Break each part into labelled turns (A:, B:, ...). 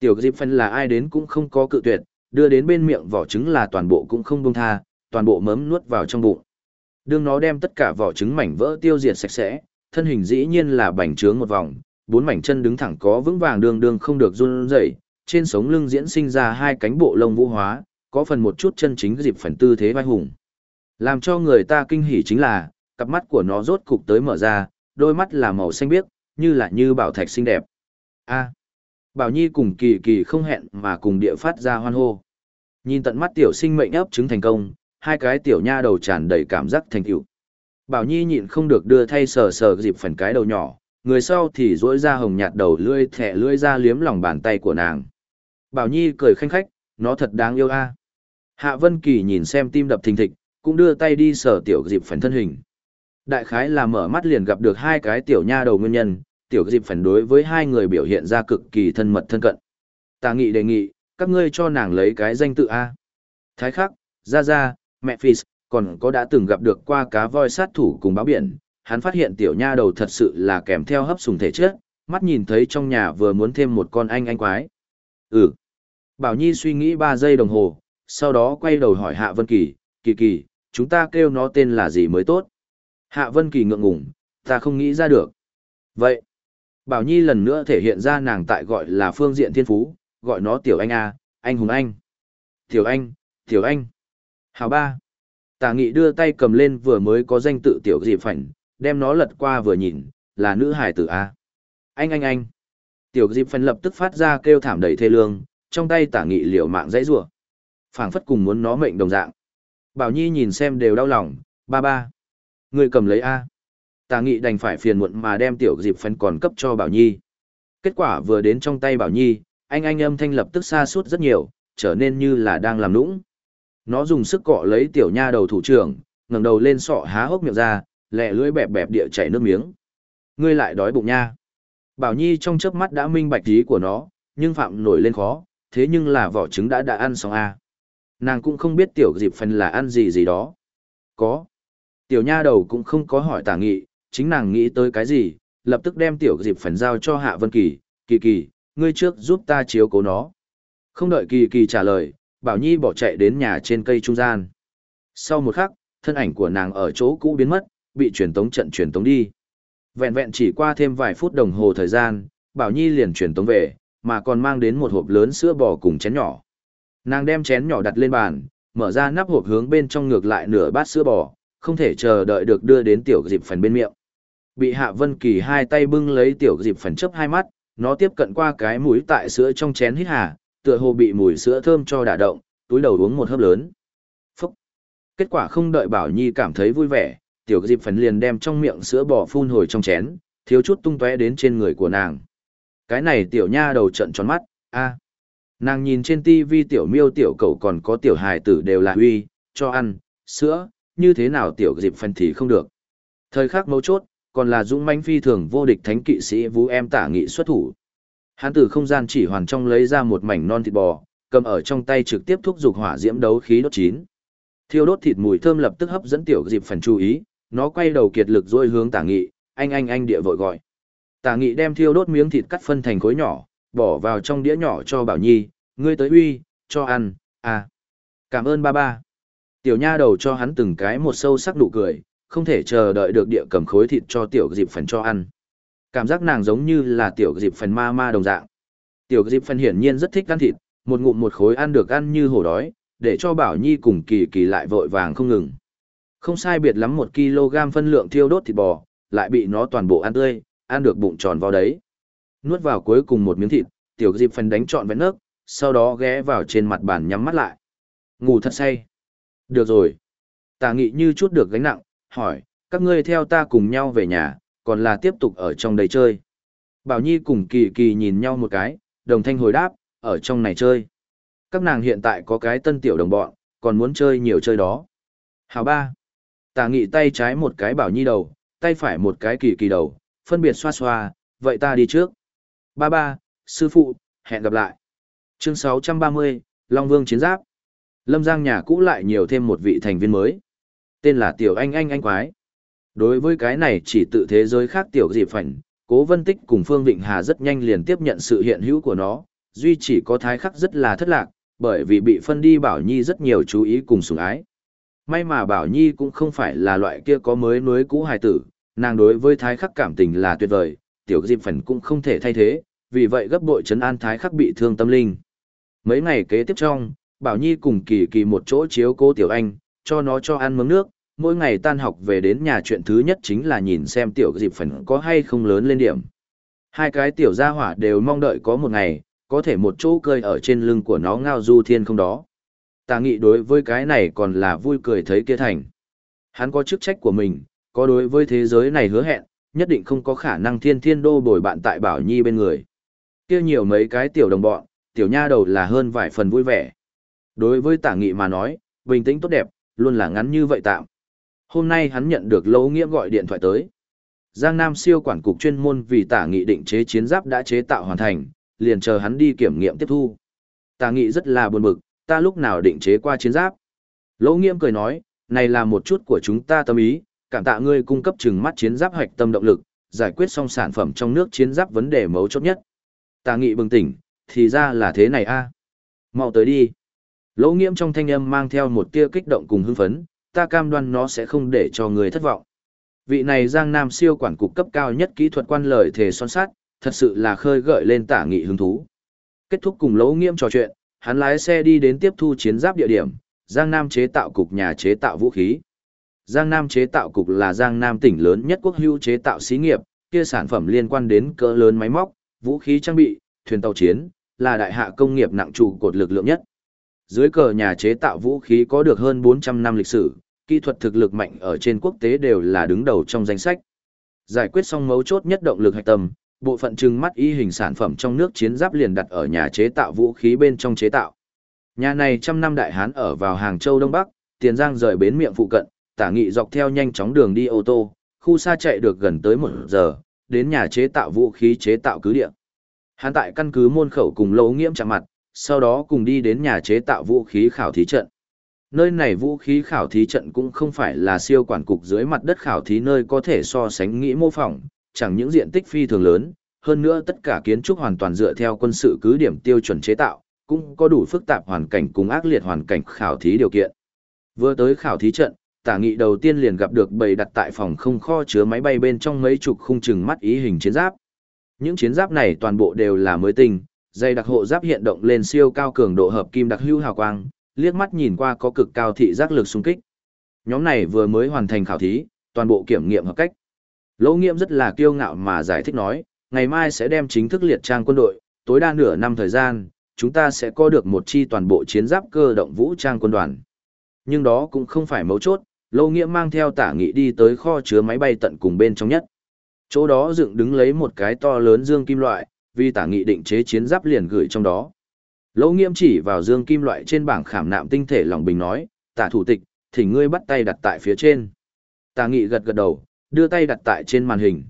A: Tiểu dịp phân là ai đến cũng không có cự tuyệt, đưa đến bên miệng vỏ trứng là toàn bộ cũng không buông tha, toàn bộ mớm nuốt vào trong bụng. Đương nó đem tất cả vỏ trứng mảnh vỡ tiêu diệt sạch sẽ, thân hình dĩ nhiên là bành trướng một vòng, bốn mảnh chân đứng thẳng có vững vàng đường đường không được run rẩy, trên sống lưng diễn sinh ra hai cánh bộ lông vũ hóa, có phần một chút chân chính dịp phần tư thế vai hùng. Làm cho người ta kinh hỉ chính là, cặp mắt của nó rốt cục tới mở ra, đôi mắt là màu xanh biếc, như là như bảo thạch xinh đẹp. A. Bảo Nhi cùng kỳ kỳ không hẹn mà cùng địa phát ra hoan hô. Nhìn tận mắt tiểu sinh mệnh ấp trứng thành công, hai cái tiểu nha đầu tràn đầy cảm giác thành tựu. Bảo Nhi nhịn không được đưa thay sờ sờ dịp phần cái đầu nhỏ, người sau thì dỗi ra hồng nhạt đầu lưỡi thẻ lưỡi ra liếm lòng bàn tay của nàng. Bảo Nhi cười khanh khách, nó thật đáng yêu a. Hạ Vân Kỳ nhìn xem tim đập thình thịch, cũng đưa tay đi sờ tiểu dịp phần thân hình. Đại khái là mở mắt liền gặp được hai cái tiểu nha đầu nguyên nhân, tiểu dịp phản đối với hai người biểu hiện ra cực kỳ thân mật thân cận. Tà nghị đề nghị, các ngươi cho nàng lấy cái danh tự A. Thái khắc, Gia Gia, mẹ Phis, còn có đã từng gặp được qua cá voi sát thủ cùng báo biển, hắn phát hiện tiểu nha đầu thật sự là kèm theo hấp sùng thể chất, mắt nhìn thấy trong nhà vừa muốn thêm một con anh anh quái. Ừ. Bảo Nhi suy nghĩ 3 giây đồng hồ, sau đó quay đầu hỏi Hạ Vân Kỳ, Kỳ Kỳ, chúng ta kêu nó tên là gì mới tốt? Hạ Vân Kỳ ngượng ngùng, ta không nghĩ ra được. Vậy, Bảo Nhi lần nữa thể hiện ra nàng tại gọi là phương diện thiên phú, gọi nó Tiểu Anh A, Anh Hùng Anh. Tiểu Anh, Tiểu Anh. Hào ba. Tả nghị đưa tay cầm lên vừa mới có danh tự Tiểu Dịp Phảnh, đem nó lật qua vừa nhìn, là nữ hải tử A. Anh anh anh. Tiểu Dịp Phảnh lập tức phát ra kêu thảm đầy thê lương, trong tay tả nghị liều mạng dãy rủa phảng phất cùng muốn nó mệnh đồng dạng. Bảo Nhi nhìn xem đều đau lòng, ba ba. Người cầm lấy A. Tà nghị đành phải phiền muộn mà đem tiểu dịp phân còn cấp cho Bảo Nhi. Kết quả vừa đến trong tay Bảo Nhi, anh anh âm thanh lập tức xa suốt rất nhiều, trở nên như là đang làm nũng. Nó dùng sức cọ lấy tiểu nha đầu thủ trưởng, ngẩng đầu lên sọ há hốc miệng ra, lẹ lưỡi bẹp bẹp địa chảy nước miếng. Ngươi lại đói bụng nha. Bảo Nhi trong chớp mắt đã minh bạch ý của nó, nhưng phạm nổi lên khó, thế nhưng là vỏ trứng đã đã ăn xong a. Nàng cũng không biết tiểu dịp phần là ăn gì gì đó. Có. Tiểu nha đầu cũng không có hỏi tả nghị, chính nàng nghĩ tới cái gì, lập tức đem tiểu dịp phần giao cho Hạ Vân Kỳ, kỳ kỳ, ngươi trước giúp ta chiếu cố nó. Không đợi kỳ kỳ trả lời, Bảo Nhi bỏ chạy đến nhà trên cây trung gian. Sau một khắc, thân ảnh của nàng ở chỗ cũ biến mất, bị truyền tống trận truyền tống đi. Vẹn vẹn chỉ qua thêm vài phút đồng hồ thời gian, Bảo Nhi liền truyền tống về, mà còn mang đến một hộp lớn sữa bò cùng chén nhỏ. Nàng đem chén nhỏ đặt lên bàn, mở ra nắp hộp hướng bên trong ngược lại nửa bát sữa bò, không thể chờ đợi được đưa đến tiểu dịp phần bên miệng. Bị Hạ Vân Kỳ hai tay bưng lấy tiểu dịp phần chớp hai mắt, nó tiếp cận qua cái mũi tại sữa trong chén hít hà, tựa hồ bị mùi sữa thơm cho đả động, túi đầu uống một hớp lớn. Phúc! Kết quả không đợi Bảo Nhi cảm thấy vui vẻ, tiểu dịp phần liền đem trong miệng sữa bò phun hồi trong chén, thiếu chút tung tóe đến trên người của nàng. Cái này tiểu nha đầu trận tròn mắt, a. Nàng nhìn trên tivi tiểu miêu tiểu cậu còn có tiểu hài tử đều là huy, cho ăn, sữa, như thế nào tiểu dịp phần thì không được. Thời khắc mấu chốt, còn là dũng manh phi thường vô địch thánh kỵ sĩ vũ em tả nghị xuất thủ. Hán tử không gian chỉ hoàn trong lấy ra một mảnh non thịt bò, cầm ở trong tay trực tiếp thúc dục hỏa diễm đấu khí đốt chín. Thiêu đốt thịt mùi thơm lập tức hấp dẫn tiểu dịp phần chú ý, nó quay đầu kiệt lực dôi hướng tả nghị, anh anh anh địa vội gọi. Tả nghị đem thiêu đốt miếng thịt cắt phân thành khối nhỏ, bỏ vào trong đĩa nhỏ cho Bảo Nhi, ngươi tới uy, cho ăn, à. Cảm ơn ba ba. Tiểu nha đầu cho hắn từng cái một sâu sắc nụ cười, không thể chờ đợi được địa cầm khối thịt cho tiểu dịp phần cho ăn. Cảm giác nàng giống như là tiểu dịp phần ma ma đồng dạng. Tiểu dịp phần hiển nhiên rất thích ăn thịt, một ngụm một khối ăn được ăn như hổ đói, để cho Bảo Nhi cùng kỳ kỳ lại vội vàng không ngừng. Không sai biệt lắm một kg phân lượng thiêu đốt thịt bò, lại bị nó toàn bộ ăn tươi, ăn được bụng tròn vào đấy. Nuốt vào cuối cùng một miếng thịt, tiểu dịp phần đánh trọn vẹn nước, sau đó ghé vào trên mặt bàn nhắm mắt lại. Ngủ thật say. Được rồi. Tà nghị như chút được gánh nặng, hỏi, các ngươi theo ta cùng nhau về nhà, còn là tiếp tục ở trong đây chơi. Bảo Nhi cùng Kỳ Kỳ nhìn nhau một cái, đồng thanh hồi đáp, ở trong này chơi. Các nàng hiện tại có cái tân tiểu đồng bọn, còn muốn chơi nhiều chơi đó. Hào ba. Tà nghị tay trái một cái Bảo Nhi đầu, tay phải một cái Kỳ Kỳ đầu, phân biệt xoa xoa, vậy ta đi trước. Ba ba, sư phụ, hẹn gặp lại. Chương 630, Long Vương Chiến Giáp. Lâm Giang nhà cũ lại nhiều thêm một vị thành viên mới. Tên là Tiểu Anh Anh Anh Quái. Đối với cái này chỉ tự thế giới khác Tiểu Dịp Phảnh, Cố Vân Tích cùng Phương Vịnh Hà rất nhanh liền tiếp nhận sự hiện hữu của nó, duy chỉ có thái khắc rất là thất lạc, bởi vì bị phân đi Bảo Nhi rất nhiều chú ý cùng sủng ái. May mà Bảo Nhi cũng không phải là loại kia có mới nuối cũ hài tử, nàng đối với thái khắc cảm tình là tuyệt vời, tiểu dịp phảnh cũng không thể thay thế, vì vậy gấp bội chấn an thái khắc bị thương tâm linh. Mấy ngày kế tiếp trong, Bảo Nhi cùng kỳ kỳ một chỗ chiếu cô tiểu anh, cho nó cho ăn mướm nước, mỗi ngày tan học về đến nhà chuyện thứ nhất chính là nhìn xem tiểu dịp phần có hay không lớn lên điểm. Hai cái tiểu gia hỏa đều mong đợi có một ngày, có thể một chỗ cơi ở trên lưng của nó ngao du thiên không đó. Tà nghị đối với cái này còn là vui cười thấy kia thành. Hắn có chức trách của mình, có đối với thế giới này hứa hẹn, nhất định không có khả năng thiên thiên đô bồi bạn tại Bảo Nhi bên người. Kia nhiều mấy cái tiểu đồng bọn, tiểu nha đầu là hơn vài phần vui vẻ. Đối với tả nghị mà nói, bình tĩnh tốt đẹp, luôn là ngắn như vậy tạm. Hôm nay hắn nhận được Lỗ Nghiễm gọi điện thoại tới. Giang Nam siêu quản cục chuyên môn vì tả nghị định chế chiến giáp đã chế tạo hoàn thành, liền chờ hắn đi kiểm nghiệm tiếp thu. Tả nghị rất là buồn bực, ta lúc nào định chế qua chiến giáp. Lỗ Nghiễm cười nói, này là một chút của chúng ta tâm ý, cảm tạ ngươi cung cấp chừng mắt chiến giáp hoạch tâm động lực, giải quyết xong sản phẩm trong nước chiến giáp vấn đề mấu chốt nhất. Tả nghị bừng tỉnh, thì ra là thế này a. Mau tới đi. Lỗ Nghiêm trong thanh âm mang theo một tia kích động cùng hưng phấn, ta cam đoan nó sẽ không để cho người thất vọng. Vị này Giang Nam siêu quản cục cấp cao nhất kỹ thuật quan lời thể son sát, thật sự là khơi gợi lên tả nghị hứng thú. Kết thúc cùng lỗ nghiêm trò chuyện, hắn lái xe đi đến tiếp thu chiến giáp địa điểm, Giang Nam chế tạo cục nhà chế tạo vũ khí. Giang Nam chế tạo cục là Giang Nam tỉnh lớn nhất quốc hữu chế tạo xí nghiệp, kia sản phẩm liên quan đến cỡ lớn máy móc, vũ khí trang bị, thuyền tàu chiến, là đại hạ công nghiệp nặng trụ cột lực lượng nhất. Dưới cờ nhà chế tạo vũ khí có được hơn 400 năm lịch sử, kỹ thuật thực lực mạnh ở trên quốc tế đều là đứng đầu trong danh sách. Giải quyết xong mấu chốt nhất động lực hạch tâm, bộ phận trưng mắt y hình sản phẩm trong nước chiến giáp liền đặt ở nhà chế tạo vũ khí bên trong chế tạo. Nhà này trăm năm đại hán ở vào Hàng Châu Đông Bắc, tiền giang rời bến miệng phụ cận, tả nghị dọc theo nhanh chóng đường đi ô tô, khu xa chạy được gần tới một giờ, đến nhà chế tạo vũ khí chế tạo cứ địa. Hán tại căn cứ môn khẩu cùng lỗ nghiễm chạm mặt, sau đó cùng đi đến nhà chế tạo vũ khí khảo thí trận. Nơi này vũ khí khảo thí trận cũng không phải là siêu quản cục dưới mặt đất khảo thí nơi có thể so sánh nghĩ mô phỏng, chẳng những diện tích phi thường lớn, hơn nữa tất cả kiến trúc hoàn toàn dựa theo quân sự cứ điểm tiêu chuẩn chế tạo, cũng có đủ phức tạp hoàn cảnh cùng ác liệt hoàn cảnh khảo thí điều kiện. Vừa tới khảo thí trận, tả nghị đầu tiên liền gặp được bầy đặt tại phòng không kho chứa máy bay bên trong mấy chục khung chừng mắt ý hình chiến giáp. Những chiến giáp này toàn bộ đều là mới tinh, dây đặc hộ giáp hiện động lên siêu cao cường độ hợp kim đặc hữu hào quang, liếc mắt nhìn qua có cực cao thị giác lực xung kích. Nhóm này vừa mới hoàn thành khảo thí, toàn bộ kiểm nghiệm hợp cách. Lỗ Nghiệm rất là kiêu ngạo mà giải thích nói, ngày mai sẽ đem chính thức liệt trang quân đội, tối đa nửa năm thời gian, chúng ta sẽ có được một chi toàn bộ chiến giáp cơ động vũ trang quân đoàn. Nhưng đó cũng không phải mấu chốt, lâu Nghĩa mang theo tả nghị đi tới kho chứa máy bay tận cùng bên trong nhất. Chỗ đó dựng đứng lấy một cái to lớn dương kim loại, vì tả nghị định chế chiến giáp liền gửi trong đó. Lỗ Nghiêm chỉ vào dương kim loại trên bảng khảm nạm tinh thể lòng bình nói, tả thủ tịch, thỉnh ngươi bắt tay đặt tại phía trên. Tả nghị gật gật đầu, đưa tay đặt tại trên màn hình.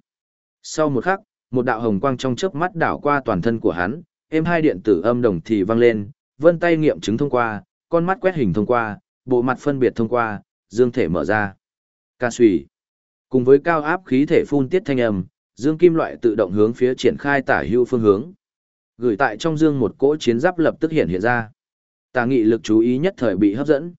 A: Sau một khắc, một đạo hồng quang trong chớp mắt đảo qua toàn thân của hắn, êm hai điện tử âm đồng thì vang lên, vân tay nghiệm chứng thông qua, con mắt quét hình thông qua, bộ mặt phân biệt thông qua, dương thể mở ra. Ca suy. Cùng với cao áp khí thể phun tiết thanh âm, dương kim loại tự động hướng phía triển khai tả hưu phương hướng. Gửi tại trong dương một cỗ chiến giáp lập tức hiện hiện ra. Tà nghị lực chú ý nhất thời bị hấp dẫn.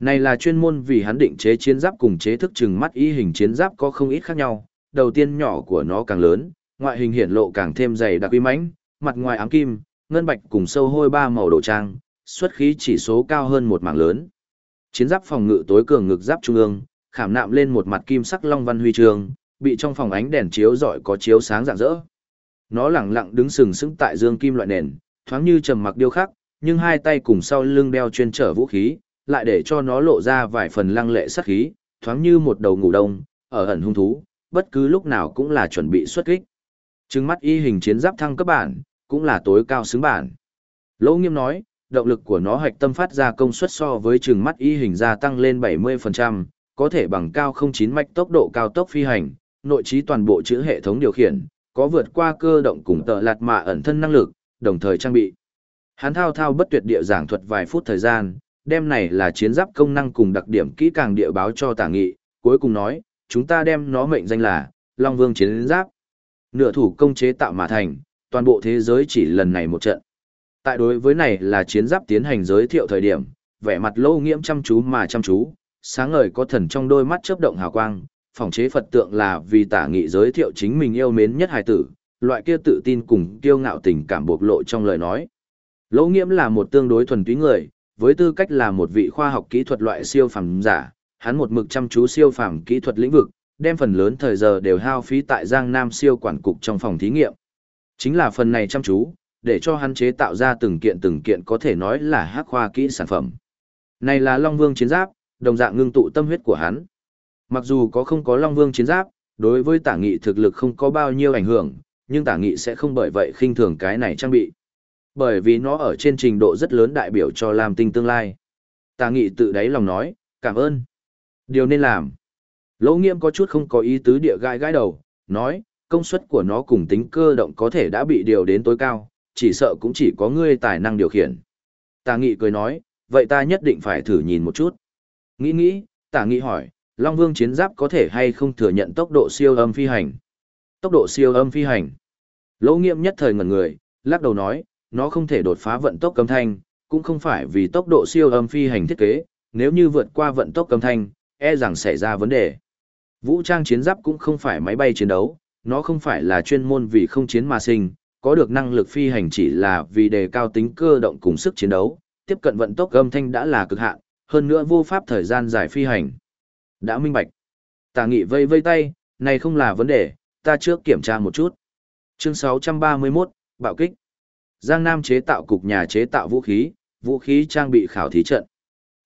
A: Này là chuyên môn vì hắn định chế chiến giáp cùng chế thức chừng mắt y hình chiến giáp có không ít khác nhau. Đầu tiên nhỏ của nó càng lớn, ngoại hình hiển lộ càng thêm dày đặc uy mãnh, mặt ngoài ám kim, ngân bạch cùng sâu hôi ba màu đồ trang, xuất khí chỉ số cao hơn một mảng lớn. Chiến giáp phòng ngự tối cường ngực giáp trung ương, khảm nạm lên một mặt kim sắc long văn huy trường bị trong phòng ánh đèn chiếu rọi có chiếu sáng rạng rỡ. Nó lẳng lặng đứng sừng sững tại dương kim loại nền, thoáng như trầm mặc điêu khắc, nhưng hai tay cùng sau lưng đeo chuyên trở vũ khí, lại để cho nó lộ ra vài phần lăng lệ sắc khí, thoáng như một đầu ngủ đông, ở ẩn hung thú, bất cứ lúc nào cũng là chuẩn bị xuất kích. Trừng mắt y hình chiến giáp thăng cấp bản, cũng là tối cao xứng bản. Lỗ Nghiêm nói, động lực của nó hạch tâm phát ra công suất so với trừng mắt y hình gia tăng lên 70%, có thể bằng cao 09 mạch tốc độ cao tốc phi hành, nội trí toàn bộ chữ hệ thống điều khiển, có vượt qua cơ động cùng tợ lạt mạ ẩn thân năng lực, đồng thời trang bị. Hắn thao thao bất tuyệt địa giảng thuật vài phút thời gian, đem này là chiến giáp công năng cùng đặc điểm kỹ càng địa báo cho tả nghị, cuối cùng nói, chúng ta đem nó mệnh danh là Long Vương chiến giáp. Nửa thủ công chế tạo mà thành, toàn bộ thế giới chỉ lần này một trận. Tại đối với này là chiến giáp tiến hành giới thiệu thời điểm, vẻ mặt lâu nghiễm chăm chú mà chăm chú, sáng ngời có thần trong đôi mắt chớp động hào quang, phòng chế Phật tượng là vì tả nghị giới thiệu chính mình yêu mến nhất hài tử, loại kia tự tin cùng kiêu ngạo tình cảm bộc lộ trong lời nói. Lỗ nghiễm là một tương đối thuần túy người, với tư cách là một vị khoa học kỹ thuật loại siêu phẩm giả, hắn một mực chăm chú siêu phẩm kỹ thuật lĩnh vực, đem phần lớn thời giờ đều hao phí tại Giang Nam siêu quản cục trong phòng thí nghiệm. Chính là phần này chăm chú, để cho hắn chế tạo ra từng kiện từng kiện có thể nói là hắc khoa kỹ sản phẩm. Này là Long Vương chiến giáp, đồng dạng ngưng tụ tâm huyết của hắn. Mặc dù có không có Long Vương chiến giáp, đối với tả nghị thực lực không có bao nhiêu ảnh hưởng, nhưng tả nghị sẽ không bởi vậy khinh thường cái này trang bị. Bởi vì nó ở trên trình độ rất lớn đại biểu cho Lam Tinh tương lai. Tả nghị tự đáy lòng nói, cảm ơn. Điều nên làm. Lỗ nghiêm có chút không có ý tứ địa gai gai đầu, nói, công suất của nó cùng tính cơ động có thể đã bị điều đến tối cao, chỉ sợ cũng chỉ có ngươi tài năng điều khiển. Tả nghị cười nói, vậy ta nhất định phải thử nhìn một chút. Nghĩ nghĩ, tả nghị hỏi, Long Vương chiến giáp có thể hay không thừa nhận tốc độ siêu âm phi hành? Tốc độ siêu âm phi hành. Lỗ nghiệm nhất thời ngẩn người, lắc đầu nói, nó không thể đột phá vận tốc cấm thanh, cũng không phải vì tốc độ siêu âm phi hành thiết kế, nếu như vượt qua vận tốc cấm thanh, e rằng xảy ra vấn đề. Vũ trang chiến giáp cũng không phải máy bay chiến đấu, nó không phải là chuyên môn vì không chiến mà sinh, có được năng lực phi hành chỉ là vì đề cao tính cơ động cùng sức chiến đấu, tiếp cận vận tốc âm thanh đã là cực hạn, hơn nữa vô pháp thời gian dài phi hành. Đã minh bạch. Tả nghị vây vây tay, này không là vấn đề, ta trước kiểm tra một chút. Chương 631, Bạo kích. Giang Nam chế tạo cục nhà chế tạo vũ khí, vũ khí trang bị khảo thí trận.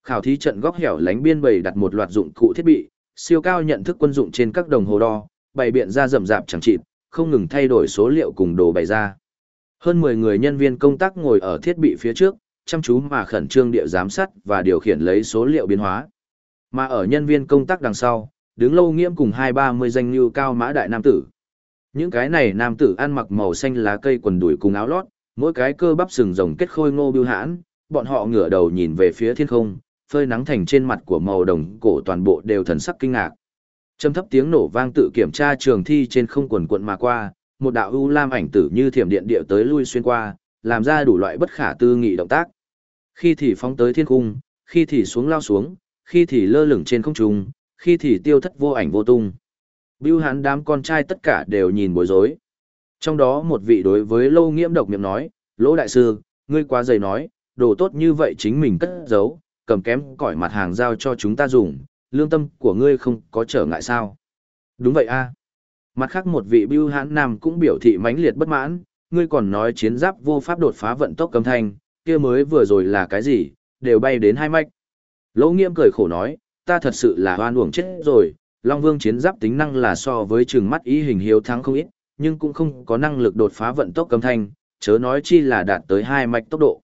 A: Khảo thí trận góc hẻo lánh biên bày đặt một loạt dụng cụ thiết bị, siêu cao nhận thức quân dụng trên các đồng hồ đo, bày biện ra rậm rạp chẳng chịt, không ngừng thay đổi số liệu cùng đồ bày ra. Hơn 10 người nhân viên công tác ngồi ở thiết bị phía trước, chăm chú mà khẩn trương địa giám sát và điều khiển lấy số liệu biến hóa. Mà ở nhân viên công tác đằng sau, đứng lâu nghiễm cùng hai ba mươi danh như cao mã đại nam tử. Những cái này nam tử ăn mặc màu xanh lá cây quần đùi cùng áo lót, mỗi cái cơ bắp sừng rồng kết khôi ngô biêu hãn, bọn họ ngửa đầu nhìn về phía thiên không, phơi nắng thành trên mặt của màu đồng cổ toàn bộ đều thần sắc kinh ngạc. Trầm thấp tiếng nổ vang tự kiểm tra trường thi trên không quần quận mà qua, một đạo ưu lam ảnh tử như thiểm điện địa tới lui xuyên qua, làm ra đủ loại bất khả tư nghị động tác. Khi thì phóng tới thiên cung, khi thì xuống lao xuống, khi thì lơ lửng trên không trung, khi thì tiêu thất vô ảnh vô tung. Bưu hán đám con trai tất cả đều nhìn bối rối. Trong đó một vị đối với lâu nghiễm độc miệng nói, lỗ đại sư, ngươi quá dày nói, đồ tốt như vậy chính mình cất giấu, cầm kém cỏi mặt hàng giao cho chúng ta dùng, lương tâm của ngươi không có trở ngại sao. Đúng vậy a Mặt khác một vị bưu hán nam cũng biểu thị mãnh liệt bất mãn, ngươi còn nói chiến giáp vô pháp đột phá vận tốc cầm thanh, kia mới vừa rồi là cái gì, đều bay đến hai mạch. Lỗ nghiêm cười khổ nói, ta thật sự là hoan uổng chết rồi, Long Vương chiến giáp tính năng là so với trường mắt ý hình hiếu thắng không ít, nhưng cũng không có năng lực đột phá vận tốc cầm thanh, chớ nói chi là đạt tới hai mạch tốc độ.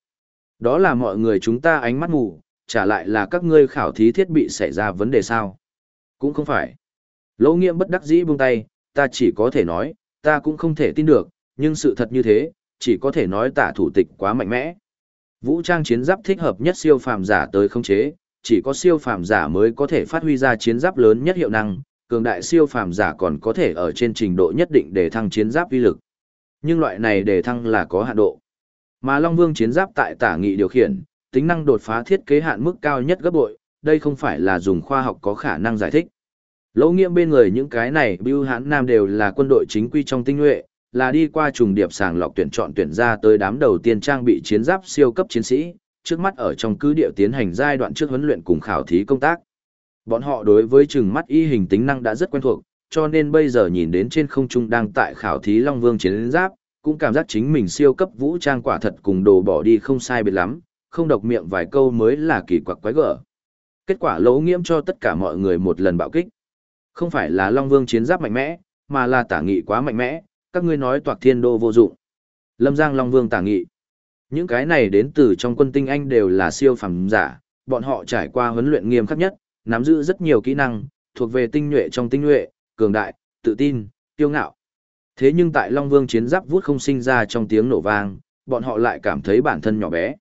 A: Đó là mọi người chúng ta ánh mắt mù, trả lại là các ngươi khảo thí thiết bị xảy ra vấn đề sao. Cũng không phải. Lỗ nghiêm bất đắc dĩ buông tay, ta chỉ có thể nói, ta cũng không thể tin được, nhưng sự thật như thế, chỉ có thể nói tả thủ tịch quá mạnh mẽ. Vũ trang chiến giáp thích hợp nhất siêu phàm giả tới khống chế, chỉ có siêu phàm giả mới có thể phát huy ra chiến giáp lớn nhất hiệu năng, cường đại siêu phàm giả còn có thể ở trên trình độ nhất định để thăng chiến giáp uy lực. Nhưng loại này để thăng là có hạn độ. Mà Long Vương chiến giáp tại tả nghị điều khiển, tính năng đột phá thiết kế hạn mức cao nhất gấp bội, đây không phải là dùng khoa học có khả năng giải thích. Lỗ nghiệm bên người những cái này Bưu Hãn Nam đều là quân đội chính quy trong tinh nhuệ, là đi qua trùng điệp sàng lọc tuyển chọn tuyển ra tới đám đầu tiên trang bị chiến giáp siêu cấp chiến sĩ, trước mắt ở trong cứ địa tiến hành giai đoạn trước huấn luyện cùng khảo thí công tác. Bọn họ đối với trừng mắt y hình tính năng đã rất quen thuộc, cho nên bây giờ nhìn đến trên không trung đang tại khảo thí Long Vương chiến giáp, cũng cảm giác chính mình siêu cấp vũ trang quả thật cùng đồ bỏ đi không sai biệt lắm, không độc miệng vài câu mới là kỳ quặc quái gở. Kết quả lỗ nghiễm cho tất cả mọi người một lần bạo kích. Không phải là Long Vương chiến giáp mạnh mẽ, mà là tả nghị quá mạnh mẽ, các ngươi nói toạc thiên đô vô dụng. Lâm Giang Long Vương tả nghị. Những cái này đến từ trong quân tinh anh đều là siêu phẩm giả, bọn họ trải qua huấn luyện nghiêm khắc nhất, nắm giữ rất nhiều kỹ năng, thuộc về tinh nhuệ trong tinh nhuệ, cường đại, tự tin, kiêu ngạo. Thế nhưng tại Long Vương chiến giáp vút không sinh ra trong tiếng nổ vang, bọn họ lại cảm thấy bản thân nhỏ bé.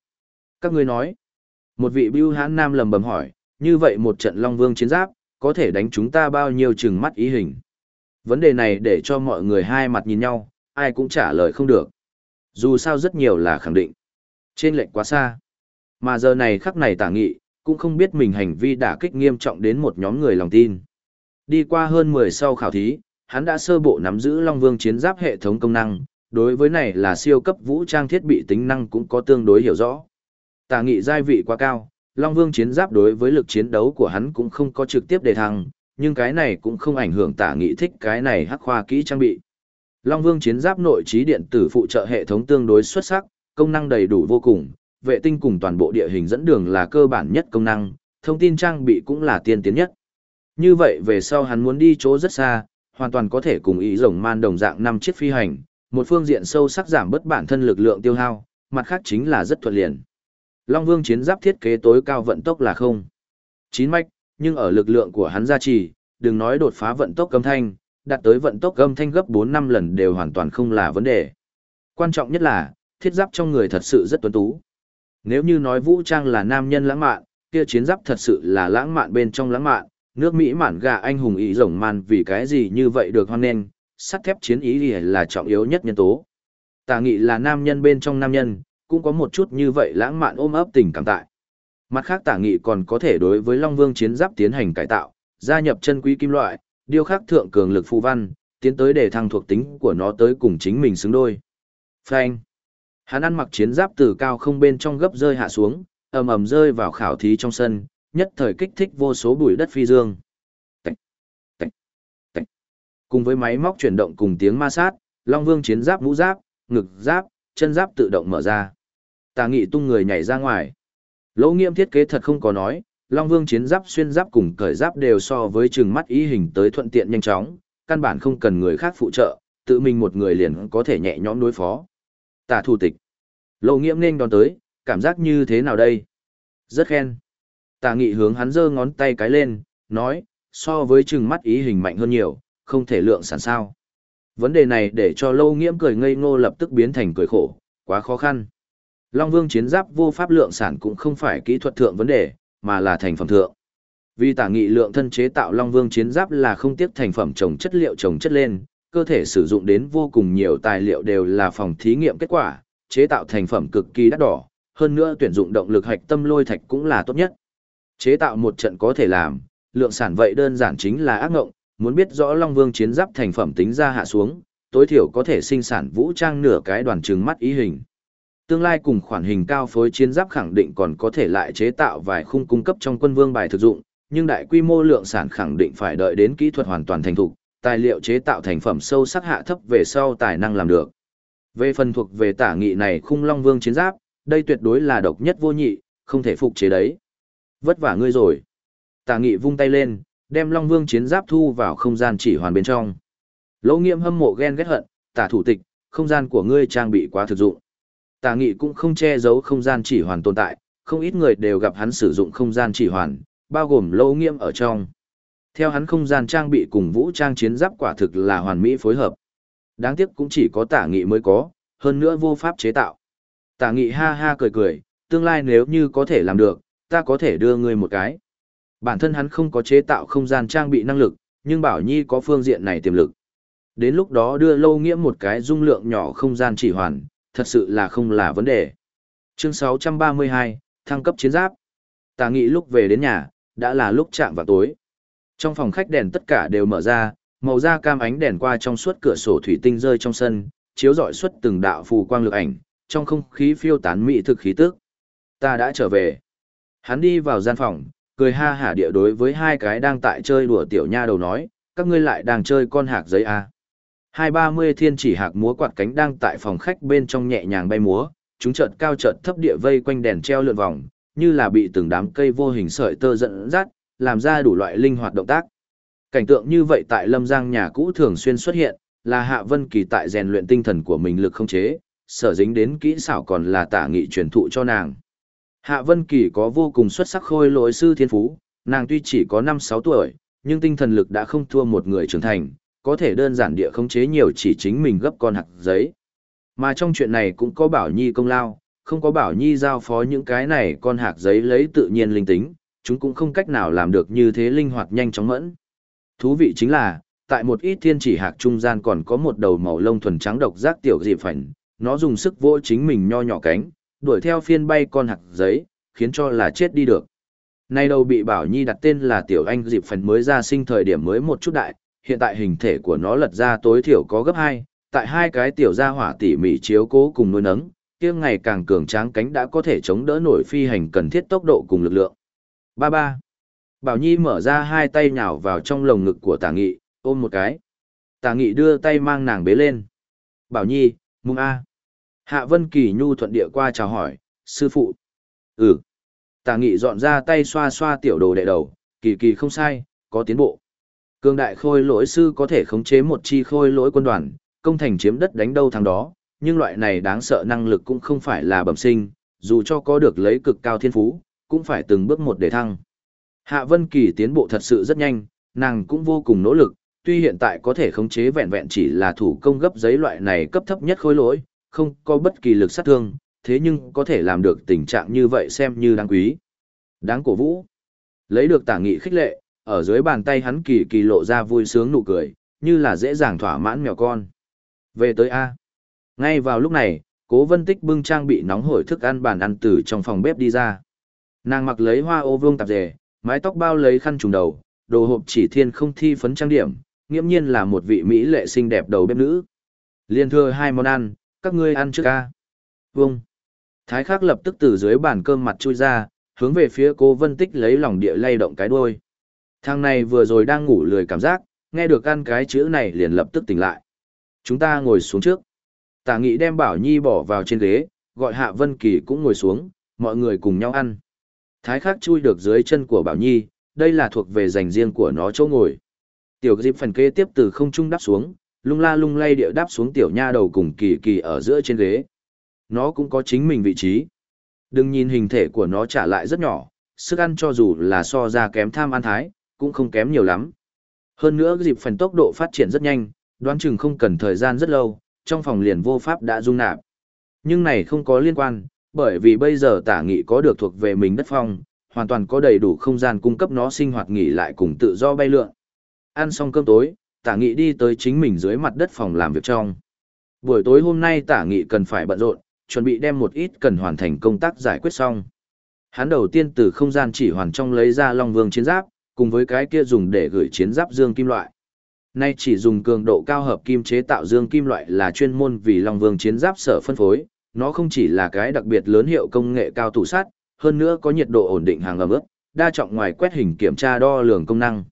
A: Các ngươi nói, một vị bưu hán nam lầm bầm hỏi, như vậy một trận Long Vương chiến giáp, có thể đánh chúng ta bao nhiêu chừng mắt ý hình. Vấn đề này để cho mọi người hai mặt nhìn nhau, ai cũng trả lời không được. Dù sao rất nhiều là khẳng định. Trên lệnh quá xa. Mà giờ này khắc này tả nghị, cũng không biết mình hành vi đả kích nghiêm trọng đến một nhóm người lòng tin. Đi qua hơn 10 sau khảo thí, hắn đã sơ bộ nắm giữ Long Vương chiến giáp hệ thống công năng, đối với này là siêu cấp vũ trang thiết bị tính năng cũng có tương đối hiểu rõ. Tả nghị giai vị quá cao, Long Vương chiến giáp đối với lực chiến đấu của hắn cũng không có trực tiếp đề thăng, nhưng cái này cũng không ảnh hưởng tả nghị thích cái này hắc khoa kỹ trang bị. Long Vương chiến giáp nội trí điện tử phụ trợ hệ thống tương đối xuất sắc, công năng đầy đủ vô cùng, vệ tinh cùng toàn bộ địa hình dẫn đường là cơ bản nhất công năng, thông tin trang bị cũng là tiên tiến nhất. Như vậy về sau hắn muốn đi chỗ rất xa, hoàn toàn có thể cùng ý rồng man đồng dạng năm chiếc phi hành, một phương diện sâu sắc giảm bớt bản thân lực lượng tiêu hao, mặt khác chính là rất thuận liền. Long Vương chiến giáp thiết kế tối cao vận tốc là không. chín mạch, nhưng ở lực lượng của hắn gia trì, đừng nói đột phá vận tốc âm thanh, đạt tới vận tốc âm thanh gấp 4 năm lần đều hoàn toàn không là vấn đề. Quan trọng nhất là, thiết giáp trong người thật sự rất tuấn tú. Nếu như nói vũ trang là nam nhân lãng mạn, kia chiến giáp thật sự là lãng mạn bên trong lãng mạn, nước Mỹ mạn gà anh hùng ý rồng man vì cái gì như vậy được hoan nên, sắt thép chiến ý là trọng yếu nhất nhân tố. Tà nghị là nam nhân bên trong nam nhân, cũng có một chút như vậy lãng mạn ôm ấp tình cảm tại. Mặt khác tả nghị còn có thể đối với Long Vương chiến giáp tiến hành cải tạo, gia nhập chân quý kim loại, điêu khắc thượng cường lực phù văn, tiến tới để thăng thuộc tính của nó tới cùng chính mình xứng đôi. Phanh. Hắn ăn mặc chiến giáp từ cao không bên trong gấp rơi hạ xuống, ầm ầm rơi vào khảo thí trong sân, nhất thời kích thích vô số bụi đất phi dương. Tạch, tạch, tạch. Cùng với máy móc chuyển động cùng tiếng ma sát, Long Vương chiến giáp mũ giáp, ngực giáp, chân giáp tự động mở ra. Tà nghị tung người nhảy ra ngoài. Lỗ nghiêm thiết kế thật không có nói, Long Vương chiến giáp xuyên giáp cùng cởi giáp đều so với chừng mắt ý hình tới thuận tiện nhanh chóng, căn bản không cần người khác phụ trợ, tự mình một người liền có thể nhẹ nhõm đối phó. Tà thủ tịch. Lộ nghiêm nên đón tới, cảm giác như thế nào đây? Rất khen. Tà nghị hướng hắn giơ ngón tay cái lên, nói, so với chừng mắt ý hình mạnh hơn nhiều, không thể lượng sản sao. Vấn đề này để cho lâu nghiễm cười ngây ngô lập tức biến thành cười khổ, quá khó khăn. Long Vương chiến giáp vô pháp lượng sản cũng không phải kỹ thuật thượng vấn đề, mà là thành phẩm thượng. Vì tả nghị lượng thân chế tạo Long Vương chiến giáp là không tiếc thành phẩm trồng chất liệu trồng chất lên, cơ thể sử dụng đến vô cùng nhiều tài liệu đều là phòng thí nghiệm kết quả, chế tạo thành phẩm cực kỳ đắt đỏ, hơn nữa tuyển dụng động lực hạch tâm lôi thạch cũng là tốt nhất. Chế tạo một trận có thể làm, lượng sản vậy đơn giản chính là ác ngộng, muốn biết rõ Long Vương chiến giáp thành phẩm tính ra hạ xuống, tối thiểu có thể sinh sản vũ trang nửa cái đoàn trứng mắt ý hình. Tương lai cùng khoản hình cao phối chiến giáp khẳng định còn có thể lại chế tạo vài khung cung cấp trong quân vương bài thực dụng, nhưng đại quy mô lượng sản khẳng định phải đợi đến kỹ thuật hoàn toàn thành thục, tài liệu chế tạo thành phẩm sâu sắc hạ thấp về sau tài năng làm được. Về phần thuộc về tả nghị này khung long vương chiến giáp, đây tuyệt đối là độc nhất vô nhị, không thể phục chế đấy. Vất vả ngươi rồi. Tả nghị vung tay lên, đem long vương chiến giáp thu vào không gian chỉ hoàn bên trong. Lỗ nghiệm hâm mộ ghen ghét hận, tả thủ tịch, không gian của ngươi trang bị quá thực dụng. Tả nghị cũng không che giấu không gian chỉ hoàn tồn tại, không ít người đều gặp hắn sử dụng không gian chỉ hoàn, bao gồm lỗ nghiệm ở trong. Theo hắn không gian trang bị cùng vũ trang chiến giáp quả thực là hoàn mỹ phối hợp. Đáng tiếc cũng chỉ có tả nghị mới có, hơn nữa vô pháp chế tạo. Tả nghị ha ha cười cười, tương lai nếu như có thể làm được, ta có thể đưa ngươi một cái. Bản thân hắn không có chế tạo không gian trang bị năng lực, nhưng Bảo Nhi có phương diện này tiềm lực. Đến lúc đó đưa lâu nghĩa một cái dung lượng nhỏ không gian chỉ hoàn, thật sự là không là vấn đề. Chương 632, thăng cấp chiến giáp. Tà nghị lúc về đến nhà, đã là lúc chạm vào tối. Trong phòng khách đèn tất cả đều mở ra, màu da cam ánh đèn qua trong suốt cửa sổ thủy tinh rơi trong sân, chiếu rọi xuất từng đạo phù quang lực ảnh, trong không khí phiêu tán mỹ thực khí tức. Ta đã trở về. Hắn đi vào gian phòng, cười ha hả địa đối với hai cái đang tại chơi đùa tiểu nha đầu nói, các ngươi lại đang chơi con hạc giấy à. Hai ba mươi thiên chỉ hạc múa quạt cánh đang tại phòng khách bên trong nhẹ nhàng bay múa, chúng chợt cao chợt thấp địa vây quanh đèn treo lượn vòng, như là bị từng đám cây vô hình sợi tơ dẫn dắt, làm ra đủ loại linh hoạt động tác. Cảnh tượng như vậy tại Lâm Giang nhà cũ thường xuyên xuất hiện, là Hạ Vân Kỳ tại rèn luyện tinh thần của mình lực không chế, sở dính đến kỹ xảo còn là tả nghị truyền thụ cho nàng. Hạ Vân Kỳ có vô cùng xuất sắc khôi lỗi sư thiên phú, nàng tuy chỉ có 5-6 tuổi, nhưng tinh thần lực đã không thua một người trưởng thành, có thể đơn giản địa khống chế nhiều chỉ chính mình gấp con hạt giấy. Mà trong chuyện này cũng có Bảo Nhi công lao, không có Bảo Nhi giao phó những cái này con hạt giấy lấy tự nhiên linh tính, chúng cũng không cách nào làm được như thế linh hoạt nhanh chóng mẫn. Thú vị chính là, tại một ít thiên chỉ hạt trung gian còn có một đầu màu lông thuần trắng độc giác tiểu dị phảnh, nó dùng sức vỗ chính mình nho nhỏ cánh, đuổi theo phiên bay con hạt giấy, khiến cho là chết đi được. Nay đầu bị Bảo Nhi đặt tên là Tiểu Anh dịp phần mới ra sinh thời điểm mới một chút đại, hiện tại hình thể của nó lật ra tối thiểu có gấp 2, tại hai cái tiểu gia hỏa tỉ mỉ chiếu cố cùng nuôi nấng, kia ngày càng cường tráng cánh đã có thể chống đỡ nổi phi hành cần thiết tốc độ cùng lực lượng. Ba ba. Bảo Nhi mở ra hai tay nhào vào trong lồng ngực của Tả Nghị, ôm một cái. Tả Nghị đưa tay mang nàng bế lên. Bảo Nhi, mung A. Hạ Vân Kỳ nhu thuận địa qua chào hỏi, sư phụ. Ừ. Tả Nghị dọn ra tay xoa xoa tiểu đồ đệ đầu, kỳ kỳ không sai, có tiến bộ. Cương đại khôi lỗi sư có thể khống chế một chi khôi lỗi quân đoàn, công thành chiếm đất đánh đâu thằng đó, nhưng loại này đáng sợ năng lực cũng không phải là bẩm sinh, dù cho có được lấy cực cao thiên phú, cũng phải từng bước một để thăng. Hạ Vân Kỳ tiến bộ thật sự rất nhanh, nàng cũng vô cùng nỗ lực, tuy hiện tại có thể khống chế vẹn vẹn chỉ là thủ công gấp giấy loại này cấp thấp nhất khối lỗi, không có bất kỳ lực sát thương, thế nhưng có thể làm được tình trạng như vậy xem như đáng quý. Đáng cổ vũ. Lấy được tả nghị khích lệ, ở dưới bàn tay hắn kỳ kỳ lộ ra vui sướng nụ cười, như là dễ dàng thỏa mãn mèo con. Về tới A. Ngay vào lúc này, cố vân tích bưng trang bị nóng hổi thức ăn bàn ăn từ trong phòng bếp đi ra. Nàng mặc lấy hoa ô vương tạp dề, mái tóc bao lấy khăn trùng đầu, đồ hộp chỉ thiên không thi phấn trang điểm, nghiễm nhiên là một vị mỹ lệ xinh đẹp đầu bếp nữ. Liên thừa hai món ăn, các ngươi ăn trước ca. Vâng. Thái khắc lập tức từ dưới bàn cơm mặt chui ra, hướng về phía cô Vân Tích lấy lòng địa lay động cái đuôi. Thằng này vừa rồi đang ngủ lười cảm giác, nghe được ăn cái chữ này liền lập tức tỉnh lại. Chúng ta ngồi xuống trước. Tả nghị đem Bảo Nhi bỏ vào trên ghế, gọi Hạ Vân Kỳ cũng ngồi xuống, mọi người cùng nhau ăn. Thái khắc chui được dưới chân của Bảo Nhi, đây là thuộc về dành riêng của nó chỗ ngồi. Tiểu dịp phần kế tiếp từ không trung đáp xuống, lung la lung lay địa đáp xuống tiểu nha đầu cùng kỳ kỳ ở giữa trên ghế. Nó cũng có chính mình vị trí. Đừng nhìn hình thể của nó trả lại rất nhỏ, sức ăn cho dù là so ra kém tham ăn thái, cũng không kém nhiều lắm. Hơn nữa dịp phần tốc độ phát triển rất nhanh, đoán chừng không cần thời gian rất lâu, trong phòng liền vô pháp đã dung nạp. Nhưng này không có liên quan, bởi vì bây giờ tả nghị có được thuộc về mình đất phong, hoàn toàn có đầy đủ không gian cung cấp nó sinh hoạt nghỉ lại cùng tự do bay lượn. Ăn xong cơm tối, tả nghị đi tới chính mình dưới mặt đất phòng làm việc trong. Buổi tối hôm nay tả nghị cần phải bận rộn, chuẩn bị đem một ít cần hoàn thành công tác giải quyết xong. Hắn đầu tiên từ không gian chỉ hoàn trong lấy ra Long Vương chiến giáp, cùng với cái kia dùng để gửi chiến giáp dương kim loại. Nay chỉ dùng cường độ cao hợp kim chế tạo dương kim loại là chuyên môn vì Long Vương chiến giáp sở phân phối, nó không chỉ là cái đặc biệt lớn hiệu công nghệ cao tủ sắt, hơn nữa có nhiệt độ ổn định hàng ẩm ướt, đa trọng ngoài quét hình kiểm tra đo lường công năng.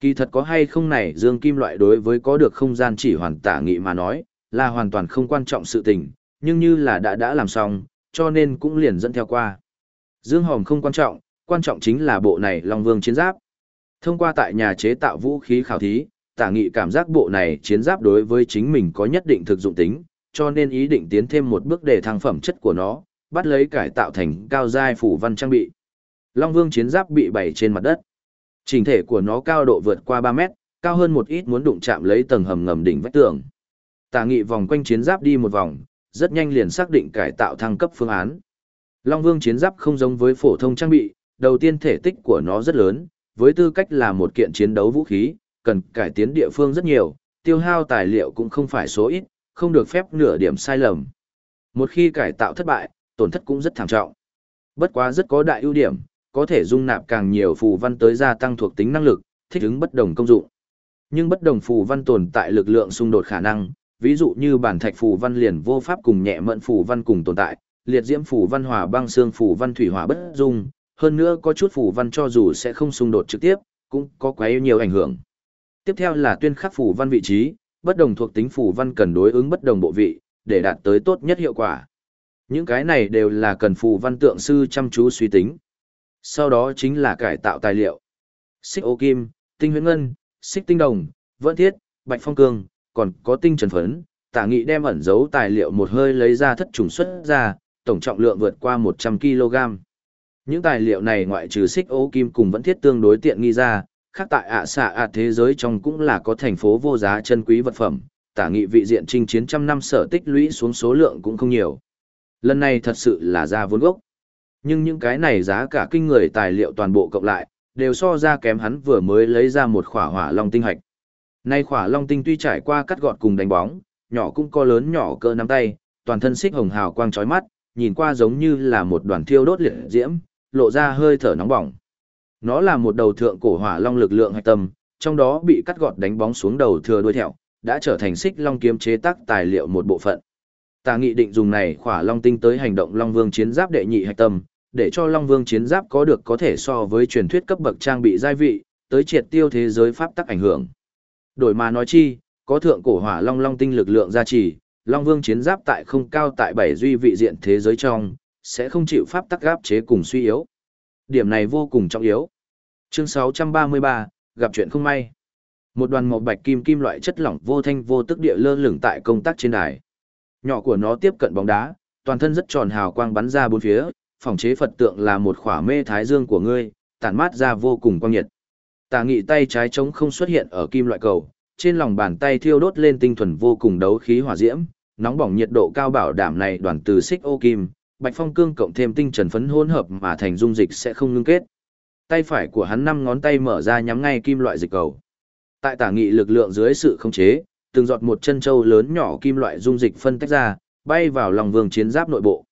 A: Kỳ thật có hay không này dương kim loại đối với có được không gian chỉ hoàn tả nghị mà nói, là hoàn toàn không quan trọng sự tình, nhưng như là đã đã làm xong, cho nên cũng liền dẫn theo qua. Dương hòm không quan trọng, quan trọng chính là bộ này Long Vương chiến giáp. Thông qua tại nhà chế tạo vũ khí khảo thí, tả nghị cảm giác bộ này chiến giáp đối với chính mình có nhất định thực dụng tính, cho nên ý định tiến thêm một bước để thăng phẩm chất của nó, bắt lấy cải tạo thành cao giai phủ văn trang bị. Long Vương chiến giáp bị bày trên mặt đất. Trình thể của nó cao độ vượt qua 3 mét, cao hơn một ít muốn đụng chạm lấy tầng hầm ngầm đỉnh vách tường. Tả nghị vòng quanh chiến giáp đi một vòng, rất nhanh liền xác định cải tạo thăng cấp phương án. Long Vương chiến giáp không giống với phổ thông trang bị, đầu tiên thể tích của nó rất lớn, với tư cách là một kiện chiến đấu vũ khí, cần cải tiến địa phương rất nhiều, tiêu hao tài liệu cũng không phải số ít, không được phép nửa điểm sai lầm. Một khi cải tạo thất bại, tổn thất cũng rất thảm trọng. Bất quá rất có đại ưu điểm, có thể dung nạp càng nhiều phù văn tới gia tăng thuộc tính năng lực, thích ứng bất đồng công dụng. Nhưng bất đồng phù văn tồn tại lực lượng xung đột khả năng, ví dụ như bản thạch phù văn liền vô pháp cùng nhẹ mẫn phù văn cùng tồn tại, liệt diễm phù văn hỏa băng xương phù văn thủy hỏa bất dung, hơn nữa có chút phù văn cho dù sẽ không xung đột trực tiếp, cũng có quá nhiều ảnh hưởng. Tiếp theo là tuyên khắc phù văn vị trí, bất đồng thuộc tính phù văn cần đối ứng bất đồng bộ vị, để đạt tới tốt nhất hiệu quả. Những cái này đều là cần phù văn tượng sư chăm chú suy tính. Sau đó chính là cải tạo tài liệu. Xích ô kim, tinh huyễn ngân, xích tinh đồng, vẫn thiết, bạch phong cương, còn có tinh trần phấn. Tả nghị đem ẩn giấu tài liệu một hơi lấy ra thất trùng xuất ra, tổng trọng lượng vượt qua 100 kg. Những tài liệu này ngoại trừ xích ô kim cùng vẫn thiết tương đối tiện nghi ra, khác tại ạ xạ ạ thế giới trong cũng là có thành phố vô giá chân quý vật phẩm, tả nghị vị diện trinh chiến trăm năm sở tích lũy xuống số lượng cũng không nhiều. Lần này thật sự là ra vốn gốc. Nhưng những cái này giá cả kinh người tài liệu toàn bộ cộng lại, đều so ra kém hắn vừa mới lấy ra một khỏa hỏa long tinh hạch. Nay khỏa long tinh tuy trải qua cắt gọt cùng đánh bóng, nhỏ cũng có lớn nhỏ cỡ nắm tay, toàn thân xích hồng hào quang chói mắt, nhìn qua giống như là một đoàn thiêu đốt liệt diễm, lộ ra hơi thở nóng bỏng. Nó là một đầu thượng cổ hỏa long lực lượng hạch tâm, trong đó bị cắt gọt đánh bóng xuống đầu thừa đuôi thẹo, đã trở thành xích long kiếm chế tác tài liệu một bộ phận. Tà nghị định dùng này khỏa long tinh tới hành động long vương chiến giáp đệ nhị hạch tâm, để cho long vương chiến giáp có được có thể so với truyền thuyết cấp bậc trang bị giai vị, tới triệt tiêu thế giới pháp tắc ảnh hưởng. Đổi mà nói chi, có thượng cổ hỏa long long tinh lực lượng gia trì, long vương chiến giáp tại không cao tại bảy duy vị diện thế giới trong, sẽ không chịu pháp tắc gáp chế cùng suy yếu. Điểm này vô cùng trọng yếu. Chương 633, gặp chuyện không may. Một đoàn màu bạch kim kim loại chất lỏng vô thanh vô tức địa lơ lửng tại công tác trên đài. Nhỏ của nó tiếp cận bóng đá, toàn thân rất tròn hào quang bắn ra bốn phía, phòng chế Phật tượng là một khỏa mê thái dương của ngươi, tản mát ra vô cùng quang nhiệt. Tà nghị tay trái trống không xuất hiện ở kim loại cầu, trên lòng bàn tay thiêu đốt lên tinh thuần vô cùng đấu khí hỏa diễm, nóng bỏng nhiệt độ cao bảo đảm này đoàn từ xích ô kim, bạch phong cương cộng thêm tinh trần phấn hỗn hợp mà thành dung dịch sẽ không ngưng kết. Tay phải của hắn năm ngón tay mở ra nhắm ngay kim loại dịch cầu. Tại tả nghị lực lượng dưới sự khống chế, từng giọt một chân châu lớn nhỏ kim loại dung dịch phân tách ra, bay vào Long Vương chiến giáp nội bộ.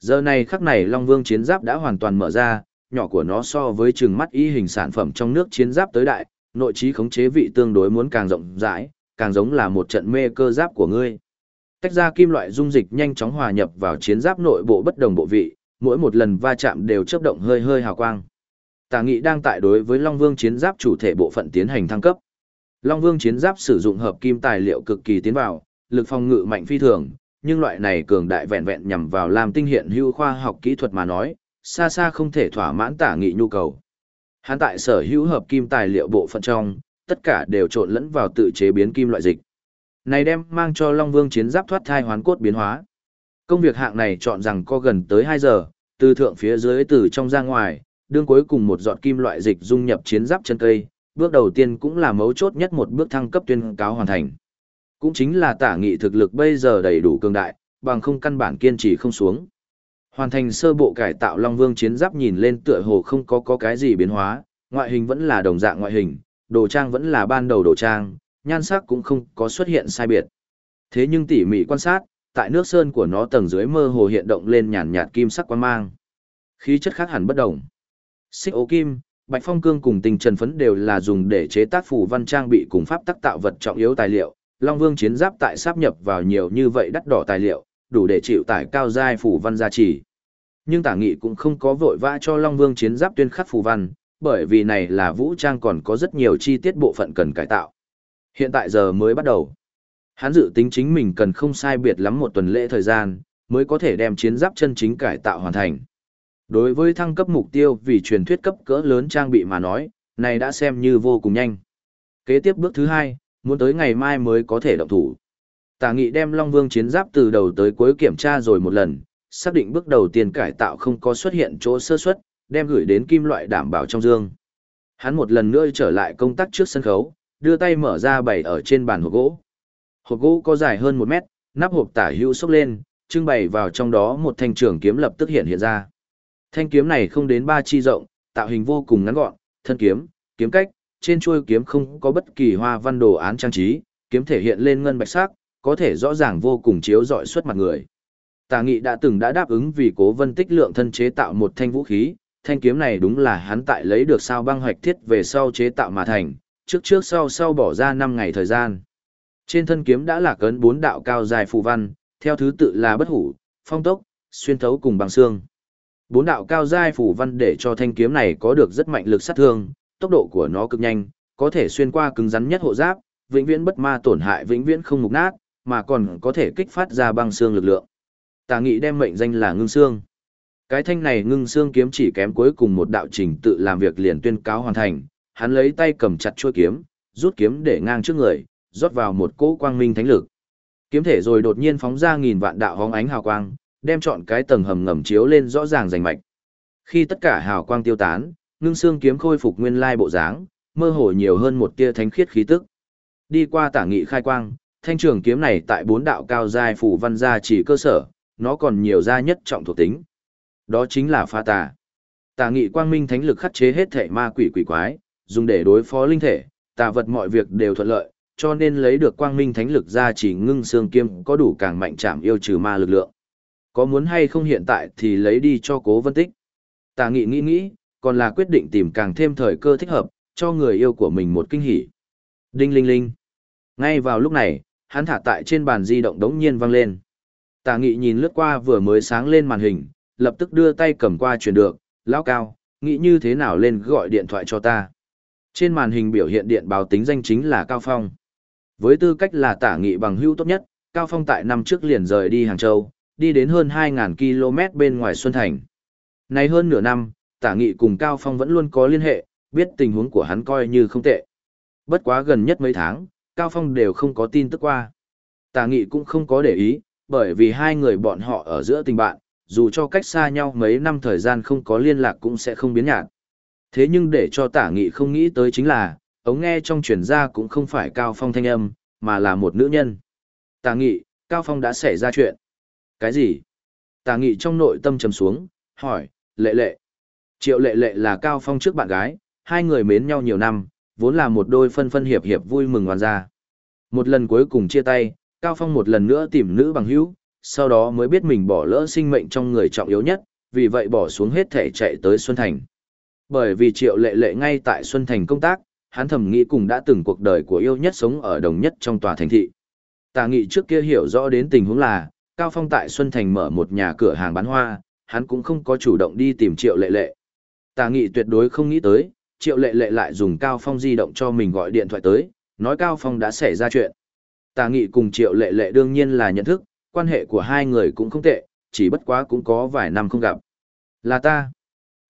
A: Giờ này khắc này Long Vương chiến giáp đã hoàn toàn mở ra, nhỏ của nó so với chừng mắt y hình sản phẩm trong nước chiến giáp tới đại, nội trí khống chế vị tương đối muốn càng rộng rãi, càng giống là một trận mê cơ giáp của ngươi. Tách ra kim loại dung dịch nhanh chóng hòa nhập vào chiến giáp nội bộ bất đồng bộ vị, mỗi một lần va chạm đều chớp động hơi hơi hào quang. Tả Nghị đang tại đối với Long Vương chiến giáp chủ thể bộ phận tiến hành thăng cấp. Long Vương chiến giáp sử dụng hợp kim tài liệu cực kỳ tiến vào, lực phòng ngự mạnh phi thường, nhưng loại này cường đại vẹn vẹn nhằm vào làm tinh hiện hữu khoa học kỹ thuật mà nói, xa xa không thể thỏa mãn tả nghị nhu cầu. Hắn tại sở hữu hợp kim tài liệu bộ phận trong, tất cả đều trộn lẫn vào tự chế biến kim loại dịch. Này đem mang cho Long Vương chiến giáp thoát thai hoán cốt biến hóa. Công việc hạng này chọn rằng có gần tới 2 giờ, từ thượng phía dưới từ trong ra ngoài, đương cuối cùng một giọt kim loại dịch dung nhập chiến giáp chân cây, bước đầu tiên cũng là mấu chốt nhất một bước thăng cấp tuyên cáo hoàn thành. Cũng chính là tả nghị thực lực bây giờ đầy đủ cường đại, bằng không căn bản kiên trì không xuống. Hoàn thành sơ bộ cải tạo Long Vương chiến giáp nhìn lên tựa hồ không có có cái gì biến hóa, ngoại hình vẫn là đồng dạng ngoại hình, đồ trang vẫn là ban đầu đồ trang, nhan sắc cũng không có xuất hiện sai biệt. Thế nhưng tỉ mỉ quan sát, tại nước sơn của nó tầng dưới mơ hồ hiện động lên nhàn nhạt kim sắc quang mang. Khí chất khác hẳn bất động. Xích ố kim, bạch phong cương cùng tình trần phấn đều là dùng để chế tác phủ văn trang bị cùng pháp tác tạo vật trọng yếu tài liệu. Long Vương chiến giáp tại sáp nhập vào nhiều như vậy đắt đỏ tài liệu, đủ để chịu tải cao giai phủ văn gia trì. Nhưng tả nghị cũng không có vội vã cho Long Vương chiến giáp tuyên khắc phủ văn, bởi vì này là vũ trang còn có rất nhiều chi tiết bộ phận cần cải tạo. Hiện tại giờ mới bắt đầu. Hắn dự tính chính mình cần không sai biệt lắm một tuần lễ thời gian, mới có thể đem chiến giáp chân chính cải tạo hoàn thành. Đối với thăng cấp mục tiêu vì truyền thuyết cấp cỡ lớn trang bị mà nói, này đã xem như vô cùng nhanh. Kế tiếp bước thứ hai, muốn tới ngày mai mới có thể động thủ. Tả nghị đem Long Vương chiến giáp từ đầu tới cuối kiểm tra rồi một lần, xác định bước đầu tiên cải tạo không có xuất hiện chỗ sơ xuất, đem gửi đến kim loại đảm bảo trong dương. Hắn một lần nữa trở lại công tác trước sân khấu, đưa tay mở ra bày ở trên bàn hộp gỗ. Hộp gỗ có dài hơn một mét, nắp hộp tả hữu xốc lên, trưng bày vào trong đó một thanh trường kiếm lập tức hiện hiện ra. Thanh kiếm này không đến ba chi rộng, tạo hình vô cùng ngắn gọn, thân kiếm, kiếm cách, trên chuôi kiếm không có bất kỳ hoa văn đồ án trang trí, kiếm thể hiện lên ngân bạch sắc, có thể rõ ràng vô cùng chiếu rọi xuất mặt người. Tà Nghị đã từng đã đáp ứng vì Cố Vân Tích lượng thân chế tạo một thanh vũ khí, thanh kiếm này đúng là hắn tại lấy được sao băng hoạch thiết về sau chế tạo mà thành, trước trước sau sau bỏ ra 5 ngày thời gian. Trên thân kiếm đã là cấn bốn đạo cao dài phù văn, theo thứ tự là bất hủ, phong tốc, xuyên thấu cùng bằng xương. Bốn đạo cao dài phù văn để cho thanh kiếm này có được rất mạnh lực sát thương, tốc độ của nó cực nhanh, có thể xuyên qua cứng rắn nhất hộ giáp, vĩnh viễn bất ma tổn hại vĩnh viễn không mục nát, mà còn có thể kích phát ra băng xương lực lượng. Tà nghị đem mệnh danh là ngưng xương. Cái thanh này ngưng xương kiếm chỉ kém cuối cùng một đạo trình tự làm việc liền tuyên cáo hoàn thành, hắn lấy tay cầm chặt chuôi kiếm, rút kiếm để ngang trước người, rót vào một cỗ quang minh thánh lực. Kiếm thể rồi đột nhiên phóng ra nghìn vạn đạo hóng ánh hào quang, đem chọn cái tầng hầm ngầm chiếu lên rõ ràng rành mạch. Khi tất cả hào quang tiêu tán, ngưng xương kiếm khôi phục nguyên lai bộ dáng, mơ hồ nhiều hơn một tia thánh khiết khí tức. Đi qua tả nghị khai quang, thanh trường kiếm này tại bốn đạo cao giai phủ văn gia chỉ cơ sở, nó còn nhiều gia nhất trọng thuộc tính. Đó chính là pha tà. Tà nghị quang minh thánh lực khắc chế hết thể ma quỷ quỷ quái, dùng để đối phó linh thể, tà vật mọi việc đều thuận lợi, cho nên lấy được quang minh thánh lực ra chỉ ngưng xương kiếm có đủ càng mạnh chạm yêu trừ ma lực lượng. Có muốn hay không hiện tại thì lấy đi cho cố vân tích. Tà nghị nghĩ nghĩ, còn là quyết định tìm càng thêm thời cơ thích hợp, cho người yêu của mình một kinh hỉ. Đinh linh linh. Ngay vào lúc này, hắn thả tại trên bàn di động đống nhiên vang lên. Tà nghị nhìn lướt qua vừa mới sáng lên màn hình, lập tức đưa tay cầm qua truyền được, lão cao, nghĩ như thế nào lên gọi điện thoại cho ta. Trên màn hình biểu hiện điện báo tính danh chính là Cao Phong. Với tư cách là tả nghị bằng hữu tốt nhất, Cao Phong tại năm trước liền rời đi Hàng Châu, đi đến hơn 2.000 km bên ngoài Xuân Thành. Nay hơn nửa năm, tả nghị cùng Cao Phong vẫn luôn có liên hệ, biết tình huống của hắn coi như không tệ. Bất quá gần nhất mấy tháng, Cao Phong đều không có tin tức qua. Tả nghị cũng không có để ý, bởi vì hai người bọn họ ở giữa tình bạn, dù cho cách xa nhau mấy năm thời gian không có liên lạc cũng sẽ không biến nhạt. Thế nhưng để cho tả nghị không nghĩ tới chính là, ống nghe trong truyền ra cũng không phải Cao Phong thanh âm, mà là một nữ nhân. Tả nghị, Cao Phong đã xảy ra chuyện. Cái gì? Tả nghị trong nội tâm trầm xuống, hỏi, lệ lệ. Triệu lệ lệ là Cao Phong trước bạn gái, hai người mến nhau nhiều năm, vốn là một đôi phân phân hiệp hiệp vui mừng hoàn ra. Một lần cuối cùng chia tay, Cao Phong một lần nữa tìm nữ bằng hữu, sau đó mới biết mình bỏ lỡ sinh mệnh trong người trọng yếu nhất, vì vậy bỏ xuống hết thể chạy tới Xuân Thành. Bởi vì triệu lệ lệ ngay tại Xuân Thành công tác, hắn thầm nghĩ cùng đã từng cuộc đời của yêu nhất sống ở đồng nhất trong tòa thành thị. Tà nghị trước kia hiểu rõ đến tình huống là, Cao Phong tại Xuân Thành mở một nhà cửa hàng bán hoa, hắn cũng không có chủ động đi tìm triệu lệ lệ. Tà nghị tuyệt đối không nghĩ tới, triệu lệ lệ lại dùng Cao Phong di động cho mình gọi điện thoại tới, nói Cao Phong đã xảy ra chuyện. Tà nghị cùng triệu lệ lệ đương nhiên là nhận thức, quan hệ của hai người cũng không tệ, chỉ bất quá cũng có vài năm không gặp. Là ta.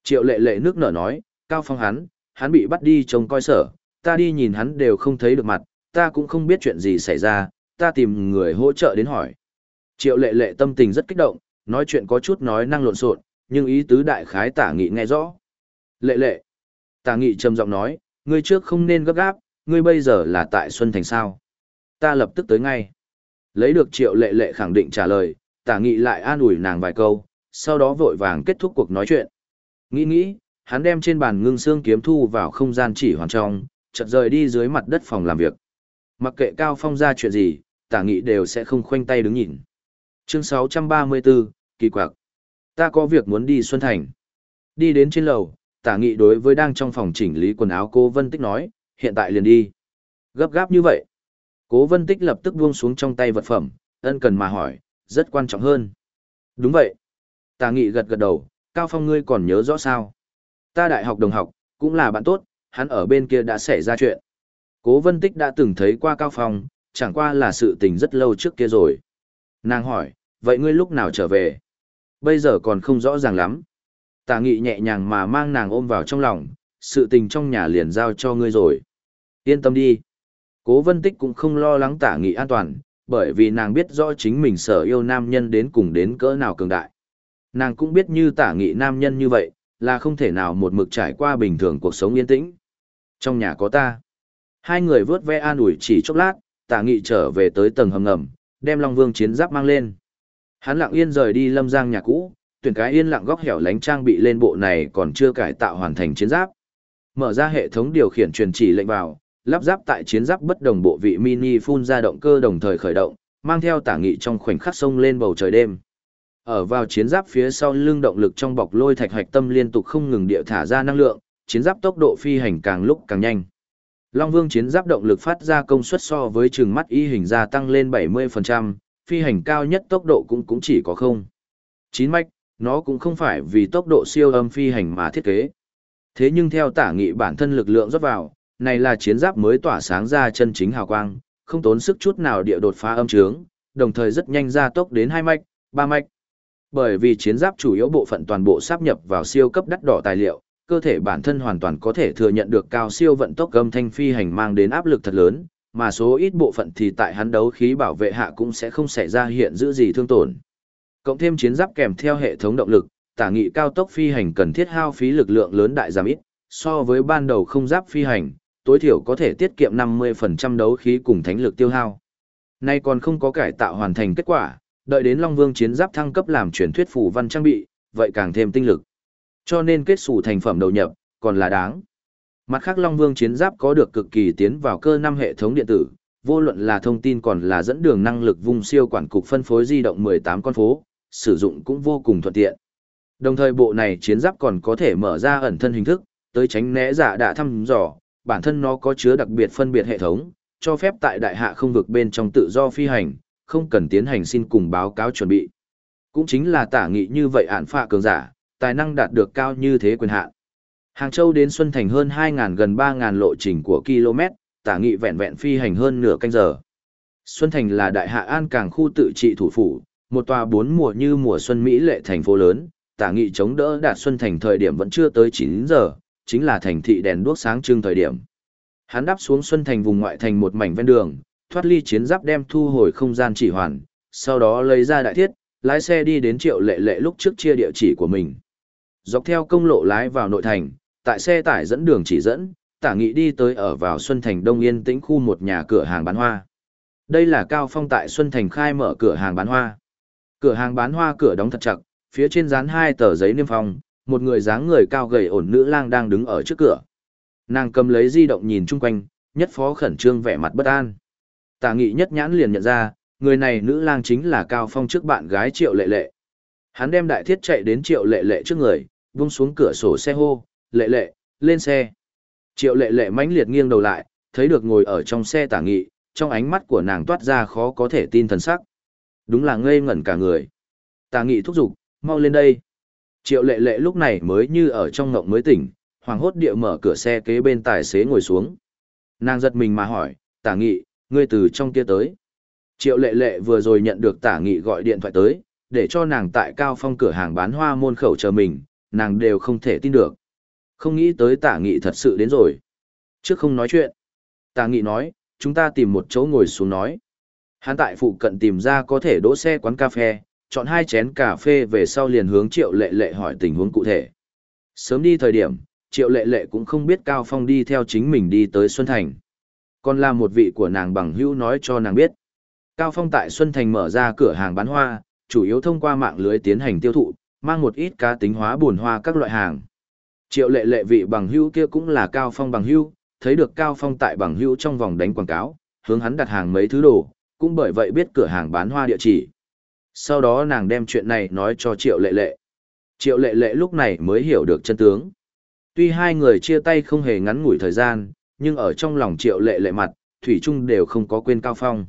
A: Triệu lệ lệ nước nở nói, Cao Phong hắn, hắn bị bắt đi trông coi sở, ta đi nhìn hắn đều không thấy được mặt, ta cũng không biết chuyện gì xảy ra, ta tìm người hỗ trợ đến hỏi. Triệu lệ lệ tâm tình rất kích động, nói chuyện có chút nói năng lộn xộn, nhưng ý tứ đại khái tả nghị nghe rõ. Lệ lệ. Tả nghị trầm giọng nói, ngươi trước không nên gấp gáp, ngươi bây giờ là tại Xuân Thành sao. Ta lập tức tới ngay. Lấy được triệu lệ lệ khẳng định trả lời, tả nghị lại an ủi nàng vài câu, sau đó vội vàng kết thúc cuộc nói chuyện. Nghĩ nghĩ, hắn đem trên bàn ngưng xương kiếm thu vào không gian chỉ hoàn trong, chợt rời đi dưới mặt đất phòng làm việc. Mặc kệ Cao Phong ra chuyện gì, tả nghị đều sẽ không khoanh tay đứng nhìn. Chương 634, kỳ quặc. Ta có việc muốn đi Xuân Thành. Đi đến trên lầu, tả nghị đối với đang trong phòng chỉnh lý quần áo cô Vân Tích nói, hiện tại liền đi. Gấp gáp như vậy. Cố Vân Tích lập tức buông xuống trong tay vật phẩm, ân cần mà hỏi, rất quan trọng hơn. Đúng vậy. Tả nghị gật gật đầu, Cao Phong ngươi còn nhớ rõ sao? Ta đại học đồng học, cũng là bạn tốt, hắn ở bên kia đã xảy ra chuyện. Cố Vân Tích đã từng thấy qua Cao Phong, chẳng qua là sự tình rất lâu trước kia rồi. Nàng hỏi, vậy ngươi lúc nào trở về? Bây giờ còn không rõ ràng lắm. Tả nghị nhẹ nhàng mà mang nàng ôm vào trong lòng, sự tình trong nhà liền giao cho ngươi rồi. Yên tâm đi. Cố Vân Tích cũng không lo lắng tả nghị an toàn, bởi vì nàng biết rõ chính mình sở yêu nam nhân đến cùng đến cỡ nào cường đại. Nàng cũng biết như tả nghị nam nhân như vậy, là không thể nào một mực trải qua bình thường cuộc sống yên tĩnh. Trong nhà có ta. Hai người vớt ve an ủi chỉ chốc lát, tả nghị trở về tới tầng hầm ngầm, đem Long Vương chiến giáp mang lên. Hắn lặng yên rời đi lâm giang nhà cũ, tuyển cái yên lặng góc hẻo lánh trang bị lên bộ này còn chưa cải tạo hoàn thành chiến giáp. Mở ra hệ thống điều khiển truyền chỉ lệnh vào, lắp ráp tại chiến giáp bất đồng bộ vị mini phun ra động cơ đồng thời khởi động, mang theo tả nghị trong khoảnh khắc sông lên bầu trời đêm. Ở vào chiến giáp phía sau lưng động lực trong bọc lôi thạch hạch tâm liên tục không ngừng địa thả ra năng lượng, chiến giáp tốc độ phi hành càng lúc càng nhanh. Long Vương chiến giáp động lực phát ra công suất so với trường mắt y hình gia tăng lên 70%, phi hành cao nhất tốc độ cũng cũng chỉ có không. Chín mạch, nó cũng không phải vì tốc độ siêu âm phi hành mà thiết kế. Thế nhưng theo tả nghị bản thân lực lượng rót vào, này là chiến giáp mới tỏa sáng ra chân chính hào quang, không tốn sức chút nào địa đột phá âm trướng, đồng thời rất nhanh ra tốc đến hai mạch, ba mạch. Bởi vì chiến giáp chủ yếu bộ phận toàn bộ sáp nhập vào siêu cấp đắt đỏ tài liệu, cơ thể bản thân hoàn toàn có thể thừa nhận được cao siêu vận tốc âm thanh phi hành mang đến áp lực thật lớn, mà số ít bộ phận thì tại hắn đấu khí bảo vệ hạ cũng sẽ không xảy ra hiện giữ gì thương tổn. Cộng thêm chiến giáp kèm theo hệ thống động lực, tả nghị cao tốc phi hành cần thiết hao phí lực lượng lớn đại giảm ít, so với ban đầu không giáp phi hành, tối thiểu có thể tiết kiệm 50% đấu khí cùng thánh lực tiêu hao. Nay còn không có cải tạo hoàn thành kết quả, đợi đến Long Vương chiến giáp thăng cấp làm truyền thuyết phù văn trang bị, vậy càng thêm tinh lực. Cho nên kết sủ thành phẩm đầu nhập, còn là đáng. Mặt khác Long Vương chiến giáp có được cực kỳ tiến vào cơ năm hệ thống điện tử, vô luận là thông tin còn là dẫn đường năng lực vùng siêu quản cục phân phối di động 18 con phố, sử dụng cũng vô cùng thuận tiện. Đồng thời bộ này chiến giáp còn có thể mở ra ẩn thân hình thức, tới tránh né giả đã thăm dò, bản thân nó có chứa đặc biệt phân biệt hệ thống, cho phép tại đại hạ không vực bên trong tự do phi hành, không cần tiến hành xin cùng báo cáo chuẩn bị. Cũng chính là tả nghị như vậy ản phạ cường giả, tài năng đạt được cao như thế quyền hạn. Hàng Châu đến Xuân Thành hơn 2.000 gần 3.000 lộ trình của km, tả nghị vẹn vẹn phi hành hơn nửa canh giờ. Xuân Thành là đại hạ an càng khu tự trị thủ phủ, một tòa bốn mùa như mùa xuân Mỹ lệ thành phố lớn, tả nghị chống đỡ đạt Xuân Thành thời điểm vẫn chưa tới 9 giờ, chính là thành thị đèn đuốc sáng trưng thời điểm. Hắn đáp xuống Xuân Thành vùng ngoại thành một mảnh ven đường, thoát ly chiến giáp đem thu hồi không gian chỉ hoàn, sau đó lấy ra đại thiết, lái xe đi đến triệu lệ lệ lúc trước chia địa chỉ của mình. Dọc theo công lộ lái vào nội thành, tại xe tải dẫn đường chỉ dẫn, tả nghị đi tới ở vào Xuân Thành Đông Yên tĩnh khu một nhà cửa hàng bán hoa. Đây là Cao Phong tại Xuân Thành khai mở cửa hàng bán hoa. Cửa hàng bán hoa cửa đóng thật chặt, phía trên dán hai tờ giấy niêm phong, một người dáng người cao gầy ổn nữ lang đang đứng ở trước cửa. Nàng cầm lấy di động nhìn chung quanh, nhất phó khẩn trương vẻ mặt bất an. Tả nghị nhất nhãn liền nhận ra, người này nữ lang chính là Cao Phong trước bạn gái Triệu Lệ Lệ. Hắn đem đại thiết chạy đến Triệu Lệ Lệ trước người, vung xuống cửa sổ xe hô, Lệ Lệ, lên xe. Triệu Lệ Lệ mãnh liệt nghiêng đầu lại, thấy được ngồi ở trong xe tả nghị, trong ánh mắt của nàng toát ra khó có thể tin thần sắc. Đúng là ngây ngẩn cả người. Tả nghị thúc giục, mau lên đây. Triệu Lệ Lệ lúc này mới như ở trong ngộng mới tỉnh, hoàng hốt địa mở cửa xe kế bên tài xế ngồi xuống. Nàng giật mình mà hỏi, tả nghị, ngươi từ trong kia tới. Triệu lệ lệ vừa rồi nhận được tả nghị gọi điện thoại tới, để cho nàng tại cao phong cửa hàng bán hoa môn khẩu chờ mình, nàng đều không thể tin được. Không nghĩ tới tả nghị thật sự đến rồi. Trước không nói chuyện. Tả nghị nói, chúng ta tìm một chỗ ngồi xuống nói. Hắn tại phụ cận tìm ra có thể đỗ xe quán cà phê, chọn hai chén cà phê về sau liền hướng triệu lệ lệ hỏi tình huống cụ thể. Sớm đi thời điểm, triệu lệ lệ cũng không biết Cao Phong đi theo chính mình đi tới Xuân Thành. Còn là một vị của nàng bằng hữu nói cho nàng biết. Cao Phong tại Xuân Thành mở ra cửa hàng bán hoa, chủ yếu thông qua mạng lưới tiến hành tiêu thụ, mang một ít cá tính hóa buồn hoa các loại hàng. Triệu lệ lệ vị bằng hữu kia cũng là Cao Phong bằng hữu, thấy được Cao Phong tại bằng hữu trong vòng đánh quảng cáo, hướng hắn đặt hàng mấy thứ đồ, cũng bởi vậy biết cửa hàng bán hoa địa chỉ. Sau đó nàng đem chuyện này nói cho Triệu lệ lệ. Triệu lệ lệ lúc này mới hiểu được chân tướng. Tuy hai người chia tay không hề ngắn ngủi thời gian, nhưng ở trong lòng triệu lệ lệ mặt, Thủy Trung đều không có quên Cao Phong.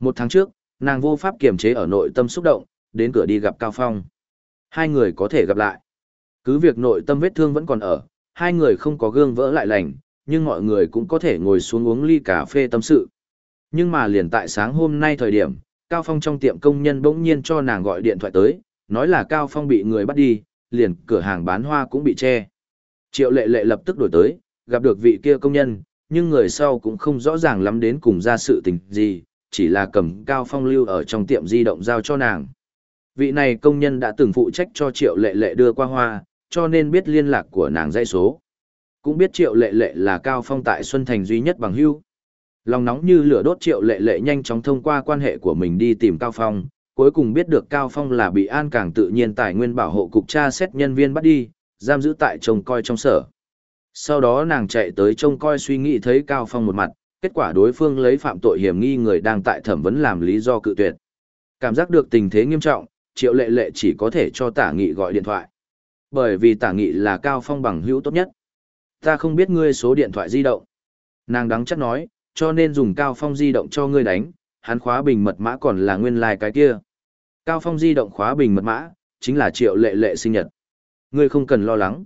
A: Một tháng trước, nàng vô pháp kiềm chế ở nội tâm xúc động, đến cửa đi gặp Cao Phong. Hai người có thể gặp lại. Cứ việc nội tâm vết thương vẫn còn ở, hai người không có gương vỡ lại lành, nhưng mọi người cũng có thể ngồi xuống uống ly cà phê tâm sự. Nhưng mà liền tại sáng hôm nay thời điểm, Cao Phong trong tiệm công nhân bỗng nhiên cho nàng gọi điện thoại tới, nói là Cao Phong bị người bắt đi, liền cửa hàng bán hoa cũng bị che. Triệu lệ lệ lập tức đổi tới, gặp được vị kia công nhân, nhưng người sau cũng không rõ ràng lắm đến cùng ra sự tình gì, chỉ là cầm cao phong lưu ở trong tiệm di động giao cho nàng. Vị này công nhân đã từng phụ trách cho triệu lệ lệ đưa qua hoa, cho nên biết liên lạc của nàng dây số. Cũng biết triệu lệ lệ là cao phong tại Xuân Thành duy nhất bằng hưu. Lòng nóng như lửa đốt triệu lệ lệ nhanh chóng thông qua quan hệ của mình đi tìm cao phong, cuối cùng biết được cao phong là bị an càng tự nhiên tài nguyên bảo hộ cục tra xét nhân viên bắt đi, giam giữ tại trông coi trong sở. Sau đó nàng chạy tới trông coi suy nghĩ thấy Cao Phong một mặt, kết quả đối phương lấy phạm tội hiểm nghi người đang tại thẩm vấn làm lý do cự tuyệt. Cảm giác được tình thế nghiêm trọng, Triệu Lệ Lệ chỉ có thể cho Tả Nghị gọi điện thoại. Bởi vì Tả Nghị là Cao Phong bằng hữu tốt nhất. Ta không biết ngươi số điện thoại di động. Nàng đắng chắc nói, cho nên dùng Cao Phong di động cho ngươi đánh, hắn khóa bình mật mã còn là nguyên lai like cái kia. Cao Phong di động khóa bình mật mã, chính là Triệu Lệ Lệ sinh nhật. Ngươi không cần lo lắng.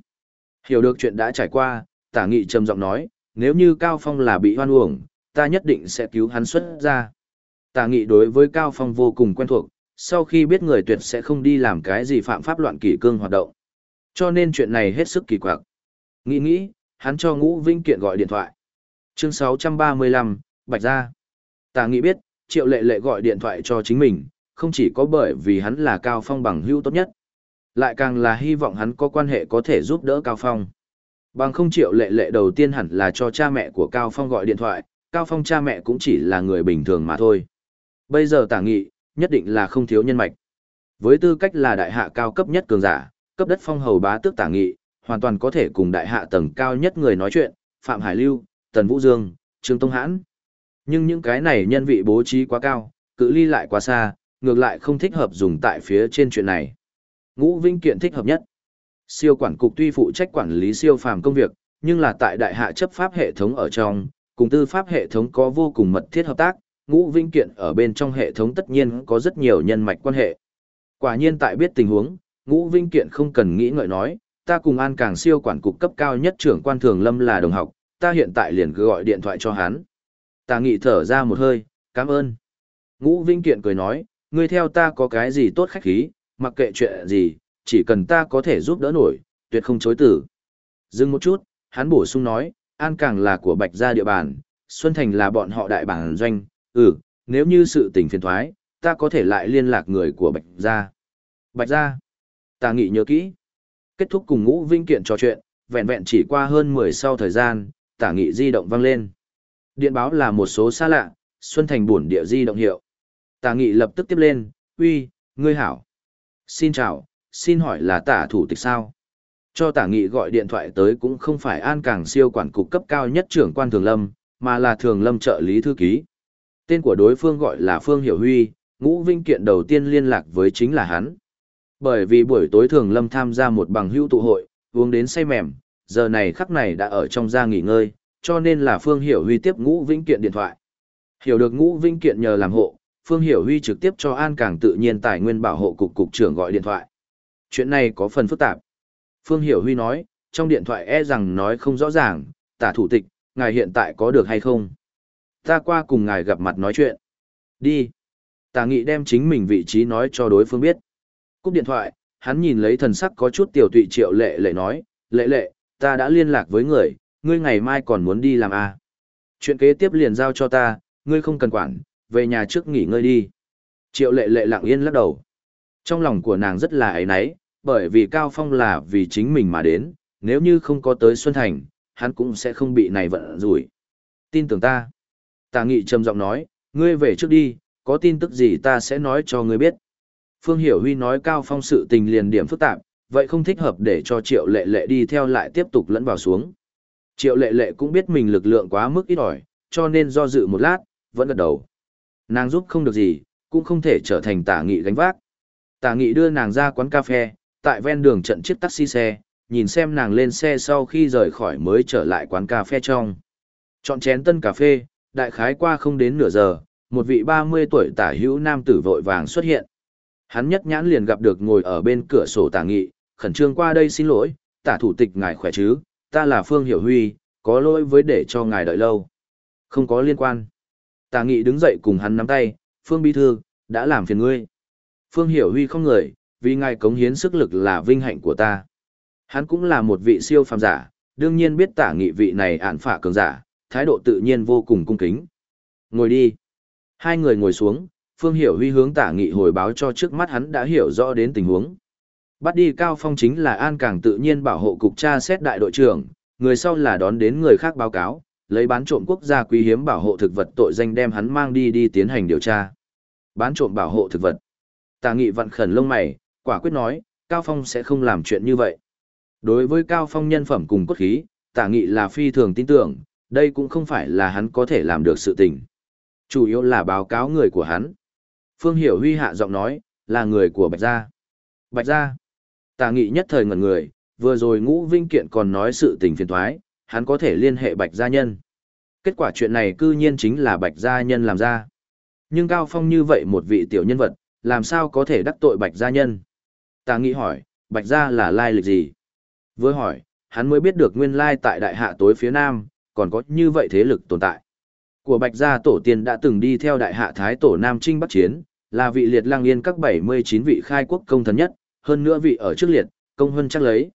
A: Hiểu được chuyện đã trải qua, tả nghị trầm giọng nói, nếu như Cao Phong là bị hoan uổng, ta nhất định sẽ cứu hắn xuất ra. Tả nghị đối với Cao Phong vô cùng quen thuộc, sau khi biết người tuyệt sẽ không đi làm cái gì phạm pháp loạn kỷ cương hoạt động. Cho nên chuyện này hết sức kỳ quặc. Nghĩ nghĩ, hắn cho Ngũ Vinh Kiện gọi điện thoại. Chương 635, Bạch Gia. Tả nghị biết, Triệu Lệ Lệ gọi điện thoại cho chính mình, không chỉ có bởi vì hắn là Cao Phong bằng hữu tốt nhất, lại càng là hy vọng hắn có quan hệ có thể giúp đỡ Cao Phong. Bằng không triệu lệ lệ đầu tiên hẳn là cho cha mẹ của Cao Phong gọi điện thoại, Cao Phong cha mẹ cũng chỉ là người bình thường mà thôi. Bây giờ tả nghị, nhất định là không thiếu nhân mạch. Với tư cách là đại hạ cao cấp nhất cường giả, cấp đất phong hầu bá tước tả nghị, hoàn toàn có thể cùng đại hạ tầng cao nhất người nói chuyện, Phạm Hải Lưu, Tần Vũ Dương, Trương Tông Hãn. Nhưng những cái này nhân vị bố trí quá cao, cự ly lại quá xa, ngược lại không thích hợp dùng tại phía trên chuyện này. Ngũ Vinh Kiện thích hợp nhất. Siêu quản cục tuy phụ trách quản lý siêu phàm công việc, nhưng là tại đại hạ chấp pháp hệ thống ở trong, cùng tư pháp hệ thống có vô cùng mật thiết hợp tác, Ngũ Vinh Kiện ở bên trong hệ thống tất nhiên có rất nhiều nhân mạch quan hệ. Quả nhiên tại biết tình huống, Ngũ Vinh Kiện không cần nghĩ ngợi nói, ta cùng An Càng siêu quản cục cấp cao nhất trưởng quan thường Lâm là đồng học, ta hiện tại liền cứ gọi điện thoại cho hắn. Tà Nghị thở ra một hơi, cảm ơn. Ngũ Vinh Kiện cười nói, ngươi theo ta có cái gì tốt khách khí, mặc kệ chuyện gì, chỉ cần ta có thể giúp đỡ nổi, tuyệt không chối từ. Dừng một chút, hắn bổ sung nói, An Càng là của Bạch Gia địa bàn, Xuân Thành là bọn họ đại bản doanh, ừ, nếu như sự tình phiền thoái, ta có thể lại liên lạc người của Bạch Gia. Bạch Gia. Ta nghĩ nhớ kỹ. Kết thúc cùng ngũ vinh kiện trò chuyện, vẹn vẹn chỉ qua hơn 10 sau thời gian, tả nghị di động vang lên. Điện báo là một số xa lạ, Xuân Thành buồn địa di động hiệu. Tả nghị lập tức tiếp lên, uy, ngươi hảo. Xin chào, xin hỏi là tả thủ tịch sao? Cho tả nghị gọi điện thoại tới cũng không phải an càng siêu quản cục cấp cao nhất trưởng quan thường lâm, mà là thường lâm trợ lý thư ký. Tên của đối phương gọi là Phương Hiểu Huy, ngũ vinh kiện đầu tiên liên lạc với chính là hắn. Bởi vì buổi tối thường lâm tham gia một bằng hữu tụ hội, uống đến say mềm, giờ này khắc này đã ở trong gia nghỉ ngơi, cho nên là Phương Hiểu Huy tiếp ngũ vinh kiện điện thoại. Hiểu được ngũ vinh kiện nhờ làm hộ, Phương Hiểu Huy trực tiếp cho An Càng tự nhiên tài nguyên bảo hộ cục cục trưởng gọi điện thoại. Chuyện này có phần phức tạp. Phương Hiểu Huy nói, trong điện thoại e rằng nói không rõ ràng, tả thủ tịch, ngài hiện tại có được hay không? Ta qua cùng ngài gặp mặt nói chuyện. Đi. Tả nghị đem chính mình vị trí nói cho đối phương biết. Cúp điện thoại, hắn nhìn lấy thần sắc có chút tiểu tụy triệu lệ lệ nói, lệ lệ, ta đã liên lạc với người, ngươi ngày mai còn muốn đi làm à? Chuyện kế tiếp liền giao cho ta, ngươi không cần quản, về nhà trước nghỉ ngơi đi. Triệu lệ lệ lặng yên lắc đầu. Trong lòng của nàng rất là ấy náy, bởi vì Cao Phong là vì chính mình mà đến, nếu như không có tới Xuân Thành, hắn cũng sẽ không bị này vận rủi. Tin tưởng ta. Tà Nghị trầm giọng nói, ngươi về trước đi, có tin tức gì ta sẽ nói cho ngươi biết. Phương Hiểu Huy nói Cao Phong sự tình liền điểm phức tạp, vậy không thích hợp để cho Triệu Lệ Lệ đi theo lại tiếp tục lẫn vào xuống. Triệu Lệ Lệ cũng biết mình lực lượng quá mức ít ỏi, cho nên do dự một lát, vẫn gật đầu. Nàng giúp không được gì, cũng không thể trở thành tả nghị gánh vác. Tả nghị đưa nàng ra quán cà phê, tại ven đường trận chiếc taxi xe, nhìn xem nàng lên xe sau khi rời khỏi mới trở lại quán cà phê trong. Chọn chén tân cà phê, đại khái qua không đến nửa giờ, một vị 30 tuổi tả hữu nam tử vội vàng xuất hiện. Hắn nhất nhãn liền gặp được ngồi ở bên cửa sổ tả nghị, khẩn trương qua đây xin lỗi, tả thủ tịch ngài khỏe chứ, ta là Phương Hiểu Huy, có lỗi với để cho ngài đợi lâu. Không có liên quan tà nghị đứng dậy cùng hắn nắm tay, Phương Bí Thư, đã làm phiền ngươi. Phương Hiểu Huy không người, vì ngài cống hiến sức lực là vinh hạnh của ta. Hắn cũng là một vị siêu phàm giả, đương nhiên biết tả nghị vị này ạn phả cường giả, thái độ tự nhiên vô cùng cung kính. Ngồi đi. Hai người ngồi xuống, Phương Hiểu Huy hướng tả nghị hồi báo cho trước mắt hắn đã hiểu rõ đến tình huống. Bắt đi Cao Phong chính là An Càng tự nhiên bảo hộ cục tra xét đại đội trưởng, người sau là đón đến người khác báo cáo, lấy bán trộm quốc gia quý hiếm bảo hộ thực vật tội danh đem hắn mang đi đi tiến hành điều tra. Bán trộm bảo hộ thực vật. Tà nghị vặn khẩn lông mày, quả quyết nói, Cao Phong sẽ không làm chuyện như vậy. Đối với Cao Phong nhân phẩm cùng cốt khí, tà nghị là phi thường tin tưởng, đây cũng không phải là hắn có thể làm được sự tình. Chủ yếu là báo cáo người của hắn. Phương Hiểu Huy hạ giọng nói, là người của Bạch Gia. Bạch Gia. Tà nghị nhất thời ngẩn người, vừa rồi ngũ vinh kiện còn nói sự tình phiền thoái, hắn có thể liên hệ Bạch Gia Nhân. Kết quả chuyện này cư nhiên chính là Bạch Gia Nhân làm ra. Nhưng Cao Phong như vậy một vị tiểu nhân vật, làm sao có thể đắc tội Bạch Gia Nhân? Ta nghĩ hỏi, Bạch Gia là lai lịch gì? Vừa hỏi, hắn mới biết được nguyên lai tại đại hạ tối phía nam, còn có như vậy thế lực tồn tại. Của Bạch Gia tổ tiên đã từng đi theo đại hạ Thái tổ Nam Trinh Bắc Chiến, là vị liệt lang yên các 79 vị khai quốc công thần nhất, hơn nữa vị ở trước liệt, công hơn chắc lấy.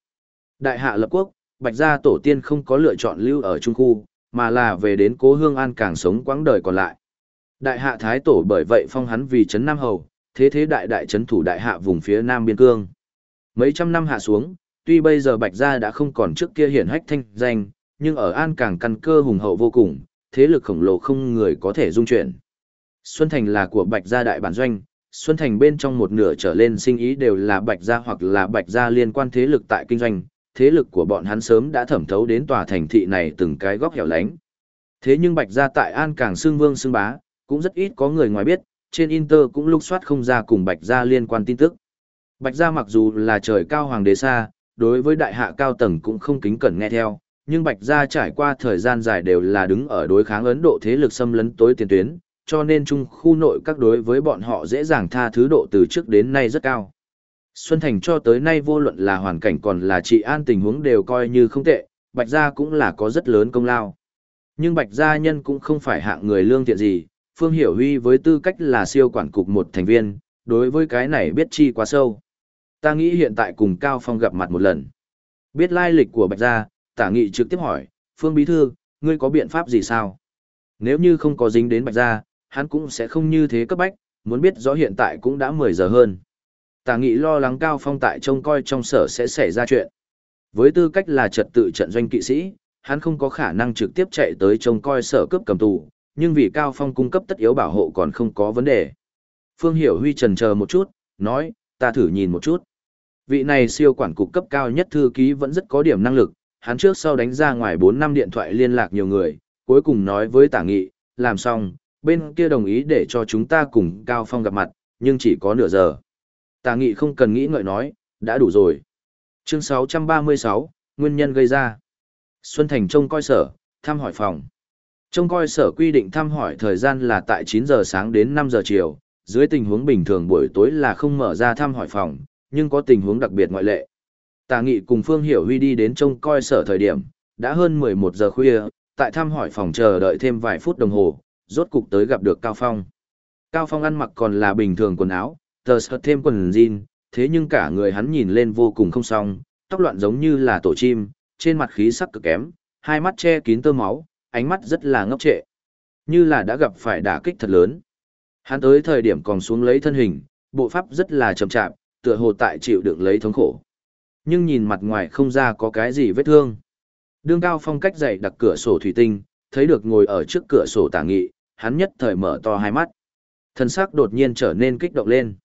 A: Đại hạ lập quốc, Bạch Gia tổ tiên không có lựa chọn lưu ở Trung Khu, mà là về đến cố hương an càng sống quãng đời còn lại. Đại hạ Thái tổ bởi vậy phong hắn vì Trấn Nam Hầu, thế thế đại đại trấn thủ đại hạ vùng phía Nam Biên Cương. Mấy trăm năm hạ xuống, tuy bây giờ Bạch Gia đã không còn trước kia hiển hách thanh danh, nhưng ở An Càng căn cơ hùng hậu vô cùng, thế lực khổng lồ không người có thể dung chuyển. Xuân Thành là của Bạch Gia đại bản doanh, Xuân Thành bên trong một nửa trở lên sinh ý đều là Bạch Gia hoặc là Bạch Gia liên quan thế lực tại kinh doanh, thế lực của bọn hắn sớm đã thẩm thấu đến tòa thành thị này từng cái góc hẻo lánh. Thế nhưng Bạch Gia tại An Càng sương vương sương bá, cũng rất ít có người ngoài biết, trên Inter cũng lục soát không ra cùng Bạch Gia liên quan tin tức. Bạch Gia mặc dù là trời cao hoàng đế xa, đối với đại hạ cao tầng cũng không kính cẩn nghe theo, nhưng Bạch Gia trải qua thời gian dài đều là đứng ở đối kháng Ấn Độ thế lực xâm lấn tối tiền tuyến, cho nên chung khu nội các đối với bọn họ dễ dàng tha thứ độ từ trước đến nay rất cao. Xuân Thành cho tới nay vô luận là hoàn cảnh còn là trị an tình huống đều coi như không tệ, Bạch Gia cũng là có rất lớn công lao. Nhưng Bạch Gia nhân cũng không phải hạng người lương thiện gì, Phương Hiểu Huy với tư cách là siêu quản cục một thành viên, đối với cái này biết chi quá sâu. Ta nghĩ hiện tại cùng Cao Phong gặp mặt một lần. Biết lai lịch của Bạch Gia, tả nghị trực tiếp hỏi, Phương Bí Thư, ngươi có biện pháp gì sao? Nếu như không có dính đến Bạch Gia, hắn cũng sẽ không như thế cấp bách, muốn biết rõ hiện tại cũng đã 10 giờ hơn. Tả nghị lo lắng Cao Phong tại trông coi trong sở sẽ xảy ra chuyện. Với tư cách là trật tự trận doanh kỵ sĩ, hắn không có khả năng trực tiếp chạy tới trông coi sở cướp cầm tù, nhưng vì Cao Phong cung cấp tất yếu bảo hộ còn không có vấn đề. Phương Hiểu Huy trần chờ một chút, nói, ta thử nhìn một chút. Vị này siêu quản cục cấp cao nhất thư ký vẫn rất có điểm năng lực, hắn trước sau đánh ra ngoài 4 năm điện thoại liên lạc nhiều người, cuối cùng nói với tả nghị, làm xong, bên kia đồng ý để cho chúng ta cùng Cao Phong gặp mặt, nhưng chỉ có nửa giờ tà nghị không cần nghĩ ngợi nói, đã đủ rồi. Chương 636, Nguyên nhân gây ra. Xuân Thành trông coi sở, thăm hỏi phòng. Trông coi sở quy định thăm hỏi thời gian là tại 9 giờ sáng đến 5 giờ chiều, dưới tình huống bình thường buổi tối là không mở ra thăm hỏi phòng, nhưng có tình huống đặc biệt ngoại lệ. Tà Nghị cùng Phương Hiểu Huy đi đến trông coi sở thời điểm, đã hơn 11 giờ khuya, tại thăm hỏi phòng chờ đợi thêm vài phút đồng hồ, rốt cục tới gặp được Cao Phong. Cao Phong ăn mặc còn là bình thường quần áo, tờ sợt thêm quần jean, thế nhưng cả người hắn nhìn lên vô cùng không song, tóc loạn giống như là tổ chim, trên mặt khí sắc cực kém, hai mắt che kín tơ máu, ánh mắt rất là ngốc trệ. Như là đã gặp phải đả kích thật lớn. Hắn tới thời điểm còn xuống lấy thân hình, bộ pháp rất là chậm chạp, tựa hồ tại chịu đựng lấy thống khổ. Nhưng nhìn mặt ngoài không ra có cái gì vết thương. Đương cao phong cách dậy đặt cửa sổ thủy tinh, thấy được ngồi ở trước cửa sổ tả nghị, hắn nhất thời mở to hai mắt. Thân xác đột nhiên trở nên kích động lên.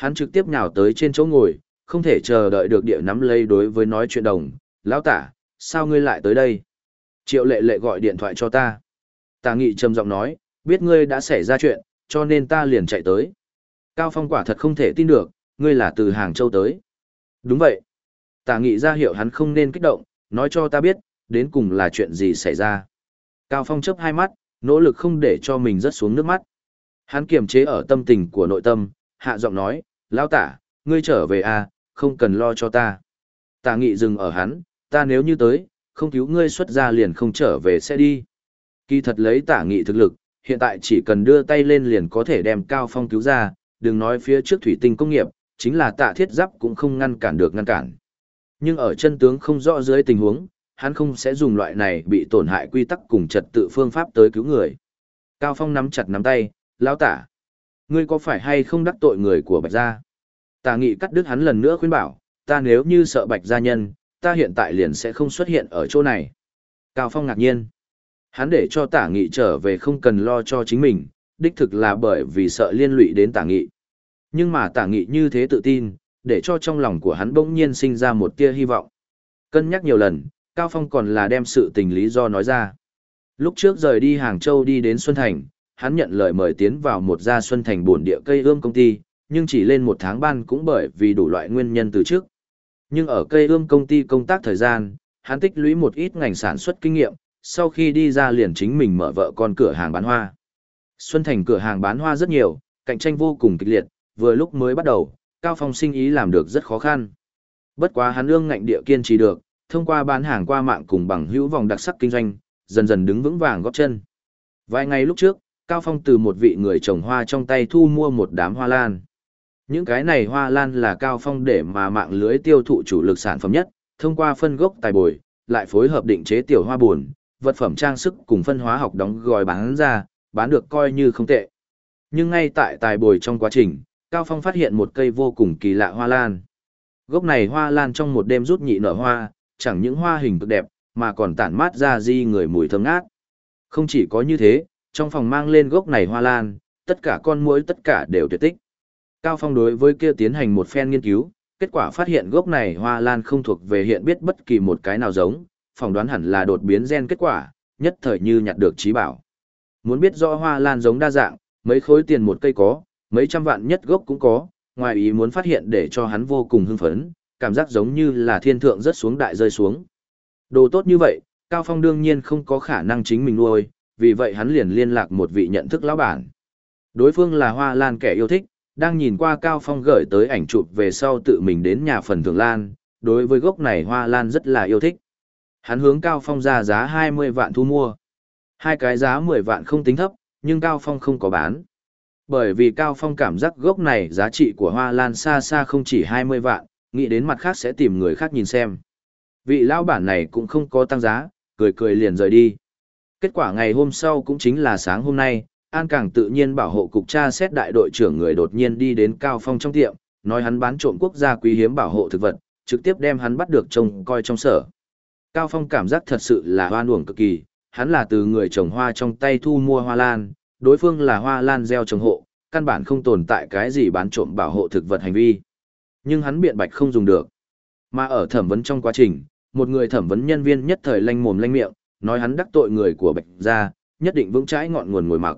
A: Hắn trực tiếp nhào tới trên chỗ ngồi, không thể chờ đợi được địa nắm lấy đối với nói chuyện đồng. Lão tả, sao ngươi lại tới đây? Triệu lệ lệ gọi điện thoại cho ta. Tà nghị trầm giọng nói, biết ngươi đã xảy ra chuyện, cho nên ta liền chạy tới. Cao Phong quả thật không thể tin được, ngươi là từ Hàng Châu tới. Đúng vậy. Tà nghị ra hiệu hắn không nên kích động, nói cho ta biết, đến cùng là chuyện gì xảy ra. Cao Phong chớp hai mắt, nỗ lực không để cho mình rớt xuống nước mắt. Hắn kiềm chế ở tâm tình của nội tâm, hạ giọng nói, lão tả, ngươi trở về à, không cần lo cho ta. Tả nghị dừng ở hắn, ta nếu như tới, không cứu ngươi xuất ra liền không trở về sẽ đi. Kỳ thật lấy tả nghị thực lực, hiện tại chỉ cần đưa tay lên liền có thể đem Cao Phong cứu ra, đừng nói phía trước thủy tinh công nghiệp, chính là tạ thiết giáp cũng không ngăn cản được ngăn cản. Nhưng ở chân tướng không rõ dưới tình huống, hắn không sẽ dùng loại này bị tổn hại quy tắc cùng trật tự phương pháp tới cứu người. Cao Phong nắm chặt nắm tay, lão tả. Ngươi có phải hay không đắc tội người của Bạch Gia? Tả nghị cắt đứt hắn lần nữa khuyên bảo, ta nếu như sợ Bạch Gia nhân, ta hiện tại liền sẽ không xuất hiện ở chỗ này. Cao Phong ngạc nhiên. Hắn để cho tả nghị trở về không cần lo cho chính mình, đích thực là bởi vì sợ liên lụy đến tả nghị. Nhưng mà tả nghị như thế tự tin, để cho trong lòng của hắn bỗng nhiên sinh ra một tia hy vọng. Cân nhắc nhiều lần, Cao Phong còn là đem sự tình lý do nói ra. Lúc trước rời đi Hàng Châu đi đến Xuân Thành, hắn nhận lời mời tiến vào một gia Xuân Thành bổn địa cây ươm công ty, nhưng chỉ lên một tháng ban cũng bởi vì đủ loại nguyên nhân từ trước. Nhưng ở cây ươm công ty công tác thời gian, hắn tích lũy một ít ngành sản xuất kinh nghiệm, sau khi đi ra liền chính mình mở vợ con cửa hàng bán hoa. Xuân Thành cửa hàng bán hoa rất nhiều, cạnh tranh vô cùng kịch liệt, vừa lúc mới bắt đầu, Cao Phong sinh ý làm được rất khó khăn. Bất quá hắn ương ngạnh địa kiên trì được, thông qua bán hàng qua mạng cùng bằng hữu vòng đặc sắc kinh doanh, dần dần đứng vững vàng góp chân. Vài ngày lúc trước, Cao Phong từ một vị người trồng hoa trong tay thu mua một đám hoa lan. Những cái này hoa lan là Cao Phong để mà mạng lưới tiêu thụ chủ lực sản phẩm nhất, thông qua phân gốc tài bồi, lại phối hợp định chế tiểu hoa buồn, vật phẩm trang sức cùng phân hóa học đóng gói bán ra, bán được coi như không tệ. Nhưng ngay tại tài bồi trong quá trình, Cao Phong phát hiện một cây vô cùng kỳ lạ hoa lan. Gốc này hoa lan trong một đêm rút nhị nở hoa, chẳng những hoa hình cực đẹp, mà còn tản mát ra di người mùi thơm ngát. Không chỉ có như thế, trong phòng mang lên gốc này hoa lan, tất cả con muỗi tất cả đều tuyệt tích. Cao Phong đối với kia tiến hành một phen nghiên cứu, kết quả phát hiện gốc này hoa lan không thuộc về hiện biết bất kỳ một cái nào giống, phỏng đoán hẳn là đột biến gen kết quả, nhất thời như nhặt được trí bảo. Muốn biết rõ hoa lan giống đa dạng, mấy khối tiền một cây có, mấy trăm vạn nhất gốc cũng có, ngoài ý muốn phát hiện để cho hắn vô cùng hưng phấn, cảm giác giống như là thiên thượng rất xuống đại rơi xuống. Đồ tốt như vậy, Cao Phong đương nhiên không có khả năng chính mình nuôi, vì vậy hắn liền liên lạc một vị nhận thức lão bản. Đối phương là Hoa Lan kẻ yêu thích, đang nhìn qua Cao Phong gửi tới ảnh chụp về sau tự mình đến nhà phần thưởng Lan, đối với gốc này Hoa Lan rất là yêu thích. Hắn hướng Cao Phong ra giá 20 vạn thu mua. Hai cái giá 10 vạn không tính thấp, nhưng Cao Phong không có bán. Bởi vì Cao Phong cảm giác gốc này giá trị của Hoa Lan xa xa không chỉ 20 vạn, nghĩ đến mặt khác sẽ tìm người khác nhìn xem. Vị lão bản này cũng không có tăng giá, cười cười liền rời đi. Kết quả ngày hôm sau cũng chính là sáng hôm nay, An Càng tự nhiên bảo hộ cục tra xét đại đội trưởng người đột nhiên đi đến Cao Phong trong tiệm, nói hắn bán trộm quốc gia quý hiếm bảo hộ thực vật, trực tiếp đem hắn bắt được trông coi trong sở. Cao Phong cảm giác thật sự là hoan uổng cực kỳ, hắn là từ người trồng hoa trong tay thu mua hoa lan, đối phương là hoa lan gieo trồng hộ, căn bản không tồn tại cái gì bán trộm bảo hộ thực vật hành vi. Nhưng hắn biện bạch không dùng được. Mà ở thẩm vấn trong quá trình, một người thẩm vấn nhân viên nhất thời lanh mồm lanh miệng, nói hắn đắc tội người của Bạch gia, nhất định vững chãi ngọn nguồn ngồi mặc.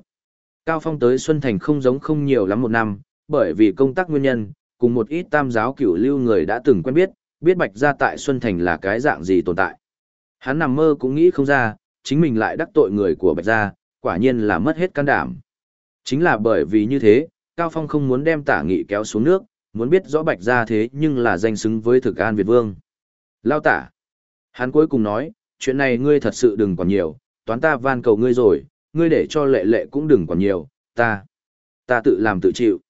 A: Cao Phong tới Xuân Thành không giống không nhiều lắm một năm, bởi vì công tác nguyên nhân, cùng một ít tam giáo cửu lưu người đã từng quen biết, biết Bạch gia tại Xuân Thành là cái dạng gì tồn tại. Hắn nằm mơ cũng nghĩ không ra, chính mình lại đắc tội người của Bạch gia, quả nhiên là mất hết can đảm. Chính là bởi vì như thế, Cao Phong không muốn đem tả nghị kéo xuống nước, muốn biết rõ Bạch gia thế nhưng là danh xứng với thực an Việt Vương. Lao tả. Hắn cuối cùng nói, chuyện này ngươi thật sự đừng còn nhiều, toán ta van cầu ngươi rồi, ngươi để cho lệ lệ cũng đừng còn nhiều, ta, ta tự làm tự chịu.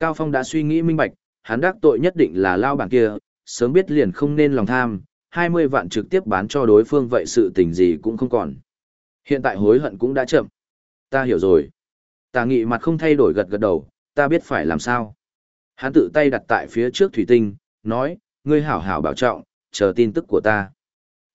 A: Cao Phong đã suy nghĩ minh bạch, hắn đắc tội nhất định là lao bản kia, sớm biết liền không nên lòng tham, 20 vạn trực tiếp bán cho đối phương vậy sự tình gì cũng không còn. Hiện tại hối hận cũng đã chậm. Ta hiểu rồi. ta nghị mặt không thay đổi gật gật đầu, ta biết phải làm sao. Hắn tự tay đặt tại phía trước thủy tinh, nói, ngươi hảo hảo bảo trọng, chờ tin tức của ta.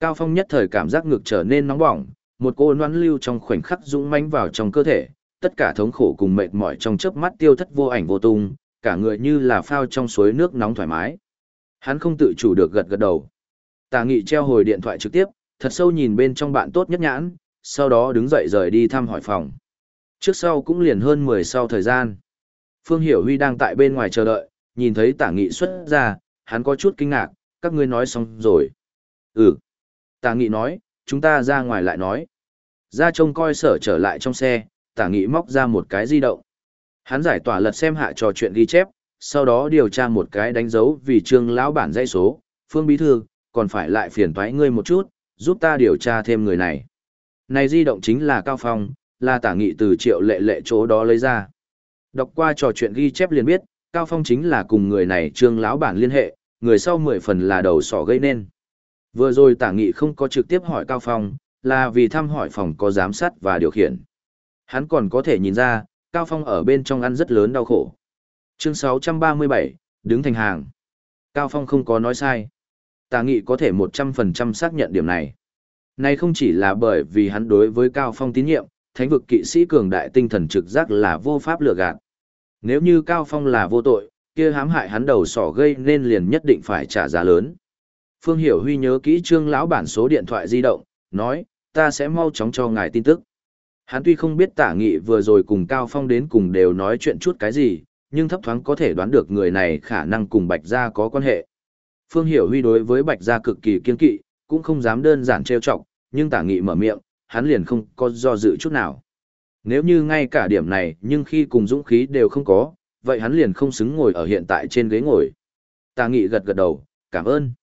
A: Cao Phong nhất thời cảm giác ngực trở nên nóng bỏng, một cô noãn lưu trong khoảnh khắc dũng mãnh vào trong cơ thể, tất cả thống khổ cùng mệt mỏi trong chớp mắt tiêu thất vô ảnh vô tung, cả người như là phao trong suối nước nóng thoải mái. Hắn không tự chủ được gật gật đầu. Tà Nghị treo hồi điện thoại trực tiếp, thật sâu nhìn bên trong bạn tốt nhất nhãn, sau đó đứng dậy rời đi thăm hỏi phòng. Trước sau cũng liền hơn 10 sau thời gian. Phương Hiểu Huy đang tại bên ngoài chờ đợi, nhìn thấy Tả Nghị xuất ra, hắn có chút kinh ngạc, các ngươi nói xong rồi. Ừ. Tả Nghị nói, chúng ta ra ngoài lại nói. Ra trông coi sở trở lại trong xe, Tả Nghị móc ra một cái di động. Hắn giải tỏa lật xem hạ trò chuyện ghi chép, sau đó điều tra một cái đánh dấu vì trương lão bản dây số, Phương Bí Thư, còn phải lại phiền toái ngươi một chút, giúp ta điều tra thêm người này. Này di động chính là Cao Phong, là tả nghị từ triệu lệ lệ chỗ đó lấy ra. Đọc qua trò chuyện ghi chép liền biết, Cao Phong chính là cùng người này trương lão bản liên hệ, người sau mười phần là đầu sỏ gây nên. Vừa rồi tả nghị không có trực tiếp hỏi Cao Phong, là vì thăm hỏi phòng có giám sát và điều khiển. Hắn còn có thể nhìn ra, Cao Phong ở bên trong ăn rất lớn đau khổ. Chương 637, đứng thành hàng. Cao Phong không có nói sai. Tả nghị có thể 100% xác nhận điểm này. Này không chỉ là bởi vì hắn đối với Cao Phong tín nhiệm, thánh vực kỵ sĩ cường đại tinh thần trực giác là vô pháp lừa gạt. Nếu như Cao Phong là vô tội, kia hãm hại hắn đầu sỏ gây nên liền nhất định phải trả giá lớn. Phương Hiểu Huy nhớ kỹ trương lão bản số điện thoại di động, nói, ta sẽ mau chóng cho ngài tin tức. Hắn tuy không biết tả nghị vừa rồi cùng Cao Phong đến cùng đều nói chuyện chút cái gì, nhưng thấp thoáng có thể đoán được người này khả năng cùng Bạch Gia có quan hệ. Phương Hiểu Huy đối với Bạch Gia cực kỳ kiên kỵ, cũng không dám đơn giản trêu chọc, nhưng tả nghị mở miệng, hắn liền không có do dự chút nào. Nếu như ngay cả điểm này nhưng khi cùng dũng khí đều không có, vậy hắn liền không xứng ngồi ở hiện tại trên ghế ngồi. Tả nghị gật gật đầu, cảm ơn.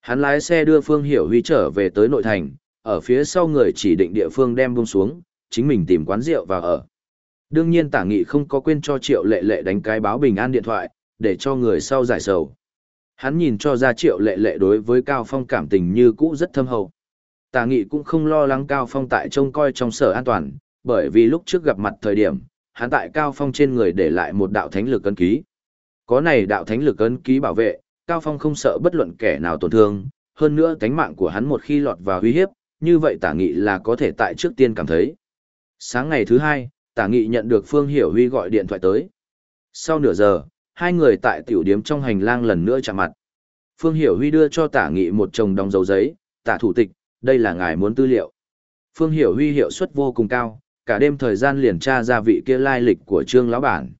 A: Hắn lái xe đưa Phương Hiểu Huy trở về tới nội thành, ở phía sau người chỉ định địa phương đem buông xuống, chính mình tìm quán rượu và ở. Đương nhiên tả nghị không có quên cho triệu lệ lệ đánh cái báo bình an điện thoại, để cho người sau giải sầu. Hắn nhìn cho ra triệu lệ lệ đối với Cao Phong cảm tình như cũ rất thâm hậu. Tả nghị cũng không lo lắng Cao Phong tại trông coi trong sở an toàn, bởi vì lúc trước gặp mặt thời điểm, hắn tại Cao Phong trên người để lại một đạo thánh lực ấn ký. Có này đạo thánh lực ấn ký bảo vệ, Cao Phong không sợ bất luận kẻ nào tổn thương, hơn nữa tánh mạng của hắn một khi lọt vào uy hiếp, như vậy tả nghị là có thể tại trước tiên cảm thấy. Sáng ngày thứ hai, tả nghị nhận được Phương Hiểu Huy gọi điện thoại tới. Sau nửa giờ, hai người tại tiểu điếm trong hành lang lần nữa chạm mặt. Phương Hiểu Huy đưa cho tả nghị một chồng đóng dấu giấy, tả thủ tịch, đây là ngài muốn tư liệu. Phương Hiểu Huy hiệu suất vô cùng cao, cả đêm thời gian liền tra ra vị kia lai lịch của Trương lão bản.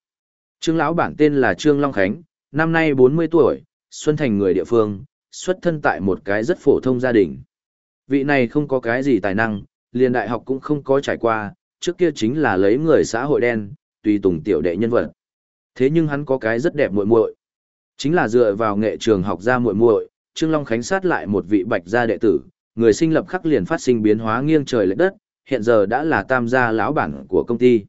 A: Trương lão bản tên là Trương Long Khánh, năm nay 40 tuổi, xuân thành người địa phương, xuất thân tại một cái rất phổ thông gia đình. Vị này không có cái gì tài năng, liền đại học cũng không có trải qua, trước kia chính là lấy người xã hội đen, tùy tùng tiểu đệ nhân vật. Thế nhưng hắn có cái rất đẹp muội muội. Chính là dựa vào nghệ trường học ra muội muội, Trương Long Khánh sát lại một vị bạch gia đệ tử, người sinh lập khắc liền phát sinh biến hóa nghiêng trời lệch đất, hiện giờ đã là tam gia lão bản của công ty.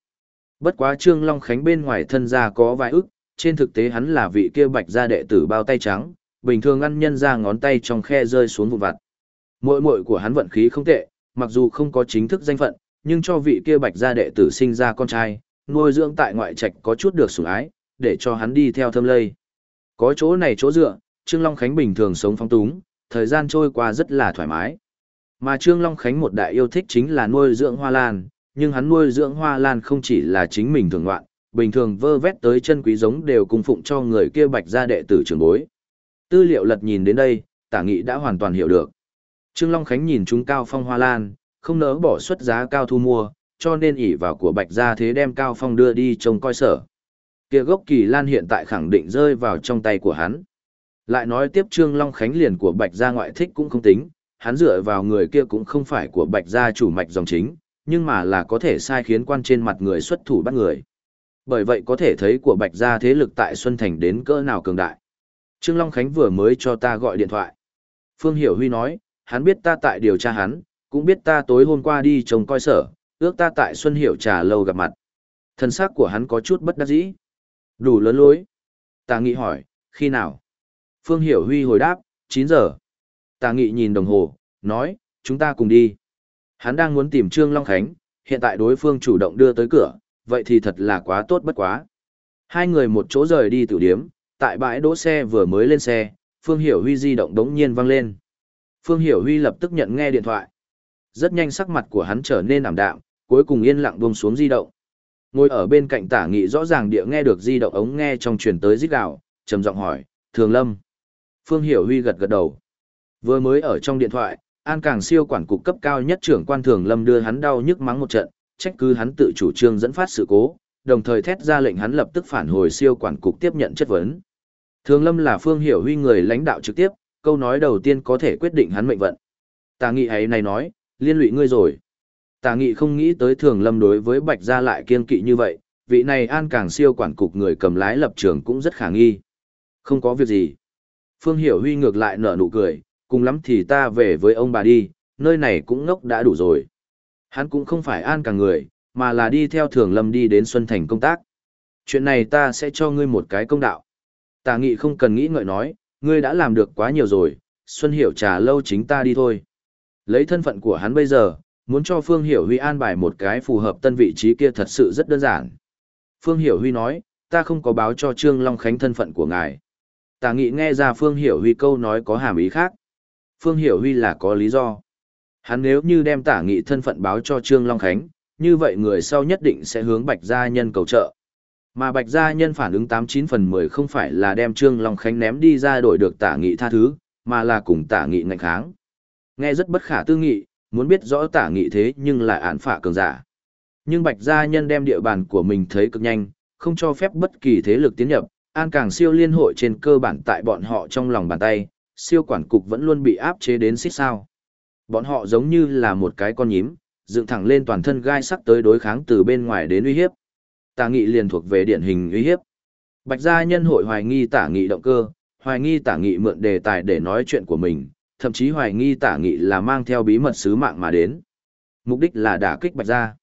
A: Bất quá Trương Long Khánh bên ngoài thân gia có vài ức, trên thực tế hắn là vị kia bạch gia đệ tử bao tay trắng, bình thường ăn nhân ra ngón tay trong khe rơi xuống vụn vặt. Muội muội của hắn vận khí không tệ, mặc dù không có chính thức danh phận, nhưng cho vị kia bạch gia đệ tử sinh ra con trai, nuôi dưỡng tại ngoại trạch có chút được sủng ái, để cho hắn đi theo thâm lây. Có chỗ này chỗ dựa, Trương Long Khánh bình thường sống phong túng, thời gian trôi qua rất là thoải mái. Mà Trương Long Khánh một đại yêu thích chính là nuôi dưỡng hoa lan, nhưng hắn nuôi dưỡng hoa lan không chỉ là chính mình thường ngoạn, bình thường vơ vét tới chân quý giống đều cung phụng cho người kia bạch gia đệ tử trưởng bối. Tư liệu lật nhìn đến đây, tả nghị đã hoàn toàn hiểu được. Trương Long Khánh nhìn chúng cao phong hoa lan, không nỡ bỏ suất giá cao thu mua, cho nên ỷ vào của bạch gia thế đem cao phong đưa đi trông coi sở. Kia gốc kỳ lan hiện tại khẳng định rơi vào trong tay của hắn. Lại nói tiếp Trương Long Khánh liền của bạch gia ngoại thích cũng không tính, hắn dựa vào người kia cũng không phải của bạch gia chủ mạch dòng chính, nhưng mà là có thể sai khiến quan trên mặt người xuất thủ bắt người. Bởi vậy có thể thấy của bạch gia thế lực tại Xuân Thành đến cỡ nào cường đại. Trương Long Khánh vừa mới cho ta gọi điện thoại. Phương Hiểu Huy nói, hắn biết ta tại điều tra hắn, cũng biết ta tối hôm qua đi trông coi sở, ước ta tại Xuân Hiểu trà lâu gặp mặt. Thân xác của hắn có chút bất đắc dĩ. Đủ lớn lối. Tà Nghị hỏi, khi nào? Phương Hiểu Huy hồi đáp, 9 giờ. Tà Nghị nhìn đồng hồ, nói, chúng ta cùng đi. Hắn đang muốn tìm Trương Long Khánh, hiện tại đối phương chủ động đưa tới cửa, vậy thì thật là quá tốt bất quá. Hai người một chỗ rời đi tử điếm, tại bãi đỗ xe vừa mới lên xe, Phương Hiểu Huy di động đống nhiên vang lên. Phương Hiểu Huy lập tức nhận nghe điện thoại. Rất nhanh sắc mặt của hắn trở nên ảm đạm, cuối cùng yên lặng buông xuống di động. Ngồi ở bên cạnh tả nghị rõ ràng địa nghe được di động ống nghe trong truyền tới rít gạo, trầm giọng hỏi, Thường Lâm. Phương Hiểu Huy gật gật đầu. Vừa mới ở trong điện thoại, An Càng siêu quản cục cấp cao nhất trưởng quan Thường Lâm đưa hắn đau nhức mắng một trận, trách cứ hắn tự chủ trương dẫn phát sự cố, đồng thời thét ra lệnh hắn lập tức phản hồi siêu quản cục tiếp nhận chất vấn. Thường Lâm là Phương Hiểu Huy người lãnh đạo trực tiếp, câu nói đầu tiên có thể quyết định hắn mệnh vận. Tà nghị ấy này nói, liên lụy ngươi rồi. Tà nghị không nghĩ tới Thường Lâm đối với Bạch Gia lại kiên kỵ như vậy, vị này an càng siêu quản cục người cầm lái lập trường cũng rất khả nghi. Không có việc gì. Phương Hiểu Huy ngược lại nở nụ cười, cùng lắm thì ta về với ông bà đi, nơi này cũng ngốc đã đủ rồi. Hắn cũng không phải an cả người, mà là đi theo Thường Lâm đi đến Xuân Thành công tác. Chuyện này ta sẽ cho ngươi một cái công đạo. Tả nghị không cần nghĩ ngợi nói, ngươi đã làm được quá nhiều rồi, Xuân Hiểu trà lâu chính ta đi thôi. Lấy thân phận của hắn bây giờ, muốn cho Phương Hiểu Huy an bài một cái phù hợp tân vị trí kia thật sự rất đơn giản. Phương Hiểu Huy nói, ta không có báo cho Trương Long Khánh thân phận của ngài. Tả nghị nghe ra Phương Hiểu Huy câu nói có hàm ý khác. Phương Hiểu Huy là có lý do. Hắn nếu như đem tả nghị thân phận báo cho Trương Long Khánh, như vậy người sau nhất định sẽ hướng Bạch Gia Nhân cầu trợ. Mà Bạch Gia Nhân phản ứng 89 phần 10 không phải là đem Trương Long Khánh ném đi ra đổi được tả nghị tha thứ, mà là cùng tả nghị ngạnh kháng. Nghe rất bất khả tư nghị, muốn biết rõ tả nghị thế nhưng lại án phả cường giả. Nhưng Bạch Gia Nhân đem địa bàn của mình thấy cực nhanh, không cho phép bất kỳ thế lực tiến nhập, an càng siêu liên hội trên cơ bản tại bọn họ trong lòng bàn tay, siêu quản cục vẫn luôn bị áp chế đến xích sao. Bọn họ giống như là một cái con nhím, dựng thẳng lên toàn thân gai sắc tới đối kháng từ bên ngoài đến uy hiếp. Tả nghị liền thuộc về điển hình uy hiếp. Bạch gia nhân hội hoài nghi tả nghị động cơ, hoài nghi tả nghị mượn đề tài để nói chuyện của mình, thậm chí hoài nghi tả nghị là mang theo bí mật sứ mạng mà đến. Mục đích là đả kích bạch gia.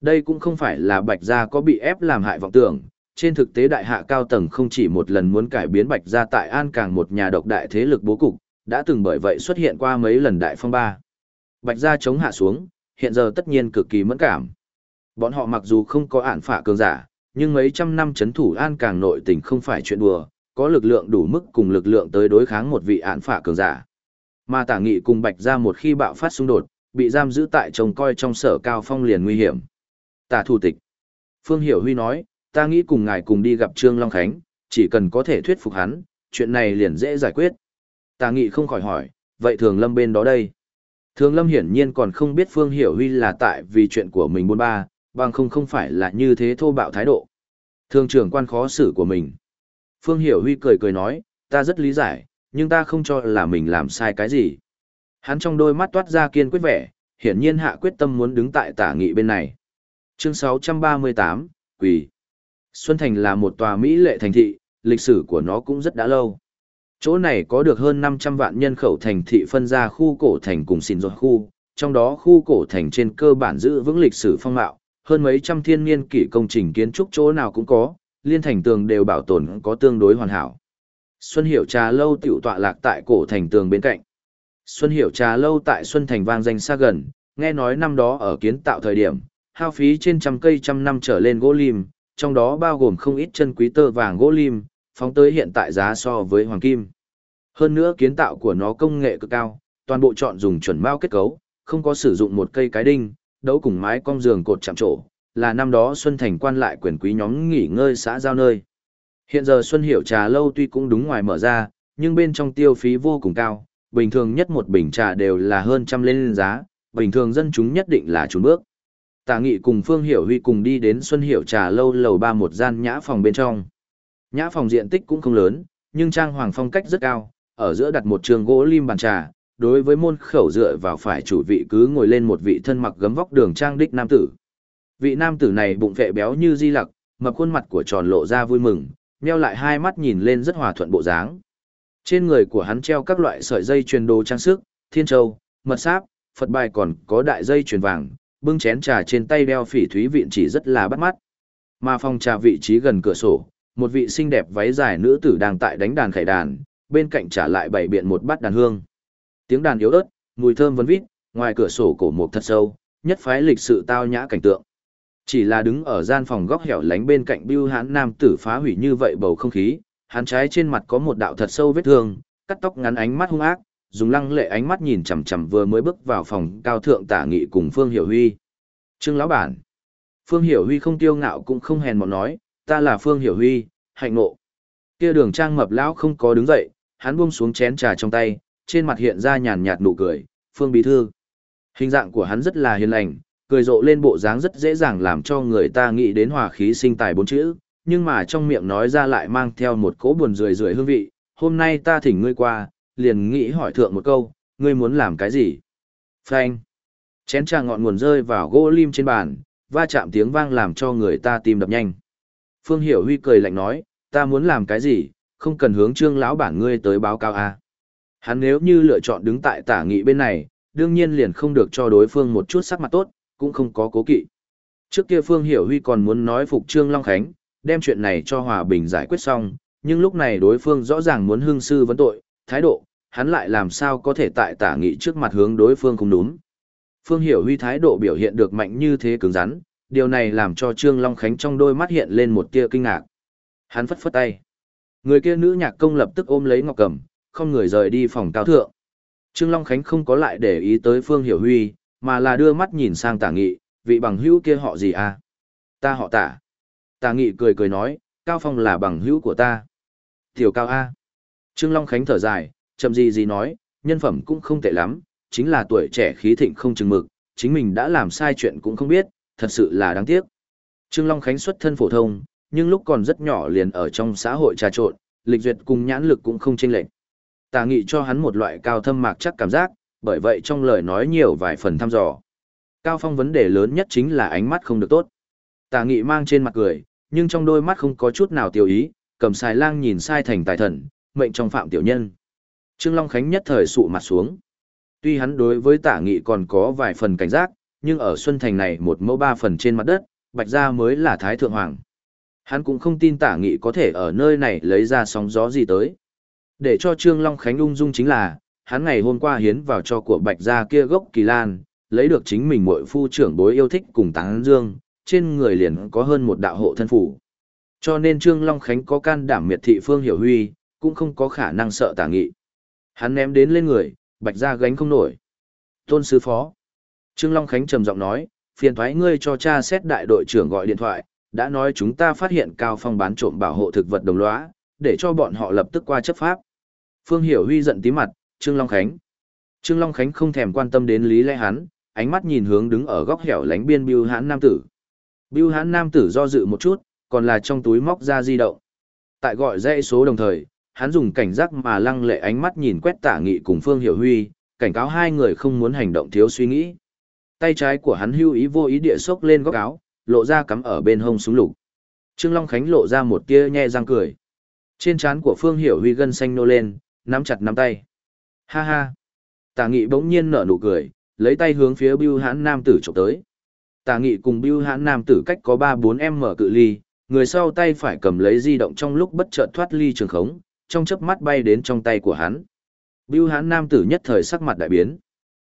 A: Đây cũng không phải là bạch gia có bị ép làm hại vọng tưởng, trên thực tế đại hạ cao tầng không chỉ một lần muốn cải biến bạch gia tại an càng một nhà độc đại thế lực bố cục, đã từng bởi vậy xuất hiện qua mấy lần đại phong ba. Bạch gia chống hạ xuống, hiện giờ tất nhiên cực kỳ mẫn cảm. Bọn họ mặc dù không có ản phả cường giả, nhưng mấy trăm năm chấn thủ an càng nội tình không phải chuyện đùa, có lực lượng đủ mức cùng lực lượng tới đối kháng một vị ản phả cường giả. Mà tả nghị cùng bạch gia một khi bạo phát xung đột, bị giam giữ tại trông coi trong sở cao phong liền nguy hiểm. Tả thủ tịch. Phương Hiểu Huy nói, ta nghĩ cùng ngài cùng đi gặp Trương Long Khánh, chỉ cần có thể thuyết phục hắn, chuyện này liền dễ giải quyết. Tả nghị không khỏi hỏi, vậy thường lâm bên đó đây? Thường lâm hiển nhiên còn không biết Phương Hiểu Huy là tại vì chuyện của mình buôn ba, bằng không không phải là như thế thô bạo thái độ. Thường trưởng quan khó xử của mình. Phương Hiểu Huy cười cười nói, ta rất lý giải, nhưng ta không cho là mình làm sai cái gì. Hắn trong đôi mắt toát ra kiên quyết vẻ, hiển nhiên hạ quyết tâm muốn đứng tại tả nghị bên này. Chương 638, Quỳ. Xuân Thành là một tòa Mỹ lệ thành thị, lịch sử của nó cũng rất đã lâu. Chỗ này có được hơn 500 vạn nhân khẩu thành thị phân ra khu cổ thành cùng xin ruột khu, trong đó khu cổ thành trên cơ bản giữ vững lịch sử phong mạo, hơn mấy trăm thiên niên kỷ công trình kiến trúc chỗ nào cũng có, liên thành tường đều bảo tồn có tương đối hoàn hảo. Xuân Hiểu Trà Lâu tiểu tọa lạc tại cổ thành tường bên cạnh. Xuân Hiểu Trà Lâu tại Xuân Thành vang danh xa gần, nghe nói năm đó ở kiến tạo thời điểm, hao phí trên trăm cây trăm năm trở lên gỗ lim, trong đó bao gồm không ít chân quý tơ vàng gỗ lim, phóng tới hiện tại giá so với hoàng kim. Hơn nữa kiến tạo của nó công nghệ cực cao, toàn bộ chọn dùng chuẩn mao kết cấu, không có sử dụng một cây cái đinh, đấu cùng mái cong giường cột chạm trổ, là năm đó Xuân Thành quan lại quyền quý nhóm nghỉ ngơi xã giao nơi. Hiện giờ Xuân Hiểu trà lâu tuy cũng đúng ngoài mở ra, nhưng bên trong tiêu phí vô cùng cao, bình thường nhất một bình trà đều là hơn trăm lên giá, bình thường dân chúng nhất định là trốn bước. Tả Nghị cùng Phương Hiểu Huy cùng đi đến Xuân Hiểu trà lâu lầu ba một gian nhã phòng bên trong. Nhã phòng diện tích cũng không lớn, nhưng trang hoàng phong cách rất cao, ở giữa đặt một trường gỗ lim bàn trà, đối với môn khẩu dựa vào phải chủ vị cứ ngồi lên một vị thân mặc gấm vóc đường trang đích nam tử. Vị nam tử này bụng vệ béo như di lặc, mập khuôn mặt của tròn lộ ra vui mừng, meo lại hai mắt nhìn lên rất hòa thuận bộ dáng. Trên người của hắn treo các loại sợi dây truyền đồ trang sức, thiên châu, mật sáp, Phật bài còn có đại dây truyền vàng, bưng chén trà trên tay đeo phỉ thúy viện chỉ rất là bắt mắt. Mà phòng trà vị trí gần cửa sổ, một vị xinh đẹp váy dài nữ tử đang tại đánh đàn khải đàn, bên cạnh trả lại bảy biện một bát đàn hương. Tiếng đàn yếu ớt, mùi thơm vấn vít, ngoài cửa sổ cổ một thật sâu, nhất phái lịch sự tao nhã cảnh tượng. Chỉ là đứng ở gian phòng góc hẻo lánh bên cạnh Bưu hán nam tử phá hủy như vậy bầu không khí, hắn trái trên mặt có một đạo thật sâu vết thương, cắt tóc ngắn ánh mắt hung ác, dùng lăng lệ ánh mắt nhìn chằm chằm vừa mới bước vào phòng cao thượng tả nghị cùng Phương Hiểu Huy. Trương lão bản. Phương Hiểu Huy không tiêu ngạo cũng không hèn mọn nói, ta là Phương Hiểu Huy, hạnh ngộ. Kia đường trang mập lão không có đứng dậy, hắn buông xuống chén trà trong tay, trên mặt hiện ra nhàn nhạt nụ cười, Phương Bí Thư. Hình dạng của hắn rất là hiền lành, cười rộ lên bộ dáng rất dễ dàng làm cho người ta nghĩ đến hòa khí sinh tài bốn chữ, nhưng mà trong miệng nói ra lại mang theo một cỗ buồn rười rượi hương vị, hôm nay ta thỉnh ngươi qua, liền nghĩ hỏi thượng một câu, ngươi muốn làm cái gì? Phanh. Chén trà ngọn nguồn rơi vào gỗ lim trên bàn, va chạm tiếng vang làm cho người ta tim đập nhanh. Phương Hiểu Huy cười lạnh nói, ta muốn làm cái gì, không cần hướng trương lão bản ngươi tới báo cáo a. À. Hắn nếu như lựa chọn đứng tại tả nghị bên này, đương nhiên liền không được cho đối phương một chút sắc mặt tốt, cũng không có cố kỵ. Trước kia Phương Hiểu Huy còn muốn nói phục Trương Long Khánh, đem chuyện này cho Hòa Bình giải quyết xong, nhưng lúc này đối phương rõ ràng muốn hương sư vấn tội, thái độ, hắn lại làm sao có thể tại tả nghị trước mặt hướng đối phương không đúng. Phương Hiểu Huy thái độ biểu hiện được mạnh như thế cứng rắn, điều này làm cho Trương Long Khánh trong đôi mắt hiện lên một tia kinh ngạc. Hắn phất phất tay. Người kia nữ nhạc công lập tức ôm lấy Ngọc Cầm, không người rời đi phòng cao thượng. Trương Long Khánh không có lại để ý tới Phương Hiểu Huy, mà là đưa mắt nhìn sang tả nghị, vị bằng hữu kia họ gì à? Ta họ tả. Tả nghị cười cười nói, Cao Phong là bằng hữu của ta. Tiểu Cao A. Trương Long Khánh thở dài, chậm gì gì nói, nhân phẩm cũng không tệ lắm, chính là tuổi trẻ khí thịnh không chừng mực, chính mình đã làm sai chuyện cũng không biết, thật sự là đáng tiếc. Trương Long Khánh xuất thân phổ thông, nhưng lúc còn rất nhỏ liền ở trong xã hội trà trộn, lịch duyệt cùng nhãn lực cũng không chênh lệch. Tà nghị cho hắn một loại cao thâm mạc chắc cảm giác, bởi vậy trong lời nói nhiều vài phần thăm dò. Cao Phong vấn đề lớn nhất chính là ánh mắt không được tốt. Tà nghị mang trên mặt cười, nhưng trong đôi mắt không có chút nào tiêu ý, cầm xài lang nhìn sai thành tài thần, mệnh trong phạm tiểu nhân. Trương Long Khánh nhất thời sụ mặt xuống. Tuy hắn đối với tả nghị còn có vài phần cảnh giác, nhưng ở Xuân Thành này một mẫu ba phần trên mặt đất, Bạch Gia mới là Thái Thượng Hoàng. Hắn cũng không tin tả nghị có thể ở nơi này lấy ra sóng gió gì tới. Để cho Trương Long Khánh ung dung chính là, hắn ngày hôm qua hiến vào cho của Bạch Gia kia gốc kỳ lan, lấy được chính mình muội phu trưởng bối yêu thích cùng táng dương, trên người liền có hơn một đạo hộ thân phủ. Cho nên Trương Long Khánh có can đảm miệt thị Phương Hiểu Huy, cũng không có khả năng sợ tả nghị. Hắn ném đến lên người, Bạch Gia gánh không nổi. Tôn sư phó. Trương Long Khánh trầm giọng nói, phiền thoái ngươi cho cha xét đại đội trưởng gọi điện thoại, đã nói chúng ta phát hiện Cao Phong bán trộm bảo hộ thực vật đồng lõa, để cho bọn họ lập tức qua chấp pháp. Phương Hiểu Huy giận tí mặt, Trương Long Khánh. Trương Long Khánh không thèm quan tâm đến lý lẽ hắn, ánh mắt nhìn hướng đứng ở góc hẻo lánh biên bưu hãn nam tử. Bưu hãn nam tử do dự một chút, còn là trong túi móc ra di động. Tại gọi dãy số đồng thời, hắn dùng cảnh giác mà lăng lệ ánh mắt nhìn quét tả nghị cùng Phương Hiểu Huy, cảnh cáo hai người không muốn hành động thiếu suy nghĩ. Tay trái của hắn hưu ý vô ý địa xốc lên góc áo, lộ ra cắm ở bên hông súng lục. Trương Long Khánh lộ ra một tia nhe răng cười. Trên trán của Phương Hiểu Huy gân xanh nô lên, nắm chặt nắm tay. Ha ha. Tả nghị bỗng nhiên nở nụ cười, lấy tay hướng phía Bưu Hãn Nam tử chụp tới. Tả nghị cùng Bưu Hãn Nam tử cách có 3-4 m cự ly, người sau tay phải cầm lấy di động trong lúc bất chợt thoát ly trường khống, trong chớp mắt bay đến trong tay của hắn. Bưu Hãn Nam tử nhất thời sắc mặt đại biến.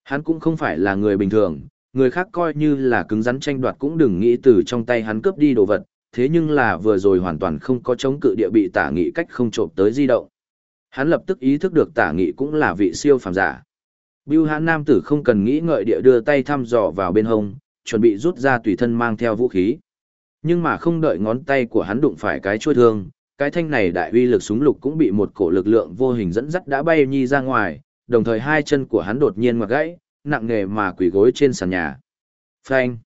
A: Hắn cũng không phải là người bình thường, người khác coi như là cứng rắn tranh đoạt cũng đừng nghĩ từ trong tay hắn cướp đi đồ vật, thế nhưng là vừa rồi hoàn toàn không có chống cự địa bị tả nghị cách không trộm tới di động. Hắn lập tức ý thức được tả nghị cũng là vị siêu phàm giả. Bưu hãn nam tử không cần nghĩ ngợi địa đưa tay thăm dò vào bên hông, chuẩn bị rút ra tùy thân mang theo vũ khí. Nhưng mà không đợi ngón tay của hắn đụng phải cái chuôi thương, cái thanh này đại uy lực súng lục cũng bị một cổ lực lượng vô hình dẫn dắt đã bay nhi ra ngoài, đồng thời hai chân của hắn đột nhiên ngoặt gãy, nặng nề mà quỳ gối trên sàn nhà. Phanh!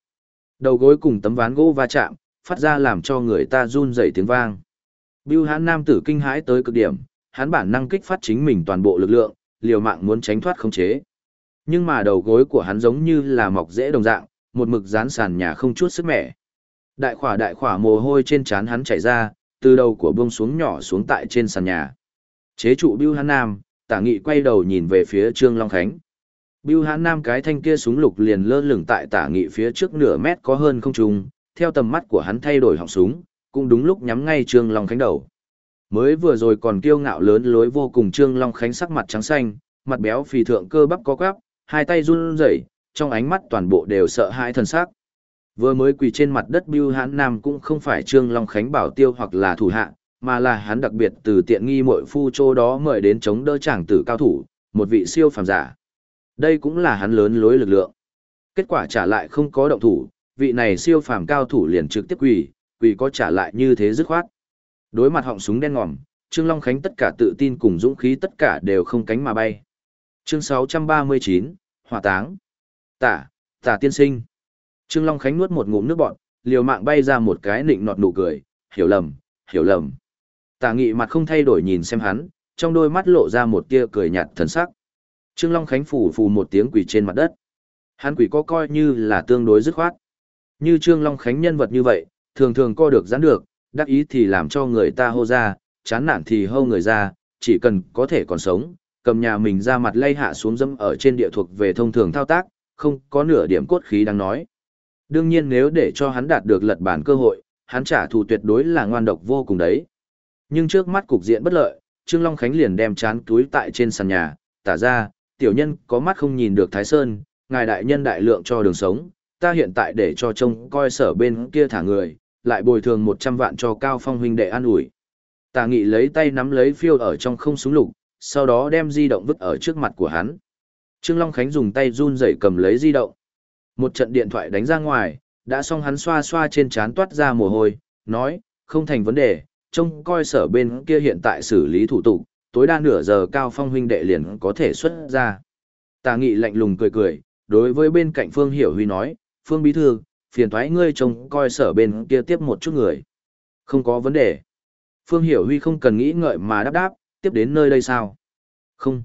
A: Đầu gối cùng tấm ván gỗ va chạm, phát ra làm cho người ta run rẩy tiếng vang. Bưu hãn nam tử kinh hãi tới cực điểm, hắn bản năng kích phát chính mình toàn bộ lực lượng, liều mạng muốn tránh thoát khống chế. Nhưng mà đầu gối của hắn giống như là mọc rễ đồng dạng, một mực dán sàn nhà không chút sức mẻ. Đại khỏa đại khỏa mồ hôi trên trán hắn chảy ra, từ đầu của buông xuống nhỏ xuống tại trên sàn nhà. Chế trụ Bưu Hán Nam, Tả Nghị quay đầu nhìn về phía Trương Long Khánh. Bưu Hán Nam cái thanh kia súng lục liền lơ lửng tại Tả Nghị phía trước nửa mét có hơn không trung, theo tầm mắt của hắn thay đổi họng súng, cũng đúng lúc nhắm ngay Trương Long Khánh đầu. Mới vừa rồi còn kiêu ngạo lớn lối vô cùng Trương Long Khánh sắc mặt trắng xanh, mặt béo phì thượng cơ bắp có quắp, hai tay run rẩy, trong ánh mắt toàn bộ đều sợ hãi thần sắc. Vừa mới quỳ trên mặt đất Bưu Hán Nam cũng không phải Trương Long Khánh bảo tiêu hoặc là thủ hạ, mà là hắn đặc biệt từ tiện nghi muội phu chỗ đó mời đến chống đỡ chàng tử cao thủ, một vị siêu phàm giả. Đây cũng là hắn lớn lối lực lượng. Kết quả trả lại không có động thủ, vị này siêu phàm cao thủ liền trực tiếp quỳ, quỳ có trả lại như thế dứt khoát. Đối mặt họng súng đen ngòm, Trương Long Khánh tất cả tự tin cùng dũng khí tất cả đều không cánh mà bay. Chương 639, Hỏa táng. Tả, tả tiên sinh. Trương Long Khánh nuốt một ngụm nước bọt, liều mạng bay ra một cái nịnh nọt nụ cười, hiểu lầm, hiểu lầm. Tả nghị mặt không thay đổi nhìn xem hắn, trong đôi mắt lộ ra một tia cười nhạt thần sắc. Trương Long Khánh phủ phù một tiếng quỳ trên mặt đất. Hắn quỳ có coi như là tương đối dứt khoát. Như Trương Long Khánh nhân vật như vậy, thường thường co được giãn được, đắc ý thì làm cho người ta hô ra, chán nản thì hô người ra, chỉ cần có thể còn sống, cầm nhà mình ra mặt lay hạ xuống dâm ở trên địa thuộc về thông thường thao tác, không có nửa điểm cốt khí đang nói. Đương nhiên nếu để cho hắn đạt được lật bản cơ hội, hắn trả thù tuyệt đối là ngoan độc vô cùng đấy. Nhưng trước mắt cục diện bất lợi, Trương Long Khánh liền đem chán túi tại trên sàn nhà, tả ra, tiểu nhân có mắt không nhìn được Thái Sơn, ngài đại nhân đại lượng cho đường sống, ta hiện tại để cho trông coi sở bên kia thả người, lại bồi thường 100 vạn cho Cao Phong huynh đệ an ủi. Tà nghị lấy tay nắm lấy phiêu ở trong không súng lục, sau đó đem di động vứt ở trước mặt của hắn. Trương Long Khánh dùng tay run rẩy cầm lấy di động. Một trận điện thoại đánh ra ngoài, đã xong hắn xoa xoa trên trán toát ra mồ hôi, nói, không thành vấn đề, trông coi sở bên kia hiện tại xử lý thủ tục, tối đa nửa giờ Cao Phong huynh đệ liền có thể xuất ra. Tà nghị lạnh lùng cười cười, đối với bên cạnh Phương Hiểu Huy nói, Phương Bí Thư, phiền thoái ngươi trông coi sở bên kia tiếp một chút người. Không có vấn đề. Phương Hiểu Huy không cần nghĩ ngợi mà đáp đáp, tiếp đến nơi đây sao? Không.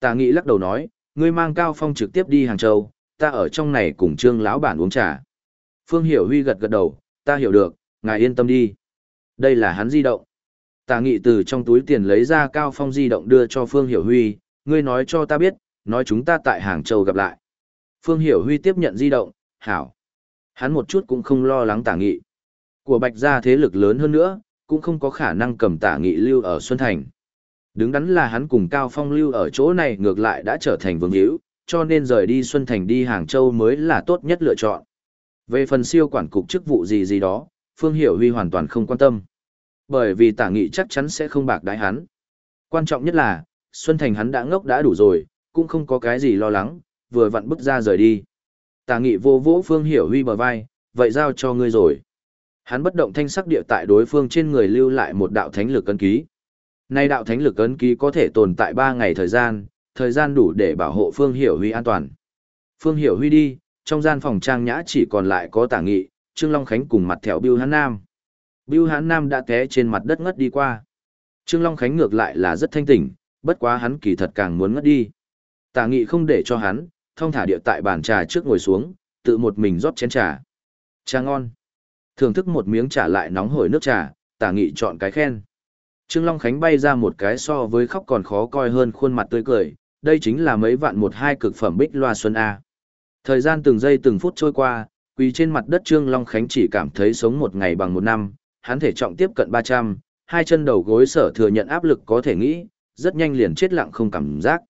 A: Tà Nghị lắc đầu nói, ngươi mang Cao Phong trực tiếp đi Hàng Châu, ta ở trong này cùng Trương lão bản uống trà. Phương Hiểu Huy gật gật đầu, ta hiểu được, ngài yên tâm đi. Đây là hắn di động. Tà Nghị từ trong túi tiền lấy ra Cao Phong di động đưa cho Phương Hiểu Huy, ngươi nói cho ta biết, nói chúng ta tại Hàng Châu gặp lại. Phương Hiểu Huy tiếp nhận di động, hảo. Hắn một chút cũng không lo lắng tả nghị. Của bạch gia thế lực lớn hơn nữa, cũng không có khả năng cầm tả nghị lưu ở Xuân Thành. Đứng đắn là hắn cùng Cao Phong lưu ở chỗ này ngược lại đã trở thành vương hữu, cho nên rời đi Xuân Thành đi Hàng Châu mới là tốt nhất lựa chọn. Về phần siêu quản cục chức vụ gì gì đó, Phương Hiểu Huy hoàn toàn không quan tâm. Bởi vì tả nghị chắc chắn sẽ không bạc đái hắn. Quan trọng nhất là, Xuân Thành hắn đã ngốc đã đủ rồi, cũng không có cái gì lo lắng, vừa vặn bước ra rời đi. Tả nghị vô vỗ Phương Hiểu Huy bờ vai, vậy giao cho ngươi rồi. Hắn bất động thanh sắc địa tại đối phương trên người lưu lại một đạo thánh lực ấn ký. Nay đạo thánh lực ấn ký có thể tồn tại 3 ngày thời gian, thời gian đủ để bảo hộ Phương Hiểu Huy an toàn. Phương Hiểu Huy đi, trong gian phòng trang nhã chỉ còn lại có tả nghị, Trương Long Khánh cùng mặt thẹo Bưu Hán Nam. Bưu Hán Nam đã té trên mặt đất ngất đi qua. Trương Long Khánh ngược lại là rất thanh tỉnh, bất quá hắn kỳ thật càng muốn ngất đi. Tả nghị không để cho hắn, thông thả địa tại bàn trà trước ngồi xuống, tự một mình rót chén trà. Trà ngon. Thưởng thức một miếng trà lại nóng hổi nước trà, tả nghị chọn cái khen. Trương Long Khánh bay ra một cái so với khóc còn khó coi hơn khuôn mặt tươi cười, đây chính là mấy vạn một hai cực phẩm bích loa xuân A. Thời gian từng giây từng phút trôi qua, quỳ trên mặt đất Trương Long Khánh chỉ cảm thấy sống một ngày bằng một năm, hắn thể trọng tiếp cận 300, hai chân đầu gối sở thừa nhận áp lực có thể nghĩ, rất nhanh liền chết lặng không cảm giác.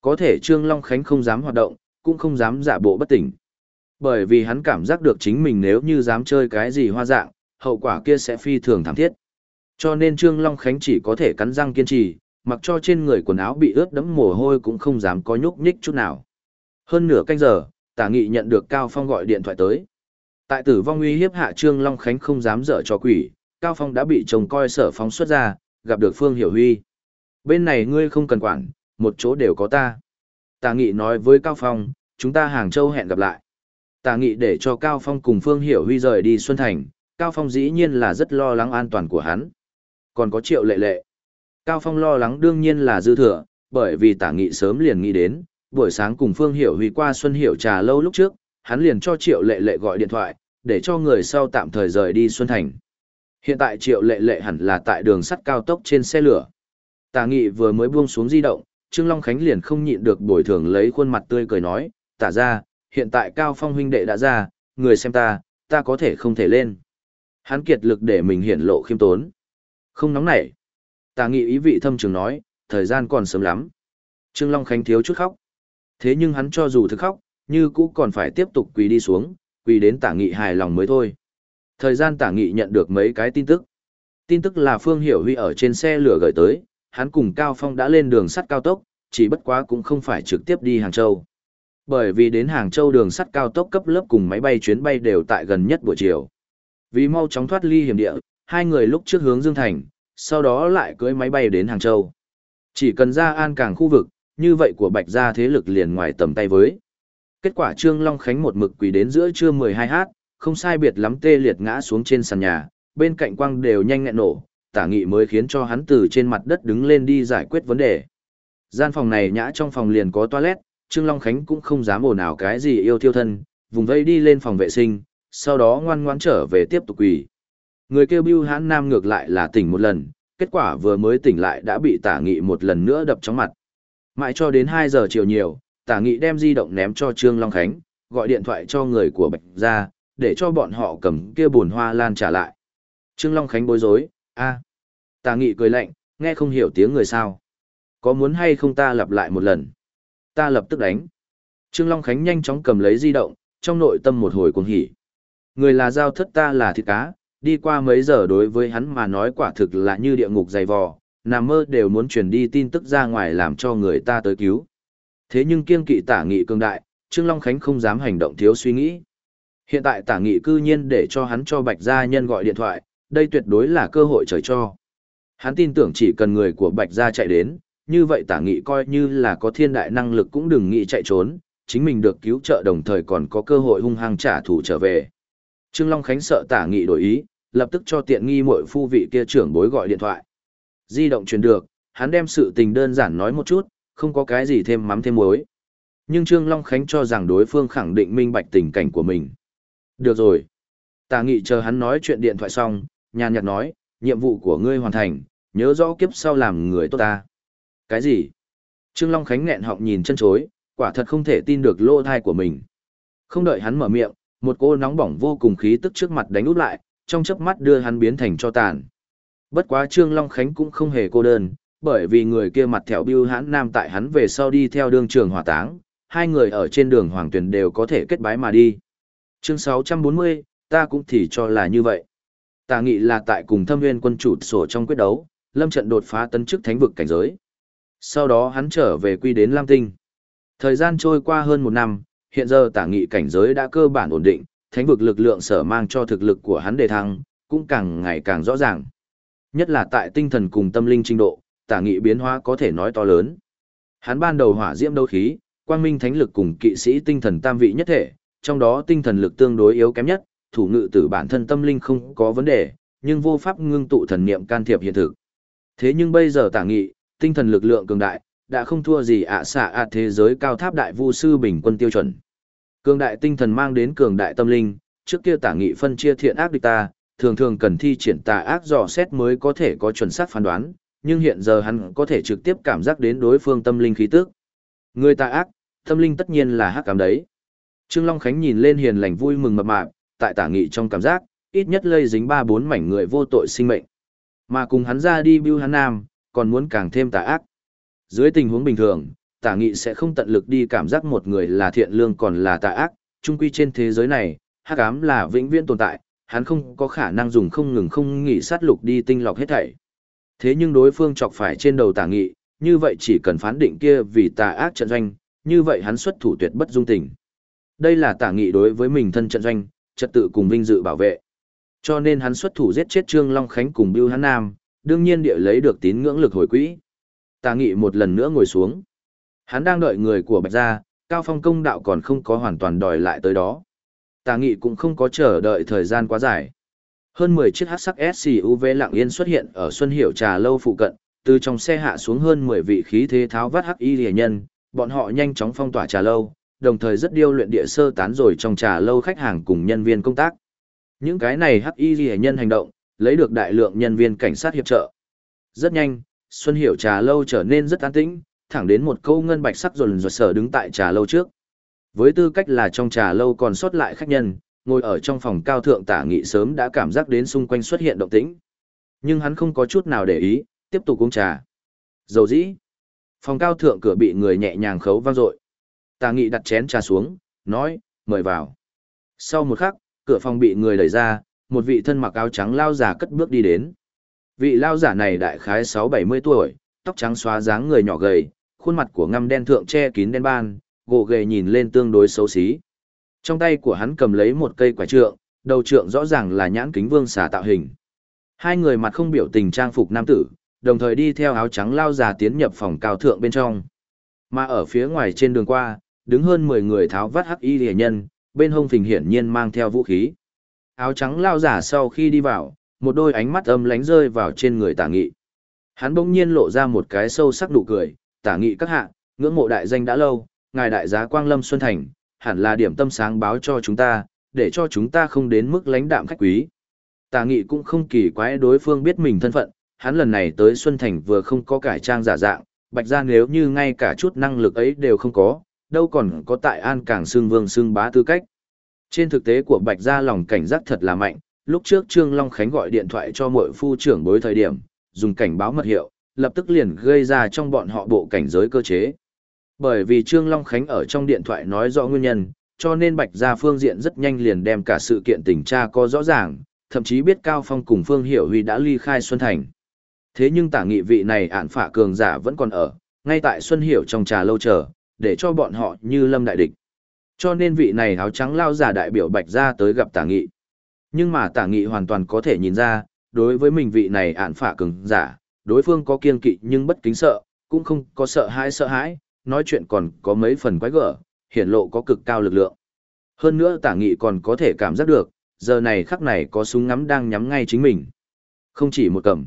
A: Có thể Trương Long Khánh không dám hoạt động, cũng không dám giả bộ bất tỉnh. Bởi vì hắn cảm giác được chính mình nếu như dám chơi cái gì hoa dạng, hậu quả kia sẽ phi thường thảm thiết. Cho nên Trương Long Khánh chỉ có thể cắn răng kiên trì, mặc cho trên người quần áo bị ướt đẫm mồ hôi cũng không dám có nhúc nhích chút nào. Hơn nửa canh giờ, Tả Nghị nhận được Cao Phong gọi điện thoại tới. Tại tử vong uy hiếp hạ Trương Long Khánh không dám dở cho quỷ, Cao Phong đã bị chồng coi sở phóng xuất ra, gặp được Phương Hiểu Huy. Bên này ngươi không cần quản, một chỗ đều có ta. Tà Nghị nói với Cao Phong, chúng ta Hàng Châu hẹn gặp lại. Tà Nghị để cho Cao Phong cùng Phương Hiểu Huy rời đi Xuân Thành, Cao Phong dĩ nhiên là rất lo lắng an toàn của hắn. Còn có triệu lệ lệ. Cao Phong lo lắng đương nhiên là dư thừa, bởi vì tả nghị sớm liền nghĩ đến, buổi sáng cùng Phương Hiểu Huy qua Xuân Hiểu trà lâu lúc trước, hắn liền cho triệu lệ lệ gọi điện thoại, để cho người sau tạm thời rời đi Xuân Thành. Hiện tại triệu lệ lệ hẳn là tại đường sắt cao tốc trên xe lửa. Tả nghị vừa mới buông xuống di động, Trương Long Khánh liền không nhịn được bồi thường lấy khuôn mặt tươi cười nói, tả ra, hiện tại Cao Phong huynh đệ đã ra, người xem ta, ta có thể không thể lên. Hắn kiệt lực để mình hiển lộ khiêm tốn. Không nóng nảy. Tà nghị ý vị thâm trường nói, thời gian còn sớm lắm. Trương Long Khánh thiếu chút khóc. Thế nhưng hắn cho dù thức khóc, như cũ còn phải tiếp tục quỳ đi xuống, quỳ đến tả nghị hài lòng mới thôi. Thời gian tả nghị nhận được mấy cái tin tức. Tin tức là Phương Hiểu Huy ở trên xe lửa gửi tới, hắn cùng Cao Phong đã lên đường sắt cao tốc, chỉ bất quá cũng không phải trực tiếp đi Hàng Châu. Bởi vì đến Hàng Châu đường sắt cao tốc cấp lớp cùng máy bay chuyến bay đều tại gần nhất buổi chiều. Vì mau chóng thoát ly hiểm địa, hai người lúc trước hướng Dương Thành, sau đó lại cưỡi máy bay đến Hàng Châu. Chỉ cần ra an càng khu vực, như vậy của Bạch Gia thế lực liền ngoài tầm tay với. Kết quả Trương Long Khánh một mực quỳ đến giữa trưa 12h, không sai biệt lắm tê liệt ngã xuống trên sàn nhà, bên cạnh quang đều nhanh nghẹn nổ, tả nghị mới khiến cho hắn từ trên mặt đất đứng lên đi giải quyết vấn đề. Gian phòng này nhã trong phòng liền có toilet, Trương Long Khánh cũng không dám ồn ào cái gì yêu thiêu thân, vùng vây đi lên phòng vệ sinh, sau đó ngoan ngoãn trở về tiếp tục quỳ. Người kêu Bưu Hãn Nam ngược lại là tỉnh một lần, kết quả vừa mới tỉnh lại đã bị tả nghị một lần nữa đập trong mặt. Mãi cho đến 2 giờ chiều nhiều, tả nghị đem di động ném cho Trương Long Khánh, gọi điện thoại cho người của Bạch ra, để cho bọn họ cầm kia bùn hoa lan trả lại. Trương Long Khánh bối rối, a Tả nghị cười lạnh, nghe không hiểu tiếng người sao. Có muốn hay không ta lặp lại một lần? Ta lập tức đánh. Trương Long Khánh nhanh chóng cầm lấy di động, trong nội tâm một hồi cuồng hỉ. Người là giao thất ta là thịt cá, đi qua mấy giờ đối với hắn mà nói quả thực là như địa ngục dày vò, nằm mơ đều muốn truyền đi tin tức ra ngoài làm cho người ta tới cứu. Thế nhưng kiên kỵ tả nghị cường đại, Trương Long Khánh không dám hành động thiếu suy nghĩ. Hiện tại tả nghị cư nhiên để cho hắn cho Bạch Gia Nhân gọi điện thoại, đây tuyệt đối là cơ hội trời cho. Hắn tin tưởng chỉ cần người của Bạch Gia chạy đến, như vậy tả nghị coi như là có thiên đại năng lực cũng đừng nghĩ chạy trốn, chính mình được cứu trợ đồng thời còn có cơ hội hung hăng trả thù trở về. Trương Long Khánh sợ tả nghị đổi ý, lập tức cho tiện nghi muội phu vị kia trưởng bối gọi điện thoại. Di động truyền được, hắn đem sự tình đơn giản nói một chút, không có cái gì thêm mắm thêm muối. Nhưng Trương Long Khánh cho rằng đối phương khẳng định minh bạch tình cảnh của mình. Được rồi. Tà nghị chờ hắn nói chuyện điện thoại xong, nhàn nhạt nói, nhiệm vụ của ngươi hoàn thành, nhớ rõ kiếp sau làm người tốt ta. Cái gì? Trương Long Khánh nghẹn họng nhìn chân chối, quả thật không thể tin được lỗ thai của mình. Không đợi hắn mở miệng, một cô nóng bỏng vô cùng khí tức trước mặt đánh út lại, trong chớp mắt đưa hắn biến thành cho tàn. Bất quá Trương Long Khánh cũng không hề cô đơn, bởi vì người kia mặt thẹo bưu hãn nam tại hắn về sau đi theo đường trường hỏa táng, hai người ở trên đường hoàng tuyển đều có thể kết bái mà đi. Chương 640, ta cũng thì cho là như vậy. Tà nghị là tại cùng thâm nguyên quân chủ sổ trong quyết đấu, lâm trận đột phá tấn chức thánh vực cảnh giới. Sau đó hắn trở về quy đến Lam Tinh. Thời gian trôi qua hơn một năm, hiện giờ tả nghị cảnh giới đã cơ bản ổn định, thánh vực lực lượng sở mang cho thực lực của hắn đề thăng, cũng càng ngày càng rõ ràng. Nhất là tại tinh thần cùng tâm linh trình độ, tả nghị biến hóa có thể nói to lớn. Hắn ban đầu hỏa diễm đấu khí, quang minh thánh lực cùng kỵ sĩ tinh thần tam vị nhất thể, trong đó tinh thần lực tương đối yếu kém nhất, thủ ngự tử bản thân tâm linh không có vấn đề, nhưng vô pháp ngưng tụ thần niệm can thiệp hiện thực. Thế nhưng bây giờ tả nghị, tinh thần lực lượng cường đại, đã không thua gì ạ xạ ạ thế giới cao tháp đại vu sư bình quân tiêu chuẩn. Cường đại tinh thần mang đến cường đại tâm linh, trước kia tả nghị phân chia thiện ác địch ta, thường thường cần thi triển tà ác dò xét mới có thể có chuẩn xác phán đoán, nhưng hiện giờ hắn có thể trực tiếp cảm giác đến đối phương tâm linh khí tức. Người tà ác, tâm linh tất nhiên là hắc cảm đấy. Trương Long Khánh nhìn lên hiền lành vui mừng mập mạp, tại tả nghị trong cảm giác, ít nhất lây dính ba bốn mảnh người vô tội sinh mệnh. Mà cùng hắn ra đi bưu hắn nam, còn muốn càng thêm tà ác. Dưới tình huống bình thường, tả nghị sẽ không tận lực đi cảm giác một người là thiện lương còn là tà ác, chung quy trên thế giới này, hắc ám là vĩnh viễn tồn tại, hắn không có khả năng dùng không ngừng không nghỉ sát lục đi tinh lọc hết thảy. Thế nhưng đối phương chọc phải trên đầu tả nghị, như vậy chỉ cần phán định kia vì tà ác trận doanh, như vậy hắn xuất thủ tuyệt bất dung tình. Đây là tả nghị đối với mình thân trận doanh, trật tự cùng vinh dự bảo vệ. Cho nên hắn xuất thủ giết chết Trương Long Khánh cùng Bưu Hán Nam, đương nhiên địa lấy được tín ngưỡng lực hồi quỹ. Tả nghị một lần nữa ngồi xuống. Hắn đang đợi người của Bạch Gia, Cao Phong công đạo còn không có hoàn toàn đòi lại tới đó. Tả nghị cũng không có chờ đợi thời gian quá dài. Hơn 10 chiếc hắc sắc SUV lặng yên xuất hiện ở Xuân Hiểu trà lâu phụ cận, từ trong xe hạ xuống hơn 10 vị khí thế tháo vát hắc y lìa nhân, bọn họ nhanh chóng phong tỏa trà lâu, đồng thời rất điêu luyện địa sơ tán rồi trong trà lâu khách hàng cùng nhân viên công tác. Những cái này hắc y lìa nhân hành động, lấy được đại lượng nhân viên cảnh sát hiệp trợ. Rất nhanh, Xuân Hiểu trà lâu trở nên rất an tĩnh, thẳng đến một câu ngân bạch sắc rồn rột sở đứng tại trà lâu trước. Với tư cách là trong trà lâu còn sót lại khách nhân, ngồi ở trong phòng cao thượng tả nghị sớm đã cảm giác đến xung quanh xuất hiện động tĩnh. Nhưng hắn không có chút nào để ý, tiếp tục uống trà. Dầu dĩ. Phòng cao thượng cửa bị người nhẹ nhàng khấu vang dội. Tả nghị đặt chén trà xuống, nói, mời vào. Sau một khắc, cửa phòng bị người đẩy ra, một vị thân mặc áo trắng lao giả cất bước đi đến. Vị lao giả này đại khái 6-70 tuổi, tóc trắng xóa dáng người nhỏ gầy, khuôn mặt của ngăm đen thượng che kín đen ban, gồ ghề nhìn lên tương đối xấu xí. Trong tay của hắn cầm lấy một cây quả trượng, đầu trượng rõ ràng là nhãn kính vương xà tạo hình. Hai người mặt không biểu tình trang phục nam tử, đồng thời đi theo áo trắng lao già tiến nhập phòng cao thượng bên trong. Mà ở phía ngoài trên đường qua, đứng hơn 10 người tháo vắt hắc y rìa nhân, bên hông phình hiển nhiên mang theo vũ khí. Áo trắng lao giả sau khi đi vào, một đôi ánh mắt âm lánh rơi vào trên người tả nghị. Hắn bỗng nhiên lộ ra một cái sâu sắc nụ cười, tả nghị các hạ, ngưỡng mộ đại danh đã lâu, ngài đại giá Quang Lâm Xuân Thành, hẳn là điểm tâm sáng báo cho chúng ta, để cho chúng ta không đến mức lãnh đạm khách quý. Tà nghị cũng không kỳ quái đối phương biết mình thân phận, hắn lần này tới Xuân Thành vừa không có cải trang giả dạng, bạch ra nếu như ngay cả chút năng lực ấy đều không có, đâu còn có tại an cảng xương vương xương bá tư cách. Trên thực tế của bạch gia lòng cảnh giác thật là mạnh, lúc trước Trương Long Khánh gọi điện thoại cho mội phu trưởng bối thời điểm, dùng cảnh báo mật hiệu, lập tức liền gây ra trong bọn họ bộ cảnh giới cơ chế. Bởi vì Trương Long Khánh ở trong điện thoại nói rõ nguyên nhân, cho nên Bạch Gia phương diện rất nhanh liền đem cả sự kiện tình tra có rõ ràng, thậm chí biết Cao Phong cùng Phương Hiểu Huy đã ly khai Xuân Thành. Thế nhưng tả nghị vị này ản phả cường giả vẫn còn ở, ngay tại Xuân Hiểu trong trà lâu chờ, để cho bọn họ như lâm đại địch. Cho nên vị này áo trắng lao giả đại biểu Bạch Gia tới gặp tả nghị. Nhưng mà tả nghị hoàn toàn có thể nhìn ra, đối với mình vị này ản phả cường giả, đối phương có kiên kỵ nhưng bất kính sợ, cũng không có sợ hãi sợ hãi, nói chuyện còn có mấy phần quái gở, hiển lộ có cực cao lực lượng. Hơn nữa tả nghị còn có thể cảm giác được, giờ này khắc này có súng ngắm đang nhắm ngay chính mình. Không chỉ một cầm.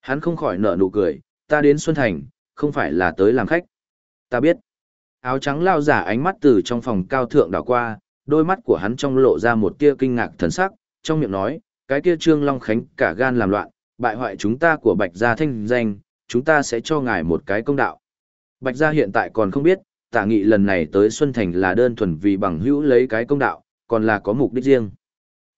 A: Hắn không khỏi nở nụ cười, ta đến Xuân Thành, không phải là tới làm khách. Ta biết. Áo trắng lao giả ánh mắt từ trong phòng cao thượng đảo qua, đôi mắt của hắn trong lộ ra một tia kinh ngạc thần sắc, trong miệng nói, cái kia Trương Long Khánh cả gan làm loạn, bại hoại chúng ta của Bạch Gia thanh danh, chúng ta sẽ cho ngài một cái công đạo. Bạch gia hiện tại còn không biết, tả nghị lần này tới Xuân Thành là đơn thuần vì bằng hữu lấy cái công đạo, còn là có mục đích riêng.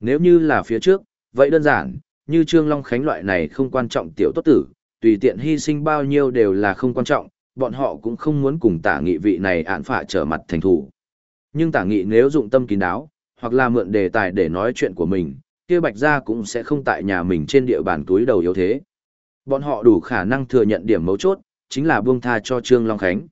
A: Nếu như là phía trước, vậy đơn giản, như Trương Long Khánh loại này không quan trọng tiểu tốt tử, tùy tiện hy sinh bao nhiêu đều là không quan trọng, bọn họ cũng không muốn cùng tả nghị vị này án phả trở mặt thành thủ. Nhưng tả nghị nếu dụng tâm kín đáo, hoặc là mượn đề tài để nói chuyện của mình, kia bạch gia cũng sẽ không tại nhà mình trên địa bàn túi đầu yếu thế. Bọn họ đủ khả năng thừa nhận điểm mấu chốt, chính là buông tha cho Trương Long Khánh.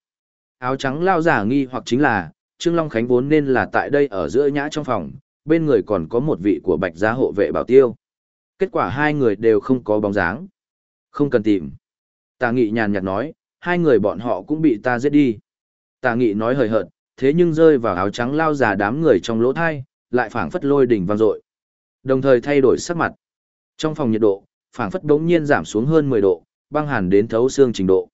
A: Áo trắng lao giả nghi hoặc chính là, Trương Long Khánh vốn nên là tại đây ở giữa nhã trong phòng, bên người còn có một vị của bạch gia hộ vệ bảo tiêu. Kết quả hai người đều không có bóng dáng. Không cần tìm. Tà nghị nhàn nhạt nói, hai người bọn họ cũng bị ta giết đi. Tà nghị nói hời hợt, thế nhưng rơi vào áo trắng lao giả đám người trong lỗ thai, lại phảng phất lôi đỉnh vang dội. Đồng thời thay đổi sắc mặt. Trong phòng nhiệt độ, phảng phất đống nhiên giảm xuống hơn 10 độ, băng hàn đến thấu xương trình độ.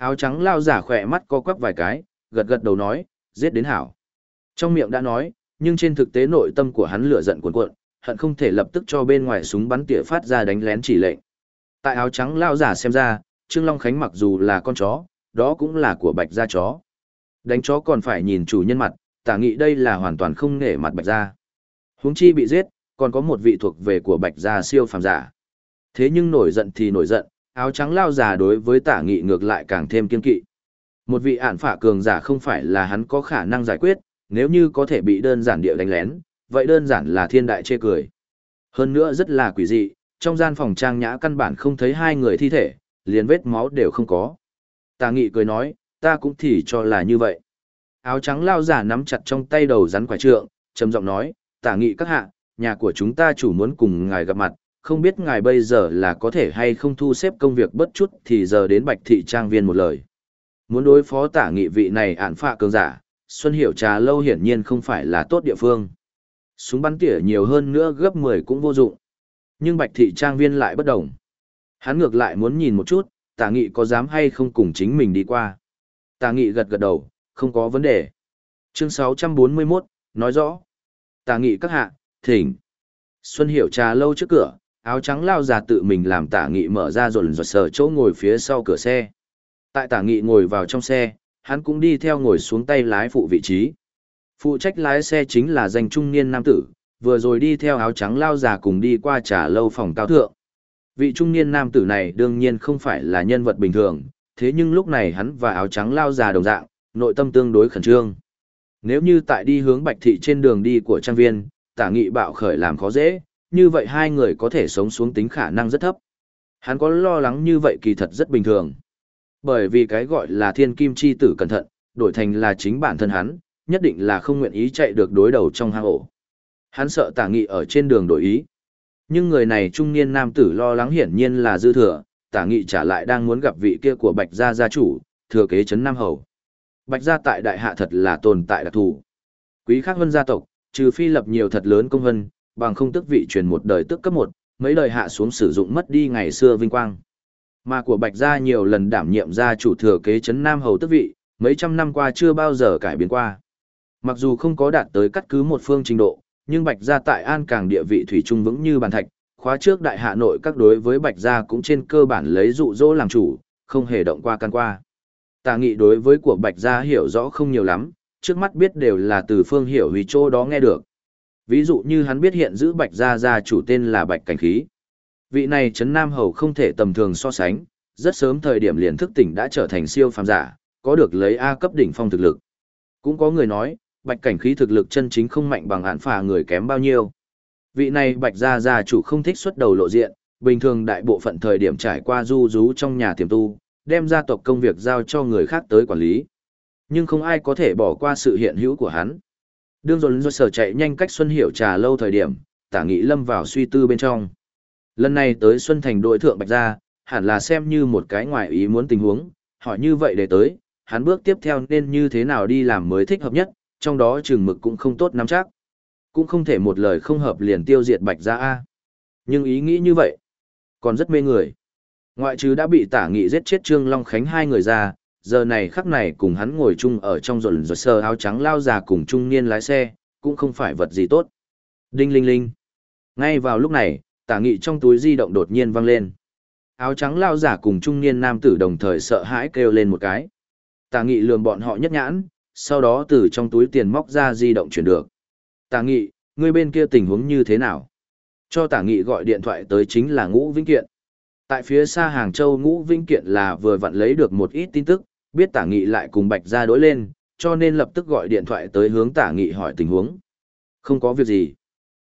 A: Áo trắng lao giả khỏe mắt co quắp vài cái, gật gật đầu nói, giết đến hảo. Trong miệng đã nói, nhưng trên thực tế nội tâm của hắn lửa giận cuồn cuộn, hận không thể lập tức cho bên ngoài súng bắn tỉa phát ra đánh lén chỉ lệnh. Tại áo trắng lao giả xem ra, Trương Long Khánh mặc dù là con chó, đó cũng là của bạch gia chó. Đánh chó còn phải nhìn chủ nhân mặt, tả nghị đây là hoàn toàn không nể mặt bạch gia. Huống chi bị giết, còn có một vị thuộc về của bạch gia siêu phàm giả. Thế nhưng nổi giận thì nổi giận, áo trắng lao giả đối với tả nghị ngược lại càng thêm kiên kỵ. Một vị ản phả cường giả không phải là hắn có khả năng giải quyết, nếu như có thể bị đơn giản địa đánh lén, vậy đơn giản là thiên đại chê cười. Hơn nữa rất là quỷ dị, trong gian phòng trang nhã căn bản không thấy hai người thi thể, liền vết máu đều không có. Tà nghị cười nói, ta cũng thì cho là như vậy. Áo trắng lao giả nắm chặt trong tay đầu rắn quải trượng, trầm giọng nói, tả nghị các hạ, nhà của chúng ta chủ muốn cùng ngài gặp mặt, không biết ngài bây giờ là có thể hay không thu xếp công việc bất chút thì giờ đến bạch thị trang viên một lời. Muốn đối phó tả nghị vị này ản phạ cường giả, Xuân Hiểu trà lâu hiển nhiên không phải là tốt địa phương. Súng bắn tỉa nhiều hơn nữa gấp 10 cũng vô dụng. Nhưng bạch thị trang viên lại bất đồng. Hắn ngược lại muốn nhìn một chút, tả nghị có dám hay không cùng chính mình đi qua. Tả nghị gật gật đầu, không có vấn đề. Chương 641, nói rõ. Tả nghị các hạ, thỉnh. Xuân Hiểu trà lâu trước cửa, áo trắng lao già tự mình làm tả nghị mở ra rồn rột sờ chỗ ngồi phía sau cửa xe. Tại tả nghị ngồi vào trong xe, hắn cũng đi theo ngồi xuống tay lái phụ vị trí. Phụ trách lái xe chính là danh trung niên nam tử, vừa rồi đi theo áo trắng lao già cùng đi qua trà lâu phòng cao thượng. Vị trung niên nam tử này đương nhiên không phải là nhân vật bình thường, thế nhưng lúc này hắn và áo trắng lao già đồng dạng, nội tâm tương đối khẩn trương. Nếu như tại đi hướng bạch thị trên đường đi của trang viên, tả nghị bạo khởi làm khó dễ, như vậy hai người có thể sống xuống tính khả năng rất thấp. Hắn có lo lắng như vậy kỳ thật rất bình thường. Bởi vì cái gọi là thiên kim chi tử cẩn thận, đổi thành là chính bản thân hắn, nhất định là không nguyện ý chạy được đối đầu trong hang ổ. Hắn sợ tả nghị ở trên đường đổi ý. Nhưng người này trung niên nam tử lo lắng hiển nhiên là dư thừa, tả nghị trả lại đang muốn gặp vị kia của bạch gia gia chủ, thừa kế chấn Nam Hầu. Bạch gia tại đại hạ thật là tồn tại đặc thù. Quý khắc vân gia tộc, trừ phi lập nhiều thật lớn công vân, bằng không tức vị truyền một đời tức cấp một, mấy đời hạ xuống sử dụng mất đi ngày xưa vinh quang. Mà của Bạch gia nhiều lần đảm nhiệm gia chủ thừa kế chấn Nam hầu tức vị, mấy trăm năm qua chưa bao giờ cải biến qua. Mặc dù không có đạt tới cắt cứ một phương trình độ, nhưng Bạch gia tại An Càng địa vị thủy trung vững như bàn thạch, khóa trước đại hạ nội các đối với Bạch gia cũng trên cơ bản lấy dụ dỗ làm chủ, không hề động qua căn qua. Tà nghị đối với của Bạch gia hiểu rõ không nhiều lắm, trước mắt biết đều là từ phương hiểu vì chỗ đó nghe được. Ví dụ như hắn biết hiện giữ Bạch gia gia chủ tên là Bạch Cảnh Khí. Vị này Trấn Nam Hầu không thể tầm thường so sánh, rất sớm thời điểm liền thức tỉnh đã trở thành siêu phàm giả, có được lấy A cấp đỉnh phong thực lực. Cũng có người nói, Bạch Cảnh Khí thực lực chân chính không mạnh bằng hạn phà người kém bao nhiêu. Vị này Bạch gia gia chủ không thích xuất đầu lộ diện, bình thường đại bộ phận thời điểm trải qua du rú trong nhà tiềm tu, đem gia tộc công việc giao cho người khác tới quản lý. Nhưng không ai có thể bỏ qua sự hiện hữu của hắn. Đương rồi do sở chạy nhanh cách Xuân Hiểu trà lâu thời điểm, tả nghị lâm vào suy tư bên trong. Lần này tới Xuân Thành đội thượng Bạch Gia, hẳn là xem như một cái ngoài ý muốn tình huống, hỏi như vậy để tới, hắn bước tiếp theo nên như thế nào đi làm mới thích hợp nhất, trong đó trường mực cũng không tốt nắm chắc. Cũng không thể một lời không hợp liền tiêu diệt Bạch Gia A. Nhưng ý nghĩ như vậy, còn rất mê người. Ngoại trừ đã bị tả nghị giết chết Trương Long Khánh hai người ra, giờ này khắc này cùng hắn ngồi chung ở trong rộn rộn sờ áo trắng lao già cùng trung niên lái xe, cũng không phải vật gì tốt. Đinh linh linh. Ngay vào lúc này, tả nghị trong túi di động đột nhiên vang lên. Áo trắng lao giả cùng trung niên nam tử đồng thời sợ hãi kêu lên một cái. Tả nghị lườm bọn họ nhất nhãn, sau đó từ trong túi tiền móc ra di động chuyển được. Tả nghị, người bên kia tình huống như thế nào? Cho tả nghị gọi điện thoại tới chính là Ngũ Vĩnh Kiện. Tại phía xa Hàng Châu Ngũ Vĩnh Kiện là vừa vặn lấy được một ít tin tức, biết tả nghị lại cùng bạch ra đối lên, cho nên lập tức gọi điện thoại tới hướng tả nghị hỏi tình huống. Không có việc gì.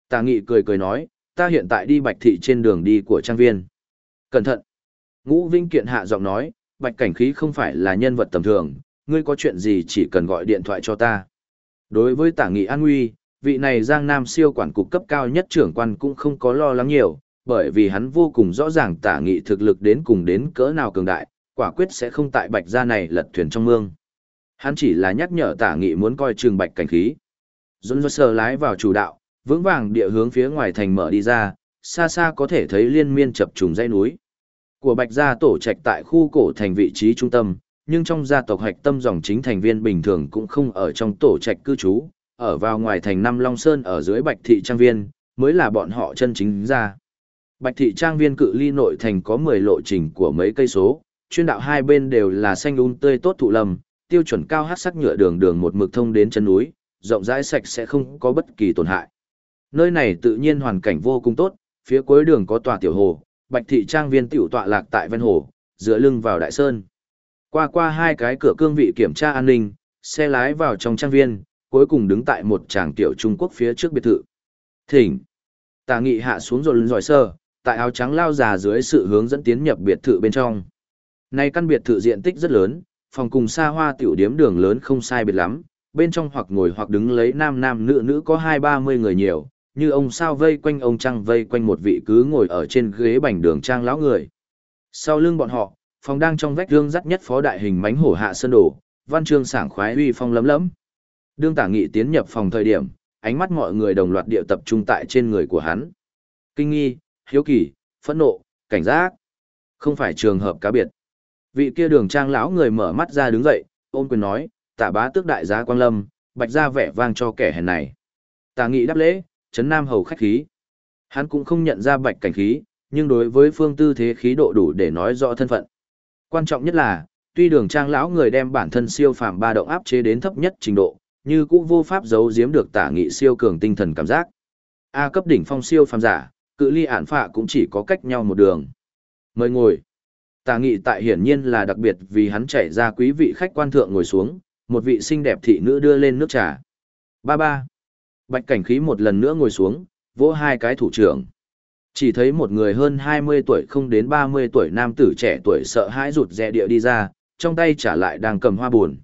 A: Tả nghị cười cười nói, ta hiện tại đi bạch thị trên đường đi của trang viên. Cẩn thận. Ngũ Vinh Kiện hạ giọng nói, bạch cảnh khí không phải là nhân vật tầm thường, ngươi có chuyện gì chỉ cần gọi điện thoại cho ta. Đối với tả nghị an nguy, vị này Giang Nam siêu quản cục cấp cao nhất trưởng quan cũng không có lo lắng nhiều, bởi vì hắn vô cùng rõ ràng tả nghị thực lực đến cùng đến cỡ nào cường đại, quả quyết sẽ không tại bạch gia này lật thuyền trong mương. Hắn chỉ là nhắc nhở tả nghị muốn coi trường bạch cảnh khí. Dũng dơ sờ lái vào chủ đạo, vững vàng địa hướng phía ngoài thành mở đi ra, xa xa có thể thấy liên miên chập trùng dãy núi. Của Bạch gia tổ trạch tại khu cổ thành vị trí trung tâm, nhưng trong gia tộc hạch tâm dòng chính thành viên bình thường cũng không ở trong tổ trạch cư trú, ở vào ngoài thành Năm Long Sơn ở dưới Bạch thị trang viên, mới là bọn họ chân chính ra. Bạch thị trang viên cự ly nội thành có 10 lộ trình của mấy cây số, chuyên đạo hai bên đều là xanh un tươi tốt thụ lâm, tiêu chuẩn cao hát sắc nhựa đường đường một mực thông đến chân núi, rộng rãi sạch sẽ không có bất kỳ tổn hại. Nơi này tự nhiên hoàn cảnh vô cùng tốt, phía cuối đường có tòa tiểu hồ, Bạch thị trang viên tiểu tọa lạc tại ven hồ, dựa lưng vào đại sơn. Qua qua hai cái cửa cương vị kiểm tra an ninh, xe lái vào trong trang viên, cuối cùng đứng tại một tràng tiểu Trung Quốc phía trước biệt thự. Thỉnh. Tà nghị hạ xuống rồi giỏi sơ, tại áo trắng lao già dưới sự hướng dẫn tiến nhập biệt thự bên trong. Này căn biệt thự diện tích rất lớn, phòng cùng xa hoa tiểu điếm đường lớn không sai biệt lắm, bên trong hoặc ngồi hoặc đứng lấy nam nam nữ nữ có hai ba mươi người nhiều, như ông sao vây quanh ông trăng vây quanh một vị cứ ngồi ở trên ghế bành đường trang lão người. Sau lưng bọn họ, phòng đang trong vách gương dắt nhất phó đại hình mánh hổ hạ sơn đổ, văn chương sảng khoái uy phong lấm lấm. Đương tả nghị tiến nhập phòng thời điểm, ánh mắt mọi người đồng loạt điệu tập trung tại trên người của hắn. Kinh nghi, hiếu kỳ, phẫn nộ, cảnh giác. Không phải trường hợp cá biệt. Vị kia đường trang lão người mở mắt ra đứng dậy, ôn quyền nói, tả bá tước đại gia quang lâm, bạch ra vẻ vang cho kẻ hèn này. Tả nghị đáp lễ, chấn nam hầu khách khí. Hắn cũng không nhận ra bạch cảnh khí, nhưng đối với phương tư thế khí độ đủ để nói rõ thân phận. Quan trọng nhất là, tuy đường trang lão người đem bản thân siêu phàm ba động áp chế đến thấp nhất trình độ, như cũng vô pháp giấu giếm được tả nghị siêu cường tinh thần cảm giác. A cấp đỉnh phong siêu phàm giả, cự ly ản phạ cũng chỉ có cách nhau một đường. Mời ngồi. Tà nghị tại hiển nhiên là đặc biệt vì hắn chạy ra quý vị khách quan thượng ngồi xuống, một vị xinh đẹp thị nữ đưa lên nước trà. Ba ba. Bạch cảnh khí một lần nữa ngồi xuống, vỗ hai cái thủ trưởng. Chỉ thấy một người hơn 20 tuổi không đến 30 tuổi nam tử trẻ tuổi sợ hãi rụt rè địa đi ra, trong tay trả lại đang cầm hoa buồn.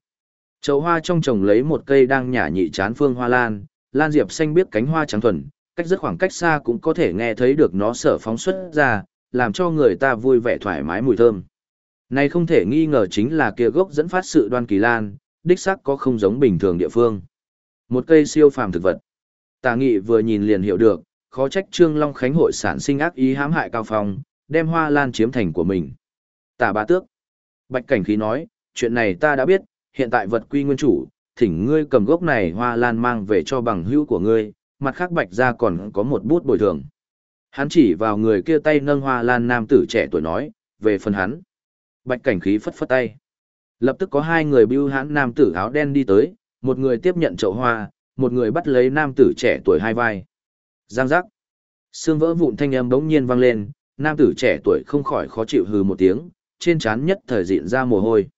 A: Chậu hoa trong trồng lấy một cây đang nhả nhị chán phương hoa lan, lan diệp xanh biết cánh hoa trắng thuần, cách rất khoảng cách xa cũng có thể nghe thấy được nó sở phóng xuất ra, làm cho người ta vui vẻ thoải mái mùi thơm. Này không thể nghi ngờ chính là kia gốc dẫn phát sự đoan kỳ lan, đích xác có không giống bình thường địa phương. Một cây siêu phàm thực vật. Tà nghị vừa nhìn liền hiểu được, khó trách Trương Long Khánh hội sản sinh ác ý hãm hại Cao Phong, đem hoa lan chiếm thành của mình. Tả bá tước. Bạch cảnh khí nói, chuyện này ta đã biết, hiện tại vật quy nguyên chủ, thỉnh ngươi cầm gốc này hoa lan mang về cho bằng hữu của ngươi, mặt khác bạch ra còn có một bút bồi thường. Hắn chỉ vào người kia tay nâng hoa lan nam tử trẻ tuổi nói, về phần hắn. Bạch cảnh khí phất phất tay. Lập tức có hai người bưu hãn nam tử áo đen đi tới, một người tiếp nhận chậu hoa, một người bắt lấy nam tử trẻ tuổi hai vai. Giang giác. Xương vỡ vụn thanh âm bỗng nhiên vang lên, nam tử trẻ tuổi không khỏi khó chịu hừ một tiếng, trên trán nhất thời diện ra mồ hôi.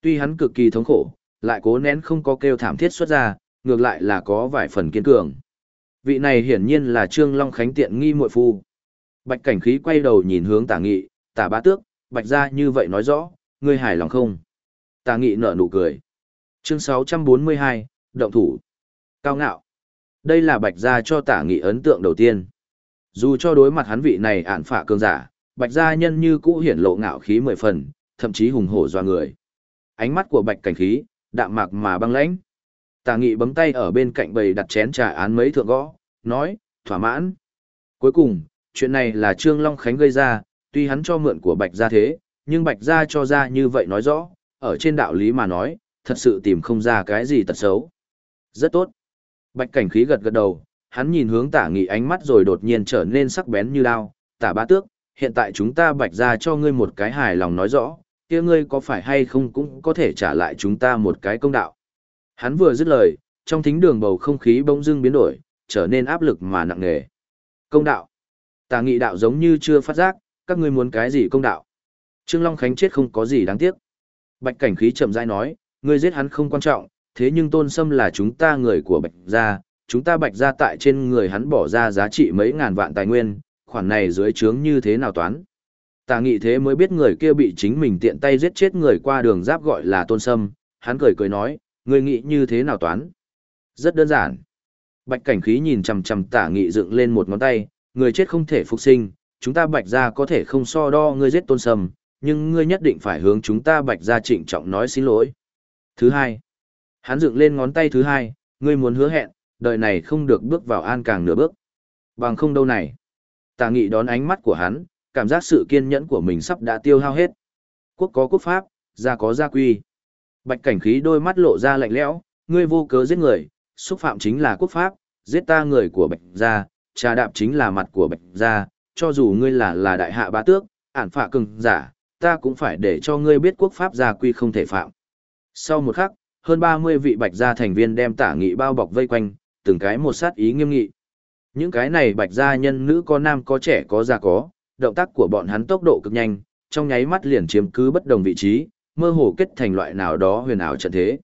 A: Tuy hắn cực kỳ thống khổ, lại cố nén không có kêu thảm thiết xuất ra, ngược lại là có vài phần kiên cường. Vị này hiển nhiên là Trương Long Khánh tiện nghi muội phu. Bạch cảnh khí quay đầu nhìn hướng tả nghị, tả bá tước, bạch ra như vậy nói rõ, ngươi hài lòng không? Tả nghị nở nụ cười. Chương 642, Động thủ. Cao ngạo. Đây là bạch gia cho tả nghị ấn tượng đầu tiên. Dù cho đối mặt hắn vị này ản phạ cường giả, bạch gia nhân như cũ hiển lộ ngạo khí mười phần, thậm chí hùng hổ doa người. Ánh mắt của bạch cảnh khí, đạm mạc mà băng lãnh. Tả nghị bấm tay ở bên cạnh bầy đặt chén trà án mấy thượng gõ, nói, thỏa mãn. Cuối cùng, chuyện này là Trương Long Khánh gây ra, tuy hắn cho mượn của Bạch Gia thế, nhưng Bạch Gia cho ra như vậy nói rõ, ở trên đạo lý mà nói, thật sự tìm không ra cái gì tật xấu. Rất tốt. Bạch cảnh khí gật gật đầu, hắn nhìn hướng tả nghị ánh mắt rồi đột nhiên trở nên sắc bén như đao. Tả bá tước, hiện tại chúng ta bạch gia cho ngươi một cái hài lòng nói rõ, kia ngươi có phải hay không cũng có thể trả lại chúng ta một cái công đạo. Hắn vừa dứt lời, trong thính đường bầu không khí bỗng dưng biến đổi, trở nên áp lực mà nặng nề. Công đạo. Tà nghị đạo giống như chưa phát giác, các ngươi muốn cái gì công đạo. Trương Long Khánh chết không có gì đáng tiếc. Bạch cảnh khí chậm rãi nói, ngươi giết hắn không quan trọng, thế nhưng tôn sâm là chúng ta người của bạch gia, chúng ta bạch gia tại trên người hắn bỏ ra giá trị mấy ngàn vạn tài nguyên, khoản này dưới trướng như thế nào toán. Tà nghị thế mới biết người kia bị chính mình tiện tay giết chết người qua đường giáp gọi là tôn sâm, hắn cười cười nói, ngươi nghĩ như thế nào toán. Rất đơn giản. Bạch cảnh khí nhìn chằm chằm tả nghị dựng lên một ngón tay, người chết không thể phục sinh, chúng ta bạch gia có thể không so đo ngươi giết tôn sâm, nhưng ngươi nhất định phải hướng chúng ta bạch gia trịnh trọng nói xin lỗi. Thứ hai, hắn dựng lên ngón tay thứ hai, ngươi muốn hứa hẹn, đời này không được bước vào an càng nửa bước. Bằng không đâu này. Tà nghị đón ánh mắt của hắn, cảm giác sự kiên nhẫn của mình sắp đã tiêu hao hết. Quốc có quốc pháp, gia có gia quy. Bạch cảnh khí đôi mắt lộ ra lạnh lẽo, ngươi vô cớ giết người, xúc phạm chính là quốc pháp, giết ta người của bạch gia, trà đạp chính là mặt của bạch gia, cho dù ngươi là là đại hạ bá tước, ản phạ cường giả, ta cũng phải để cho ngươi biết quốc pháp gia quy không thể phạm. Sau một khắc, hơn 30 vị bạch gia thành viên đem tả nghị bao bọc vây quanh, từng cái một sát ý nghiêm nghị. Những cái này bạch gia nhân nữ có nam có trẻ có già có, động tác của bọn hắn tốc độ cực nhanh, trong nháy mắt liền chiếm cứ bất đồng vị trí, mơ hồ kết thành loại nào đó huyền ảo trận thế.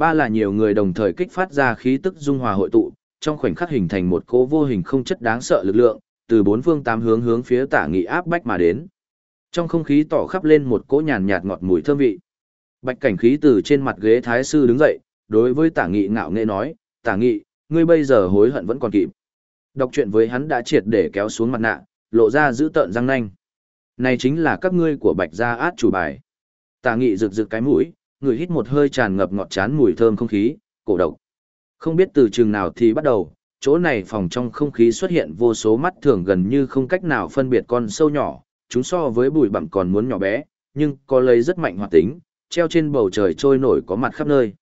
A: Ba là nhiều người đồng thời kích phát ra khí tức dung hòa hội tụ, trong khoảnh khắc hình thành một cỗ vô hình không chất đáng sợ lực lượng, từ bốn phương tám hướng hướng phía tả nghị áp bách mà đến. Trong không khí tỏ khắp lên một cỗ nhàn nhạt ngọt mùi thơm vị. Bạch cảnh khí từ trên mặt ghế thái sư đứng dậy, đối với tả nghị ngạo nghệ nói, tả nghị, ngươi bây giờ hối hận vẫn còn kịp. Đọc chuyện với hắn đã triệt để kéo xuống mặt nạ, lộ ra giữ tợn răng nanh. Này chính là các ngươi của bạch gia át chủ bài. Tả nghị rực rực cái mũi, người hít một hơi tràn ngập ngọt chán mùi thơm không khí, cổ độc. Không biết từ chừng nào thì bắt đầu, chỗ này phòng trong không khí xuất hiện vô số mắt thường gần như không cách nào phân biệt con sâu nhỏ, chúng so với bụi bặm còn muốn nhỏ bé, nhưng có lấy rất mạnh hoạt tính, treo trên bầu trời trôi nổi có mặt khắp nơi.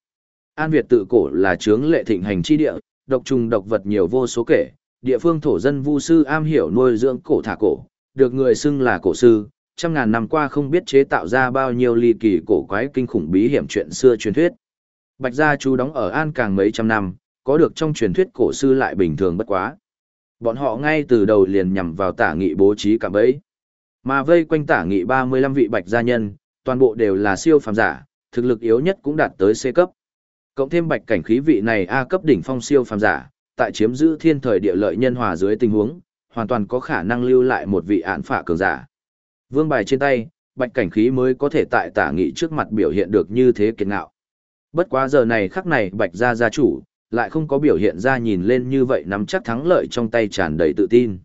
A: An Việt tự cổ là chướng lệ thịnh hành chi địa, độc trùng độc vật nhiều vô số kể, địa phương thổ dân vu sư am hiểu nuôi dưỡng cổ thả cổ, được người xưng là cổ sư, trăm ngàn năm qua không biết chế tạo ra bao nhiêu ly kỳ cổ quái kinh khủng bí hiểm chuyện xưa truyền thuyết. Bạch gia chú đóng ở An Càng mấy trăm năm, có được trong truyền thuyết cổ sư lại bình thường bất quá. Bọn họ ngay từ đầu liền nhằm vào tả nghị bố trí cả bấy. Mà vây quanh tả nghị 35 vị bạch gia nhân, toàn bộ đều là siêu phàm giả, thực lực yếu nhất cũng đạt tới C cấp. Cộng thêm bạch cảnh khí vị này A cấp đỉnh phong siêu phàm giả, tại chiếm giữ thiên thời địa lợi nhân hòa dưới tình huống, hoàn toàn có khả năng lưu lại một vị án phả cường giả. Vương bài trên tay, bạch cảnh khí mới có thể tại tả nghị trước mặt biểu hiện được như thế kiệt ngạo. Bất quá giờ này khắc này bạch gia gia chủ, lại không có biểu hiện ra nhìn lên như vậy nắm chắc thắng lợi trong tay tràn đầy tự tin.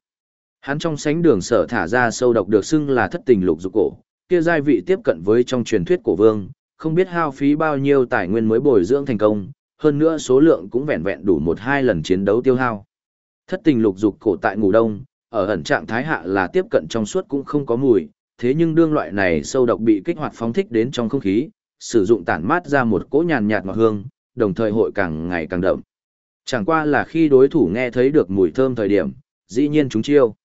A: Hắn trong sánh đường sở thả ra sâu độc được xưng là thất tình lục dục cổ, kia giai vị tiếp cận với trong truyền thuyết cổ vương, không biết hao phí bao nhiêu tài nguyên mới bồi dưỡng thành công, hơn nữa số lượng cũng vẹn vẹn đủ một hai lần chiến đấu tiêu hao. Thất tình lục dục cổ tại ngủ đông, ở ẩn trạng thái hạ là tiếp cận trong suốt cũng không có mùi, thế nhưng đương loại này sâu độc bị kích hoạt phóng thích đến trong không khí, sử dụng tản mát ra một cỗ nhàn nhạt ngọt hương, đồng thời hội càng ngày càng đậm. Chẳng qua là khi đối thủ nghe thấy được mùi thơm thời điểm, dĩ nhiên chúng chiêu.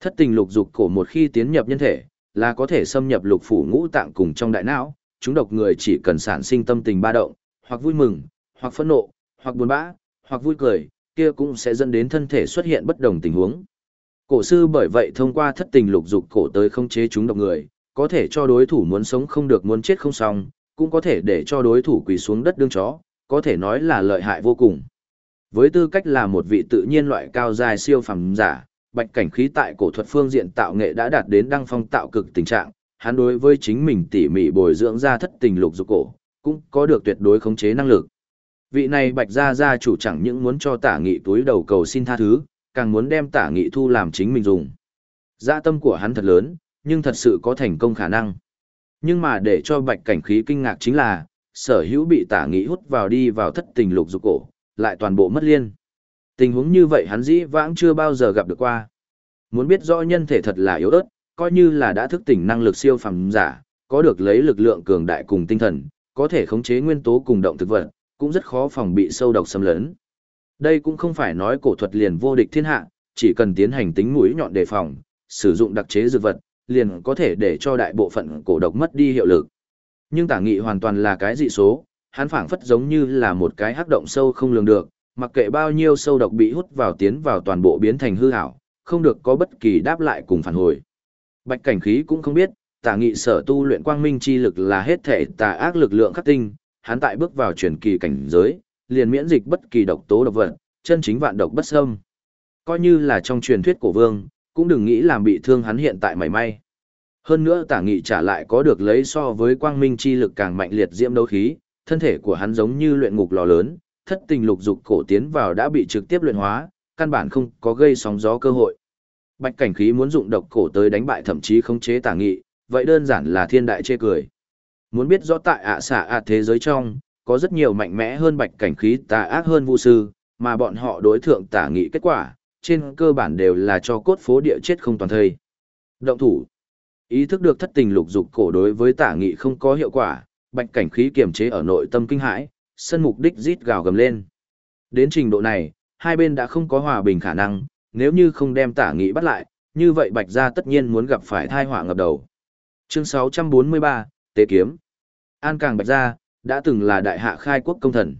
A: Thất tình lục dục cổ một khi tiến nhập nhân thể, là có thể xâm nhập lục phủ ngũ tạng cùng trong đại não, chúng độc người chỉ cần sản sinh tâm tình ba động, hoặc vui mừng, hoặc phẫn nộ, hoặc buồn bã, hoặc vui cười, kia cũng sẽ dẫn đến thân thể xuất hiện bất đồng tình huống. Cổ sư bởi vậy thông qua thất tình lục dục cổ tới không chế chúng độc người, có thể cho đối thủ muốn sống không được muốn chết không xong, cũng có thể để cho đối thủ quỳ xuống đất đương chó, có thể nói là lợi hại vô cùng. Với tư cách là một vị tự nhiên loại cao dài siêu phẩm giả, bạch cảnh khí tại cổ thuật phương diện tạo nghệ đã đạt đến đăng phong tạo cực tình trạng, hắn đối với chính mình tỉ mỉ bồi dưỡng ra thất tình lục dục cổ, cũng có được tuyệt đối khống chế năng lực. Vị này bạch gia gia chủ chẳng những muốn cho tả nghị túi đầu cầu xin tha thứ, càng muốn đem tả nghị thu làm chính mình dùng. Dạ tâm của hắn thật lớn, nhưng thật sự có thành công khả năng. Nhưng mà để cho bạch cảnh khí kinh ngạc chính là, sở hữu bị tả nghị hút vào đi vào thất tình lục dục cổ, lại toàn bộ mất liên. Tình huống như vậy hắn dĩ vãng chưa bao giờ gặp được qua. Muốn biết rõ nhân thể thật là yếu ớt, coi như là đã thức tỉnh năng lực siêu phàm giả, có được lấy lực lượng cường đại cùng tinh thần, có thể khống chế nguyên tố cùng động thực vật, cũng rất khó phòng bị sâu độc xâm lấn. Đây cũng không phải nói cổ thuật liền vô địch thiên hạ, chỉ cần tiến hành tính mũi nhọn đề phòng, sử dụng đặc chế dược vật, liền có thể để cho đại bộ phận cổ độc mất đi hiệu lực. Nhưng tả nghị hoàn toàn là cái dị số, hắn phảng phất giống như là một cái hắc động sâu không lường được, mặc kệ bao nhiêu sâu độc bị hút vào tiến vào toàn bộ biến thành hư ảo, không được có bất kỳ đáp lại cùng phản hồi. Bạch cảnh khí cũng không biết, tả nghị sở tu luyện quang minh chi lực là hết thể tà ác lực lượng khắc tinh, hắn tại bước vào truyền kỳ cảnh giới, liền miễn dịch bất kỳ độc tố độc vật, chân chính vạn độc bất xâm. Coi như là trong truyền thuyết cổ vương, cũng đừng nghĩ làm bị thương hắn hiện tại mảy may. Hơn nữa tả nghị trả lại có được lấy so với quang minh chi lực càng mạnh liệt diễm đấu khí, thân thể của hắn giống như luyện ngục lò lớn, thất tình lục dục cổ tiến vào đã bị trực tiếp luyện hóa, căn bản không có gây sóng gió cơ hội. Bạch cảnh khí muốn dụng độc cổ tới đánh bại thậm chí khống chế tả nghị, vậy đơn giản là thiên đại chê cười. Muốn biết rõ tại ạ xạ ạ thế giới trong, có rất nhiều mạnh mẽ hơn bạch cảnh khí tà ác hơn vu sư, mà bọn họ đối thượng tả nghị kết quả, trên cơ bản đều là cho cốt phố địa chết không toàn thây. Động thủ. Ý thức được thất tình lục dục cổ đối với tả nghị không có hiệu quả, bạch cảnh khí kiềm chế ở nội tâm kinh hãi, sân mục đích rít gào gầm lên. Đến trình độ này, hai bên đã không có hòa bình khả năng, nếu như không đem tả nghị bắt lại, như vậy bạch gia tất nhiên muốn gặp phải thai họa ngập đầu. Chương 643, Tế Kiếm An Càng Bạch Gia, đã từng là đại hạ khai quốc công thần.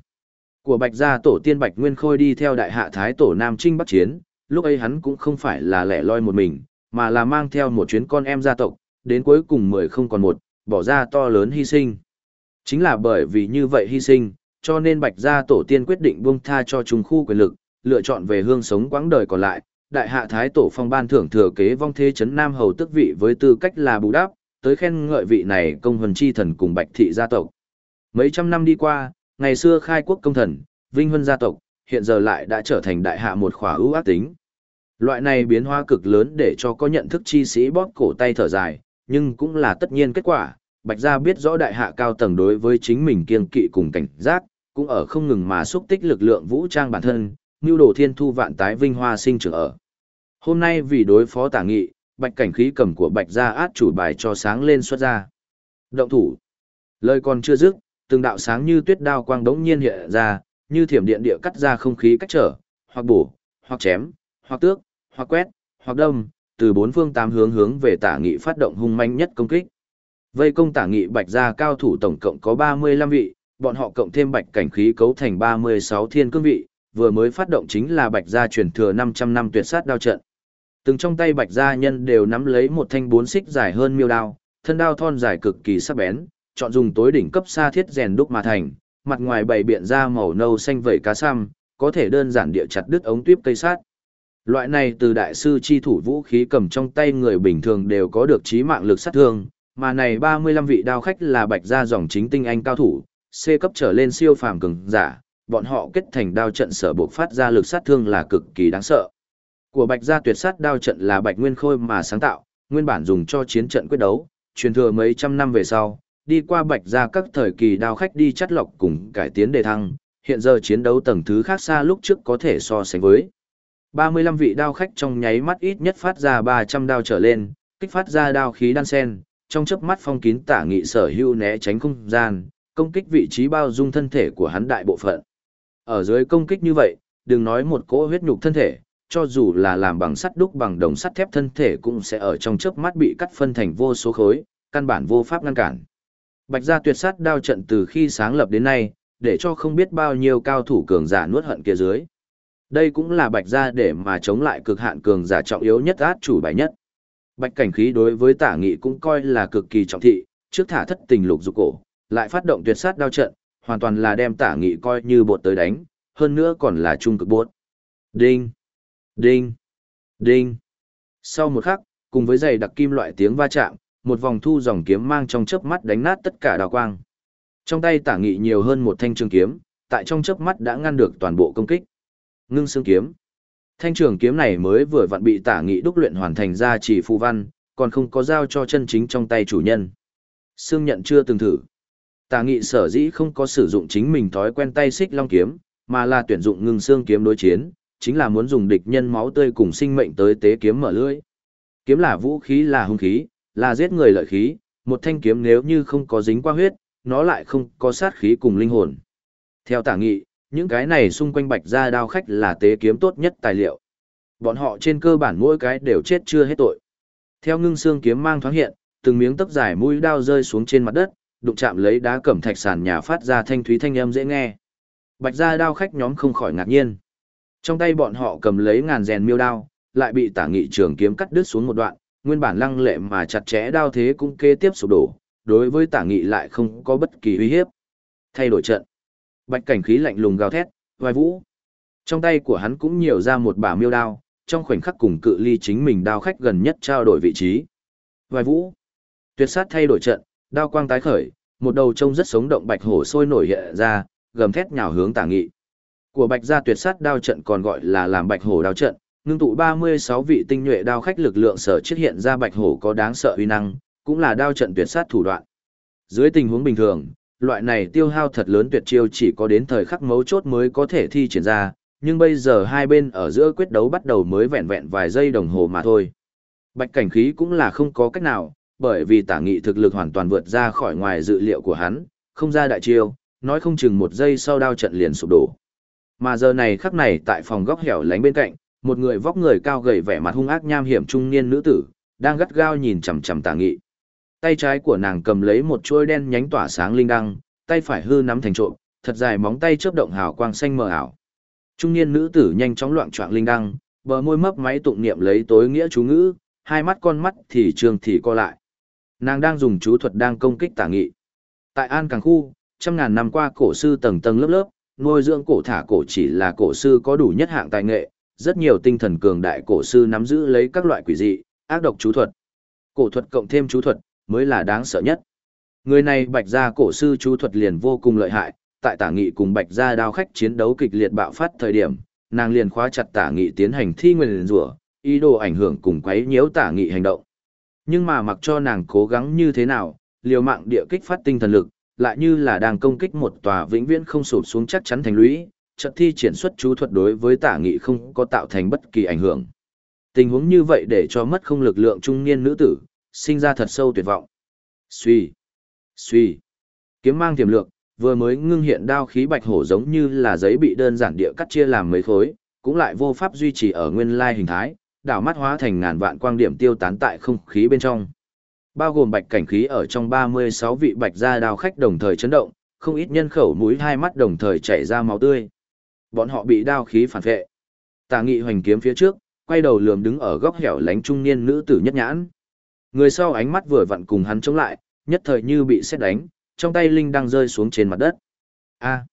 A: Của Bạch Gia tổ tiên Bạch Nguyên Khôi đi theo đại hạ Thái tổ Nam Trinh Bắc Chiến, lúc ấy hắn cũng không phải là lẻ loi một mình, mà là mang theo một chuyến con em gia tộc, đến cuối cùng mười không còn một, bỏ ra to lớn hy sinh. Chính là bởi vì như vậy hy sinh, cho nên Bạch Gia tổ tiên quyết định buông tha cho trung khu quyền lực, lựa chọn về hương sống quãng đời còn lại. Đại hạ Thái tổ phong ban thưởng thừa kế vong thế chấn Nam Hầu tước vị với tư cách là bù đắp, tới khen ngợi vị này công huân chi thần cùng Bạch thị gia tộc. Mấy trăm năm đi qua, ngày xưa khai quốc công thần, vinh huân gia tộc, hiện giờ lại đã trở thành đại hạ một khỏa ưu ác tính. Loại này biến hóa cực lớn để cho có nhận thức chi sĩ bóp cổ tay thở dài, nhưng cũng là tất nhiên kết quả. Bạch gia biết rõ đại hạ cao tầng đối với chính mình kiên kỵ cùng cảnh giác, cũng ở không ngừng mà xúc tích lực lượng vũ trang bản thân, như đồ thiên thu vạn tái vinh hoa sinh trưởng ở. Hôm nay vì đối phó tả nghị, bạch cảnh khí cầm của bạch gia át chủ bài cho sáng lên xuất ra. Động thủ. Lời còn chưa dứt, từng đạo sáng như tuyết đao quang đống nhiên hiện ra, như thiểm điện địa cắt ra không khí cách trở, hoặc bổ, hoặc chém, hoặc tước, hoặc quét, hoặc đâm, từ bốn phương tám hướng hướng về tả nghị phát động hung manh nhất công kích. Vây công tả nghị bạch gia cao thủ tổng cộng có 35 vị, bọn họ cộng thêm bạch cảnh khí cấu thành 36 thiên cương vị, vừa mới phát động chính là bạch gia truyền thừa 500 năm tuyệt sát đao trận. Từng trong tay bạch gia nhân đều nắm lấy một thanh bốn xích dài hơn miêu đao, thân đao thon dài cực kỳ sắc bén, chọn dùng tối đỉnh cấp sa thiết rèn đúc mà thành, mặt ngoài bày biện ra màu nâu xanh vẩy cá xăm, có thể đơn giản địa chặt đứt ống tuyếp cây sát. Loại này từ đại sư chi thủ vũ khí cầm trong tay người bình thường đều có được trí mạng lực sát thương, mà này 35 vị đao khách là bạch gia dòng chính tinh anh cao thủ, C cấp trở lên siêu phàm cường giả, bọn họ kết thành đao trận sở buộc phát ra lực sát thương là cực kỳ đáng sợ. Của bạch gia tuyệt sát đao trận là bạch nguyên khôi mà sáng tạo, nguyên bản dùng cho chiến trận quyết đấu, truyền thừa mấy trăm năm về sau, đi qua bạch gia các thời kỳ đao khách đi chắt lọc cùng cải tiến đề thăng, hiện giờ chiến đấu tầng thứ khác xa lúc trước có thể so sánh với. 35 vị đao khách trong nháy mắt ít nhất phát ra 300 đao trở lên, kích phát ra đao khí đan sen, trong chớp mắt phong kín tả nghị sở hưu né tránh không gian, công kích vị trí bao dung thân thể của hắn đại bộ phận. Ở dưới công kích như vậy, đừng nói một cỗ huyết nhục thân thể, cho dù là làm bằng sắt đúc bằng đồng sắt thép thân thể cũng sẽ ở trong chớp mắt bị cắt phân thành vô số khối, căn bản vô pháp ngăn cản. Bạch gia tuyệt sát đao trận từ khi sáng lập đến nay, để cho không biết bao nhiêu cao thủ cường giả nuốt hận kia dưới. Đây cũng là bạch gia để mà chống lại cực hạn cường giả trọng yếu nhất át chủ bài nhất. Bạch cảnh khí đối với tả nghị cũng coi là cực kỳ trọng thị, trước thả thất tình lục dục cổ, lại phát động tuyệt sát đao trận, hoàn toàn là đem tả nghị coi như bột tới đánh, hơn nữa còn là trung cực bột. Đinh, đinh, đinh. Sau một khắc, cùng với giày đặc kim loại tiếng va chạm, một vòng thu dòng kiếm mang trong chớp mắt đánh nát tất cả đào quang. Trong tay tả nghị nhiều hơn một thanh trường kiếm, tại trong chớp mắt đã ngăn được toàn bộ công kích. Ngưng xương kiếm. Thanh trường kiếm này mới vừa vặn bị tả nghị đúc luyện hoàn thành ra chỉ phù văn, còn không có giao cho chân chính trong tay chủ nhân. Xương nhận chưa từng thử. Tả nghị sở dĩ không có sử dụng chính mình thói quen tay xích long kiếm, mà là tuyển dụng ngưng xương kiếm đối chiến, chính là muốn dùng địch nhân máu tươi cùng sinh mệnh tới tế kiếm mở lưỡi. Kiếm là vũ khí là hung khí, là giết người lợi khí, một thanh kiếm nếu như không có dính qua huyết, nó lại không có sát khí cùng linh hồn. Theo tả nghị, những cái này xung quanh bạch gia đao khách là tế kiếm tốt nhất tài liệu. Bọn họ trên cơ bản mỗi cái đều chết chưa hết tội. Theo ngưng xương kiếm mang thoáng hiện, từng miếng tấc dài mũi đao rơi xuống trên mặt đất, đụng chạm lấy đá cẩm thạch sàn nhà phát ra thanh thúy thanh âm dễ nghe. Bạch gia đao khách nhóm không khỏi ngạc nhiên. Trong tay bọn họ cầm lấy ngàn rèn miêu đao, lại bị tả nghị trường kiếm cắt đứt xuống một đoạn, nguyên bản lăng lệ mà chặt chẽ đao thế cũng kế tiếp sụp đổ, đối với tả nghị lại không có bất kỳ uy hiếp. Thay đổi trận. Bạch cảnh khí lạnh lùng gào thét, vai vũ. Trong tay của hắn cũng nhiều ra một bả miêu đao, trong khoảnh khắc cùng cự ly chính mình đao khách gần nhất trao đổi vị trí. Vai vũ. Tuyệt sát thay đổi trận, đao quang tái khởi, một đầu trông rất sống động bạch hổ sôi nổi hiện ra, gầm thét nhào hướng tả nghị. Của bạch gia tuyệt sát đao trận còn gọi là làm bạch hổ đao trận, ngưng tụ 36 vị tinh nhuệ đao khách lực lượng sở chiết hiện ra bạch hổ có đáng sợ uy năng, cũng là đao trận tuyệt sát thủ đoạn. Dưới tình huống bình thường, loại này tiêu hao thật lớn tuyệt chiêu chỉ có đến thời khắc mấu chốt mới có thể thi triển ra, nhưng bây giờ hai bên ở giữa quyết đấu bắt đầu mới vẹn vẹn vài giây đồng hồ mà thôi. Bạch cảnh khí cũng là không có cách nào, bởi vì tả nghị thực lực hoàn toàn vượt ra khỏi ngoài dự liệu của hắn, không ra đại chiêu, nói không chừng một giây sau đao trận liền sụp đổ. Mà giờ này khắc này tại phòng góc hẻo lánh bên cạnh, một người vóc người cao gầy vẻ mặt hung ác nham hiểm trung niên nữ tử, đang gắt gao nhìn chằm chằm tả nghị. Tay trái của nàng cầm lấy một chuôi đen nhánh tỏa sáng linh đăng, tay phải hư nắm thành trộm, thật dài móng tay chớp động hào quang xanh mờ ảo. Trung niên nữ tử nhanh chóng loạn choạng linh đăng, bờ môi mấp máy tụng niệm lấy tối nghĩa chú ngữ, hai mắt con mắt thì trường thì co lại. Nàng đang dùng chú thuật đang công kích tả nghị. Tại An Càng Khu, trăm ngàn năm qua cổ sư tầng tầng lớp lớp, nuôi dưỡng cổ thả cổ chỉ là cổ sư có đủ nhất hạng tài nghệ, rất nhiều tinh thần cường đại cổ sư nắm giữ lấy các loại quỷ dị, ác độc chú thuật. Cổ thuật cộng thêm chú thuật, mới là đáng sợ nhất. Người này bạch gia cổ sư chú thuật liền vô cùng lợi hại, tại tả nghị cùng bạch gia đao khách chiến đấu kịch liệt bạo phát thời điểm, nàng liền khóa chặt tả nghị tiến hành thi nguyên rủa, ý đồ ảnh hưởng cùng quấy nhiễu tả nghị hành động. Nhưng mà mặc cho nàng cố gắng như thế nào, liều mạng địa kích phát tinh thần lực, lại như là đang công kích một tòa vĩnh viễn không sụp xuống chắc chắn thành lũy, trận thi triển xuất chú thuật đối với tả nghị không có tạo thành bất kỳ ảnh hưởng. Tình huống như vậy để cho mất không lực lượng trung niên nữ tử, sinh ra thật sâu tuyệt vọng. Suy, suy, kiếm mang tiềm lượng, vừa mới ngưng hiện đao khí bạch hổ giống như là giấy bị đơn giản địa cắt chia làm mấy khối, cũng lại vô pháp duy trì ở nguyên lai hình thái, đảo mắt hóa thành ngàn vạn quang điểm tiêu tán tại không khí bên trong. Bao gồm bạch cảnh khí ở trong 36 vị bạch gia đao khách đồng thời chấn động, không ít nhân khẩu mũi hai mắt đồng thời chảy ra máu tươi. Bọn họ bị đao khí phản vệ. Tà nghị hoành kiếm phía trước, quay đầu lườm đứng ở góc hẻo lánh trung niên nữ tử nhất nhãn. Người sau ánh mắt vừa vặn cùng hắn chống lại, nhất thời như bị xét đánh, trong tay linh đang rơi xuống trên mặt đất. A.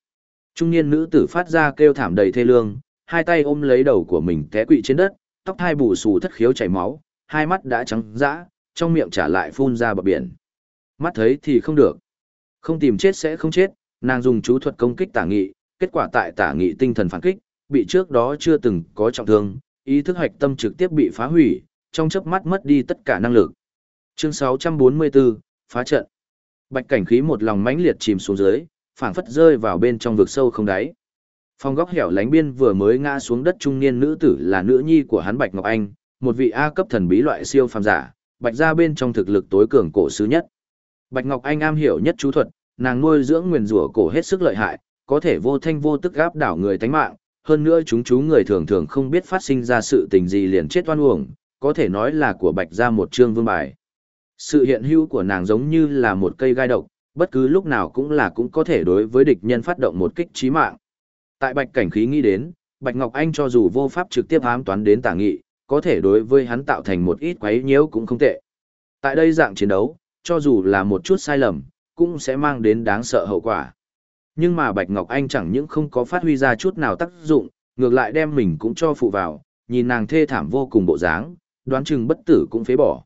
A: Trung niên nữ tử phát ra kêu thảm đầy thê lương, hai tay ôm lấy đầu của mình té quỵ trên đất, tóc hai bù xù thất khiếu chảy máu, hai mắt đã trắng dã, trong miệng trả lại phun ra bọt biển. Mắt thấy thì không được. Không tìm chết sẽ không chết, nàng dùng chú thuật công kích tả nghị, kết quả tại tả nghị tinh thần phản kích, bị trước đó chưa từng có trọng thương, ý thức hoạch tâm trực tiếp bị phá hủy, trong chớp mắt mất đi tất cả năng lực. Chương 644, phá trận. Bạch cảnh khí một lòng mãnh liệt chìm xuống dưới, phảng phất rơi vào bên trong vực sâu không đáy. Phong góc hẻo lánh biên vừa mới ngã xuống đất trung niên nữ tử là nữ nhi của hắn Bạch Ngọc Anh, một vị A cấp thần bí loại siêu phàm giả, Bạch gia bên trong thực lực tối cường cổ sứ nhất. Bạch Ngọc Anh am hiểu nhất chú thuật, nàng nuôi dưỡng nguyền rủa cổ hết sức lợi hại, có thể vô thanh vô tức gáp đảo người tánh mạng, hơn nữa chúng chú người thường thường không biết phát sinh ra sự tình gì liền chết oan uổng, có thể nói là của Bạch gia một chương vương bài. Sự hiện hữu của nàng giống như là một cây gai độc, bất cứ lúc nào cũng là cũng có thể đối với địch nhân phát động một kích chí mạng. Tại Bạch Cảnh Khí nghĩ đến, Bạch Ngọc Anh cho dù vô pháp trực tiếp ám toán đến tả nghị, có thể đối với hắn tạo thành một ít quấy nhiễu cũng không tệ. Tại đây dạng chiến đấu, cho dù là một chút sai lầm, cũng sẽ mang đến đáng sợ hậu quả. Nhưng mà Bạch Ngọc Anh chẳng những không có phát huy ra chút nào tác dụng, ngược lại đem mình cũng cho phụ vào, nhìn nàng thê thảm vô cùng bộ dáng, đoán chừng bất tử cũng phế bỏ.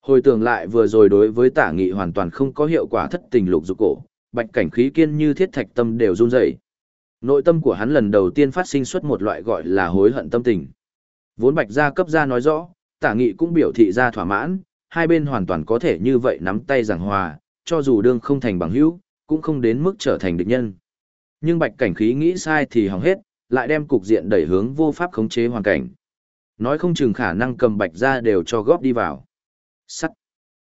A: Hồi tưởng lại vừa rồi đối với tả nghị hoàn toàn không có hiệu quả thất tình lục dục cổ, bạch cảnh khí kiên như thiết thạch tâm đều run rẩy. Nội tâm của hắn lần đầu tiên phát sinh xuất một loại gọi là hối hận tâm tình. Vốn bạch gia cấp gia nói rõ, tả nghị cũng biểu thị ra thỏa mãn, hai bên hoàn toàn có thể như vậy nắm tay giảng hòa, cho dù đương không thành bằng hữu, cũng không đến mức trở thành địch nhân. Nhưng bạch cảnh khí nghĩ sai thì hỏng hết, lại đem cục diện đẩy hướng vô pháp khống chế hoàn cảnh. Nói không chừng khả năng cầm bạch ra đều cho góp đi vào. Sắt.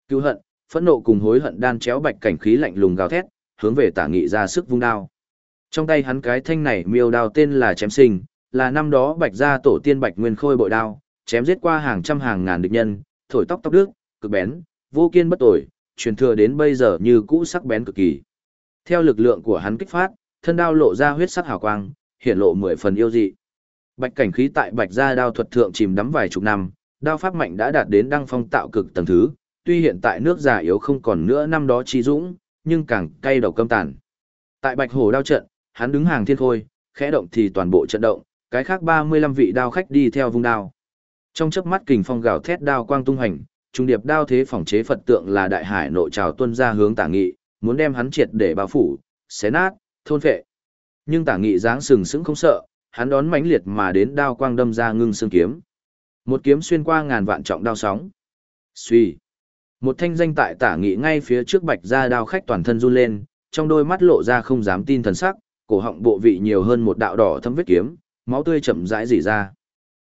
A: Cứu hận, phẫn nộ cùng hối hận đan chéo bạch cảnh khí lạnh lùng gào thét, hướng về tả nghị ra sức vung đao. Trong tay hắn cái thanh này miêu đao tên là chém sinh, là năm đó bạch gia tổ tiên bạch nguyên khôi bội đao, chém giết qua hàng trăm hàng ngàn địch nhân, thổi tóc tóc đức, cực bén, vô kiên bất tội, truyền thừa đến bây giờ như cũ sắc bén cực kỳ. Theo lực lượng của hắn kích phát, thân đao lộ ra huyết sắc hào quang, hiện lộ mười phần yêu dị. Bạch cảnh khí tại bạch gia đao thuật thượng chìm đắm vài chục năm, đao pháp mạnh đã đạt đến đăng phong tạo cực tầng thứ, tuy hiện tại nước già yếu không còn nữa năm đó chi dũng, nhưng càng cay đầu cơm tàn. Tại bạch hổ đao trận, hắn đứng hàng thiên khôi, khẽ động thì toàn bộ trận động, cái khác 35 vị đao khách đi theo vung đao. Trong chớp mắt kình phong gào thét đao quang tung hành, trung điệp đao thế phòng chế Phật tượng là đại hải nội trào tuân ra hướng tả nghị, muốn đem hắn triệt để bao phủ, xé nát, thôn phệ. Nhưng tả nghị dáng sừng sững không sợ, hắn đón mãnh liệt mà đến đao quang đâm ra ngưng xương kiếm. Một kiếm xuyên qua ngàn vạn trọng đao sóng. Suy. Một thanh danh tại tả nghị ngay phía trước bạch ra đao khách toàn thân run lên, trong đôi mắt lộ ra không dám tin thần sắc, cổ họng bộ vị nhiều hơn một đạo đỏ thâm vết kiếm, máu tươi chậm rãi rỉ ra.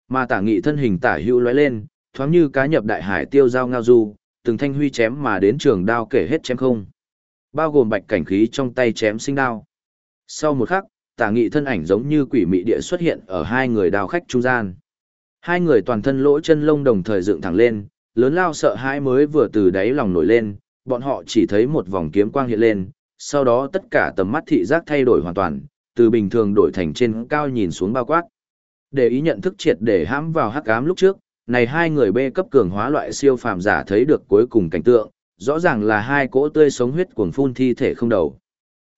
A: Mà tả nghị thân hình tả hữu lóe lên, thoáng như cá nhập đại hải tiêu giao ngao du, từng thanh huy chém mà đến trường đao kể hết chém không. Bao gồm bạch cảnh khí trong tay chém sinh đao. Sau một khắc, tả nghị thân ảnh giống như quỷ mị địa xuất hiện ở hai người đào khách trung gian. Hai người toàn thân lỗ chân lông đồng thời dựng thẳng lên, lớn lao sợ hãi mới vừa từ đáy lòng nổi lên, bọn họ chỉ thấy một vòng kiếm quang hiện lên, sau đó tất cả tầm mắt thị giác thay đổi hoàn toàn, từ bình thường đổi thành trên cao nhìn xuống bao quát. Để ý nhận thức triệt để hãm vào hắc ám lúc trước, này hai người bê cấp cường hóa loại siêu phàm giả thấy được cuối cùng cảnh tượng, rõ ràng là hai cỗ tươi sống huyết cuồng phun thi thể không đầu.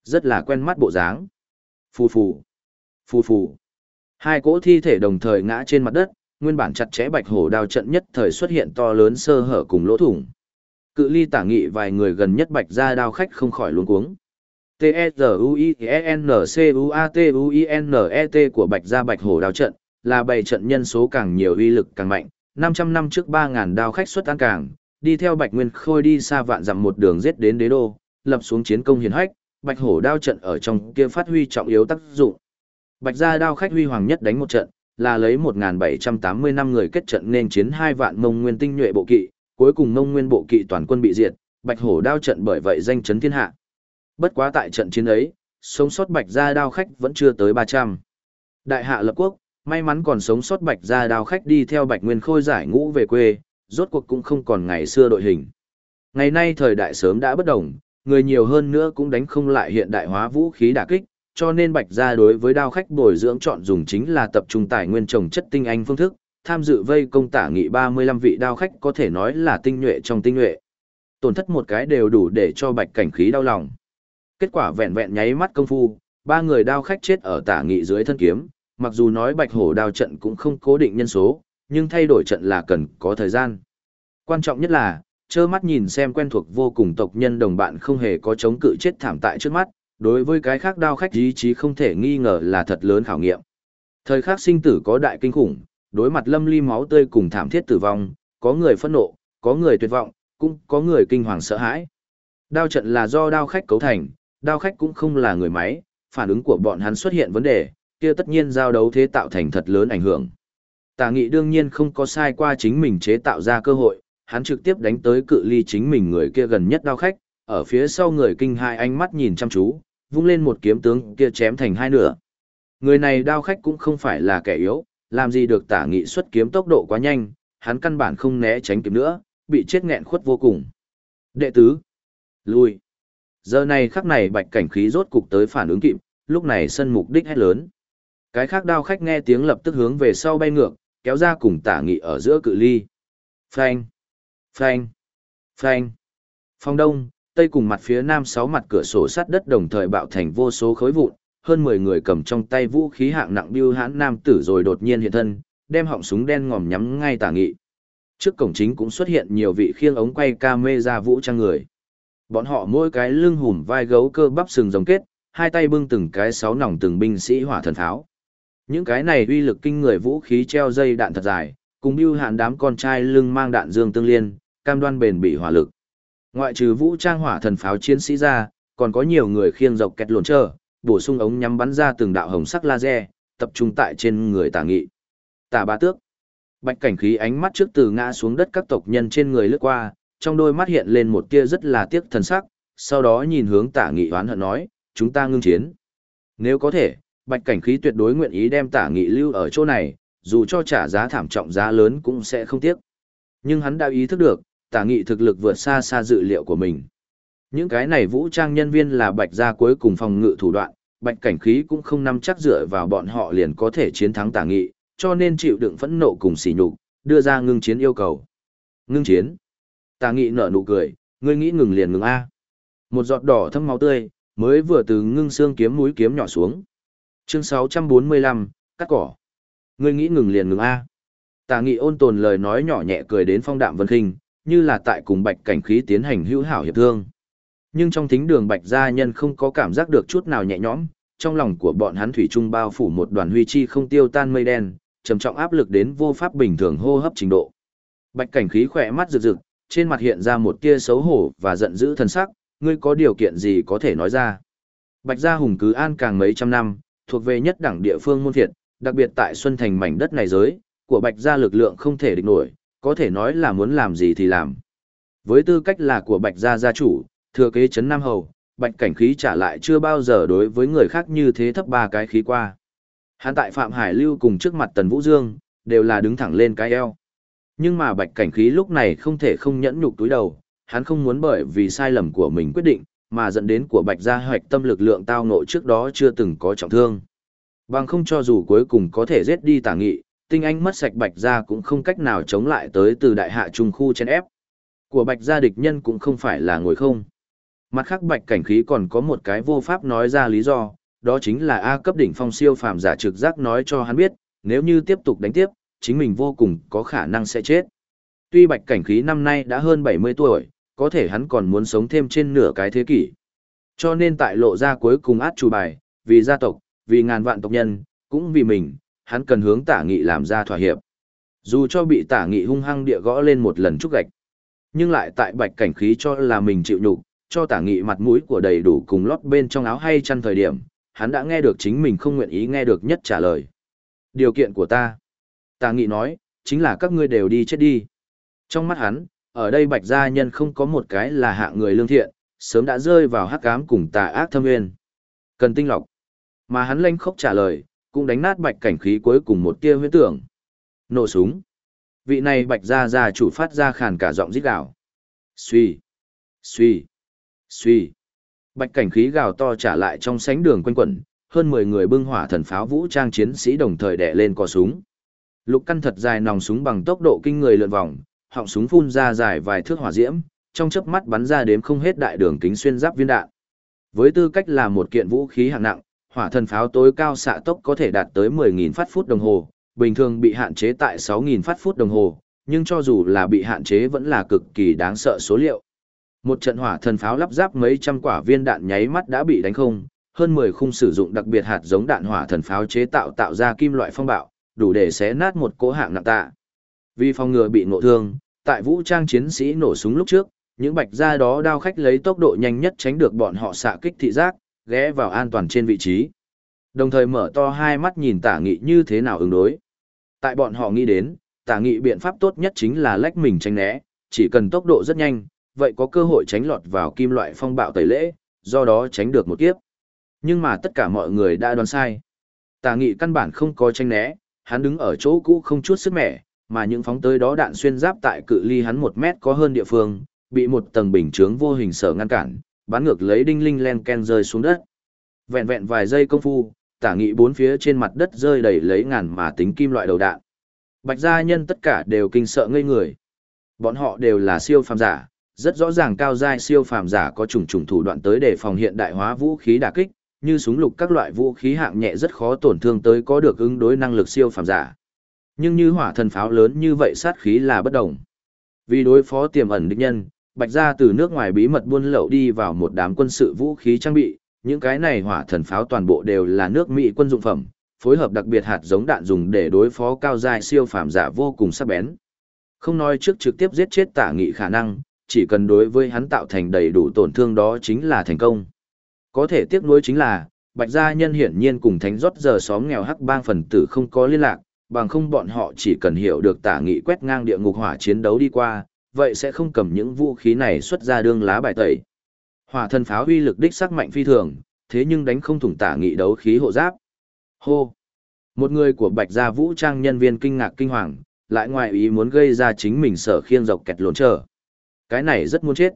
A: Rất là quen mắt bộ dáng. Phù phù, phù phù. Hai cỗ thi thể đồng thời ngã trên mặt đất, nguyên bản chặt chẽ bạch hổ đao trận nhất thời xuất hiện to lớn sơ hở cùng lỗ thủng. Cự ly tả nghị vài người gần nhất bạch ra đao khách không khỏi luống cuống. T-E-Z-U-I-E-N-C-U-A-T-U-I-N-E-T của bạch ra bạch hổ đao trận, là bày trận nhân số càng nhiều uy lực càng mạnh, 500 năm trước 3.000 đao khách xuất tăng càng, đi theo bạch nguyên khôi đi xa vạn dặm một đường giết đến đế đô, lập xuống chiến công hiển hách, bạch hổ đao trận ở trong kia phát huy trọng yếu tác dụng. Bạch gia đao khách huy hoàng nhất đánh một trận, là lấy 1780 năm người kết trận nên chiến hai vạn mông nguyên tinh nhuệ bộ kỵ, cuối cùng mông nguyên bộ kỵ toàn quân bị diệt, bạch hổ đao trận bởi vậy danh chấn thiên hạ. Bất quá tại trận chiến ấy, sống sót bạch gia đao khách vẫn chưa tới 300. Đại hạ lập quốc, may mắn còn sống sót bạch gia đao khách đi theo bạch nguyên khôi giải ngũ về quê, rốt cuộc cũng không còn ngày xưa đội hình. Ngày nay thời đại sớm đã bất đồng, người nhiều hơn nữa cũng đánh không lại hiện đại hóa vũ khí đả kích, cho nên bạch gia đối với đao khách bồi dưỡng chọn dùng chính là tập trung tài nguyên trồng chất tinh anh phương thức, tham dự vây công tả nghị 35 vị đao khách có thể nói là tinh nhuệ trong tinh nhuệ. Tổn thất một cái đều đủ để cho bạch cảnh khí đau lòng. Kết quả vẹn vẹn nháy mắt công phu, ba người đao khách chết ở tả nghị dưới thân kiếm, mặc dù nói bạch hổ đao trận cũng không cố định nhân số, nhưng thay đổi trận là cần có thời gian. Quan trọng nhất là, trơ mắt nhìn xem quen thuộc vô cùng tộc nhân đồng bạn không hề có chống cự chết thảm tại trước mắt, đối với cái khác đao khách ý chí không thể nghi ngờ là thật lớn khảo nghiệm. Thời khắc sinh tử có đại kinh khủng, đối mặt lâm ly máu tươi cùng thảm thiết tử vong, có người phẫn nộ, có người tuyệt vọng, cũng có người kinh hoàng sợ hãi. Đao trận là do đao khách cấu thành, đao khách cũng không là người máy, phản ứng của bọn hắn xuất hiện vấn đề, kia tất nhiên giao đấu thế tạo thành thật lớn ảnh hưởng tà nghị đương nhiên không có sai qua chính mình chế tạo ra cơ hội, hắn trực tiếp đánh tới cự ly chính mình người kia gần nhất đao khách, ở phía sau người kinh hai ánh mắt nhìn chăm chú, vung lên một kiếm tướng kia chém thành hai nửa. Người này đao khách cũng không phải là kẻ yếu, làm gì được tả nghị xuất kiếm tốc độ quá nhanh, hắn căn bản không né tránh kịp nữa, bị chết nghẹn khuất vô cùng. Đệ tứ, lui. Giờ này khắc này bạch cảnh khí rốt cục tới phản ứng kịp, lúc này sân mục đích hét lớn. Cái khác đao khách nghe tiếng lập tức hướng về sau bay ngược, kéo ra cùng tả nghị ở giữa cự ly. Phanh, phanh, phanh. Phong đông, tây cùng mặt phía nam sáu mặt cửa sổ sắt đất đồng thời bạo thành vô số khối vụn, hơn 10 người cầm trong tay vũ khí hạng nặng biêu hãn nam tử rồi đột nhiên hiện thân, đem họng súng đen ngòm nhắm ngay tả nghị. Trước cổng chính cũng xuất hiện nhiều vị khiêng ống quay ca mê ra vũ trang người. Bọn họ mỗi cái lưng hùm vai gấu cơ bắp sừng giống kết, hai tay bưng từng cái sáu nòng từng binh sĩ hỏa thần tháo. Những cái này uy lực kinh người vũ khí treo dây đạn thật dài, cùng bưu hạn đám con trai lưng mang đạn dương tương liên, cam đoan bền bỉ hỏa lực. Ngoại trừ vũ trang hỏa thần pháo chiến sĩ ra, còn có nhiều người khiêng dọc kẹt lồn trơ, bổ sung ống nhắm bắn ra từng đạo hồng sắc laser, tập trung tại trên người tả nghị. Tả ba tước. Bạch cảnh khí ánh mắt trước từ ngã xuống đất các tộc nhân trên người lướt qua, trong đôi mắt hiện lên một tia rất là tiếc thần sắc, sau đó nhìn hướng tả nghị hoán hận nói, chúng ta ngưng chiến. Nếu có thể, bạch cảnh khí tuyệt đối nguyện ý đem tả nghị lưu ở chỗ này, dù cho trả giá thảm trọng giá lớn cũng sẽ không tiếc. Nhưng hắn đã ý thức được, tả nghị thực lực vượt xa xa dự liệu của mình. Những cái này vũ trang nhân viên là bạch gia cuối cùng phòng ngự thủ đoạn, bạch cảnh khí cũng không nắm chắc dựa vào bọn họ liền có thể chiến thắng tả nghị, cho nên chịu đựng phẫn nộ cùng sỉ nhục, đưa ra ngưng chiến yêu cầu. Ngưng chiến. Tả nghị nở nụ cười, ngươi nghĩ ngừng liền ngừng A. Một giọt đỏ thâm máu tươi, mới vừa từ ngưng xương kiếm mũi kiếm nhỏ xuống. Chương 645, cắt cỏ. Ngươi nghĩ ngừng liền ngừng A. Tả nghị ôn tồn lời nói nhỏ nhẹ cười đến phong đạm vân khinh, như là tại cùng bạch cảnh khí tiến hành hữu hảo hiệp thương. Nhưng trong thính đường bạch gia nhân không có cảm giác được chút nào nhẹ nhõm, trong lòng của bọn hắn thủy trung bao phủ một đoàn huy chi không tiêu tan mây đen, trầm trọng áp lực đến vô pháp bình thường hô hấp trình độ. Bạch cảnh khí khỏe mắt rực rực, trên mặt hiện ra một tia xấu hổ và giận dữ thần sắc, ngươi có điều kiện gì có thể nói ra. Bạch gia hùng cứ an càng mấy trăm năm, thuộc về nhất đẳng địa phương môn thiệt, Đặc biệt tại Xuân Thành mảnh đất này giới, của Bạch gia lực lượng không thể địch nổi, có thể nói là muốn làm gì thì làm. Với tư cách là của Bạch gia gia chủ, thừa kế chấn Nam Hầu, Bạch cảnh khí trả lại chưa bao giờ đối với người khác như thế thấp ba cái khí qua. Hắn tại Phạm Hải Lưu cùng trước mặt Tần Vũ Dương, đều là đứng thẳng lên cái eo. Nhưng mà Bạch cảnh khí lúc này không thể không nhẫn nhục túi đầu, hắn không muốn bởi vì sai lầm của mình quyết định, mà dẫn đến của Bạch gia hoạch tâm lực lượng tao ngộ trước đó chưa từng có trọng thương. Bằng không cho dù cuối cùng có thể giết đi tả nghị, tinh anh mất sạch Bạch gia cũng không cách nào chống lại tới từ đại hạ trung khu trên ép. Của Bạch gia địch nhân cũng không phải là ngồi không. Mặt khác Bạch cảnh khí còn có một cái vô pháp nói ra lý do, đó chính là A cấp đỉnh phong siêu phàm giả trực giác nói cho hắn biết, nếu như tiếp tục đánh tiếp, chính mình vô cùng có khả năng sẽ chết. Tuy Bạch cảnh khí năm nay đã hơn 70 tuổi, có thể hắn còn muốn sống thêm trên nửa cái thế kỷ. Cho nên tại lộ ra cuối cùng át chủ bài, vì gia tộc, vì ngàn vạn tộc nhân, cũng vì mình, hắn cần hướng tả nghị làm ra thỏa hiệp. Dù cho bị tả nghị hung hăng địa gõ lên một lần chút gạch, nhưng lại tại bạch cảnh khí cho là mình chịu nhục, cho tả nghị mặt mũi của đầy đủ cùng lót bên trong áo hay chăn thời điểm, hắn đã nghe được chính mình không nguyện ý nghe được nhất trả lời. Điều kiện của ta, tả nghị nói, chính là các ngươi đều đi chết đi. Trong mắt hắn, ở đây bạch gia nhân không có một cái là hạng người lương thiện, sớm đã rơi vào hắc ám cùng tà ác thâm nguyên. Cần tinh lọc. Mà hắn lanh khốc trả lời, cũng đánh nát bạch cảnh khí cuối cùng một tia huyết tưởng. Nổ súng. Vị này bạch gia gia chủ phát ra khàn cả giọng rít gào. Suy. Suy. Suy. Bạch cảnh khí gào to trả lại trong sánh đường quanh quẩn, hơn 10 người bưng hỏa thần pháo vũ trang chiến sĩ đồng thời đè lên cò súng. Lục căn thật dài nòng súng bằng tốc độ kinh người lượn vòng, họng súng phun ra dài vài thước hỏa diễm, trong chớp mắt bắn ra đếm không hết đại đường kính xuyên giáp viên đạn. Với tư cách là một kiện vũ khí hạng nặng, hỏa thần pháo tối cao xạ tốc có thể đạt tới 10.000 phát phút đồng hồ, bình thường bị hạn chế tại 6.000 phát phút đồng hồ, nhưng cho dù là bị hạn chế vẫn là cực kỳ đáng sợ số liệu. Một trận hỏa thần pháo lắp ráp mấy trăm quả viên đạn nháy mắt đã bị đánh không, hơn 10 khung sử dụng đặc biệt hạt giống đạn hỏa thần pháo chế tạo tạo ra kim loại phong bạo, đủ để xé nát một cỗ hạng nặng tạ. Vì phòng ngừa bị ngộ thương, tại vũ trang chiến sĩ nổ súng lúc trước, những bạch gia đó đao khách lấy tốc độ nhanh nhất tránh được bọn họ xạ kích thị giác, ghé vào an toàn trên vị trí. Đồng thời mở to hai mắt nhìn tả nghị như thế nào ứng đối. Tại bọn họ nghĩ đến, tả nghị biện pháp tốt nhất chính là lách mình tránh né, chỉ cần tốc độ rất nhanh, vậy có cơ hội tránh lọt vào kim loại phong bạo tẩy lễ, do đó tránh được một kiếp. Nhưng mà tất cả mọi người đã đoán sai. Tả nghị căn bản không có tránh né, hắn đứng ở chỗ cũ không chút sức mẻ, mà những phóng tới đó đạn xuyên giáp tại cự ly hắn một mét có hơn địa phương, bị một tầng bình chướng vô hình sở ngăn cản, bắn ngược lấy đinh linh len ken rơi xuống đất. Vẹn vẹn vài giây công phu, tả nghị bốn phía trên mặt đất rơi đầy lấy ngàn mà tính kim loại đầu đạn. Bạch gia nhân tất cả đều kinh sợ ngây người. Bọn họ đều là siêu phàm giả, rất rõ ràng cao giai siêu phàm giả có trùng trùng thủ đoạn tới để phòng hiện đại hóa vũ khí đả kích, như súng lục các loại vũ khí hạng nhẹ rất khó tổn thương tới có được ứng đối năng lực siêu phàm giả. Nhưng như hỏa thần pháo lớn như vậy sát khí là bất đồng. Vì đối phó tiềm ẩn địch nhân, Bạch gia từ nước ngoài bí mật buôn lậu đi vào một đám quân sự vũ khí trang bị, những cái này hỏa thần pháo toàn bộ đều là nước Mỹ quân dụng phẩm, phối hợp đặc biệt hạt giống đạn dùng để đối phó cao giai siêu phàm giả vô cùng sắc bén. Không nói trước trực tiếp giết chết tả nghị khả năng, chỉ cần đối với hắn tạo thành đầy đủ tổn thương đó chính là thành công. Có thể tiếc nuối chính là, Bạch gia nhân hiển nhiên cùng thánh rót giờ xóm nghèo hắc bang phần tử không có liên lạc, bằng không bọn họ chỉ cần hiểu được tả nghị quét ngang địa ngục hỏa chiến đấu đi qua, vậy sẽ không cầm những vũ khí này xuất ra đương lá bài tẩy. Hỏa thần pháo uy lực đích sắc mạnh phi thường, thế nhưng đánh không thủng tả nghị đấu khí hộ giáp. Hô! Một người của bạch gia vũ trang nhân viên kinh ngạc kinh hoàng, lại ngoài ý muốn gây ra chính mình sở khiên dọc kẹt lộn trở. Cái này rất muốn chết.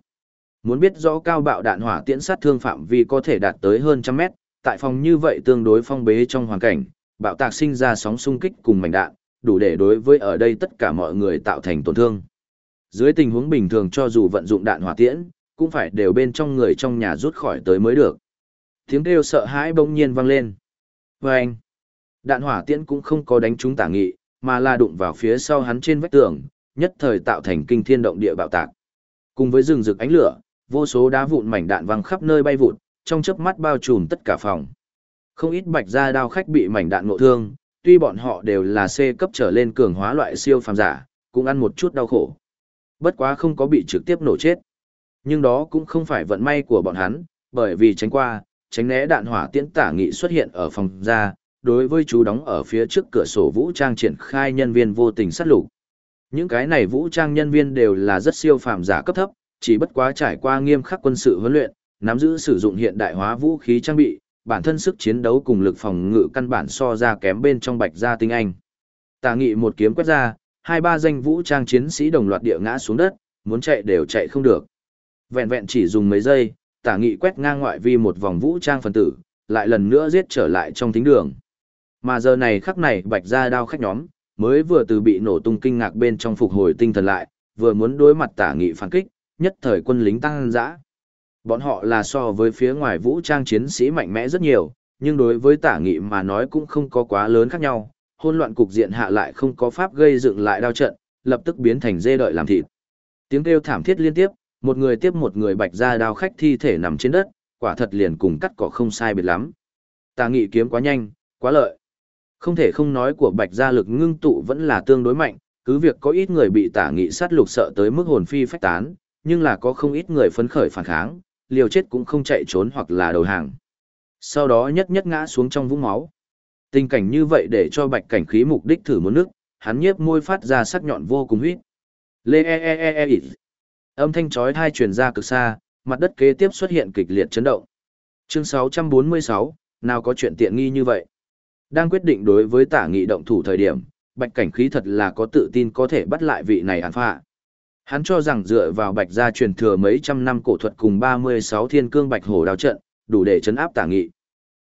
A: Muốn biết rõ cao bạo đạn hỏa tiễn sát thương phạm vi có thể đạt tới hơn trăm mét, tại phòng như vậy tương đối phong bế trong hoàn cảnh, bạo tạc sinh ra sóng xung kích cùng mảnh đạn, đủ để đối với ở đây tất cả mọi người tạo thành tổn thương. Dưới tình huống bình thường cho dù vận dụng đạn hỏa tiễn, cũng phải đều bên trong người trong nhà rút khỏi tới mới được. Tiếng kêu sợ hãi bỗng nhiên vang lên. Và anh, đạn hỏa tiễn cũng không có đánh trúng tả nghị, mà là đụng vào phía sau hắn trên vách tường, nhất thời tạo thành kinh thiên động địa bạo tạc. Cùng với rừng rực ánh lửa, vô số đá vụn mảnh đạn văng khắp nơi bay vụt, trong chớp mắt bao trùm tất cả phòng. Không ít bạch gia đao khách bị mảnh đạn ngộ thương, tuy bọn họ đều là C cấp trở lên cường hóa loại siêu phàm giả, cũng ăn một chút đau khổ. Bất quá không có bị trực tiếp nổ chết. Nhưng đó cũng không phải vận may của bọn hắn, bởi vì tránh qua, tránh né đạn hỏa tiễn tả nghị xuất hiện ở phòng ra, đối với chú đóng ở phía trước cửa sổ vũ trang triển khai nhân viên vô tình sát lục. Những cái này vũ trang nhân viên đều là rất siêu phàm giả cấp thấp, chỉ bất quá trải qua nghiêm khắc quân sự huấn luyện, nắm giữ sử dụng hiện đại hóa vũ khí trang bị, bản thân sức chiến đấu cùng lực phòng ngự căn bản so ra kém bên trong bạch gia tinh anh. Tà nghị một kiếm quét ra, hai ba danh vũ trang chiến sĩ đồng loạt địa ngã xuống đất, muốn chạy đều chạy không được. Vẹn vẹn chỉ dùng mấy giây, tả nghị quét ngang ngoại vi một vòng vũ trang phần tử, lại lần nữa giết trở lại trong thính đường. Mà giờ này khắc này bạch ra đao khách nhóm, mới vừa từ bị nổ tung kinh ngạc bên trong phục hồi tinh thần lại, vừa muốn đối mặt tả nghị phản kích, nhất thời quân lính tăng dã. Bọn họ là so với phía ngoài vũ trang chiến sĩ mạnh mẽ rất nhiều, nhưng đối với tả nghị mà nói cũng không có quá lớn khác nhau, hôn loạn cục diện hạ lại không có pháp gây dựng lại đao trận, lập tức biến thành dê đợi làm thịt. Tiếng kêu thảm thiết liên tiếp, một người tiếp một người bạch ra đao khách thi thể nằm trên đất, quả thật liền cùng cắt cỏ không sai biệt lắm. Tà nghị kiếm quá nhanh, quá lợi. Không thể không nói của bạch gia lực ngưng tụ vẫn là tương đối mạnh, cứ việc có ít người bị tả nghị sát lục sợ tới mức hồn phi phách tán, nhưng là có không ít người phấn khởi phản kháng, liều chết cũng không chạy trốn hoặc là đầu hàng. Sau đó nhất nhất ngã xuống trong vũng máu. Tình cảnh như vậy để cho bạch cảnh khí mục đích thử muốn nước, hắn nhiếp môi phát ra sắc nhọn vô cùng huyết. Lê e e e e e Âm thanh chói tai truyền ra cực xa, mặt đất kế tiếp xuất hiện kịch liệt chấn động. Chương 646, nào có chuyện tiện nghi như vậy? Đang quyết định đối với tả nghị động thủ thời điểm, bạch cảnh khí thật là có tự tin có thể bắt lại vị này án phạ. Hắn cho rằng dựa vào bạch gia truyền thừa mấy trăm năm cổ thuật cùng 36 thiên cương bạch hổ đào trận, đủ để chấn áp tả nghị.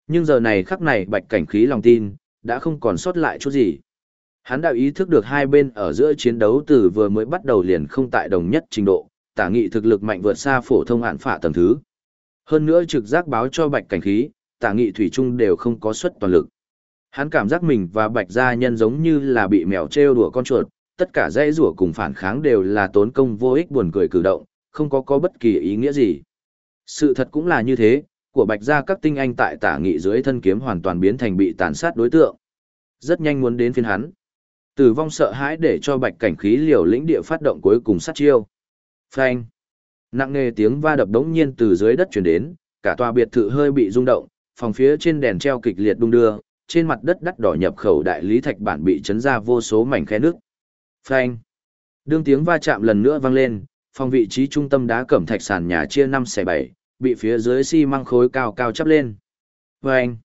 A: Nhưng giờ này khắc này bạch cảnh khí lòng tin, đã không còn sót lại chút gì. Hắn đã ý thức được hai bên ở giữa chiến đấu từ vừa mới bắt đầu liền không tại đồng nhất trình độ, tả nghị thực lực mạnh vượt xa phổ thông hạn phả tầng thứ. Hơn nữa trực giác báo cho bạch cảnh khí, tả nghị thủy trung đều không có suất toàn lực. Hắn cảm giác mình và bạch gia nhân giống như là bị mèo trêu đùa con chuột, tất cả dãy rủa cùng phản kháng đều là tốn công vô ích buồn cười cử động, không có có bất kỳ ý nghĩa gì. Sự thật cũng là như thế, của bạch gia các tinh anh tại tả nghị dưới thân kiếm hoàn toàn biến thành bị tàn sát đối tượng. Rất nhanh muốn đến phiên hắn. Tử vong sợ hãi để cho bạch cảnh khí liều lĩnh địa phát động cuối cùng sát chiêu. Phanh. Nặng nề tiếng va đập đống nhiên từ dưới đất truyền đến, cả tòa biệt thự hơi bị rung động, phòng phía trên đèn treo kịch liệt đung đưa, trên mặt đất đắt đỏ nhập khẩu đại lý thạch bản bị chấn ra vô số mảnh khe nước. Phanh. Đương tiếng va chạm lần nữa vang lên, phòng vị trí trung tâm đá cẩm thạch sàn nhà chia 5 xẻ 7, bị phía dưới xi măng khối cao cao chắp lên. Phanh.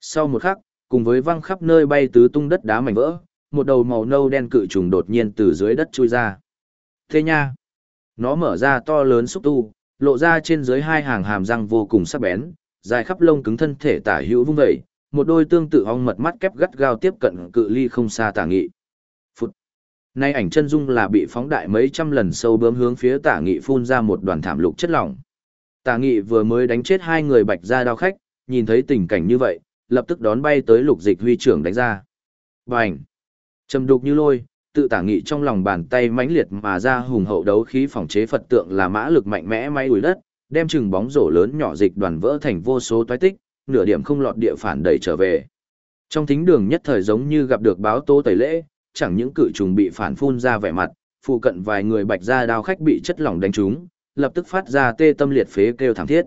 A: Sau một khắc, cùng với văng khắp nơi bay tứ tung đất đá mảnh vỡ, một đầu màu nâu đen cự trùng đột nhiên từ dưới đất chui ra. Thế nha! Nó mở ra to lớn xúc tu, lộ ra trên dưới hai hàng hàm răng vô cùng sắc bén, dài khắp lông cứng thân thể tả hữu vung vẩy, một đôi tương tự ong mật mắt kép gắt gao tiếp cận cự ly không xa tả nghị. Nay ảnh chân dung là bị phóng đại mấy trăm lần sâu bướm hướng phía tả nghị phun ra một đoàn thảm lục chất lỏng. Tả nghị vừa mới đánh chết hai người bạch ra đao khách, nhìn thấy tình cảnh như vậy, lập tức đón bay tới lục dịch huy trưởng đánh ra. Bành! Trầm đục như lôi, tự tả nghị trong lòng bàn tay mãnh liệt mà ra hùng hậu đấu khí phòng chế Phật tượng là mã lực mạnh mẽ may ủi đất, đem chừng bóng rổ lớn nhỏ dịch đoàn vỡ thành vô số toái tích, nửa điểm không lọt địa phản đẩy trở về. Trong thính đường nhất thời giống như gặp được báo tố tẩy lễ, chẳng những cự trùng bị phản phun ra vẻ mặt, phụ cận vài người bạch ra đao khách bị chất lỏng đánh trúng, lập tức phát ra tê tâm liệt phế kêu thảm thiết.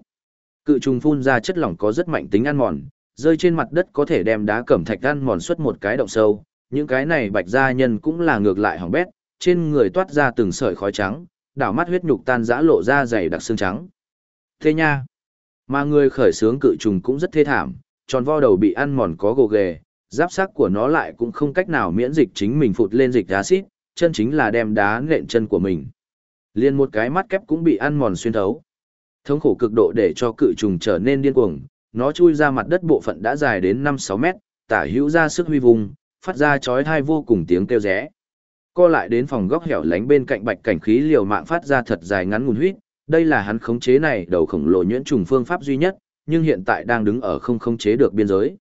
A: Cự trùng phun ra chất lỏng có rất mạnh tính ăn mòn, rơi trên mặt đất có thể đem đá cẩm thạch ăn mòn xuất một cái động sâu, những cái này bạch gia nhân cũng là ngược lại hỏng bét, trên người toát ra từng sợi khói trắng, đảo mắt huyết nhục tan rã lộ ra dày đặc xương trắng. Thế nha! Mà người khởi sướng cự trùng cũng rất thê thảm, tròn vo đầu bị ăn mòn có gồ ghề, giáp sắc của nó lại cũng không cách nào miễn dịch chính mình phụt lên dịch axit, chân chính là đem đá nện chân của mình. Liên một cái mắt kép cũng bị ăn mòn xuyên thấu. Thống khổ cực độ để cho cự trùng trở nên điên cuồng, nó chui ra mặt đất bộ phận đã dài đến 5-6 mét, tả hữu ra sức huy vùng, phát ra chói tai vô cùng tiếng kêu rẽ. Co lại đến phòng góc hẻo lánh bên cạnh bạch cảnh khí liều mạng phát ra thật dài ngắn ngủn huyết, đây là hắn khống chế này đầu khổng lồ nhuyễn trùng phương pháp duy nhất, nhưng hiện tại đang đứng ở không khống chế được biên giới.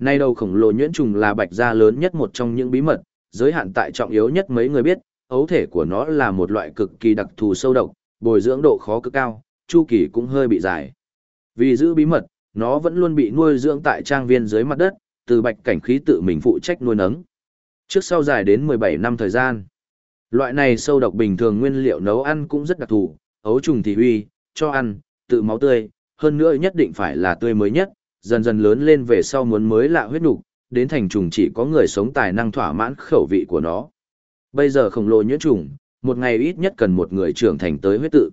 A: Nay đầu khổng lồ nhuyễn trùng là bạch gia lớn nhất một trong những bí mật, giới hạn tại trọng yếu nhất mấy người biết, ấu thể của nó là một loại cực kỳ đặc thù sâu độc, bồi dưỡng độ khó cực cao, chu kỳ cũng hơi bị dài. Vì giữ bí mật, nó vẫn luôn bị nuôi dưỡng tại trang viên dưới mặt đất, từ bạch cảnh khí tự mình phụ trách nuôi nấng. Trước sau dài đến 17 năm thời gian. Loại này sâu độc bình thường nguyên liệu nấu ăn cũng rất đặc thù, ấu trùng thì huy, cho ăn, tự máu tươi, hơn nữa nhất định phải là tươi mới nhất, dần dần lớn lên về sau muốn mới lạ huyết nục, đến thành trùng chỉ có người sống tài năng thỏa mãn khẩu vị của nó. Bây giờ khổng lồ nhuyễn trùng, một ngày ít nhất cần một người trưởng thành tới huyết tự.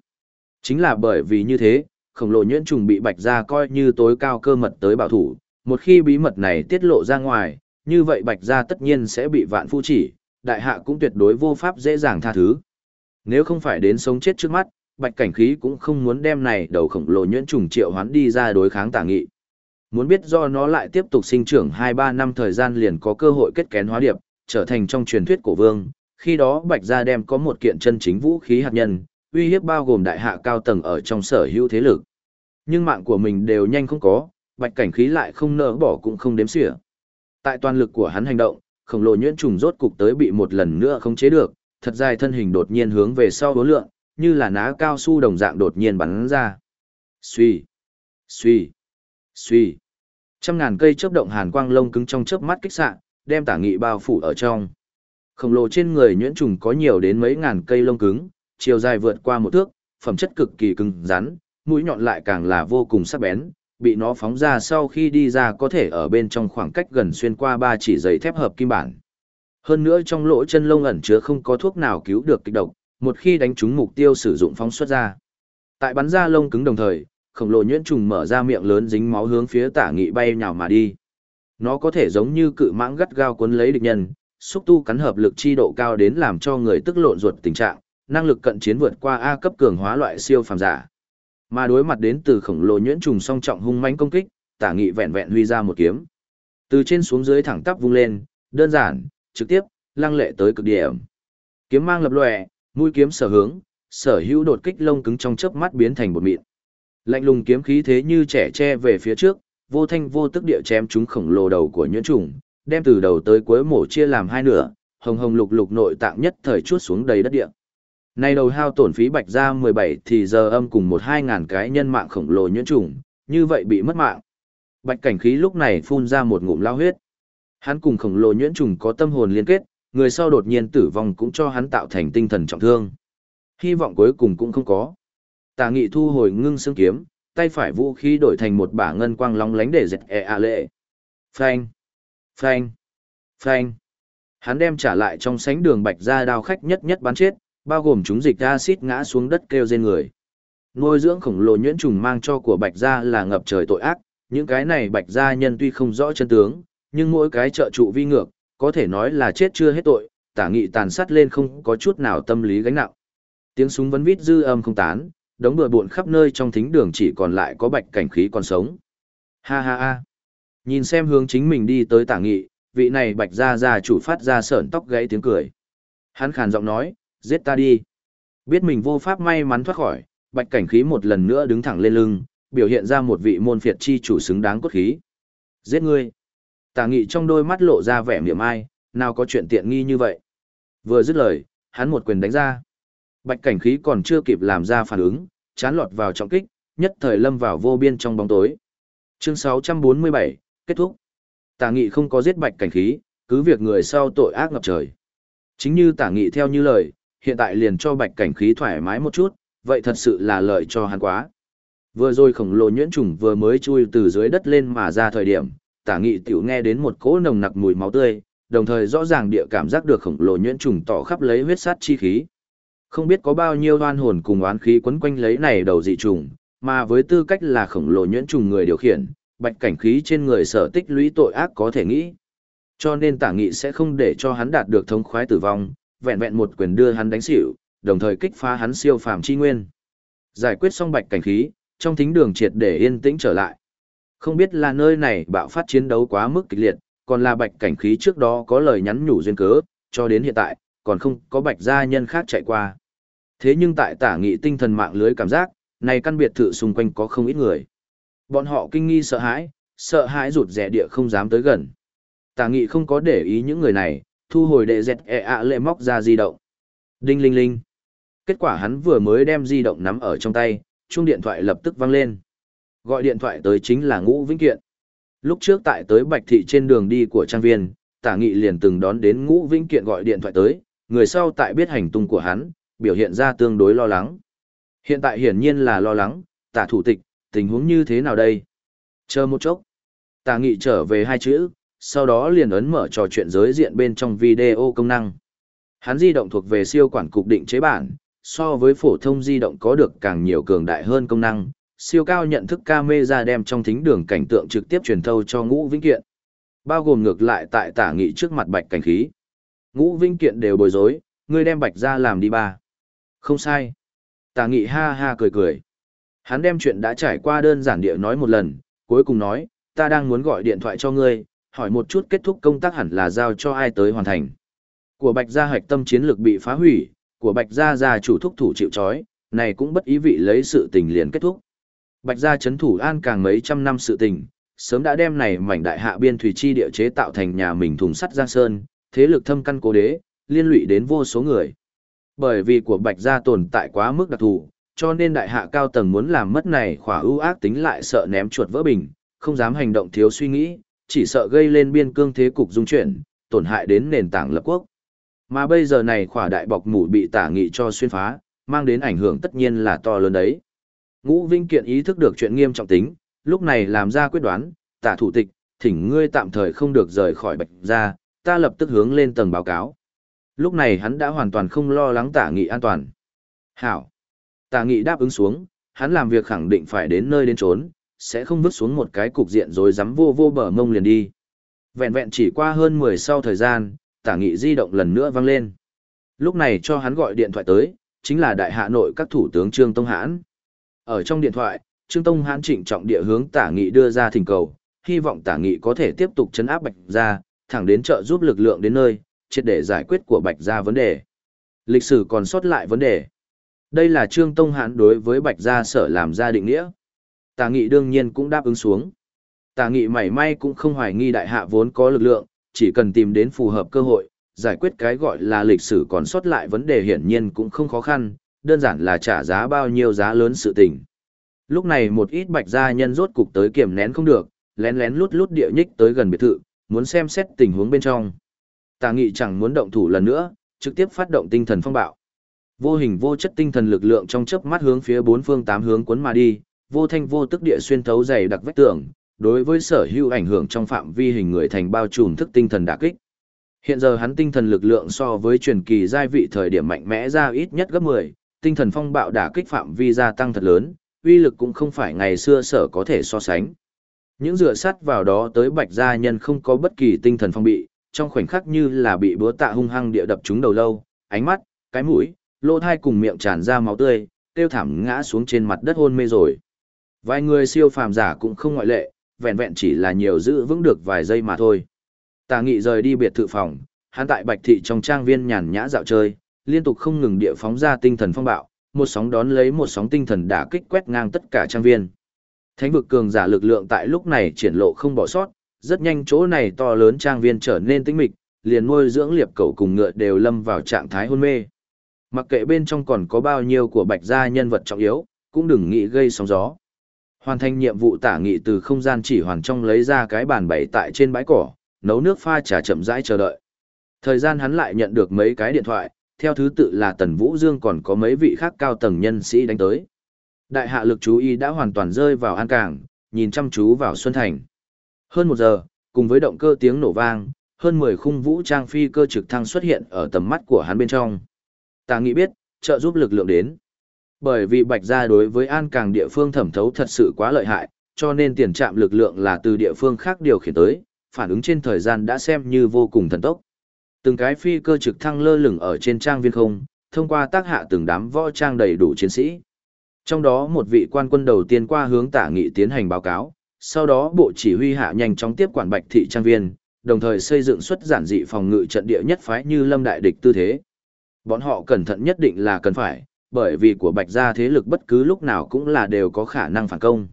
A: Chính là bởi vì như thế, khổng lồ nhuyễn trùng bị bạch gia coi như tối cao cơ mật tới bảo thủ, một khi bí mật này tiết lộ ra ngoài, như vậy bạch gia tất nhiên sẽ bị vạn phu chỉ, đại hạ cũng tuyệt đối vô pháp dễ dàng tha thứ. Nếu không phải đến sống chết trước mắt, bạch cảnh khí cũng không muốn đem này đầu khổng lồ nhuyễn trùng triệu hoán đi ra đối kháng tả nghị. Muốn biết do nó lại tiếp tục sinh trưởng 2-3 năm thời gian liền có cơ hội kết kén hóa điệp, trở thành trong truyền thuyết cổ vương, khi đó bạch gia đem có một kiện chân chính vũ khí hạt nhân, uy hiếp bao gồm đại hạ cao tầng ở trong sở hữu thế lực. Nhưng mạng của mình đều nhanh không có, bạch cảnh khí lại không nỡ bỏ cũng không đếm xỉa. Tại toàn lực của hắn hành động, khổng lồ nhuyễn trùng rốt cục tới bị một lần nữa không chế được, thật dài thân hình đột nhiên hướng về sau đối lượng, như là ná cao su đồng dạng đột nhiên bắn ra. Xuy, xuy, Suy, Trăm ngàn cây chớp động hàn quang lông cứng trong chớp mắt kích xạ, đem tả nghị bao phủ ở trong. Khổng lồ trên người nhuyễn trùng có nhiều đến mấy ngàn cây lông cứng, chiều dài vượt qua một thước, phẩm chất cực kỳ cứng rắn, mũi nhọn lại càng là vô cùng sắc bén, bị nó phóng ra sau khi đi ra có thể ở bên trong khoảng cách gần xuyên qua ba chỉ giấy thép hợp kim bản. Hơn nữa trong lỗ chân lông ẩn chứa không có thuốc nào cứu được kịch độc, một khi đánh trúng mục tiêu sử dụng phóng xuất ra. Tại bắn ra lông cứng đồng thời, khổng lồ nhuyễn trùng mở ra miệng lớn dính máu hướng phía tả nghị bay nhào mà đi. Nó có thể giống như cự mãng gắt gao cuốn lấy địch nhân, xúc tu cắn hợp lực chi độ cao đến làm cho người tức lộn ruột tình trạng, năng lực cận chiến vượt qua A cấp cường hóa loại siêu phàm giả. Mà đối mặt đến từ khổng lồ nhuyễn trùng song trọng hung mãnh công kích, Tả Nghị vẹn vẹn huy ra một kiếm. Từ trên xuống dưới thẳng tắp vung lên, đơn giản, trực tiếp, lăng lệ tới cực điểm. Kiếm mang lập lòe, mũi kiếm sở hướng, sở hữu đột kích lông cứng trong chớp mắt biến thành bột mịn. Lạnh lùng kiếm khí thế như trẻ che về phía trước, vô thanh vô tức địa chém chúng khổng lồ đầu của nhuyễn trùng, đem từ đầu tới cuối mổ chia làm hai nửa, hồng hồng lục lục nội tạng nhất thời chuốt xuống đầy đất địa. Nay đầu hao tổn phí bạch ra 17 thì giờ âm cùng một hai ngàn cái nhân mạng khổng lồ nhuyễn trùng, như vậy bị mất mạng. Bạch cảnh khí lúc này phun ra một ngụm lao huyết. Hắn cùng khổng lồ nhuyễn trùng có tâm hồn liên kết, người sau đột nhiên tử vong cũng cho hắn tạo thành tinh thần trọng thương. Hy vọng cuối cùng cũng không có. Tà nghị thu hồi ngưng xương kiếm, tay phải vũ khí đổi thành một bả ngân quang long lánh để dẹt e a lệ. Phanh, phanh, phanh. Hắn đem trả lại trong sánh đường bạch ra đao khách nhất nhất bắn chết, bao gồm chúng dịch acid ngã xuống đất kêu trên người. Nuôi dưỡng khổng lồ nhuyễn trùng mang cho của bạch gia là ngập trời tội ác, những cái này bạch gia nhân tuy không rõ chân tướng, nhưng mỗi cái trợ trụ vi ngược, có thể nói là chết chưa hết tội, tả nghị tàn sát lên không có chút nào tâm lý gánh nặng. Tiếng súng vẫn vít dư âm không tán, đống bừa bộn khắp nơi trong thính đường chỉ còn lại có bạch cảnh khí còn sống. Ha ha ha. Nhìn xem hướng chính mình đi tới tả nghị, vị này bạch gia gia chủ phát ra sởn tóc gãy tiếng cười. Hắn khàn giọng nói, giết ta đi. Biết mình vô pháp may mắn thoát khỏi, bạch cảnh khí một lần nữa đứng thẳng lên lưng, biểu hiện ra một vị môn phiệt chi chủ xứng đáng cốt khí. Giết ngươi. Tả nghị trong đôi mắt lộ ra vẻ miệng ai, nào có chuyện tiện nghi như vậy. Vừa dứt lời, hắn một quyền đánh ra. Bạch cảnh khí còn chưa kịp làm ra phản ứng, chán lọt vào trọng kích, nhất thời lâm vào vô biên trong bóng tối. Chương 647, kết thúc. Tả nghị không có giết bạch cảnh khí, cứ việc người sau tội ác ngập trời. Chính như tả nghị theo như lời, hiện tại liền cho bạch cảnh khí thoải mái một chút, vậy thật sự là lợi cho hắn quá. Vừa rồi khổng lồ nhuyễn trùng vừa mới chui từ dưới đất lên mà ra thời điểm, tả nghị tiểu nghe đến một cỗ nồng nặc mùi máu tươi, đồng thời rõ ràng địa cảm giác được khổng lồ nhuyễn trùng tỏ khắp lấy huyết sát chi khí. Không biết có bao nhiêu oan hồn cùng oán khí quấn quanh lấy này đầu dị trùng, mà với tư cách là khổng lồ nhuyễn trùng người điều khiển, bạch cảnh khí trên người sở tích lũy tội ác có thể nghĩ. Cho nên tả nghị sẽ không để cho hắn đạt được thống khoái tử vong, vẹn vẹn một quyền đưa hắn đánh xỉu, đồng thời kích phá hắn siêu phàm chi nguyên. Giải quyết xong bạch cảnh khí, trong thính đường triệt để yên tĩnh trở lại. Không biết là nơi này bạo phát chiến đấu quá mức kịch liệt, còn là bạch cảnh khí trước đó có lời nhắn nhủ duyên cớ, cho đến hiện tại, còn không có bạch gia nhân khác chạy qua. Thế nhưng tại tả nghị tinh thần mạng lưới cảm giác, này căn biệt thự xung quanh có không ít người. Bọn họ kinh nghi sợ hãi, sợ hãi rụt rẻ địa không dám tới gần. Tả nghị không có để ý những người này, thu hồi đệ dẹt e ạ lệ móc ra di động. Đinh linh linh. Kết quả hắn vừa mới đem di động nắm ở trong tay, chuông điện thoại lập tức vang lên. Gọi điện thoại tới chính là Ngũ Vĩnh Kiện. Lúc trước tại tới Bạch Thị trên đường đi của trang viên, tả nghị liền từng đón đến Ngũ Vĩnh Kiện gọi điện thoại tới, người sau tại biết hành tung của hắn, biểu hiện ra tương đối lo lắng. Hiện tại hiển nhiên là lo lắng, tả thủ tịch, tình huống như thế nào đây? Chờ một chốc. Tả nghị trở về hai chữ, sau đó liền ấn mở trò chuyện giới diện bên trong video công năng. Hắn di động thuộc về siêu quản cục định chế bản, so với phổ thông di động có được càng nhiều cường đại hơn công năng, siêu cao nhận thức camera đem trong thính đường cảnh tượng trực tiếp truyền thâu cho ngũ vĩnh kiện. Bao gồm ngược lại tại tả nghị trước mặt bạch cảnh khí. Ngũ vinh kiện đều bối rối, ngươi đem bạch ra làm đi ba. Không sai. Tả nghị ha ha cười cười. Hắn đem chuyện đã trải qua đơn giản địa nói một lần, cuối cùng nói, ta đang muốn gọi điện thoại cho ngươi, hỏi một chút kết thúc công tác hẳn là giao cho ai tới hoàn thành. Của Bạch Gia hạch tâm chiến lược bị phá hủy, của Bạch Gia gia chủ thúc thủ chịu trói, này cũng bất ý vị lấy sự tình liền kết thúc. Bạch Gia chấn thủ an càng mấy trăm năm sự tình, sớm đã đem này mảnh đại hạ biên thủy chi địa chế tạo thành nhà mình thùng sắt giang sơn, thế lực thâm căn cố đế, liên lụy đến vô số người. Bởi vì của Bạch Gia tồn tại quá mức đặc thù, cho nên đại hạ cao tầng muốn làm mất này khỏa ưu ác tính lại sợ ném chuột vỡ bình, không dám hành động thiếu suy nghĩ, chỉ sợ gây lên biên cương thế cục dung chuyển, tổn hại đến nền tảng lập quốc. Mà bây giờ này khỏa đại bọc mủ bị tả nghị cho xuyên phá, mang đến ảnh hưởng tất nhiên là to lớn đấy. Ngũ Vinh Kiện ý thức được chuyện nghiêm trọng tính, lúc này làm ra quyết đoán, tả thủ tịch, thỉnh ngươi tạm thời không được rời khỏi bạch gia ta lập tức hướng lên tầng báo cáo. Lúc này hắn đã hoàn toàn không lo lắng tả nghị an toàn. Hảo. Tả nghị đáp ứng xuống, hắn làm việc khẳng định phải đến nơi đến trốn, sẽ không vứt xuống một cái cục diện rồi dám vô vô bờ mông liền đi. Vẹn vẹn chỉ qua hơn 10 sau thời gian, tả nghị di động lần nữa vang lên. Lúc này cho hắn gọi điện thoại tới, chính là đại hạ nội các thủ tướng Trương Tông Hãn. Ở trong điện thoại, Trương Tông Hãn trịnh trọng địa hướng tả nghị đưa ra thỉnh cầu, hy vọng tả nghị có thể tiếp tục chấn áp bạch ra, thẳng đến trợ giúp lực lượng đến nơi, triệt để giải quyết của bạch gia vấn đề. Lịch sử còn sót lại vấn đề. Đây là Trương Tông Hán đối với bạch gia sở làm ra định nghĩa. Tà nghị đương nhiên cũng đáp ứng xuống. Tà nghị mảy may cũng không hoài nghi đại hạ vốn có lực lượng, chỉ cần tìm đến phù hợp cơ hội, giải quyết cái gọi là lịch sử còn sót lại vấn đề hiển nhiên cũng không khó khăn, đơn giản là trả giá bao nhiêu giá lớn sự tình. Lúc này một ít bạch gia nhân rốt cục tới kiểm nén không được, lén lén lút lút địa nhích tới gần biệt thự, muốn xem xét tình huống bên trong. Tà nghị chẳng muốn động thủ lần nữa, trực tiếp phát động tinh thần phong bạo. Vô hình vô chất tinh thần lực lượng trong chớp mắt hướng phía bốn phương tám hướng cuốn mà đi, vô thanh vô tức địa xuyên thấu dày đặc vách tường, đối với sở hữu ảnh hưởng trong phạm vi hình người thành bao trùm thức tinh thần đả kích. Hiện giờ hắn tinh thần lực lượng so với truyền kỳ giai vị thời điểm mạnh mẽ ra ít nhất gấp 10, tinh thần phong bạo đả kích phạm vi gia tăng thật lớn, uy lực cũng không phải ngày xưa sở có thể so sánh. Những rửa sắt vào đó tới bạch gia nhân không có bất kỳ tinh thần phong bị, trong khoảnh khắc như là bị búa tạ hung hăng địa đập trúng đầu lâu, ánh mắt, cái mũi, lỗ thai cùng miệng tràn ra máu tươi, tiêu thảm ngã xuống trên mặt đất hôn mê rồi. Vài người siêu phàm giả cũng không ngoại lệ, vẹn vẹn chỉ là nhiều giữ vững được vài giây mà thôi. Tà nghị rời đi biệt thự phòng, hắn tại bạch thị trong trang viên nhàn nhã dạo chơi, liên tục không ngừng địa phóng ra tinh thần phong bạo, một sóng đón lấy một sóng tinh thần đả kích quét ngang tất cả trang viên. Thánh vực cường giả lực lượng tại lúc này triển lộ không bỏ sót, rất nhanh chỗ này to lớn trang viên trở nên tĩnh mịch, liền nuôi dưỡng liệp cầu cùng ngựa đều lâm vào trạng thái hôn mê. Mặc kệ bên trong còn có bao nhiêu của bạch gia nhân vật trọng yếu, cũng đừng nghĩ gây sóng gió. Hoàn thành nhiệm vụ tả nghị từ không gian chỉ hoàn trong lấy ra cái bàn bày tại trên bãi cỏ, nấu nước pha trà chậm rãi chờ đợi. Thời gian hắn lại nhận được mấy cái điện thoại, theo thứ tự là Tần Vũ Dương còn có mấy vị khác cao tầng nhân sĩ đánh tới. Đại hạ lực chú ý đã hoàn toàn rơi vào An Cảng, nhìn chăm chú vào Xuân Thành. Hơn một giờ, cùng với động cơ tiếng nổ vang, hơn 10 khung vũ trang phi cơ trực thăng xuất hiện ở tầm mắt của hắn bên trong. Ta nghĩ biết, trợ giúp lực lượng đến. Bởi vì Bạch Gia đối với An Càng địa phương thẩm thấu thật sự quá lợi hại, cho nên tiền trạm lực lượng là từ địa phương khác điều khiển tới, phản ứng trên thời gian đã xem như vô cùng thần tốc. Từng cái phi cơ trực thăng lơ lửng ở trên trang viên không, thông qua tác hạ từng đám võ trang đầy đủ chiến sĩ. Trong đó một vị quan quân đầu tiên qua hướng tả nghị tiến hành báo cáo, sau đó bộ chỉ huy hạ nhanh chóng tiếp quản bạch thị trang viên, đồng thời xây dựng xuất giản dị phòng ngự trận địa nhất phái như lâm đại địch tư thế. Bọn họ cẩn thận nhất định là cần phải, bởi vì của bạch gia thế lực bất cứ lúc nào cũng là đều có khả năng phản công.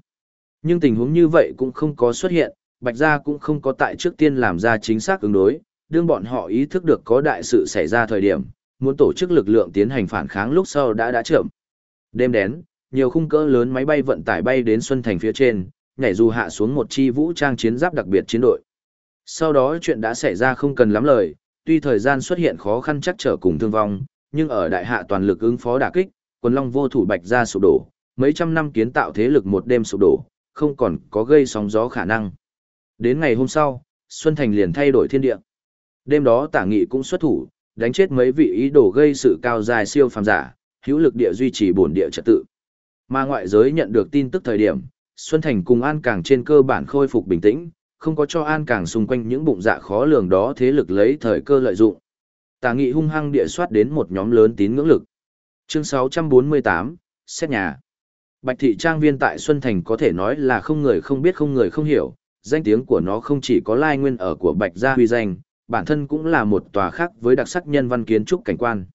A: Nhưng tình huống như vậy cũng không có xuất hiện, bạch gia cũng không có tại trước tiên làm ra chính xác ứng đối, đương bọn họ ý thức được có đại sự xảy ra thời điểm, muốn tổ chức lực lượng tiến hành phản kháng lúc sau đã đã chậm. Đêm đến, nhiều khung cỡ lớn máy bay vận tải bay đến Xuân Thành phía trên, nhảy dù hạ xuống một chi vũ trang chiến giáp đặc biệt chiến đội. Sau đó chuyện đã xảy ra không cần lắm lời, tuy thời gian xuất hiện khó khăn chắc trở cùng thương vong, nhưng ở đại hạ toàn lực ứng phó đả kích, quần long vô thủ bạch ra sụp đổ, mấy trăm năm kiến tạo thế lực một đêm sụp đổ, không còn có gây sóng gió khả năng. Đến ngày hôm sau, Xuân Thành liền thay đổi thiên địa. Đêm đó tả nghị cũng xuất thủ, đánh chết mấy vị ý đồ gây sự cao dài siêu phàm giả, hữu lực địa duy trì bổn địa trật tự. Mà ngoại giới nhận được tin tức thời điểm, Xuân Thành cùng An Càng trên cơ bản khôi phục bình tĩnh, không có cho An Càng xung quanh những bụng dạ khó lường đó thế lực lấy thời cơ lợi dụng. tà nghị hung hăng địa soát đến một nhóm lớn tín ngưỡng lực. Chương 648, xét nhà. Bạch thị trang viên tại Xuân Thành có thể nói là không người không biết không người không hiểu, danh tiếng của nó không chỉ có lai nguyên ở của Bạch gia huy danh, bản thân cũng là một tòa khác với đặc sắc nhân văn kiến trúc cảnh quan.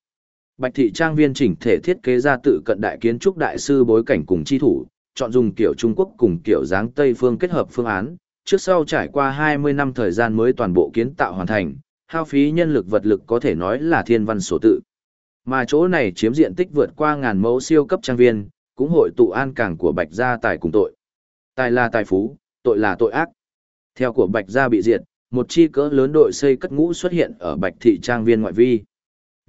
A: Bạch thị trang viên chỉnh thể thiết kế ra tự cận đại kiến trúc đại sư bối cảnh cùng chi thủ, chọn dùng kiểu Trung Quốc cùng kiểu dáng Tây phương kết hợp phương án, trước sau trải qua 20 năm thời gian mới toàn bộ kiến tạo hoàn thành, hao phí nhân lực vật lực có thể nói là thiên văn số tự. Mà chỗ này chiếm diện tích vượt qua ngàn mẫu siêu cấp trang viên, cũng hội tụ an cảng của Bạch gia tài cùng tội. Tài là tài phú, tội là tội ác. Theo của Bạch gia bị diệt, một chi cỡ lớn đội xây cất ngũ xuất hiện ở Bạch thị trang viên ngoại vi.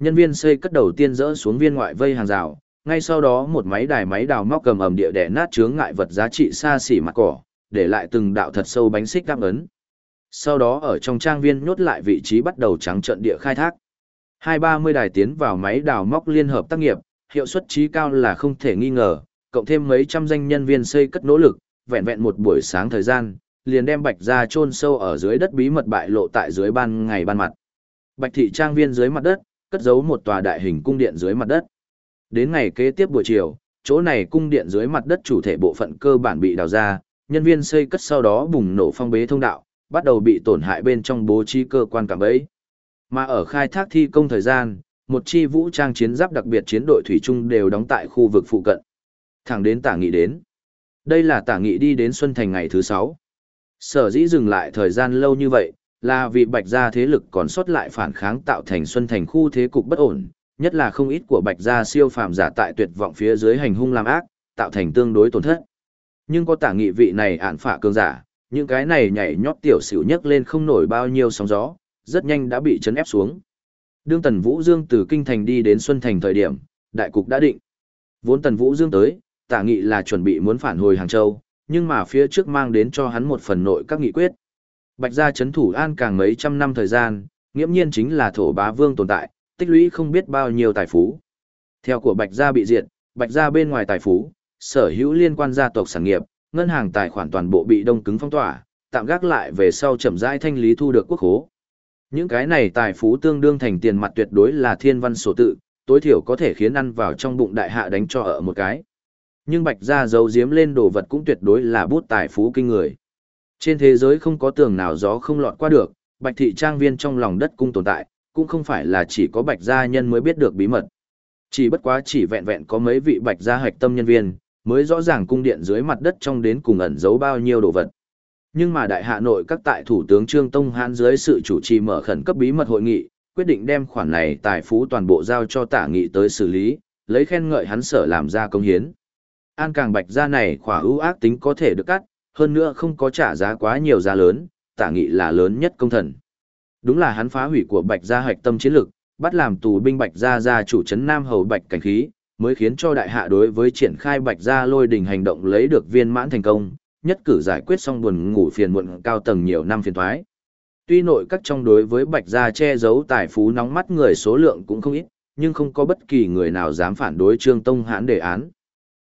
A: Nhân viên xây cất đầu tiên dỡ xuống viên ngoại vây hàng rào, ngay sau đó một máy đài máy đào móc cầm ầm địa đẻ nát chướng ngại vật giá trị xa xỉ mặt cỏ, để lại từng đạo thật sâu bánh xích đáp ấn. Sau đó ở trong trang viên nhốt lại vị trí bắt đầu trắng trận địa khai thác. Hai ba mươi đài tiến vào máy đào móc liên hợp tác nghiệp, hiệu suất trí cao là không thể nghi ngờ, cộng thêm mấy trăm danh nhân viên xây cất nỗ lực, vẹn vẹn một buổi sáng thời gian, liền đem bạch ra chôn sâu ở dưới đất bí mật bại lộ tại dưới ban ngày ban mặt. Bạch thị trang viên dưới mặt đất, cất giấu một tòa đại hình cung điện dưới mặt đất. Đến ngày kế tiếp buổi chiều, chỗ này cung điện dưới mặt đất chủ thể bộ phận cơ bản bị đào ra, nhân viên xây cất sau đó bùng nổ phong bế thông đạo, bắt đầu bị tổn hại bên trong bố trí cơ quan cảm bẫy. Mà ở khai thác thi công thời gian, một chi vũ trang chiến giáp đặc biệt chiến đội thủy chung đều đóng tại khu vực phụ cận. Thẳng đến tả nghị đến. Đây là tả nghị đi đến Xuân Thành ngày thứ 6. Sở dĩ dừng lại thời gian lâu như vậy, là vì bạch gia thế lực còn sót lại phản kháng tạo thành Xuân Thành khu thế cục bất ổn, nhất là không ít của bạch gia siêu phàm giả tại tuyệt vọng phía dưới hành hung làm ác, tạo thành tương đối tổn thất. Nhưng có tả nghị vị này ạn phả cường giả, những cái này nhảy nhót tiểu xỉu nhấc lên không nổi bao nhiêu sóng gió, rất nhanh đã bị chấn ép xuống. Đương Tần Vũ Dương từ Kinh Thành đi đến Xuân Thành thời điểm, đại cục đã định. Vốn Tần Vũ Dương tới, tả nghị là chuẩn bị muốn phản hồi Hàng Châu, nhưng mà phía trước mang đến cho hắn một phần nội các nghị quyết. Bạch gia chấn thủ an càng mấy trăm năm thời gian, nghiễm nhiên chính là thổ bá vương tồn tại, tích lũy không biết bao nhiêu tài phú. Theo của Bạch gia bị diệt, Bạch gia bên ngoài tài phú, sở hữu liên quan gia tộc sản nghiệp, ngân hàng tài khoản toàn bộ bị đông cứng phong tỏa, tạm gác lại về sau chậm rãi thanh lý thu được quốc khố. Những cái này tài phú tương đương thành tiền mặt tuyệt đối là thiên văn sổ tự, tối thiểu có thể khiến ăn vào trong bụng đại hạ đánh cho ở một cái. Nhưng bạch gia giấu giếm lên đồ vật cũng tuyệt đối là bút tài phú kinh người. Trên thế giới không có tường nào gió không lọt qua được, bạch thị trang viên trong lòng đất cung tồn tại, cũng không phải là chỉ có bạch gia nhân mới biết được bí mật. Chỉ bất quá chỉ vẹn vẹn có mấy vị bạch gia hạch tâm nhân viên, mới rõ ràng cung điện dưới mặt đất trong đến cùng ẩn giấu bao nhiêu đồ vật. Nhưng mà Đại Hạ Nội các tại Thủ tướng Trương Tông Hán dưới sự chủ trì mở khẩn cấp bí mật hội nghị, quyết định đem khoản này tài phú toàn bộ giao cho tả nghị tới xử lý, lấy khen ngợi hắn sở làm ra công hiến. An càng bạch gia này khỏa ưu ác tính có thể được cắt, hơn nữa không có trả giá quá nhiều giá lớn, tả nghị là lớn nhất công thần. Đúng là hắn phá hủy của bạch gia hoạch tâm chiến lực, bắt làm tù binh bạch gia gia chủ trấn Nam Hầu Bạch Cảnh Khí, mới khiến cho đại hạ đối với triển khai bạch gia lôi đình hành động lấy được viên mãn thành công, nhất cử giải quyết xong buồn ngủ phiền muộn cao tầng nhiều năm phiền thoái. Tuy nội các trong đối với bạch gia che giấu tài phú nóng mắt người số lượng cũng không ít, nhưng không có bất kỳ người nào dám phản đối Trương Tông hãn đề án.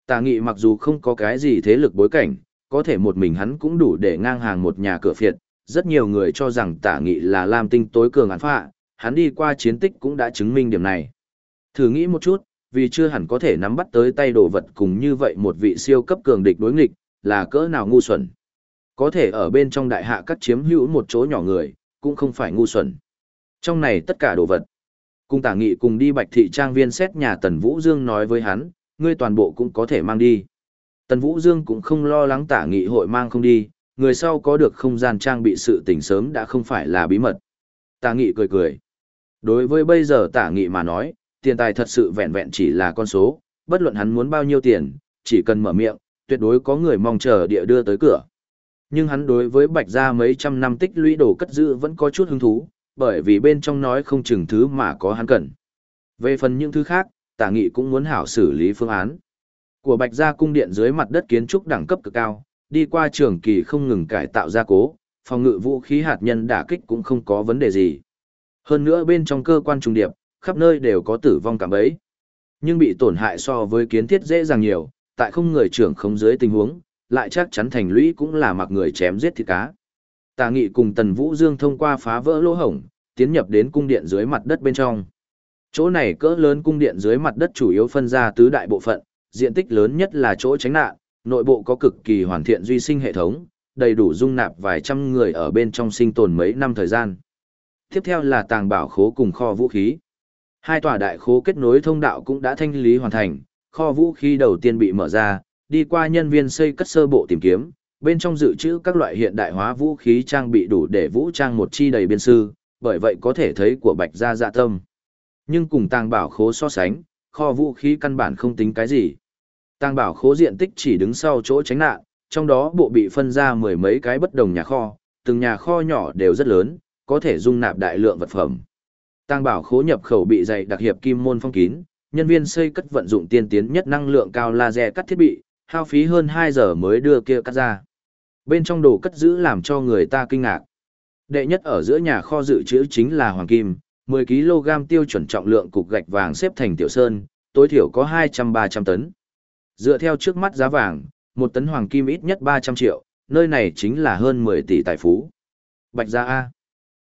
A: Tà nghị mặc dù không có cái gì thế lực bối cảnh, có thể một mình hắn cũng đủ để ngang hàng một nhà cửa phiệt. Rất nhiều người cho rằng tả nghị là Lam Tinh tối cường án phạ, hắn đi qua chiến tích cũng đã chứng minh điểm này. Thử nghĩ một chút, vì chưa hẳn có thể nắm bắt tới tay đồ vật cùng như vậy một vị siêu cấp cường địch đối nghịch, là cỡ nào ngu xuẩn. Có thể ở bên trong đại hạ cắt chiếm hữu một chỗ nhỏ người, cũng không phải ngu xuẩn. Trong này tất cả đồ vật. cung tả nghị cùng đi bạch thị trang viên xét nhà Tần Vũ Dương nói với hắn, ngươi toàn bộ cũng có thể mang đi. Tần Vũ Dương cũng không lo lắng tả nghị hội mang không đi, người sau có được không gian trang bị sự tỉnh sớm đã không phải là bí mật. Tả nghị cười cười. Đối với bây giờ tả nghị mà nói, tiền tài thật sự vẹn vẹn chỉ là con số, bất luận hắn muốn bao nhiêu tiền, chỉ cần mở miệng, tuyệt đối có người mong chờ địa đưa tới cửa. Nhưng hắn đối với bạch gia mấy trăm năm tích lũy đồ cất giữ vẫn có chút hứng thú, bởi vì bên trong nói không chừng thứ mà có hắn cần. Về phần những thứ khác, tả nghị cũng muốn hảo xử lý phương án. Của bạch gia cung điện dưới mặt đất kiến trúc đẳng cấp cực cao, đi qua trường kỳ không ngừng cải tạo gia cố, phòng ngự vũ khí hạt nhân đả kích cũng không có vấn đề gì. Hơn nữa bên trong cơ quan trung điệp, khắp nơi đều có tử vong cảm ấy. Nhưng bị tổn hại so với kiến thiết dễ dàng nhiều, tại không người trưởng không dưới tình huống, lại chắc chắn thành lũy cũng là mặc người chém giết thịt cá. Tà nghị cùng Tần Vũ Dương thông qua phá vỡ lỗ hổng, tiến nhập đến cung điện dưới mặt đất bên trong. Chỗ này cỡ lớn cung điện dưới mặt đất chủ yếu phân ra tứ đại bộ phận, diện tích lớn nhất là chỗ tránh nạn, nội bộ có cực kỳ hoàn thiện duy sinh hệ thống, đầy đủ dung nạp vài trăm người ở bên trong sinh tồn mấy năm thời gian. Tiếp theo là tàng bảo khố cùng kho vũ khí. Hai tòa đại khố kết nối thông đạo cũng đã thanh lý hoàn thành, kho vũ khí đầu tiên bị mở ra, đi qua nhân viên xây cất sơ bộ tìm kiếm, bên trong dự trữ các loại hiện đại hóa vũ khí trang bị đủ để vũ trang một chi đầy biên sư, bởi vậy có thể thấy của Bạch Gia dạ tâm. Nhưng cùng tàng bảo khố so sánh, kho vũ khí căn bản không tính cái gì. Tàng bảo khố diện tích chỉ đứng sau chỗ tránh nạn, trong đó bộ bị phân ra mười mấy cái bất đồng nhà kho, từng nhà kho nhỏ đều rất lớn, có thể dung nạp đại lượng vật phẩm. Tàng bảo khố nhập khẩu bị dày đặc hiệp kim môn phong kín, nhân viên xây cất vận dụng tiên tiến nhất năng lượng cao laser cắt thiết bị, hao phí hơn 2 giờ mới đưa kia cắt ra. Bên trong đồ cất giữ làm cho người ta kinh ngạc. Đệ nhất ở giữa nhà kho dự trữ chính là hoàng kim, 10 kg tiêu chuẩn trọng lượng cục gạch vàng xếp thành tiểu sơn, tối thiểu có 200-300 tấn. Dựa theo trước mắt giá vàng, một tấn hoàng kim ít nhất 300 triệu, nơi này chính là hơn 10 tỷ tài phú. Bạch gia A.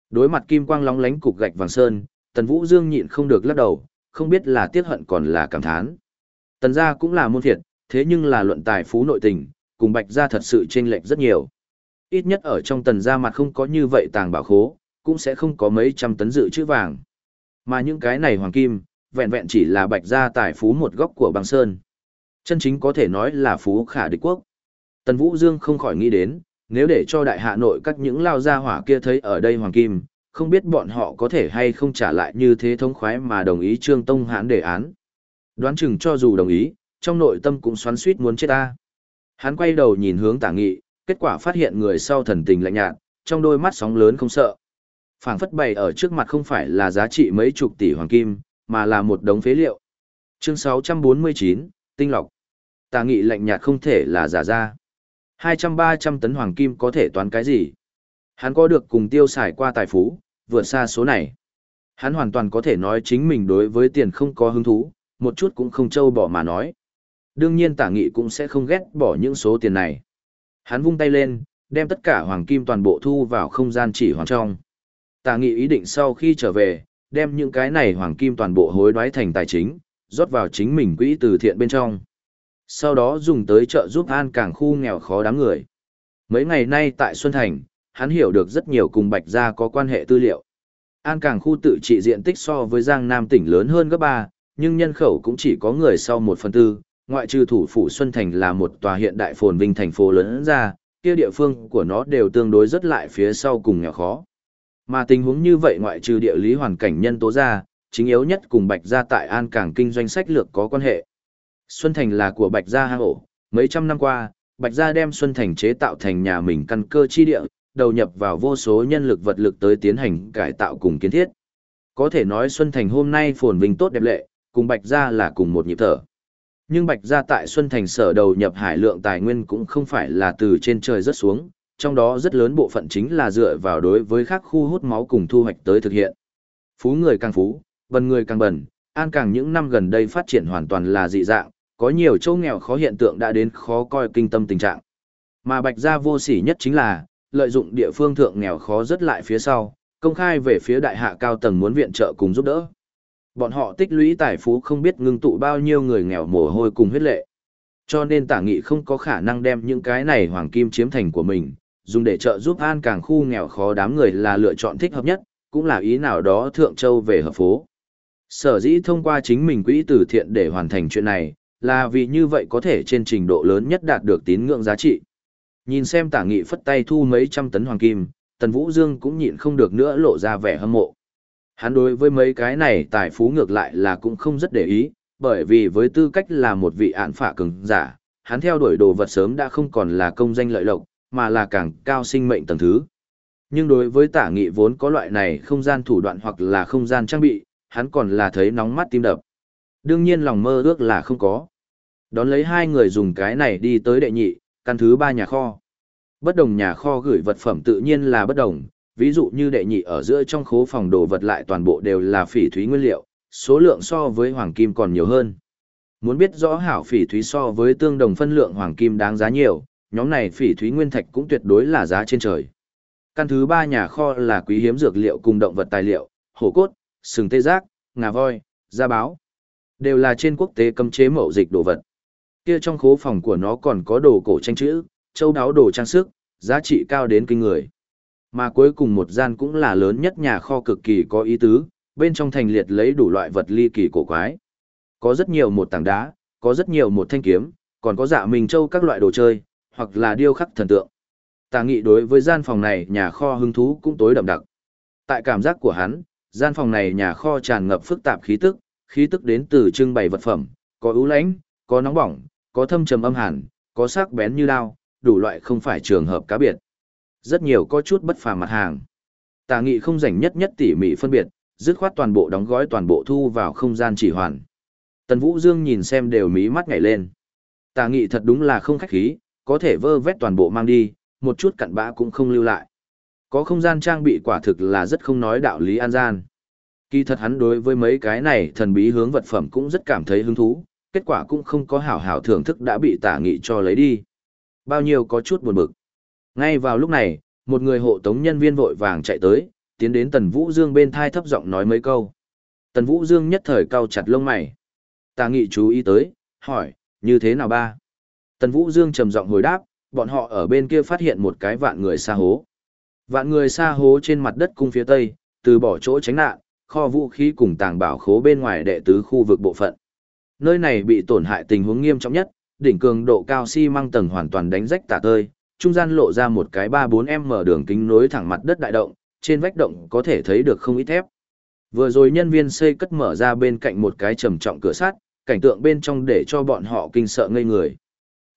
A: Đối mặt kim quang lóng lánh cục gạch vàng sơn, Tần Vũ Dương nhịn không được lắc đầu, không biết là tiếc hận còn là cảm thán. Tần gia cũng là môn thiệt, thế nhưng là luận tài phú nội tình, cùng Bạch gia thật sự chênh lệch rất nhiều. Ít nhất ở trong tần gia mặt không có như vậy tàng bảo khố, cũng sẽ không có mấy trăm tấn dự trữ vàng. Mà những cái này hoàng kim, vẹn vẹn chỉ là Bạch gia tài phú một góc của băng sơn. Chân chính có thể nói là phú khả địch quốc. Tần Vũ Dương không khỏi nghĩ đến, nếu để cho đại hạ nội các những lao gia hỏa kia thấy ở đây hoàng kim, không biết bọn họ có thể hay không trả lại như thế thống khoái mà đồng ý Trương Tông hãn đề án. Đoán chừng cho dù đồng ý, trong nội tâm cũng xoắn suýt muốn chết ta. Hắn quay đầu nhìn hướng tả nghị, kết quả phát hiện người sau thần tình lạnh nhạt, trong đôi mắt sóng lớn không sợ. phảng phất bày ở trước mặt không phải là giá trị mấy chục tỷ hoàng kim, mà là một đống phế liệu. Chương 649, Tinh lọc. Tà nghị lạnh nhạt không thể là giả ra. 200-300 tấn hoàng kim có thể toán cái gì? Hắn có được cùng tiêu xài qua tài phú, vượt xa số này. Hắn hoàn toàn có thể nói chính mình đối với tiền không có hứng thú, một chút cũng không trâu bỏ mà nói. Đương nhiên tả nghị cũng sẽ không ghét bỏ những số tiền này. Hắn vung tay lên, đem tất cả hoàng kim toàn bộ thu vào không gian chỉ hoàng trong. Tả nghị ý định sau khi trở về, đem những cái này hoàng kim toàn bộ hối đoái thành tài chính, rót vào chính mình quỹ từ thiện bên trong. Sau đó dùng tới trợ giúp an cảng khu nghèo khó đám người. Mấy ngày nay tại Xuân Thành, hắn hiểu được rất nhiều cùng Bạch Gia có quan hệ tư liệu. An Cảng khu tự trị diện tích so với Giang Nam tỉnh lớn hơn gấp ba, nhưng nhân khẩu cũng chỉ có người sau một phần tư, ngoại trừ thủ phủ Xuân Thành là một tòa hiện đại phồn vinh thành phố lớn ra, kia địa phương của nó đều tương đối rất lại phía sau cùng nghèo khó. Mà tình huống như vậy ngoại trừ địa lý hoàn cảnh nhân tố ra, chính yếu nhất cùng Bạch Gia tại An Cảng kinh doanh sách lược có quan hệ. Xuân Thành là của Bạch Gia hang ổ, mấy trăm năm qua, Bạch Gia đem Xuân Thành chế tạo thành nhà mình căn cơ chi địa, đầu nhập vào vô số nhân lực vật lực tới tiến hành cải tạo cùng kiến thiết. Có thể nói Xuân Thành hôm nay phồn vinh tốt đẹp lệ, cùng Bạch Gia là cùng một nhịp thở. Nhưng Bạch Gia tại Xuân Thành sở đầu nhập hải lượng tài nguyên cũng không phải là từ trên trời rớt xuống, trong đó rất lớn bộ phận chính là dựa vào đối với các khu hút máu cùng thu hoạch tới thực hiện. Phú người càng phú, bần người càng bần, an càng những năm gần đây phát triển hoàn toàn là dị dạng, có nhiều châu nghèo khó hiện tượng đã đến khó coi kinh tâm tình trạng. Mà Bạch Gia vô sỉ nhất chính là, lợi dụng địa phương thượng nghèo khó rất lại phía sau, công khai về phía đại hạ cao tầng muốn viện trợ cùng giúp đỡ. Bọn họ tích lũy tài phú không biết ngưng tụ bao nhiêu người nghèo mồ hôi cùng huyết lệ. Cho nên tả nghị không có khả năng đem những cái này hoàng kim chiếm thành của mình, dùng để trợ giúp an càng khu nghèo khó đám người là lựa chọn thích hợp nhất, cũng là ý nào đó thượng châu về hợp phố. Sở dĩ thông qua chính mình quỹ từ thiện để hoàn thành chuyện này, là vì như vậy có thể trên trình độ lớn nhất đạt được tín ngưỡng giá trị. Nhìn xem tả nghị phất tay thu mấy trăm tấn hoàng kim, tần vũ dương cũng nhịn không được nữa lộ ra vẻ hâm mộ. Hắn đối với mấy cái này tài phú ngược lại là cũng không rất để ý, bởi vì với tư cách là một vị án phả cường giả, hắn theo đuổi đồ vật sớm đã không còn là công danh lợi lộc, mà là càng cao sinh mệnh tầng thứ. Nhưng đối với tả nghị vốn có loại này không gian thủ đoạn hoặc là không gian trang bị, hắn còn là thấy nóng mắt tim đập. Đương nhiên lòng mơ ước là không có. Đón lấy hai người dùng cái này đi tới đệ nhị, căn thứ ba nhà kho. Bất đồng nhà kho gửi vật phẩm tự nhiên là bất đồng, ví dụ như đệ nhị ở giữa trong khố phòng đồ vật lại toàn bộ đều là phỉ thúy nguyên liệu, số lượng so với hoàng kim còn nhiều hơn. Muốn biết rõ hảo phỉ thúy so với tương đồng phân lượng hoàng kim đáng giá nhiều, nhóm này phỉ thúy nguyên thạch cũng tuyệt đối là giá trên trời. Căn thứ ba nhà kho là quý hiếm dược liệu cùng động vật tài liệu, hổ cốt, sừng tê giác, ngà voi, da báo. Đều là trên quốc tế cấm chế mậu dịch đồ vật. Kia trong khố phòng của nó còn có đồ cổ tranh chữ, châu đáo đồ trang sức, giá trị cao đến kinh người. Mà cuối cùng một gian cũng là lớn nhất nhà kho cực kỳ có ý tứ, bên trong thành liệt lấy đủ loại vật ly kỳ cổ quái. Có rất nhiều một tảng đá, có rất nhiều một thanh kiếm, còn có dạ mình châu các loại đồ chơi, hoặc là điêu khắc thần tượng. Tà nghị đối với gian phòng này nhà kho hứng thú cũng tối đậm đặc. Tại cảm giác của hắn, gian phòng này nhà kho tràn ngập phức tạp khí tức, khí tức đến từ trưng bày vật phẩm, có ưu lãnh, có nóng bỏng, có thâm trầm âm hàn, có sắc bén như lao, đủ loại không phải trường hợp cá biệt. Rất nhiều có chút bất phàm mặt hàng. Tà nghị không rảnh nhất nhất tỉ mỉ phân biệt, dứt khoát toàn bộ đóng gói toàn bộ thu vào không gian chỉ hoàn. Tần Vũ Dương nhìn xem đều mí mắt nhảy lên. Tà nghị thật đúng là không khách khí, có thể vơ vét toàn bộ mang đi, một chút cặn bã cũng không lưu lại. Có không gian trang bị quả thực là rất không nói đạo lý an gian. Kỳ thật hắn đối với mấy cái này thần bí hướng vật phẩm cũng rất cảm thấy hứng thú, kết quả cũng không có hảo hảo thưởng thức đã bị tả nghị cho lấy đi. Bao nhiêu có chút buồn bực. Ngay vào lúc này, một người hộ tống nhân viên vội vàng chạy tới, tiến đến Tần Vũ Dương bên thai thấp giọng nói mấy câu. Tần Vũ Dương nhất thời cau chặt lông mày. Tà nghị chú ý tới, hỏi, như thế nào ba? Tần Vũ Dương trầm giọng hồi đáp, bọn họ ở bên kia phát hiện một cái vạn người xa hố. Vạn người xa hố trên mặt đất cung phía tây, từ bỏ chỗ tránh nạn, kho vũ khí cùng tàng bảo khố bên ngoài đệ tứ khu vực bộ phận. Nơi này bị tổn hại tình huống nghiêm trọng nhất, đỉnh cường độ cao xi măng tầng hoàn toàn đánh rách tả tơi, trung gian lộ ra một cái 3-4m đường kính nối thẳng mặt đất đại động, trên vách động có thể thấy được không ít thép. Vừa rồi nhân viên xây cất mở ra bên cạnh một cái trầm trọng cửa sắt, cảnh tượng bên trong để cho bọn họ kinh sợ ngây người.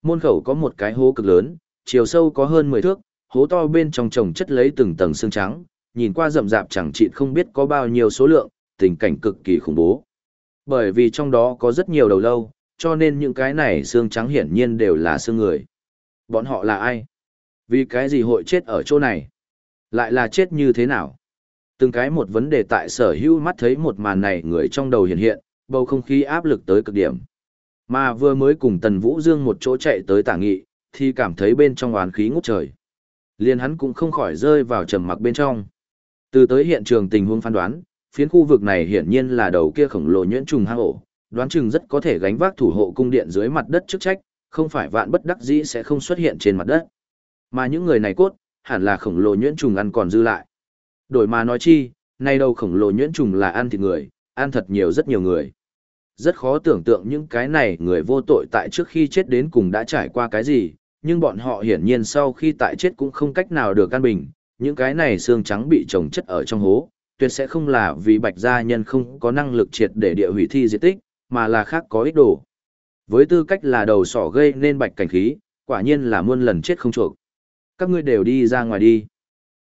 A: Môn khẩu có một cái hố cực lớn, chiều sâu có hơn 10 thước, hố to bên trong trồng chất lấy từng tầng xương trắng, nhìn qua rậm rạp chẳng chịt không biết có bao nhiêu số lượng, tình cảnh cực kỳ khủng bố. Bởi vì trong đó có rất nhiều đầu lâu, cho nên những cái này xương trắng hiển nhiên đều là xương người. Bọn họ là ai? Vì cái gì hội chết ở chỗ này? Lại là chết như thế nào? Từng cái một vấn đề tại sở hữu mắt thấy một màn này người trong đầu hiện hiện, bầu không khí áp lực tới cực điểm. Mà vừa mới cùng Tần Vũ Dương một chỗ chạy tới tả nghị, thì cảm thấy bên trong oán khí ngút trời. Liên hắn cũng không khỏi rơi vào trầm mặc bên trong. Từ tới hiện trường tình huống phán đoán, phiến khu vực này hiển nhiên là đầu kia khổng lồ nhuyễn trùng hang ổ, đoán chừng rất có thể gánh vác thủ hộ cung điện dưới mặt đất chức trách, không phải vạn bất đắc dĩ sẽ không xuất hiện trên mặt đất. Mà những người này cốt, hẳn là khổng lồ nhuyễn trùng ăn còn dư lại. Đổi mà nói chi, nay đầu khổng lồ nhuyễn trùng là ăn thịt người, ăn thật nhiều rất nhiều người. Rất khó tưởng tượng những cái này người vô tội tại trước khi chết đến cùng đã trải qua cái gì, nhưng bọn họ hiển nhiên sau khi tại chết cũng không cách nào được căn bình, những cái này xương trắng bị trồng chất ở trong hố, tuyệt sẽ không là vì bạch gia nhân không có năng lực triệt để địa hủy thi diệt tích, mà là khác có ích đồ. Với tư cách là đầu sỏ gây nên bạch cảnh khí, quả nhiên là muôn lần chết không chuộc. Các ngươi đều đi ra ngoài đi.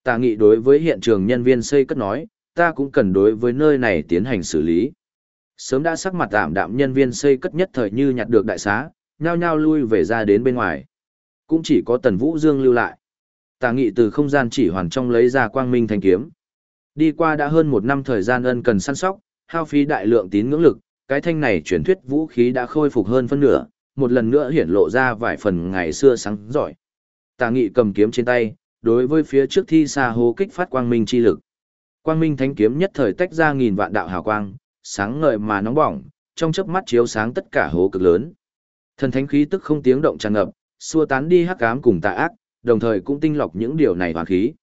A: Tà nghị đối với hiện trường nhân viên xây cất nói, ta cũng cần đối với nơi này tiến hành xử lý. Sớm đã sắc mặt tạm đạm nhân viên xây cất nhất thời như nhặt được đại xá, nhao nhao lui về ra đến bên ngoài. Cũng chỉ có Tần Vũ Dương lưu lại. Tà nghị từ không gian chỉ hoàn trong lấy ra quang minh thanh kiếm. Đi qua đã hơn một năm thời gian ân cần săn sóc, hao phí đại lượng tín ngưỡng lực, cái thanh này truyền thuyết vũ khí đã khôi phục hơn phân nửa, một lần nữa hiển lộ ra vài phần ngày xưa sáng giỏi. Tà nghị cầm kiếm trên tay, đối với phía trước thi xa hô kích phát quang minh chi lực. Quang minh thánh kiếm nhất thời tách ra nghìn vạn đạo hào quang, sáng ngời mà nóng bỏng, trong chớp mắt chiếu sáng tất cả hố cực lớn. Thần thánh khí tức không tiếng động tràn ngập, xua tán đi hắc ám cùng tà ác, đồng thời cũng tinh lọc những điều này hoàn khí.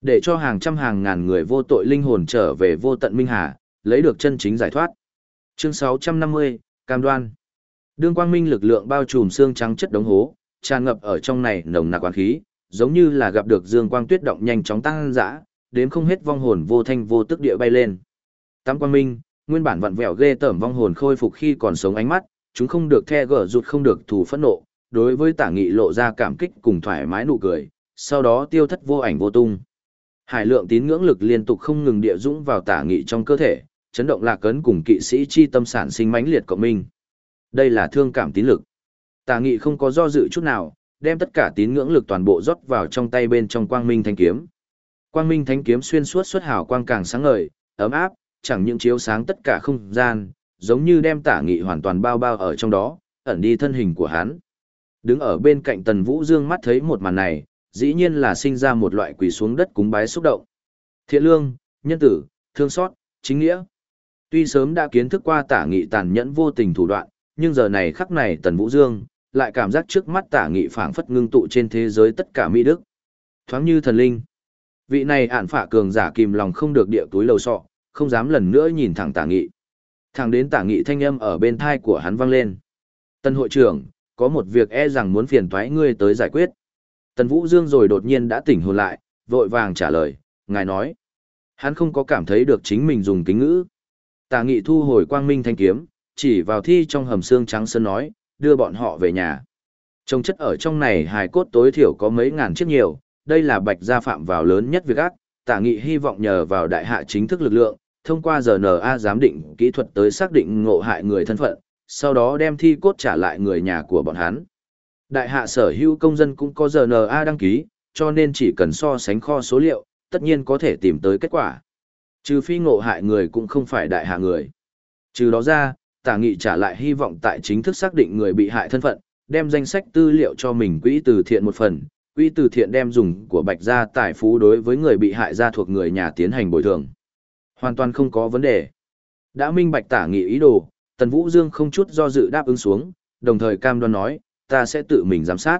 A: Để cho hàng trăm hàng ngàn người vô tội linh hồn trở về vô tận minh hà, lấy được chân chính giải thoát. Chương 650, Cam đoan. Đương quang minh lực lượng bao trùm xương trắng chất đống hố, tràn ngập ở trong này nồng nặc quán khí, giống như là gặp được dương quang tuyết động nhanh chóng tăng dã, đến không hết vong hồn vô thanh vô tức địa bay lên. Tam quang minh, nguyên bản vặn vẹo ghê tởm vong hồn khôi phục khi còn sống ánh mắt, chúng không được the gở rụt không được thủ phẫn nộ, đối với tả nghị lộ ra cảm kích cùng thoải mái nụ cười, sau đó tiêu thất vô ảnh vô tung. Hải lượng tín ngưỡng lực liên tục không ngừng địa dũng vào tả nghị trong cơ thể, chấn động lạc cấn cùng kỵ sĩ chi tâm sản sinh mãnh liệt cộng minh. Đây là thương cảm tín lực. Tả nghị không có do dự chút nào, đem tất cả tín ngưỡng lực toàn bộ rót vào trong tay bên trong quang minh thanh kiếm. Quang minh thanh kiếm xuyên suốt xuất hào quang càng sáng ngời, ấm áp, chẳng những chiếu sáng tất cả không gian, giống như đem tả nghị hoàn toàn bao bao ở trong đó, ẩn đi thân hình của hắn. Đứng ở bên cạnh Tần Vũ Dương mắt thấy một màn này, dĩ nhiên là sinh ra một loại quỳ xuống đất cúng bái xúc động. Thiện lương, nhân tử, thương xót, chính nghĩa. Tuy sớm đã kiến thức qua tả nghị tàn nhẫn vô tình thủ đoạn, nhưng giờ này khắc này Tần Vũ Dương lại cảm giác trước mắt tả nghị phảng phất ngưng tụ trên thế giới tất cả mỹ đức. Thoáng như thần linh. Vị này ản phả cường giả kìm lòng không được địa túi lầu sọ, không dám lần nữa nhìn thẳng tả nghị. Thẳng đến tả nghị thanh âm ở bên thai của hắn vang lên. Tân hội trưởng, có một việc e rằng muốn phiền toái ngươi tới giải quyết. Tần Vũ Dương rồi đột nhiên đã tỉnh hồn lại, vội vàng trả lời, ngài nói. Hắn không có cảm thấy được chính mình dùng kính ngữ. Tà nghị thu hồi quang minh thanh kiếm, chỉ vào thi trong hầm xương trắng sơn nói, đưa bọn họ về nhà. Trông chất ở trong này hài cốt tối thiểu có mấy ngàn chiếc nhiều, đây là bạch gia phạm vào lớn nhất việc ác, tả nghị hy vọng nhờ vào đại hạ chính thức lực lượng, thông qua RNA giám định kỹ thuật tới xác định ngộ hại người thân phận, sau đó đem thi cốt trả lại người nhà của bọn hắn. Đại hạ sở hữu công dân cũng có RNA đăng ký, cho nên chỉ cần so sánh kho số liệu, tất nhiên có thể tìm tới kết quả. Trừ phi ngộ hại người cũng không phải đại hạ người. Trừ đó ra, tả nghị trả lại hy vọng tại chính thức xác định người bị hại thân phận, đem danh sách tư liệu cho mình quỹ từ thiện một phần, quỹ từ thiện đem dùng của bạch gia tài phú đối với người bị hại gia thuộc người nhà tiến hành bồi thường. Hoàn toàn không có vấn đề. Đã minh bạch tả nghị ý đồ, Tần Vũ Dương không chút do dự đáp ứng xuống, đồng thời cam đoan nói, ta sẽ tự mình giám sát.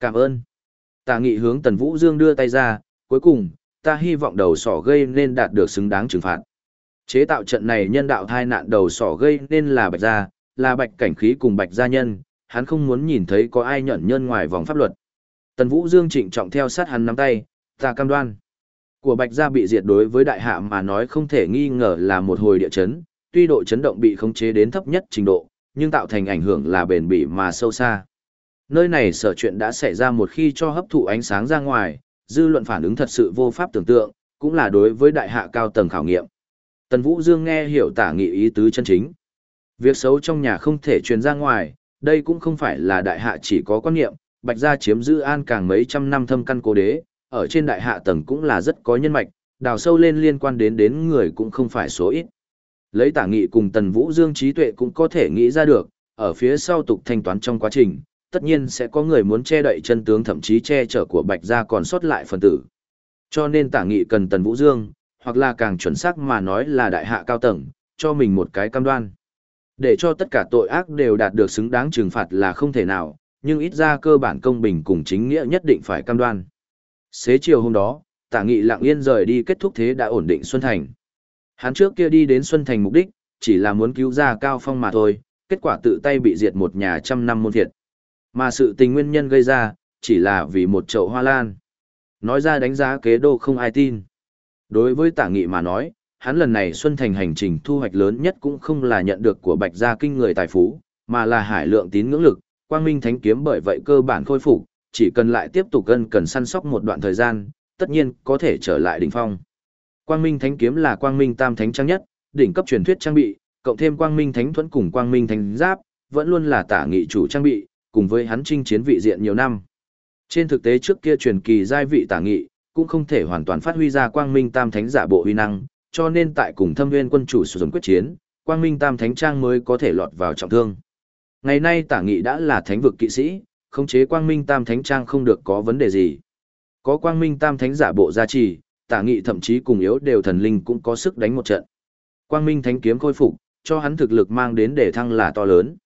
A: Cảm ơn. Tả nghị hướng Tần Vũ Dương đưa tay ra, cuối cùng, ta hy vọng đầu sỏ gây nên đạt được xứng đáng trừng phạt. Chế tạo trận này nhân đạo thai nạn đầu sỏ gây nên là bạch gia, là bạch cảnh khí cùng bạch gia nhân, hắn không muốn nhìn thấy có ai nhận nhân ngoài vòng pháp luật. Tần Vũ Dương trịnh trọng theo sát hắn nắm tay, ta cam đoan. Của bạch gia bị diệt đối với đại hạ mà nói không thể nghi ngờ là một hồi địa chấn, tuy độ chấn động bị khống chế đến thấp nhất trình độ, nhưng tạo thành ảnh hưởng là bền bỉ mà sâu xa. Nơi này sở chuyện đã xảy ra một khi cho hấp thụ ánh sáng ra ngoài, dư luận phản ứng thật sự vô pháp tưởng tượng, cũng là đối với đại hạ cao tầng khảo nghiệm. Tần Vũ Dương nghe hiểu tả nghị ý tứ chân chính. Việc xấu trong nhà không thể truyền ra ngoài, đây cũng không phải là đại hạ chỉ có quan niệm, bạch gia chiếm giữ an càng mấy trăm năm thâm căn cố đế, ở trên đại hạ tầng cũng là rất có nhân mạch, đào sâu lên liên quan đến đến người cũng không phải số ít. Lấy tả nghị cùng Tần Vũ Dương trí tuệ cũng có thể nghĩ ra được, ở phía sau tục thanh toán trong quá trình, tất nhiên sẽ có người muốn che đậy chân tướng thậm chí che chở của Bạch gia còn sót lại phần tử. Cho nên tả nghị cần Tần Vũ Dương, hoặc là càng chuẩn xác mà nói là đại hạ cao tầng, cho mình một cái cam đoan. Để cho tất cả tội ác đều đạt được xứng đáng trừng phạt là không thể nào, nhưng ít ra cơ bản công bình cùng chính nghĩa nhất định phải cam đoan. Xế chiều hôm đó, tả nghị lặng yên rời đi kết thúc thế đã ổn định Xuân Thành. Hắn trước kia đi đến Xuân Thành mục đích, chỉ là muốn cứu ra Cao Phong mà thôi, kết quả tự tay bị diệt một nhà trăm năm môn thiệt. Mà sự tình nguyên nhân gây ra, chỉ là vì một chậu hoa lan. Nói ra đánh giá kế đô không ai tin. Đối với tả nghị mà nói, hắn lần này Xuân Thành hành trình thu hoạch lớn nhất cũng không là nhận được của Bạch Gia kinh người tài phú, mà là hải lượng tín ngưỡng lực, quang minh thánh kiếm bởi vậy cơ bản khôi phục, chỉ cần lại tiếp tục gần cần săn sóc một đoạn thời gian, tất nhiên có thể trở lại đỉnh phong. Quang minh thánh kiếm là quang minh tam thánh trang nhất, đỉnh cấp truyền thuyết trang bị, cộng thêm quang minh thánh thuẫn cùng quang minh thánh giáp, vẫn luôn là tả nghị chủ trang bị, cùng với hắn chinh chiến vị diện nhiều năm. Trên thực tế trước kia truyền kỳ giai vị tả nghị, cũng không thể hoàn toàn phát huy ra quang minh tam thánh giả bộ huy năng, cho nên tại cùng thâm nguyên quân chủ sử dụng quyết chiến, quang minh tam thánh trang mới có thể lọt vào trọng thương. Ngày nay tả nghị đã là thánh vực kỵ sĩ, khống chế quang minh tam thánh trang không được có vấn đề gì. Có quang minh tam thánh giả bộ gia trì, tả nghị thậm chí cùng yếu đều thần linh cũng có sức đánh một trận. Quang minh thánh kiếm khôi phục, cho hắn thực lực mang đến để thăng là to lớn.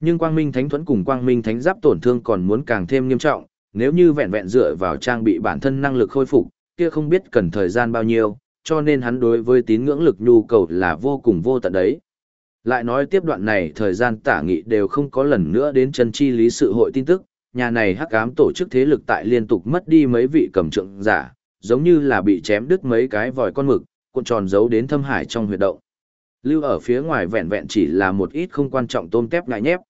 A: Nhưng quang minh thánh thuẫn cùng quang minh thánh giáp tổn thương còn muốn càng thêm nghiêm trọng, nếu như vẹn vẹn dựa vào trang bị bản thân năng lực khôi phục, kia không biết cần thời gian bao nhiêu, cho nên hắn đối với tín ngưỡng lực nhu cầu là vô cùng vô tận đấy. Lại nói tiếp đoạn này thời gian tả nghị đều không có lần nữa đến chân chi lý sự hội tin tức, nhà này hắc ám tổ chức thế lực tại liên tục mất đi mấy vị cầm trượng giả, giống như là bị chém đứt mấy cái vòi con mực, cuộn tròn giấu đến thâm hải trong huyệt động. Lưu ở phía ngoài vẹn vẹn chỉ là một ít không quan trọng tôm tép ngại nhép.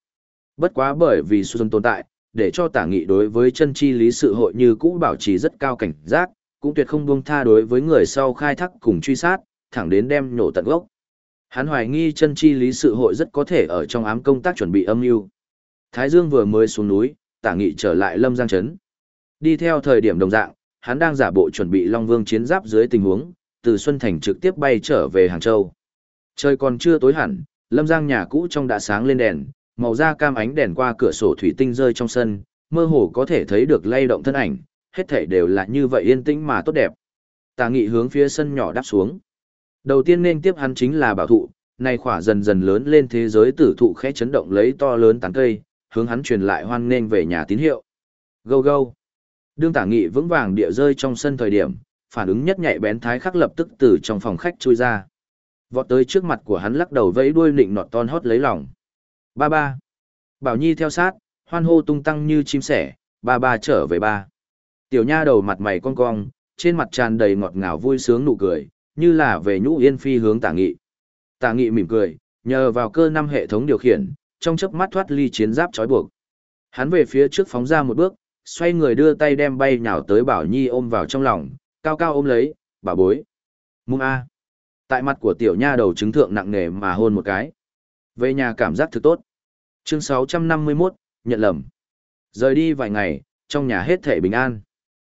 A: Bất quá bởi vì xuân tồn tại, để cho tả nghị đối với chân chi lý sự hội như cũ bảo trì rất cao cảnh giác, cũng tuyệt không buông tha đối với người sau khai thác cùng truy sát, thẳng đến đem nổ tận gốc. Hắn hoài nghi chân chi lý sự hội rất có thể ở trong ám công tác chuẩn bị âm mưu. Thái Dương vừa mới xuống núi, tả nghị trở lại lâm giang trấn. Đi theo thời điểm đồng dạng, hắn đang giả bộ chuẩn bị Long Vương chiến giáp dưới tình huống, từ Xuân Thành trực tiếp bay trở về Hàng Châu. Trời còn chưa tối hẳn, lâm giang nhà cũ trong đã sáng lên đèn, màu da cam ánh đèn qua cửa sổ thủy tinh rơi trong sân, mơ hồ có thể thấy được lay động thân ảnh, hết thảy đều là như vậy yên tĩnh mà tốt đẹp. Tà nghị hướng phía sân nhỏ đáp xuống. Đầu tiên nên tiếp hắn chính là bảo thụ, này khỏa dần dần lớn lên thế giới tử thụ khẽ chấn động lấy to lớn tán cây, hướng hắn truyền lại hoan nghênh về nhà tín hiệu. Go go. Đương tả nghị vững vàng địa rơi trong sân thời điểm, phản ứng nhất nhạy bén thái khắc lập tức từ trong phòng khách chui ra. Vọt tới trước mặt của hắn lắc đầu vẫy đuôi nịnh nọt ton hót lấy lòng. Ba ba. Bảo Nhi theo sát, hoan hô tung tăng như chim sẻ, ba ba trở về ba. Tiểu nha đầu mặt mày cong cong, trên mặt tràn đầy ngọt ngào vui sướng nụ cười, như là về nhũ yên phi hướng tả nghị. Tả nghị mỉm cười, nhờ vào cơ năm hệ thống điều khiển, trong chớp mắt thoát ly chiến giáp trói buộc. Hắn về phía trước phóng ra một bước, xoay người đưa tay đem bay nhào tới Bảo Nhi ôm vào trong lòng, cao cao ôm lấy, bà bối. Mung A. Tại mặt của tiểu nha đầu chứng thượng nặng nề mà hôn một cái. Về nhà cảm giác thực tốt. Chương 651, nhận lầm. Rời đi vài ngày, trong nhà hết thể bình an.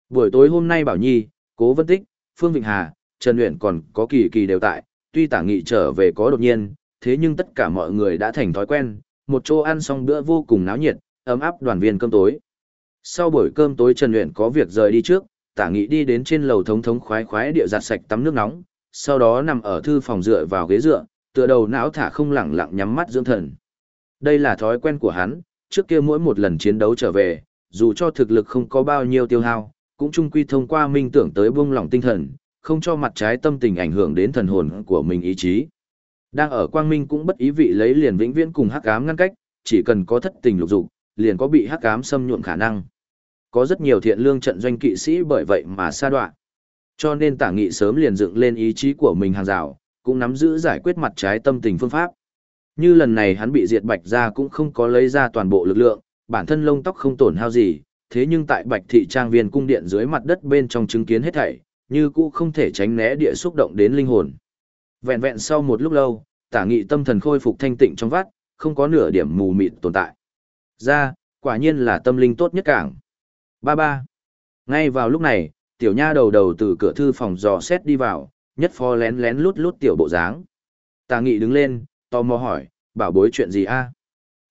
A: Buổi tối hôm nay Bảo Nhi, Cố Vân Tích, Phương Vịnh Hà, Trần Uyển còn có kỳ kỳ đều tại, tuy tả nghị trở về có đột nhiên, thế nhưng tất cả mọi người đã thành thói quen, một chỗ ăn xong bữa vô cùng náo nhiệt, ấm áp đoàn viên cơm tối. Sau buổi cơm tối Trần luyện có việc rời đi trước, tả nghị đi đến trên lầu thống thống khoái khoái địa giặt sạch tắm nước nóng, sau đó nằm ở thư phòng dựa vào ghế dựa, tựa đầu não thả không lẳng lặng nhắm mắt dưỡng thần. Đây là thói quen của hắn, trước kia mỗi một lần chiến đấu trở về, dù cho thực lực không có bao nhiêu tiêu hao, cũng chung quy thông qua minh tưởng tới buông lỏng tinh thần, không cho mặt trái tâm tình ảnh hưởng đến thần hồn của mình ý chí. Đang ở quang minh cũng bất ý vị lấy liền vĩnh viễn cùng hắc ám ngăn cách, chỉ cần có thất tình lục dục, liền có bị hắc ám xâm nhuộm khả năng. Có rất nhiều thiện lương trận doanh kỵ sĩ bởi vậy mà sa đoạn. Cho nên tả nghị sớm liền dựng lên ý chí của mình hàng rào, cũng nắm giữ giải quyết mặt trái tâm tình phương pháp. Như lần này hắn bị diệt bạch ra cũng không có lấy ra toàn bộ lực lượng, bản thân lông tóc không tổn hao gì, thế nhưng tại bạch thị trang viên cung điện dưới mặt đất bên trong chứng kiến hết thảy, như cũ không thể tránh né địa xúc động đến linh hồn. Vẹn vẹn sau một lúc lâu, tả nghị tâm thần khôi phục thanh tịnh trong vắt, không có nửa điểm mù mịt tồn tại. Ra, quả nhiên là tâm linh tốt nhất cảng. Ba ba. Ngay vào lúc này, tiểu nha đầu đầu từ cửa thư phòng dò xét đi vào, nhất phó lén lén lút lút tiểu bộ dáng. Tà nghị đứng lên, tò mò hỏi, bảo bối chuyện gì a?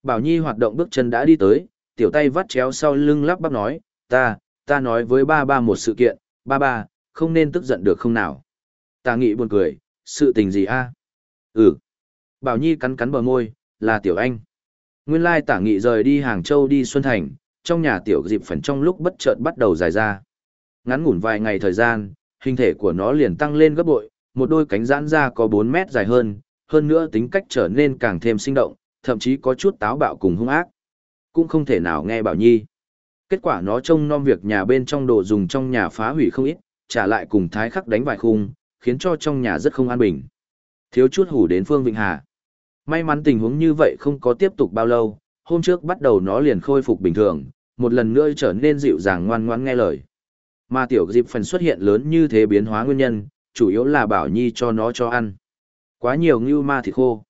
A: Bảo Nhi hoạt động bước chân đã đi tới, tiểu tay vắt chéo sau lưng lắp bắp nói, ta, ta nói với ba ba một sự kiện, ba ba, không nên tức giận được không nào. Tà nghị buồn cười, sự tình gì a? Ừ. Bảo Nhi cắn cắn bờ môi, là tiểu anh. Nguyên lai tả nghị rời đi Hàng Châu đi Xuân Thành, trong nhà tiểu dịp phần trong lúc bất chợt bắt đầu dài ra. Ngắn ngủn vài ngày thời gian, hình thể của nó liền tăng lên gấp bội, một đôi cánh giãn ra có 4 mét dài hơn, hơn nữa tính cách trở nên càng thêm sinh động, thậm chí có chút táo bạo cùng hung ác. Cũng không thể nào nghe bảo nhi. Kết quả nó trông nom việc nhà bên trong đồ dùng trong nhà phá hủy không ít, trả lại cùng thái khắc đánh vài khung, khiến cho trong nhà rất không an bình. Thiếu chút hủ đến Phương Vịnh Hà. May mắn tình huống như vậy không có tiếp tục bao lâu, hôm trước bắt đầu nó liền khôi phục bình thường, một lần nữa trở nên dịu dàng ngoan ngoãn nghe lời. Mà tiểu dịp phần xuất hiện lớn như thế biến hóa nguyên nhân, chủ yếu là bảo nhi cho nó cho ăn. Quá nhiều ngưu ma thịt khô.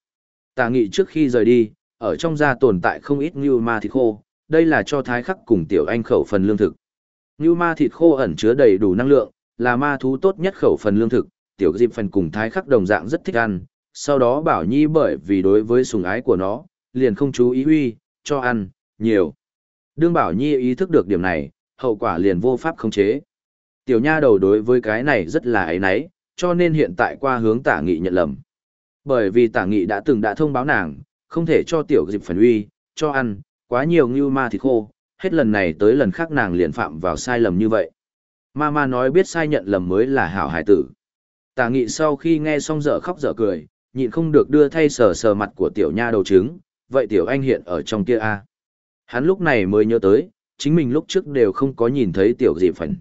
A: Tà nghị trước khi rời đi, ở trong gia tồn tại không ít ngưu ma thịt khô, đây là cho thái khắc cùng tiểu anh khẩu phần lương thực. Ngưu ma thịt khô ẩn chứa đầy đủ năng lượng, là ma thú tốt nhất khẩu phần lương thực, tiểu dịp phần cùng thái khắc đồng dạng rất thích ăn. Sau đó bảo nhi bởi vì đối với sùng ái của nó, liền không chú ý huy, cho ăn, nhiều. Đương bảo nhi ý thức được điểm này, hậu quả liền vô pháp khống chế. Tiểu nha đầu đối với cái này rất là ấy náy, cho nên hiện tại qua hướng tả nghị nhận lầm. Bởi vì tả nghị đã từng đã thông báo nàng, không thể cho tiểu dịp phần uy, cho ăn, quá nhiều ngưu ma thịt khô, hết lần này tới lần khác nàng liền phạm vào sai lầm như vậy. Ma ma nói biết sai nhận lầm mới là hảo hải tử. Tả nghị sau khi nghe xong dở khóc dở cười, nhịn không được đưa thay sờ sờ mặt của tiểu nha đầu trứng, vậy tiểu anh hiện ở trong kia a Hắn lúc này mới nhớ tới, chính mình lúc trước đều không có nhìn thấy tiểu dị phần.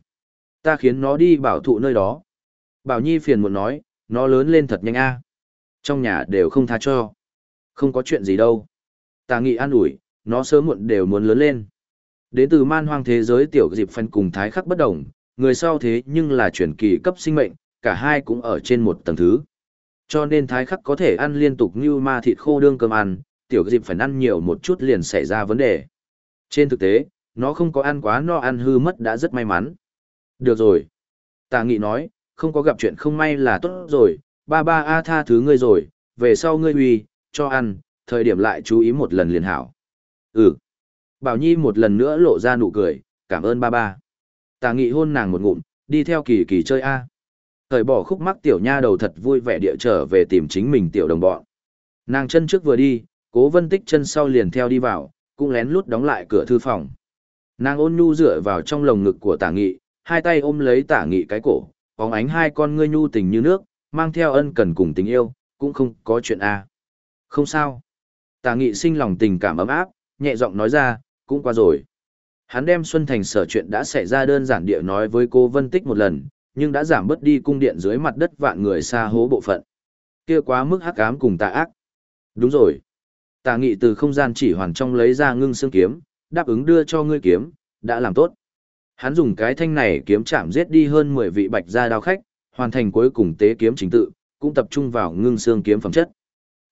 A: Ta khiến nó đi bảo thụ nơi đó. Bảo Nhi phiền muộn nói, nó lớn lên thật nhanh a. Trong nhà đều không tha cho. Không có chuyện gì đâu. Ta nghĩ an ủi, nó sớm muộn đều muốn lớn lên. Đến từ man hoang thế giới tiểu dịp phân cùng thái khắc bất đồng, người sau thế nhưng là chuyển kỳ cấp sinh mệnh, cả hai cũng ở trên một tầng thứ. Cho nên thái khắc có thể ăn liên tục như ma thịt khô đương cơm ăn, tiểu dịp phải ăn nhiều một chút liền xảy ra vấn đề. Trên thực tế, nó không có ăn quá no ăn hư mất đã rất may mắn. Được rồi. Tà nghị nói, không có gặp chuyện không may là tốt rồi, ba ba a tha thứ ngươi rồi, về sau ngươi uy, cho ăn, thời điểm lại chú ý một lần liền hảo. Ừ. Bảo Nhi một lần nữa lộ ra nụ cười, cảm ơn ba ba. Tà nghị hôn nàng một ngụm, đi theo kỳ kỳ chơi a. Thời bỏ khúc mắc tiểu nha đầu thật vui vẻ địa trở về tìm chính mình tiểu đồng bọn. Nàng chân trước vừa đi, cố vân tích chân sau liền theo đi vào, cũng lén lút đóng lại cửa thư phòng. Nàng ôn nhu dựa vào trong lồng ngực của tả nghị, hai tay ôm lấy tả nghị cái cổ, bóng ánh hai con ngươi nhu tình như nước, mang theo ân cần cùng tình yêu, cũng không có chuyện a. Không sao. Tả nghị sinh lòng tình cảm ấm áp, nhẹ giọng nói ra, cũng qua rồi. Hắn đem Xuân Thành sở chuyện đã xảy ra đơn giản địa nói với cô Vân Tích một lần, nhưng đã giảm bớt đi cung điện dưới mặt đất vạn người xa hố bộ phận. Kia quá mức hắc ám cùng tà ác. Đúng rồi. Tà nghị từ không gian chỉ hoàn trong lấy ra ngưng xương kiếm, đáp ứng đưa cho ngươi kiếm, đã làm tốt. Hắn dùng cái thanh này kiếm chạm giết đi hơn 10 vị bạch gia đao khách, hoàn thành cuối cùng tế kiếm chính tự, cũng tập trung vào ngưng xương kiếm phẩm chất.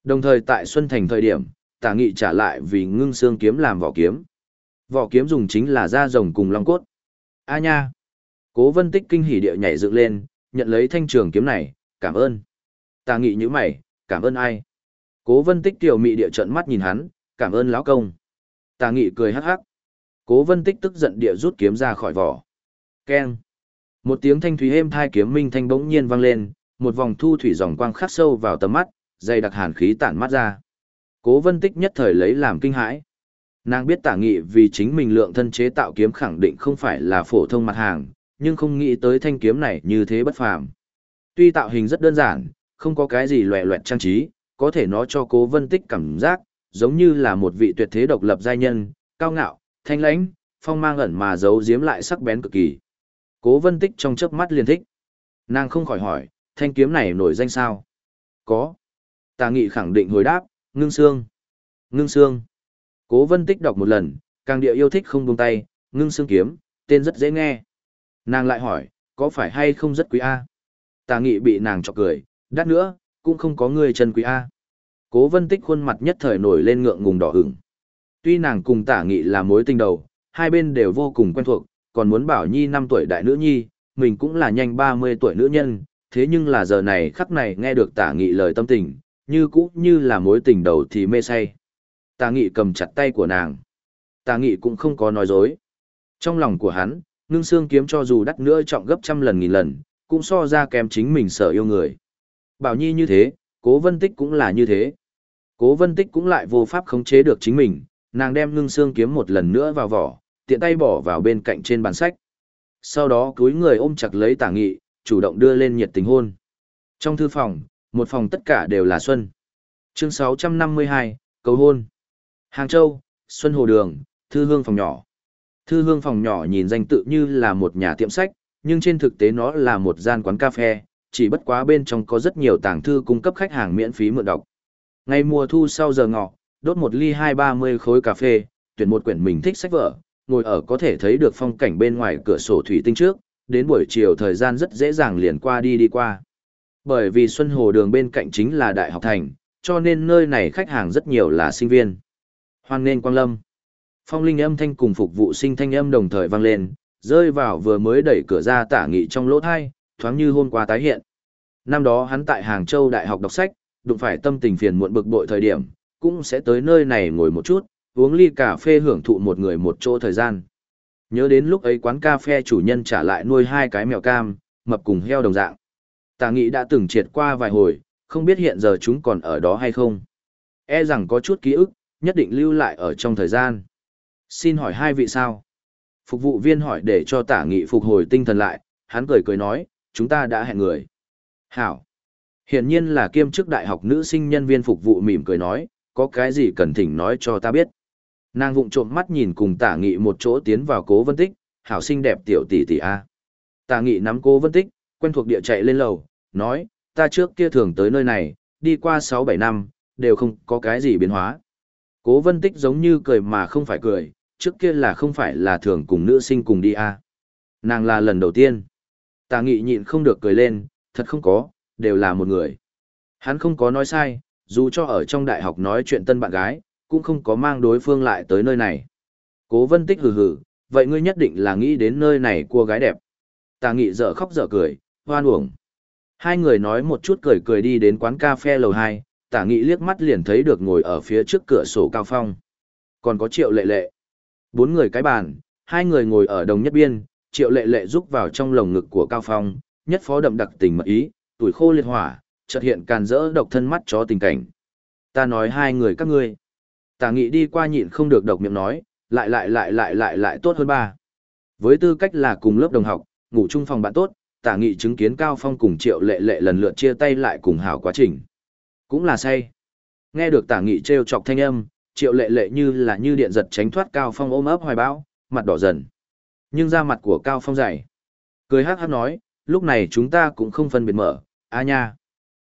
A: Đồng thời tại Xuân Thành thời điểm, Tả Nghị trả lại vì ngưng xương kiếm làm vỏ kiếm. Vỏ kiếm dùng chính là da rồng cùng long cốt. A nha. Cố Vân Tích kinh hỉ địa nhảy dựng lên, nhận lấy thanh trường kiếm này, cảm ơn. Tả Nghị nhíu mày, cảm ơn ai? Cố Vân Tích tiểu mị địa trợn mắt nhìn hắn, cảm ơn lão công. Tả Nghị cười hắc hắc. Cố Vân Tích tức giận địa rút kiếm ra khỏi vỏ. Keng. Một tiếng thanh thúy êm thai kiếm minh thanh bỗng nhiên vang lên, một vòng thu thủy dòng quang khắc sâu vào tầm mắt, dày đặc hàn khí tản mắt ra. Cố Vân Tích nhất thời lấy làm kinh hãi. Nàng biết tả nghị vì chính mình lượng thân chế tạo kiếm khẳng định không phải là phổ thông mặt hàng, nhưng không nghĩ tới thanh kiếm này như thế bất phàm. Tuy tạo hình rất đơn giản, không có cái gì loẹ loẹt trang trí, có thể nó cho cố vân tích cảm giác, giống như là một vị tuyệt thế độc lập giai nhân, cao ngạo, thanh lãnh, phong mang ẩn mà giấu giếm lại sắc bén cực kỳ. Cố vân tích trong chớp mắt liền thích. Nàng không khỏi hỏi, thanh kiếm này nổi danh sao? Có. Tà nghị khẳng định hồi đáp, ngưng xương. Ngưng xương. Cố vân tích đọc một lần, càng địa yêu thích không buông tay, ngưng xương kiếm, tên rất dễ nghe. Nàng lại hỏi, có phải hay không rất quý A? Tà nghị bị nàng chọc cười, đắt nữa, cũng không có người chân quý A. Cố vân tích khuôn mặt nhất thời nổi lên ngượng ngùng đỏ ửng. Tuy nàng cùng tả nghị là mối tình đầu, hai bên đều vô cùng quen thuộc, còn muốn bảo nhi năm tuổi đại nữ nhi, mình cũng là nhanh ba mươi tuổi nữ nhân, thế nhưng là giờ này khắc này nghe được tả nghị lời tâm tình, như cũ như là mối tình đầu thì mê say. Tả nghị cầm chặt tay của nàng. Tả nghị cũng không có nói dối. Trong lòng của hắn, ngưng xương kiếm cho dù đắt nữa trọng gấp trăm lần nghìn lần, cũng so ra kém chính mình sợ yêu người. Bảo Nhi như thế, cố vân tích cũng là như thế. Cố vân tích cũng lại vô pháp khống chế được chính mình, nàng đem ngưng xương kiếm một lần nữa vào vỏ, tiện tay bỏ vào bên cạnh trên bàn sách. Sau đó cúi người ôm chặt lấy tả nghị, chủ động đưa lên nhiệt tình hôn. Trong thư phòng, một phòng tất cả đều là Xuân. Chương 652, cầu hôn. Hàng Châu, Xuân Hồ Đường, Thư Hương phòng nhỏ. Thư Hương phòng nhỏ nhìn danh tự như là một nhà tiệm sách, nhưng trên thực tế nó là một gian quán cà phê, chỉ bất quá bên trong có rất nhiều tàng thư cung cấp khách hàng miễn phí mượn đọc. Ngày mùa thu sau giờ ngọ, đốt một ly hai ba mươi khối cà phê, tuyển một quyển mình thích sách vở, ngồi ở có thể thấy được phong cảnh bên ngoài cửa sổ thủy tinh trước, đến buổi chiều thời gian rất dễ dàng liền qua đi đi qua. Bởi vì Xuân Hồ đường bên cạnh chính là Đại học Thành, cho nên nơi này khách hàng rất nhiều là sinh viên. Hoan nên Quang Lâm. Phong linh âm thanh cùng phục vụ sinh thanh âm đồng thời vang lên, rơi vào vừa mới đẩy cửa ra tả nghị trong lỗ thai, thoáng như hôm qua tái hiện. Năm đó hắn tại Hàng Châu Đại học đọc sách, đụng phải tâm tình phiền muộn bực bội thời điểm, cũng sẽ tới nơi này ngồi một chút, uống ly cà phê hưởng thụ một người một chỗ thời gian. Nhớ đến lúc ấy quán cà phê chủ nhân trả lại nuôi hai cái mèo cam, mập cùng heo đồng dạng. Tà nghị đã từng triệt qua vài hồi, không biết hiện giờ chúng còn ở đó hay không. E rằng có chút ký ức, nhất định lưu lại ở trong thời gian. Xin hỏi hai vị sao? Phục vụ viên hỏi để cho tả nghị phục hồi tinh thần lại, hắn cười cười nói, chúng ta đã hẹn người. Hảo. Hiển nhiên là kiêm chức đại học nữ sinh nhân viên phục vụ mỉm cười nói, có cái gì cần thỉnh nói cho ta biết. Nàng vụng trộm mắt nhìn cùng tả nghị một chỗ tiến vào cố vân tích, hảo xinh đẹp tiểu tỷ tỷ A. Tả nghị nắm cố vân tích, quen thuộc địa chạy lên lầu, nói, ta trước kia thường tới nơi này, đi qua 6-7 năm, đều không có cái gì biến hóa. Cố vân tích giống như cười mà không phải cười, trước kia là không phải là thường cùng nữ sinh cùng đi A. Nàng là lần đầu tiên. Tà nghị nhịn không được cười lên, thật không có, đều là một người. Hắn không có nói sai, dù cho ở trong đại học nói chuyện tân bạn gái, cũng không có mang đối phương lại tới nơi này. Cố vân tích hừ hừ, vậy ngươi nhất định là nghĩ đến nơi này cua gái đẹp. Tà nghị dở khóc dở cười, hoan uổng. Hai người nói một chút cười cười đi đến quán cà phê lầu 2, tả nghị liếc mắt liền thấy được ngồi ở phía trước cửa sổ cao phong. Còn có triệu lệ lệ. Bốn người cái bàn, hai người ngồi ở đồng nhất biên, triệu lệ lệ rúc vào trong lồng ngực của cao phong, nhất phó đậm đặc tình mật ý, tuổi khô liệt hỏa, chợt hiện càn rỡ độc thân mắt chó tình cảnh. Ta nói hai người các ngươi. Tả nghị đi qua nhịn không được độc miệng nói, lại lại lại lại lại lại tốt hơn ba. Với tư cách là cùng lớp đồng học, ngủ chung phòng bạn tốt, tả nghị chứng kiến Cao Phong cùng triệu lệ lệ lần lượt chia tay lại cùng hảo quá trình. Cũng là say. Nghe được tả nghị trêu chọc thanh âm, triệu lệ lệ như là như điện giật tránh thoát Cao Phong ôm ấp hoài bão, mặt đỏ dần. Nhưng da mặt của Cao Phong dày. Cười hát hát nói, lúc này chúng ta cũng không phân biệt mở, a nha.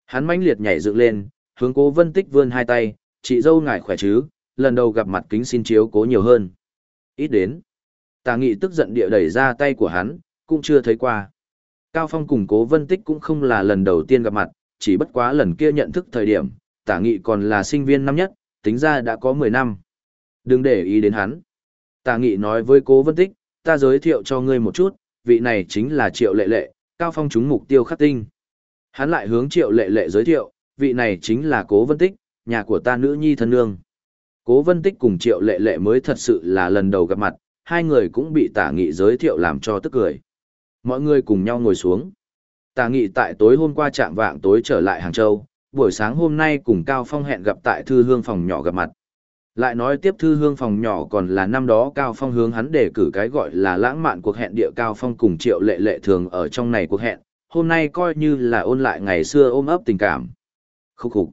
A: Hắn mãnh liệt nhảy dựng lên, hướng cố vân tích vươn hai tay, chị dâu ngài khỏe chứ, lần đầu gặp mặt kính xin chiếu cố nhiều hơn. Ít đến. Tà nghị tức giận địa đẩy ra tay của hắn, cũng chưa thấy qua. Cao Phong cùng cố vân tích cũng không là lần đầu tiên gặp mặt, chỉ bất quá lần kia nhận thức thời điểm, tả nghị còn là sinh viên năm nhất, tính ra đã có 10 năm. Đừng để ý đến hắn. Tả nghị nói với cố vân tích, ta giới thiệu cho ngươi một chút, vị này chính là triệu lệ lệ, Cao Phong chúng mục tiêu khắc tinh. Hắn lại hướng triệu lệ lệ giới thiệu, vị này chính là cố vân tích, nhà của ta nữ nhi thân nương. Cố vân tích cùng triệu lệ lệ mới thật sự là lần đầu gặp mặt, hai người cũng bị tả nghị giới thiệu làm cho tức cười. Mọi người cùng nhau ngồi xuống. Tả nghị tại tối hôm qua trạm vạng tối trở lại Hàng Châu, buổi sáng hôm nay cùng Cao Phong hẹn gặp tại thư hương phòng nhỏ gặp mặt. Lại nói tiếp thư hương phòng nhỏ còn là năm đó Cao Phong hướng hắn để cử cái gọi là lãng mạn cuộc hẹn địa Cao Phong cùng triệu lệ lệ thường ở trong này cuộc hẹn, hôm nay coi như là ôn lại ngày xưa ôm ấp tình cảm. Khúc khục.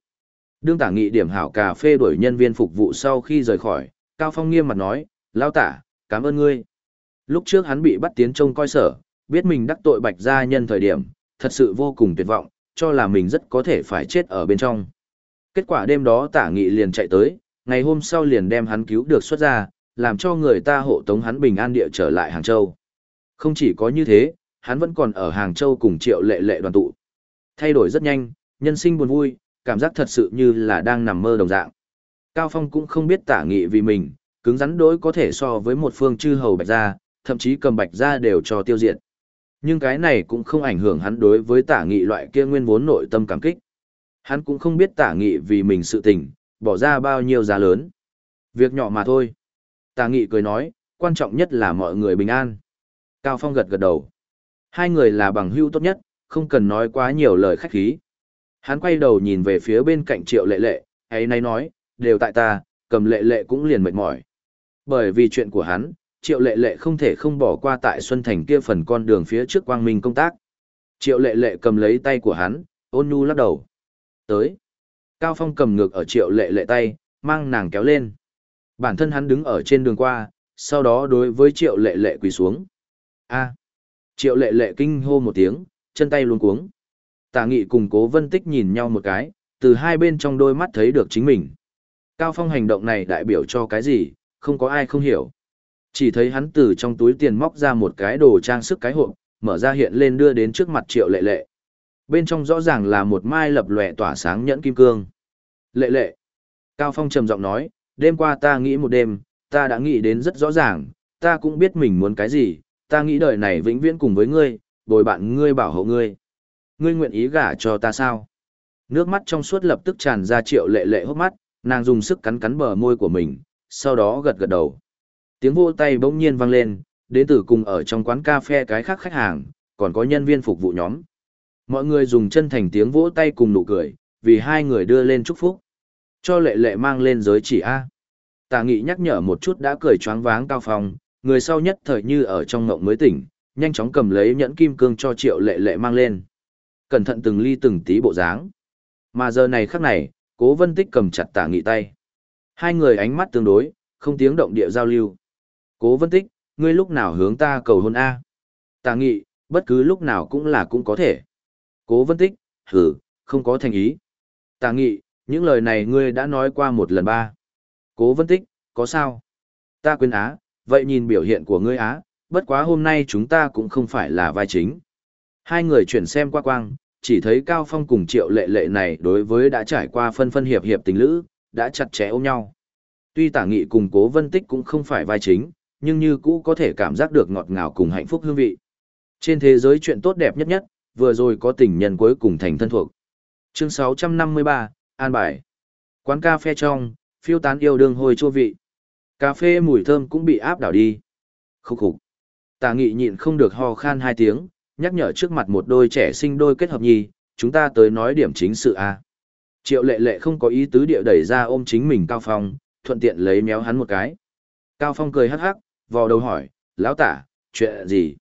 A: Đương tả nghị điểm hảo cà phê đuổi nhân viên phục vụ sau khi rời khỏi, Cao Phong nghiêm mặt nói, lao tả, cảm ơn ngươi. Lúc trước hắn bị bắt tiến trông coi sở, biết mình đắc tội bạch gia nhân thời điểm, thật sự vô cùng tuyệt vọng, cho là mình rất có thể phải chết ở bên trong. Kết quả đêm đó tả nghị liền chạy tới, ngày hôm sau liền đem hắn cứu được xuất ra, làm cho người ta hộ tống hắn bình an địa trở lại Hàng Châu. Không chỉ có như thế, hắn vẫn còn ở Hàng Châu cùng triệu lệ lệ đoàn tụ. Thay đổi rất nhanh, nhân sinh buồn vui, cảm giác thật sự như là đang nằm mơ đồng dạng. Cao Phong cũng không biết tả nghị vì mình, cứng rắn đối có thể so với một phương chư hầu bạch gia, thậm chí cầm bạch gia đều cho tiêu diệt. Nhưng cái này cũng không ảnh hưởng hắn đối với tả nghị loại kia nguyên vốn nội tâm cảm kích. Hắn cũng không biết tả nghị vì mình sự tình, bỏ ra bao nhiêu giá lớn. Việc nhỏ mà thôi. Tà nghị cười nói, quan trọng nhất là mọi người bình an. Cao Phong gật gật đầu. Hai người là bằng hữu tốt nhất, không cần nói quá nhiều lời khách khí. Hắn quay đầu nhìn về phía bên cạnh triệu lệ lệ, ấy nay nói, đều tại ta, cầm lệ lệ cũng liền mệt mỏi. Bởi vì chuyện của hắn, triệu lệ lệ không thể không bỏ qua tại Xuân Thành kia phần con đường phía trước quang minh công tác. Triệu lệ lệ cầm lấy tay của hắn, ôn nhu lắc đầu. Tới. Cao Phong cầm ngược ở triệu lệ lệ tay, mang nàng kéo lên. Bản thân hắn đứng ở trên đường qua, sau đó đối với triệu lệ lệ quỳ xuống. a Triệu lệ lệ kinh hô một tiếng, chân tay luôn cuống. Tả nghị cùng cố vân tích nhìn nhau một cái, từ hai bên trong đôi mắt thấy được chính mình. Cao Phong hành động này đại biểu cho cái gì, không có ai không hiểu. Chỉ thấy hắn từ trong túi tiền móc ra một cái đồ trang sức cái hộp, mở ra hiện lên đưa đến trước mặt triệu lệ lệ. Bên trong rõ ràng là một mai lập lòe tỏa sáng nhẫn kim cương. Lệ lệ. Cao Phong trầm giọng nói, đêm qua ta nghĩ một đêm, ta đã nghĩ đến rất rõ ràng, ta cũng biết mình muốn cái gì, ta nghĩ đời này vĩnh viễn cùng với ngươi, bồi bạn ngươi bảo hộ ngươi. Ngươi nguyện ý gả cho ta sao? Nước mắt trong suốt lập tức tràn ra triệu lệ lệ hốc mắt, nàng dùng sức cắn cắn bờ môi của mình, sau đó gật gật đầu. Tiếng vô tay bỗng nhiên vang lên, đến từ cùng ở trong quán cà phê cái khác khách hàng, còn có nhân viên phục vụ nhóm. Mọi người dùng chân thành tiếng vỗ tay cùng nụ cười, vì hai người đưa lên chúc phúc. Cho lệ lệ mang lên giới chỉ A. Tà nghị nhắc nhở một chút đã cười choáng váng cao phong, người sau nhất thời như ở trong ngộng mới tỉnh, nhanh chóng cầm lấy nhẫn kim cương cho triệu lệ lệ mang lên. Cẩn thận từng ly từng tí bộ dáng. Mà giờ này khắc này, cố vân tích cầm chặt tà nghị tay. Hai người ánh mắt tương đối, không tiếng động địa giao lưu. Cố vân tích, ngươi lúc nào hướng ta cầu hôn A. Tà nghị, bất cứ lúc nào cũng là cũng có thể. Cố vân tích, hử, không có thành ý. Tả nghị, những lời này ngươi đã nói qua một lần ba. Cố vân tích, có sao? Ta quên á, vậy nhìn biểu hiện của ngươi á, bất quá hôm nay chúng ta cũng không phải là vai chính. Hai người chuyển xem qua quang, chỉ thấy Cao Phong cùng triệu lệ lệ này đối với đã trải qua phân phân hiệp hiệp tình lữ, đã chặt chẽ ôm nhau. Tuy tả nghị cùng cố vân tích cũng không phải vai chính, nhưng như cũ có thể cảm giác được ngọt ngào cùng hạnh phúc hương vị. Trên thế giới chuyện tốt đẹp nhất nhất, vừa rồi có tình nhân cuối cùng thành thân thuộc. Chương 653, An Bài. Quán cà phê trong, phiêu tán yêu đương hồi chua vị. Cà phê mùi thơm cũng bị áp đảo đi. Khúc khục. Tà nghị nhịn không được ho khan hai tiếng, nhắc nhở trước mặt một đôi trẻ sinh đôi kết hợp nhì, chúng ta tới nói điểm chính sự a. Triệu lệ lệ không có ý tứ địa đẩy ra ôm chính mình Cao Phong, thuận tiện lấy méo hắn một cái. Cao Phong cười hắc hắc, vò đầu hỏi, lão tả, chuyện gì?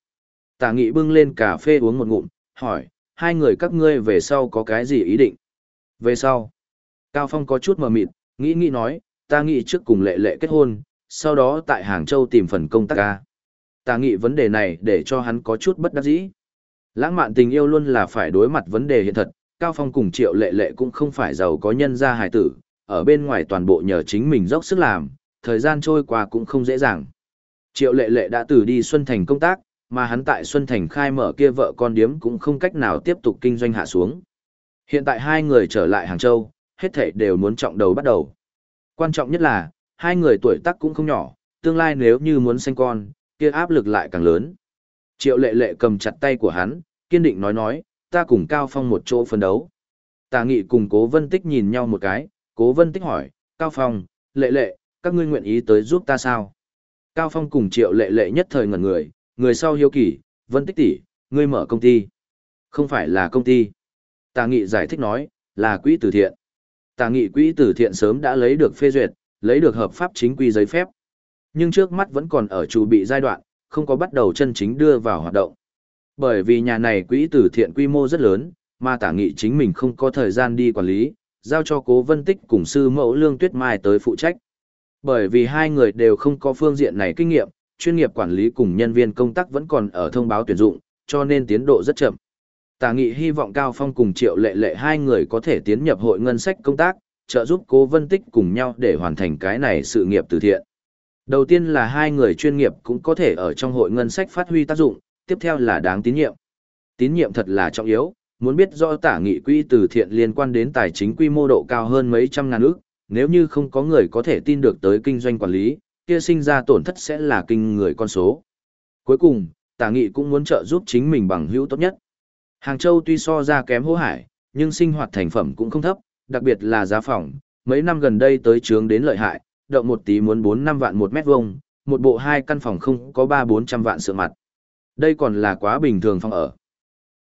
A: Tả nghị bưng lên cà phê uống một ngụm, hỏi, hai người các ngươi về sau có cái gì ý định? Về sau, Cao Phong có chút mờ mịt, nghĩ nghĩ nói, ta nghĩ trước cùng lệ lệ kết hôn, sau đó tại Hàng Châu tìm phần công tác ca. Ta nghĩ vấn đề này để cho hắn có chút bất đắc dĩ. Lãng mạn tình yêu luôn là phải đối mặt vấn đề hiện thật, Cao Phong cùng Triệu Lệ Lệ cũng không phải giàu có nhân gia hài tử, ở bên ngoài toàn bộ nhờ chính mình dốc sức làm, thời gian trôi qua cũng không dễ dàng. Triệu Lệ Lệ đã từ đi Xuân Thành công tác, mà hắn tại Xuân Thành khai mở kia vợ con điếm cũng không cách nào tiếp tục kinh doanh hạ xuống. Hiện tại hai người trở lại Hàng Châu, hết thảy đều muốn trọng đầu bắt đầu. Quan trọng nhất là, hai người tuổi tác cũng không nhỏ, tương lai nếu như muốn sinh con, kia áp lực lại càng lớn. Triệu lệ lệ cầm chặt tay của hắn, kiên định nói nói, ta cùng Cao Phong một chỗ phân đấu. Tà nghị cùng Cố Vân Tích nhìn nhau một cái, Cố Vân Tích hỏi, Cao Phong, lệ lệ, các ngươi nguyện ý tới giúp ta sao? Cao Phong cùng Triệu lệ lệ nhất thời ngẩn người, người sau hiếu kỳ, Vân Tích tỷ, ngươi mở công ty. Không phải là công ty. Tà nghị giải thích nói, là quỹ từ thiện. Tà nghị quỹ từ thiện sớm đã lấy được phê duyệt, lấy được hợp pháp chính quy giấy phép. Nhưng trước mắt vẫn còn ở chủ bị giai đoạn, không có bắt đầu chân chính đưa vào hoạt động. Bởi vì nhà này quỹ từ thiện quy mô rất lớn, mà tả nghị chính mình không có thời gian đi quản lý, giao cho cố vân tích cùng sư mẫu lương tuyết mai tới phụ trách. Bởi vì hai người đều không có phương diện này kinh nghiệm, chuyên nghiệp quản lý cùng nhân viên công tác vẫn còn ở thông báo tuyển dụng, cho nên tiến độ rất chậm. Tả nghị hy vọng Cao Phong cùng Triệu Lệ Lệ hai người có thể tiến nhập hội ngân sách công tác, trợ giúp cố vân tích cùng nhau để hoàn thành cái này sự nghiệp từ thiện. Đầu tiên là hai người chuyên nghiệp cũng có thể ở trong hội ngân sách phát huy tác dụng, tiếp theo là đáng tín nhiệm. Tín nhiệm thật là trọng yếu, muốn biết rõ tả nghị quỹ từ thiện liên quan đến tài chính quy mô độ cao hơn mấy trăm ngàn ước, nếu như không có người có thể tin được tới kinh doanh quản lý, kia sinh ra tổn thất sẽ là kinh người con số. Cuối cùng, tả nghị cũng muốn trợ giúp chính mình bằng hữu tốt nhất. Hàng Châu tuy so ra kém hố hải, nhưng sinh hoạt thành phẩm cũng không thấp, đặc biệt là giá phòng, mấy năm gần đây tới trướng đến lợi hại, động một tí muốn 4-5 vạn một mét vuông, một bộ hai căn phòng không có 3-400 vạn sự mặt. Đây còn là quá bình thường phòng ở.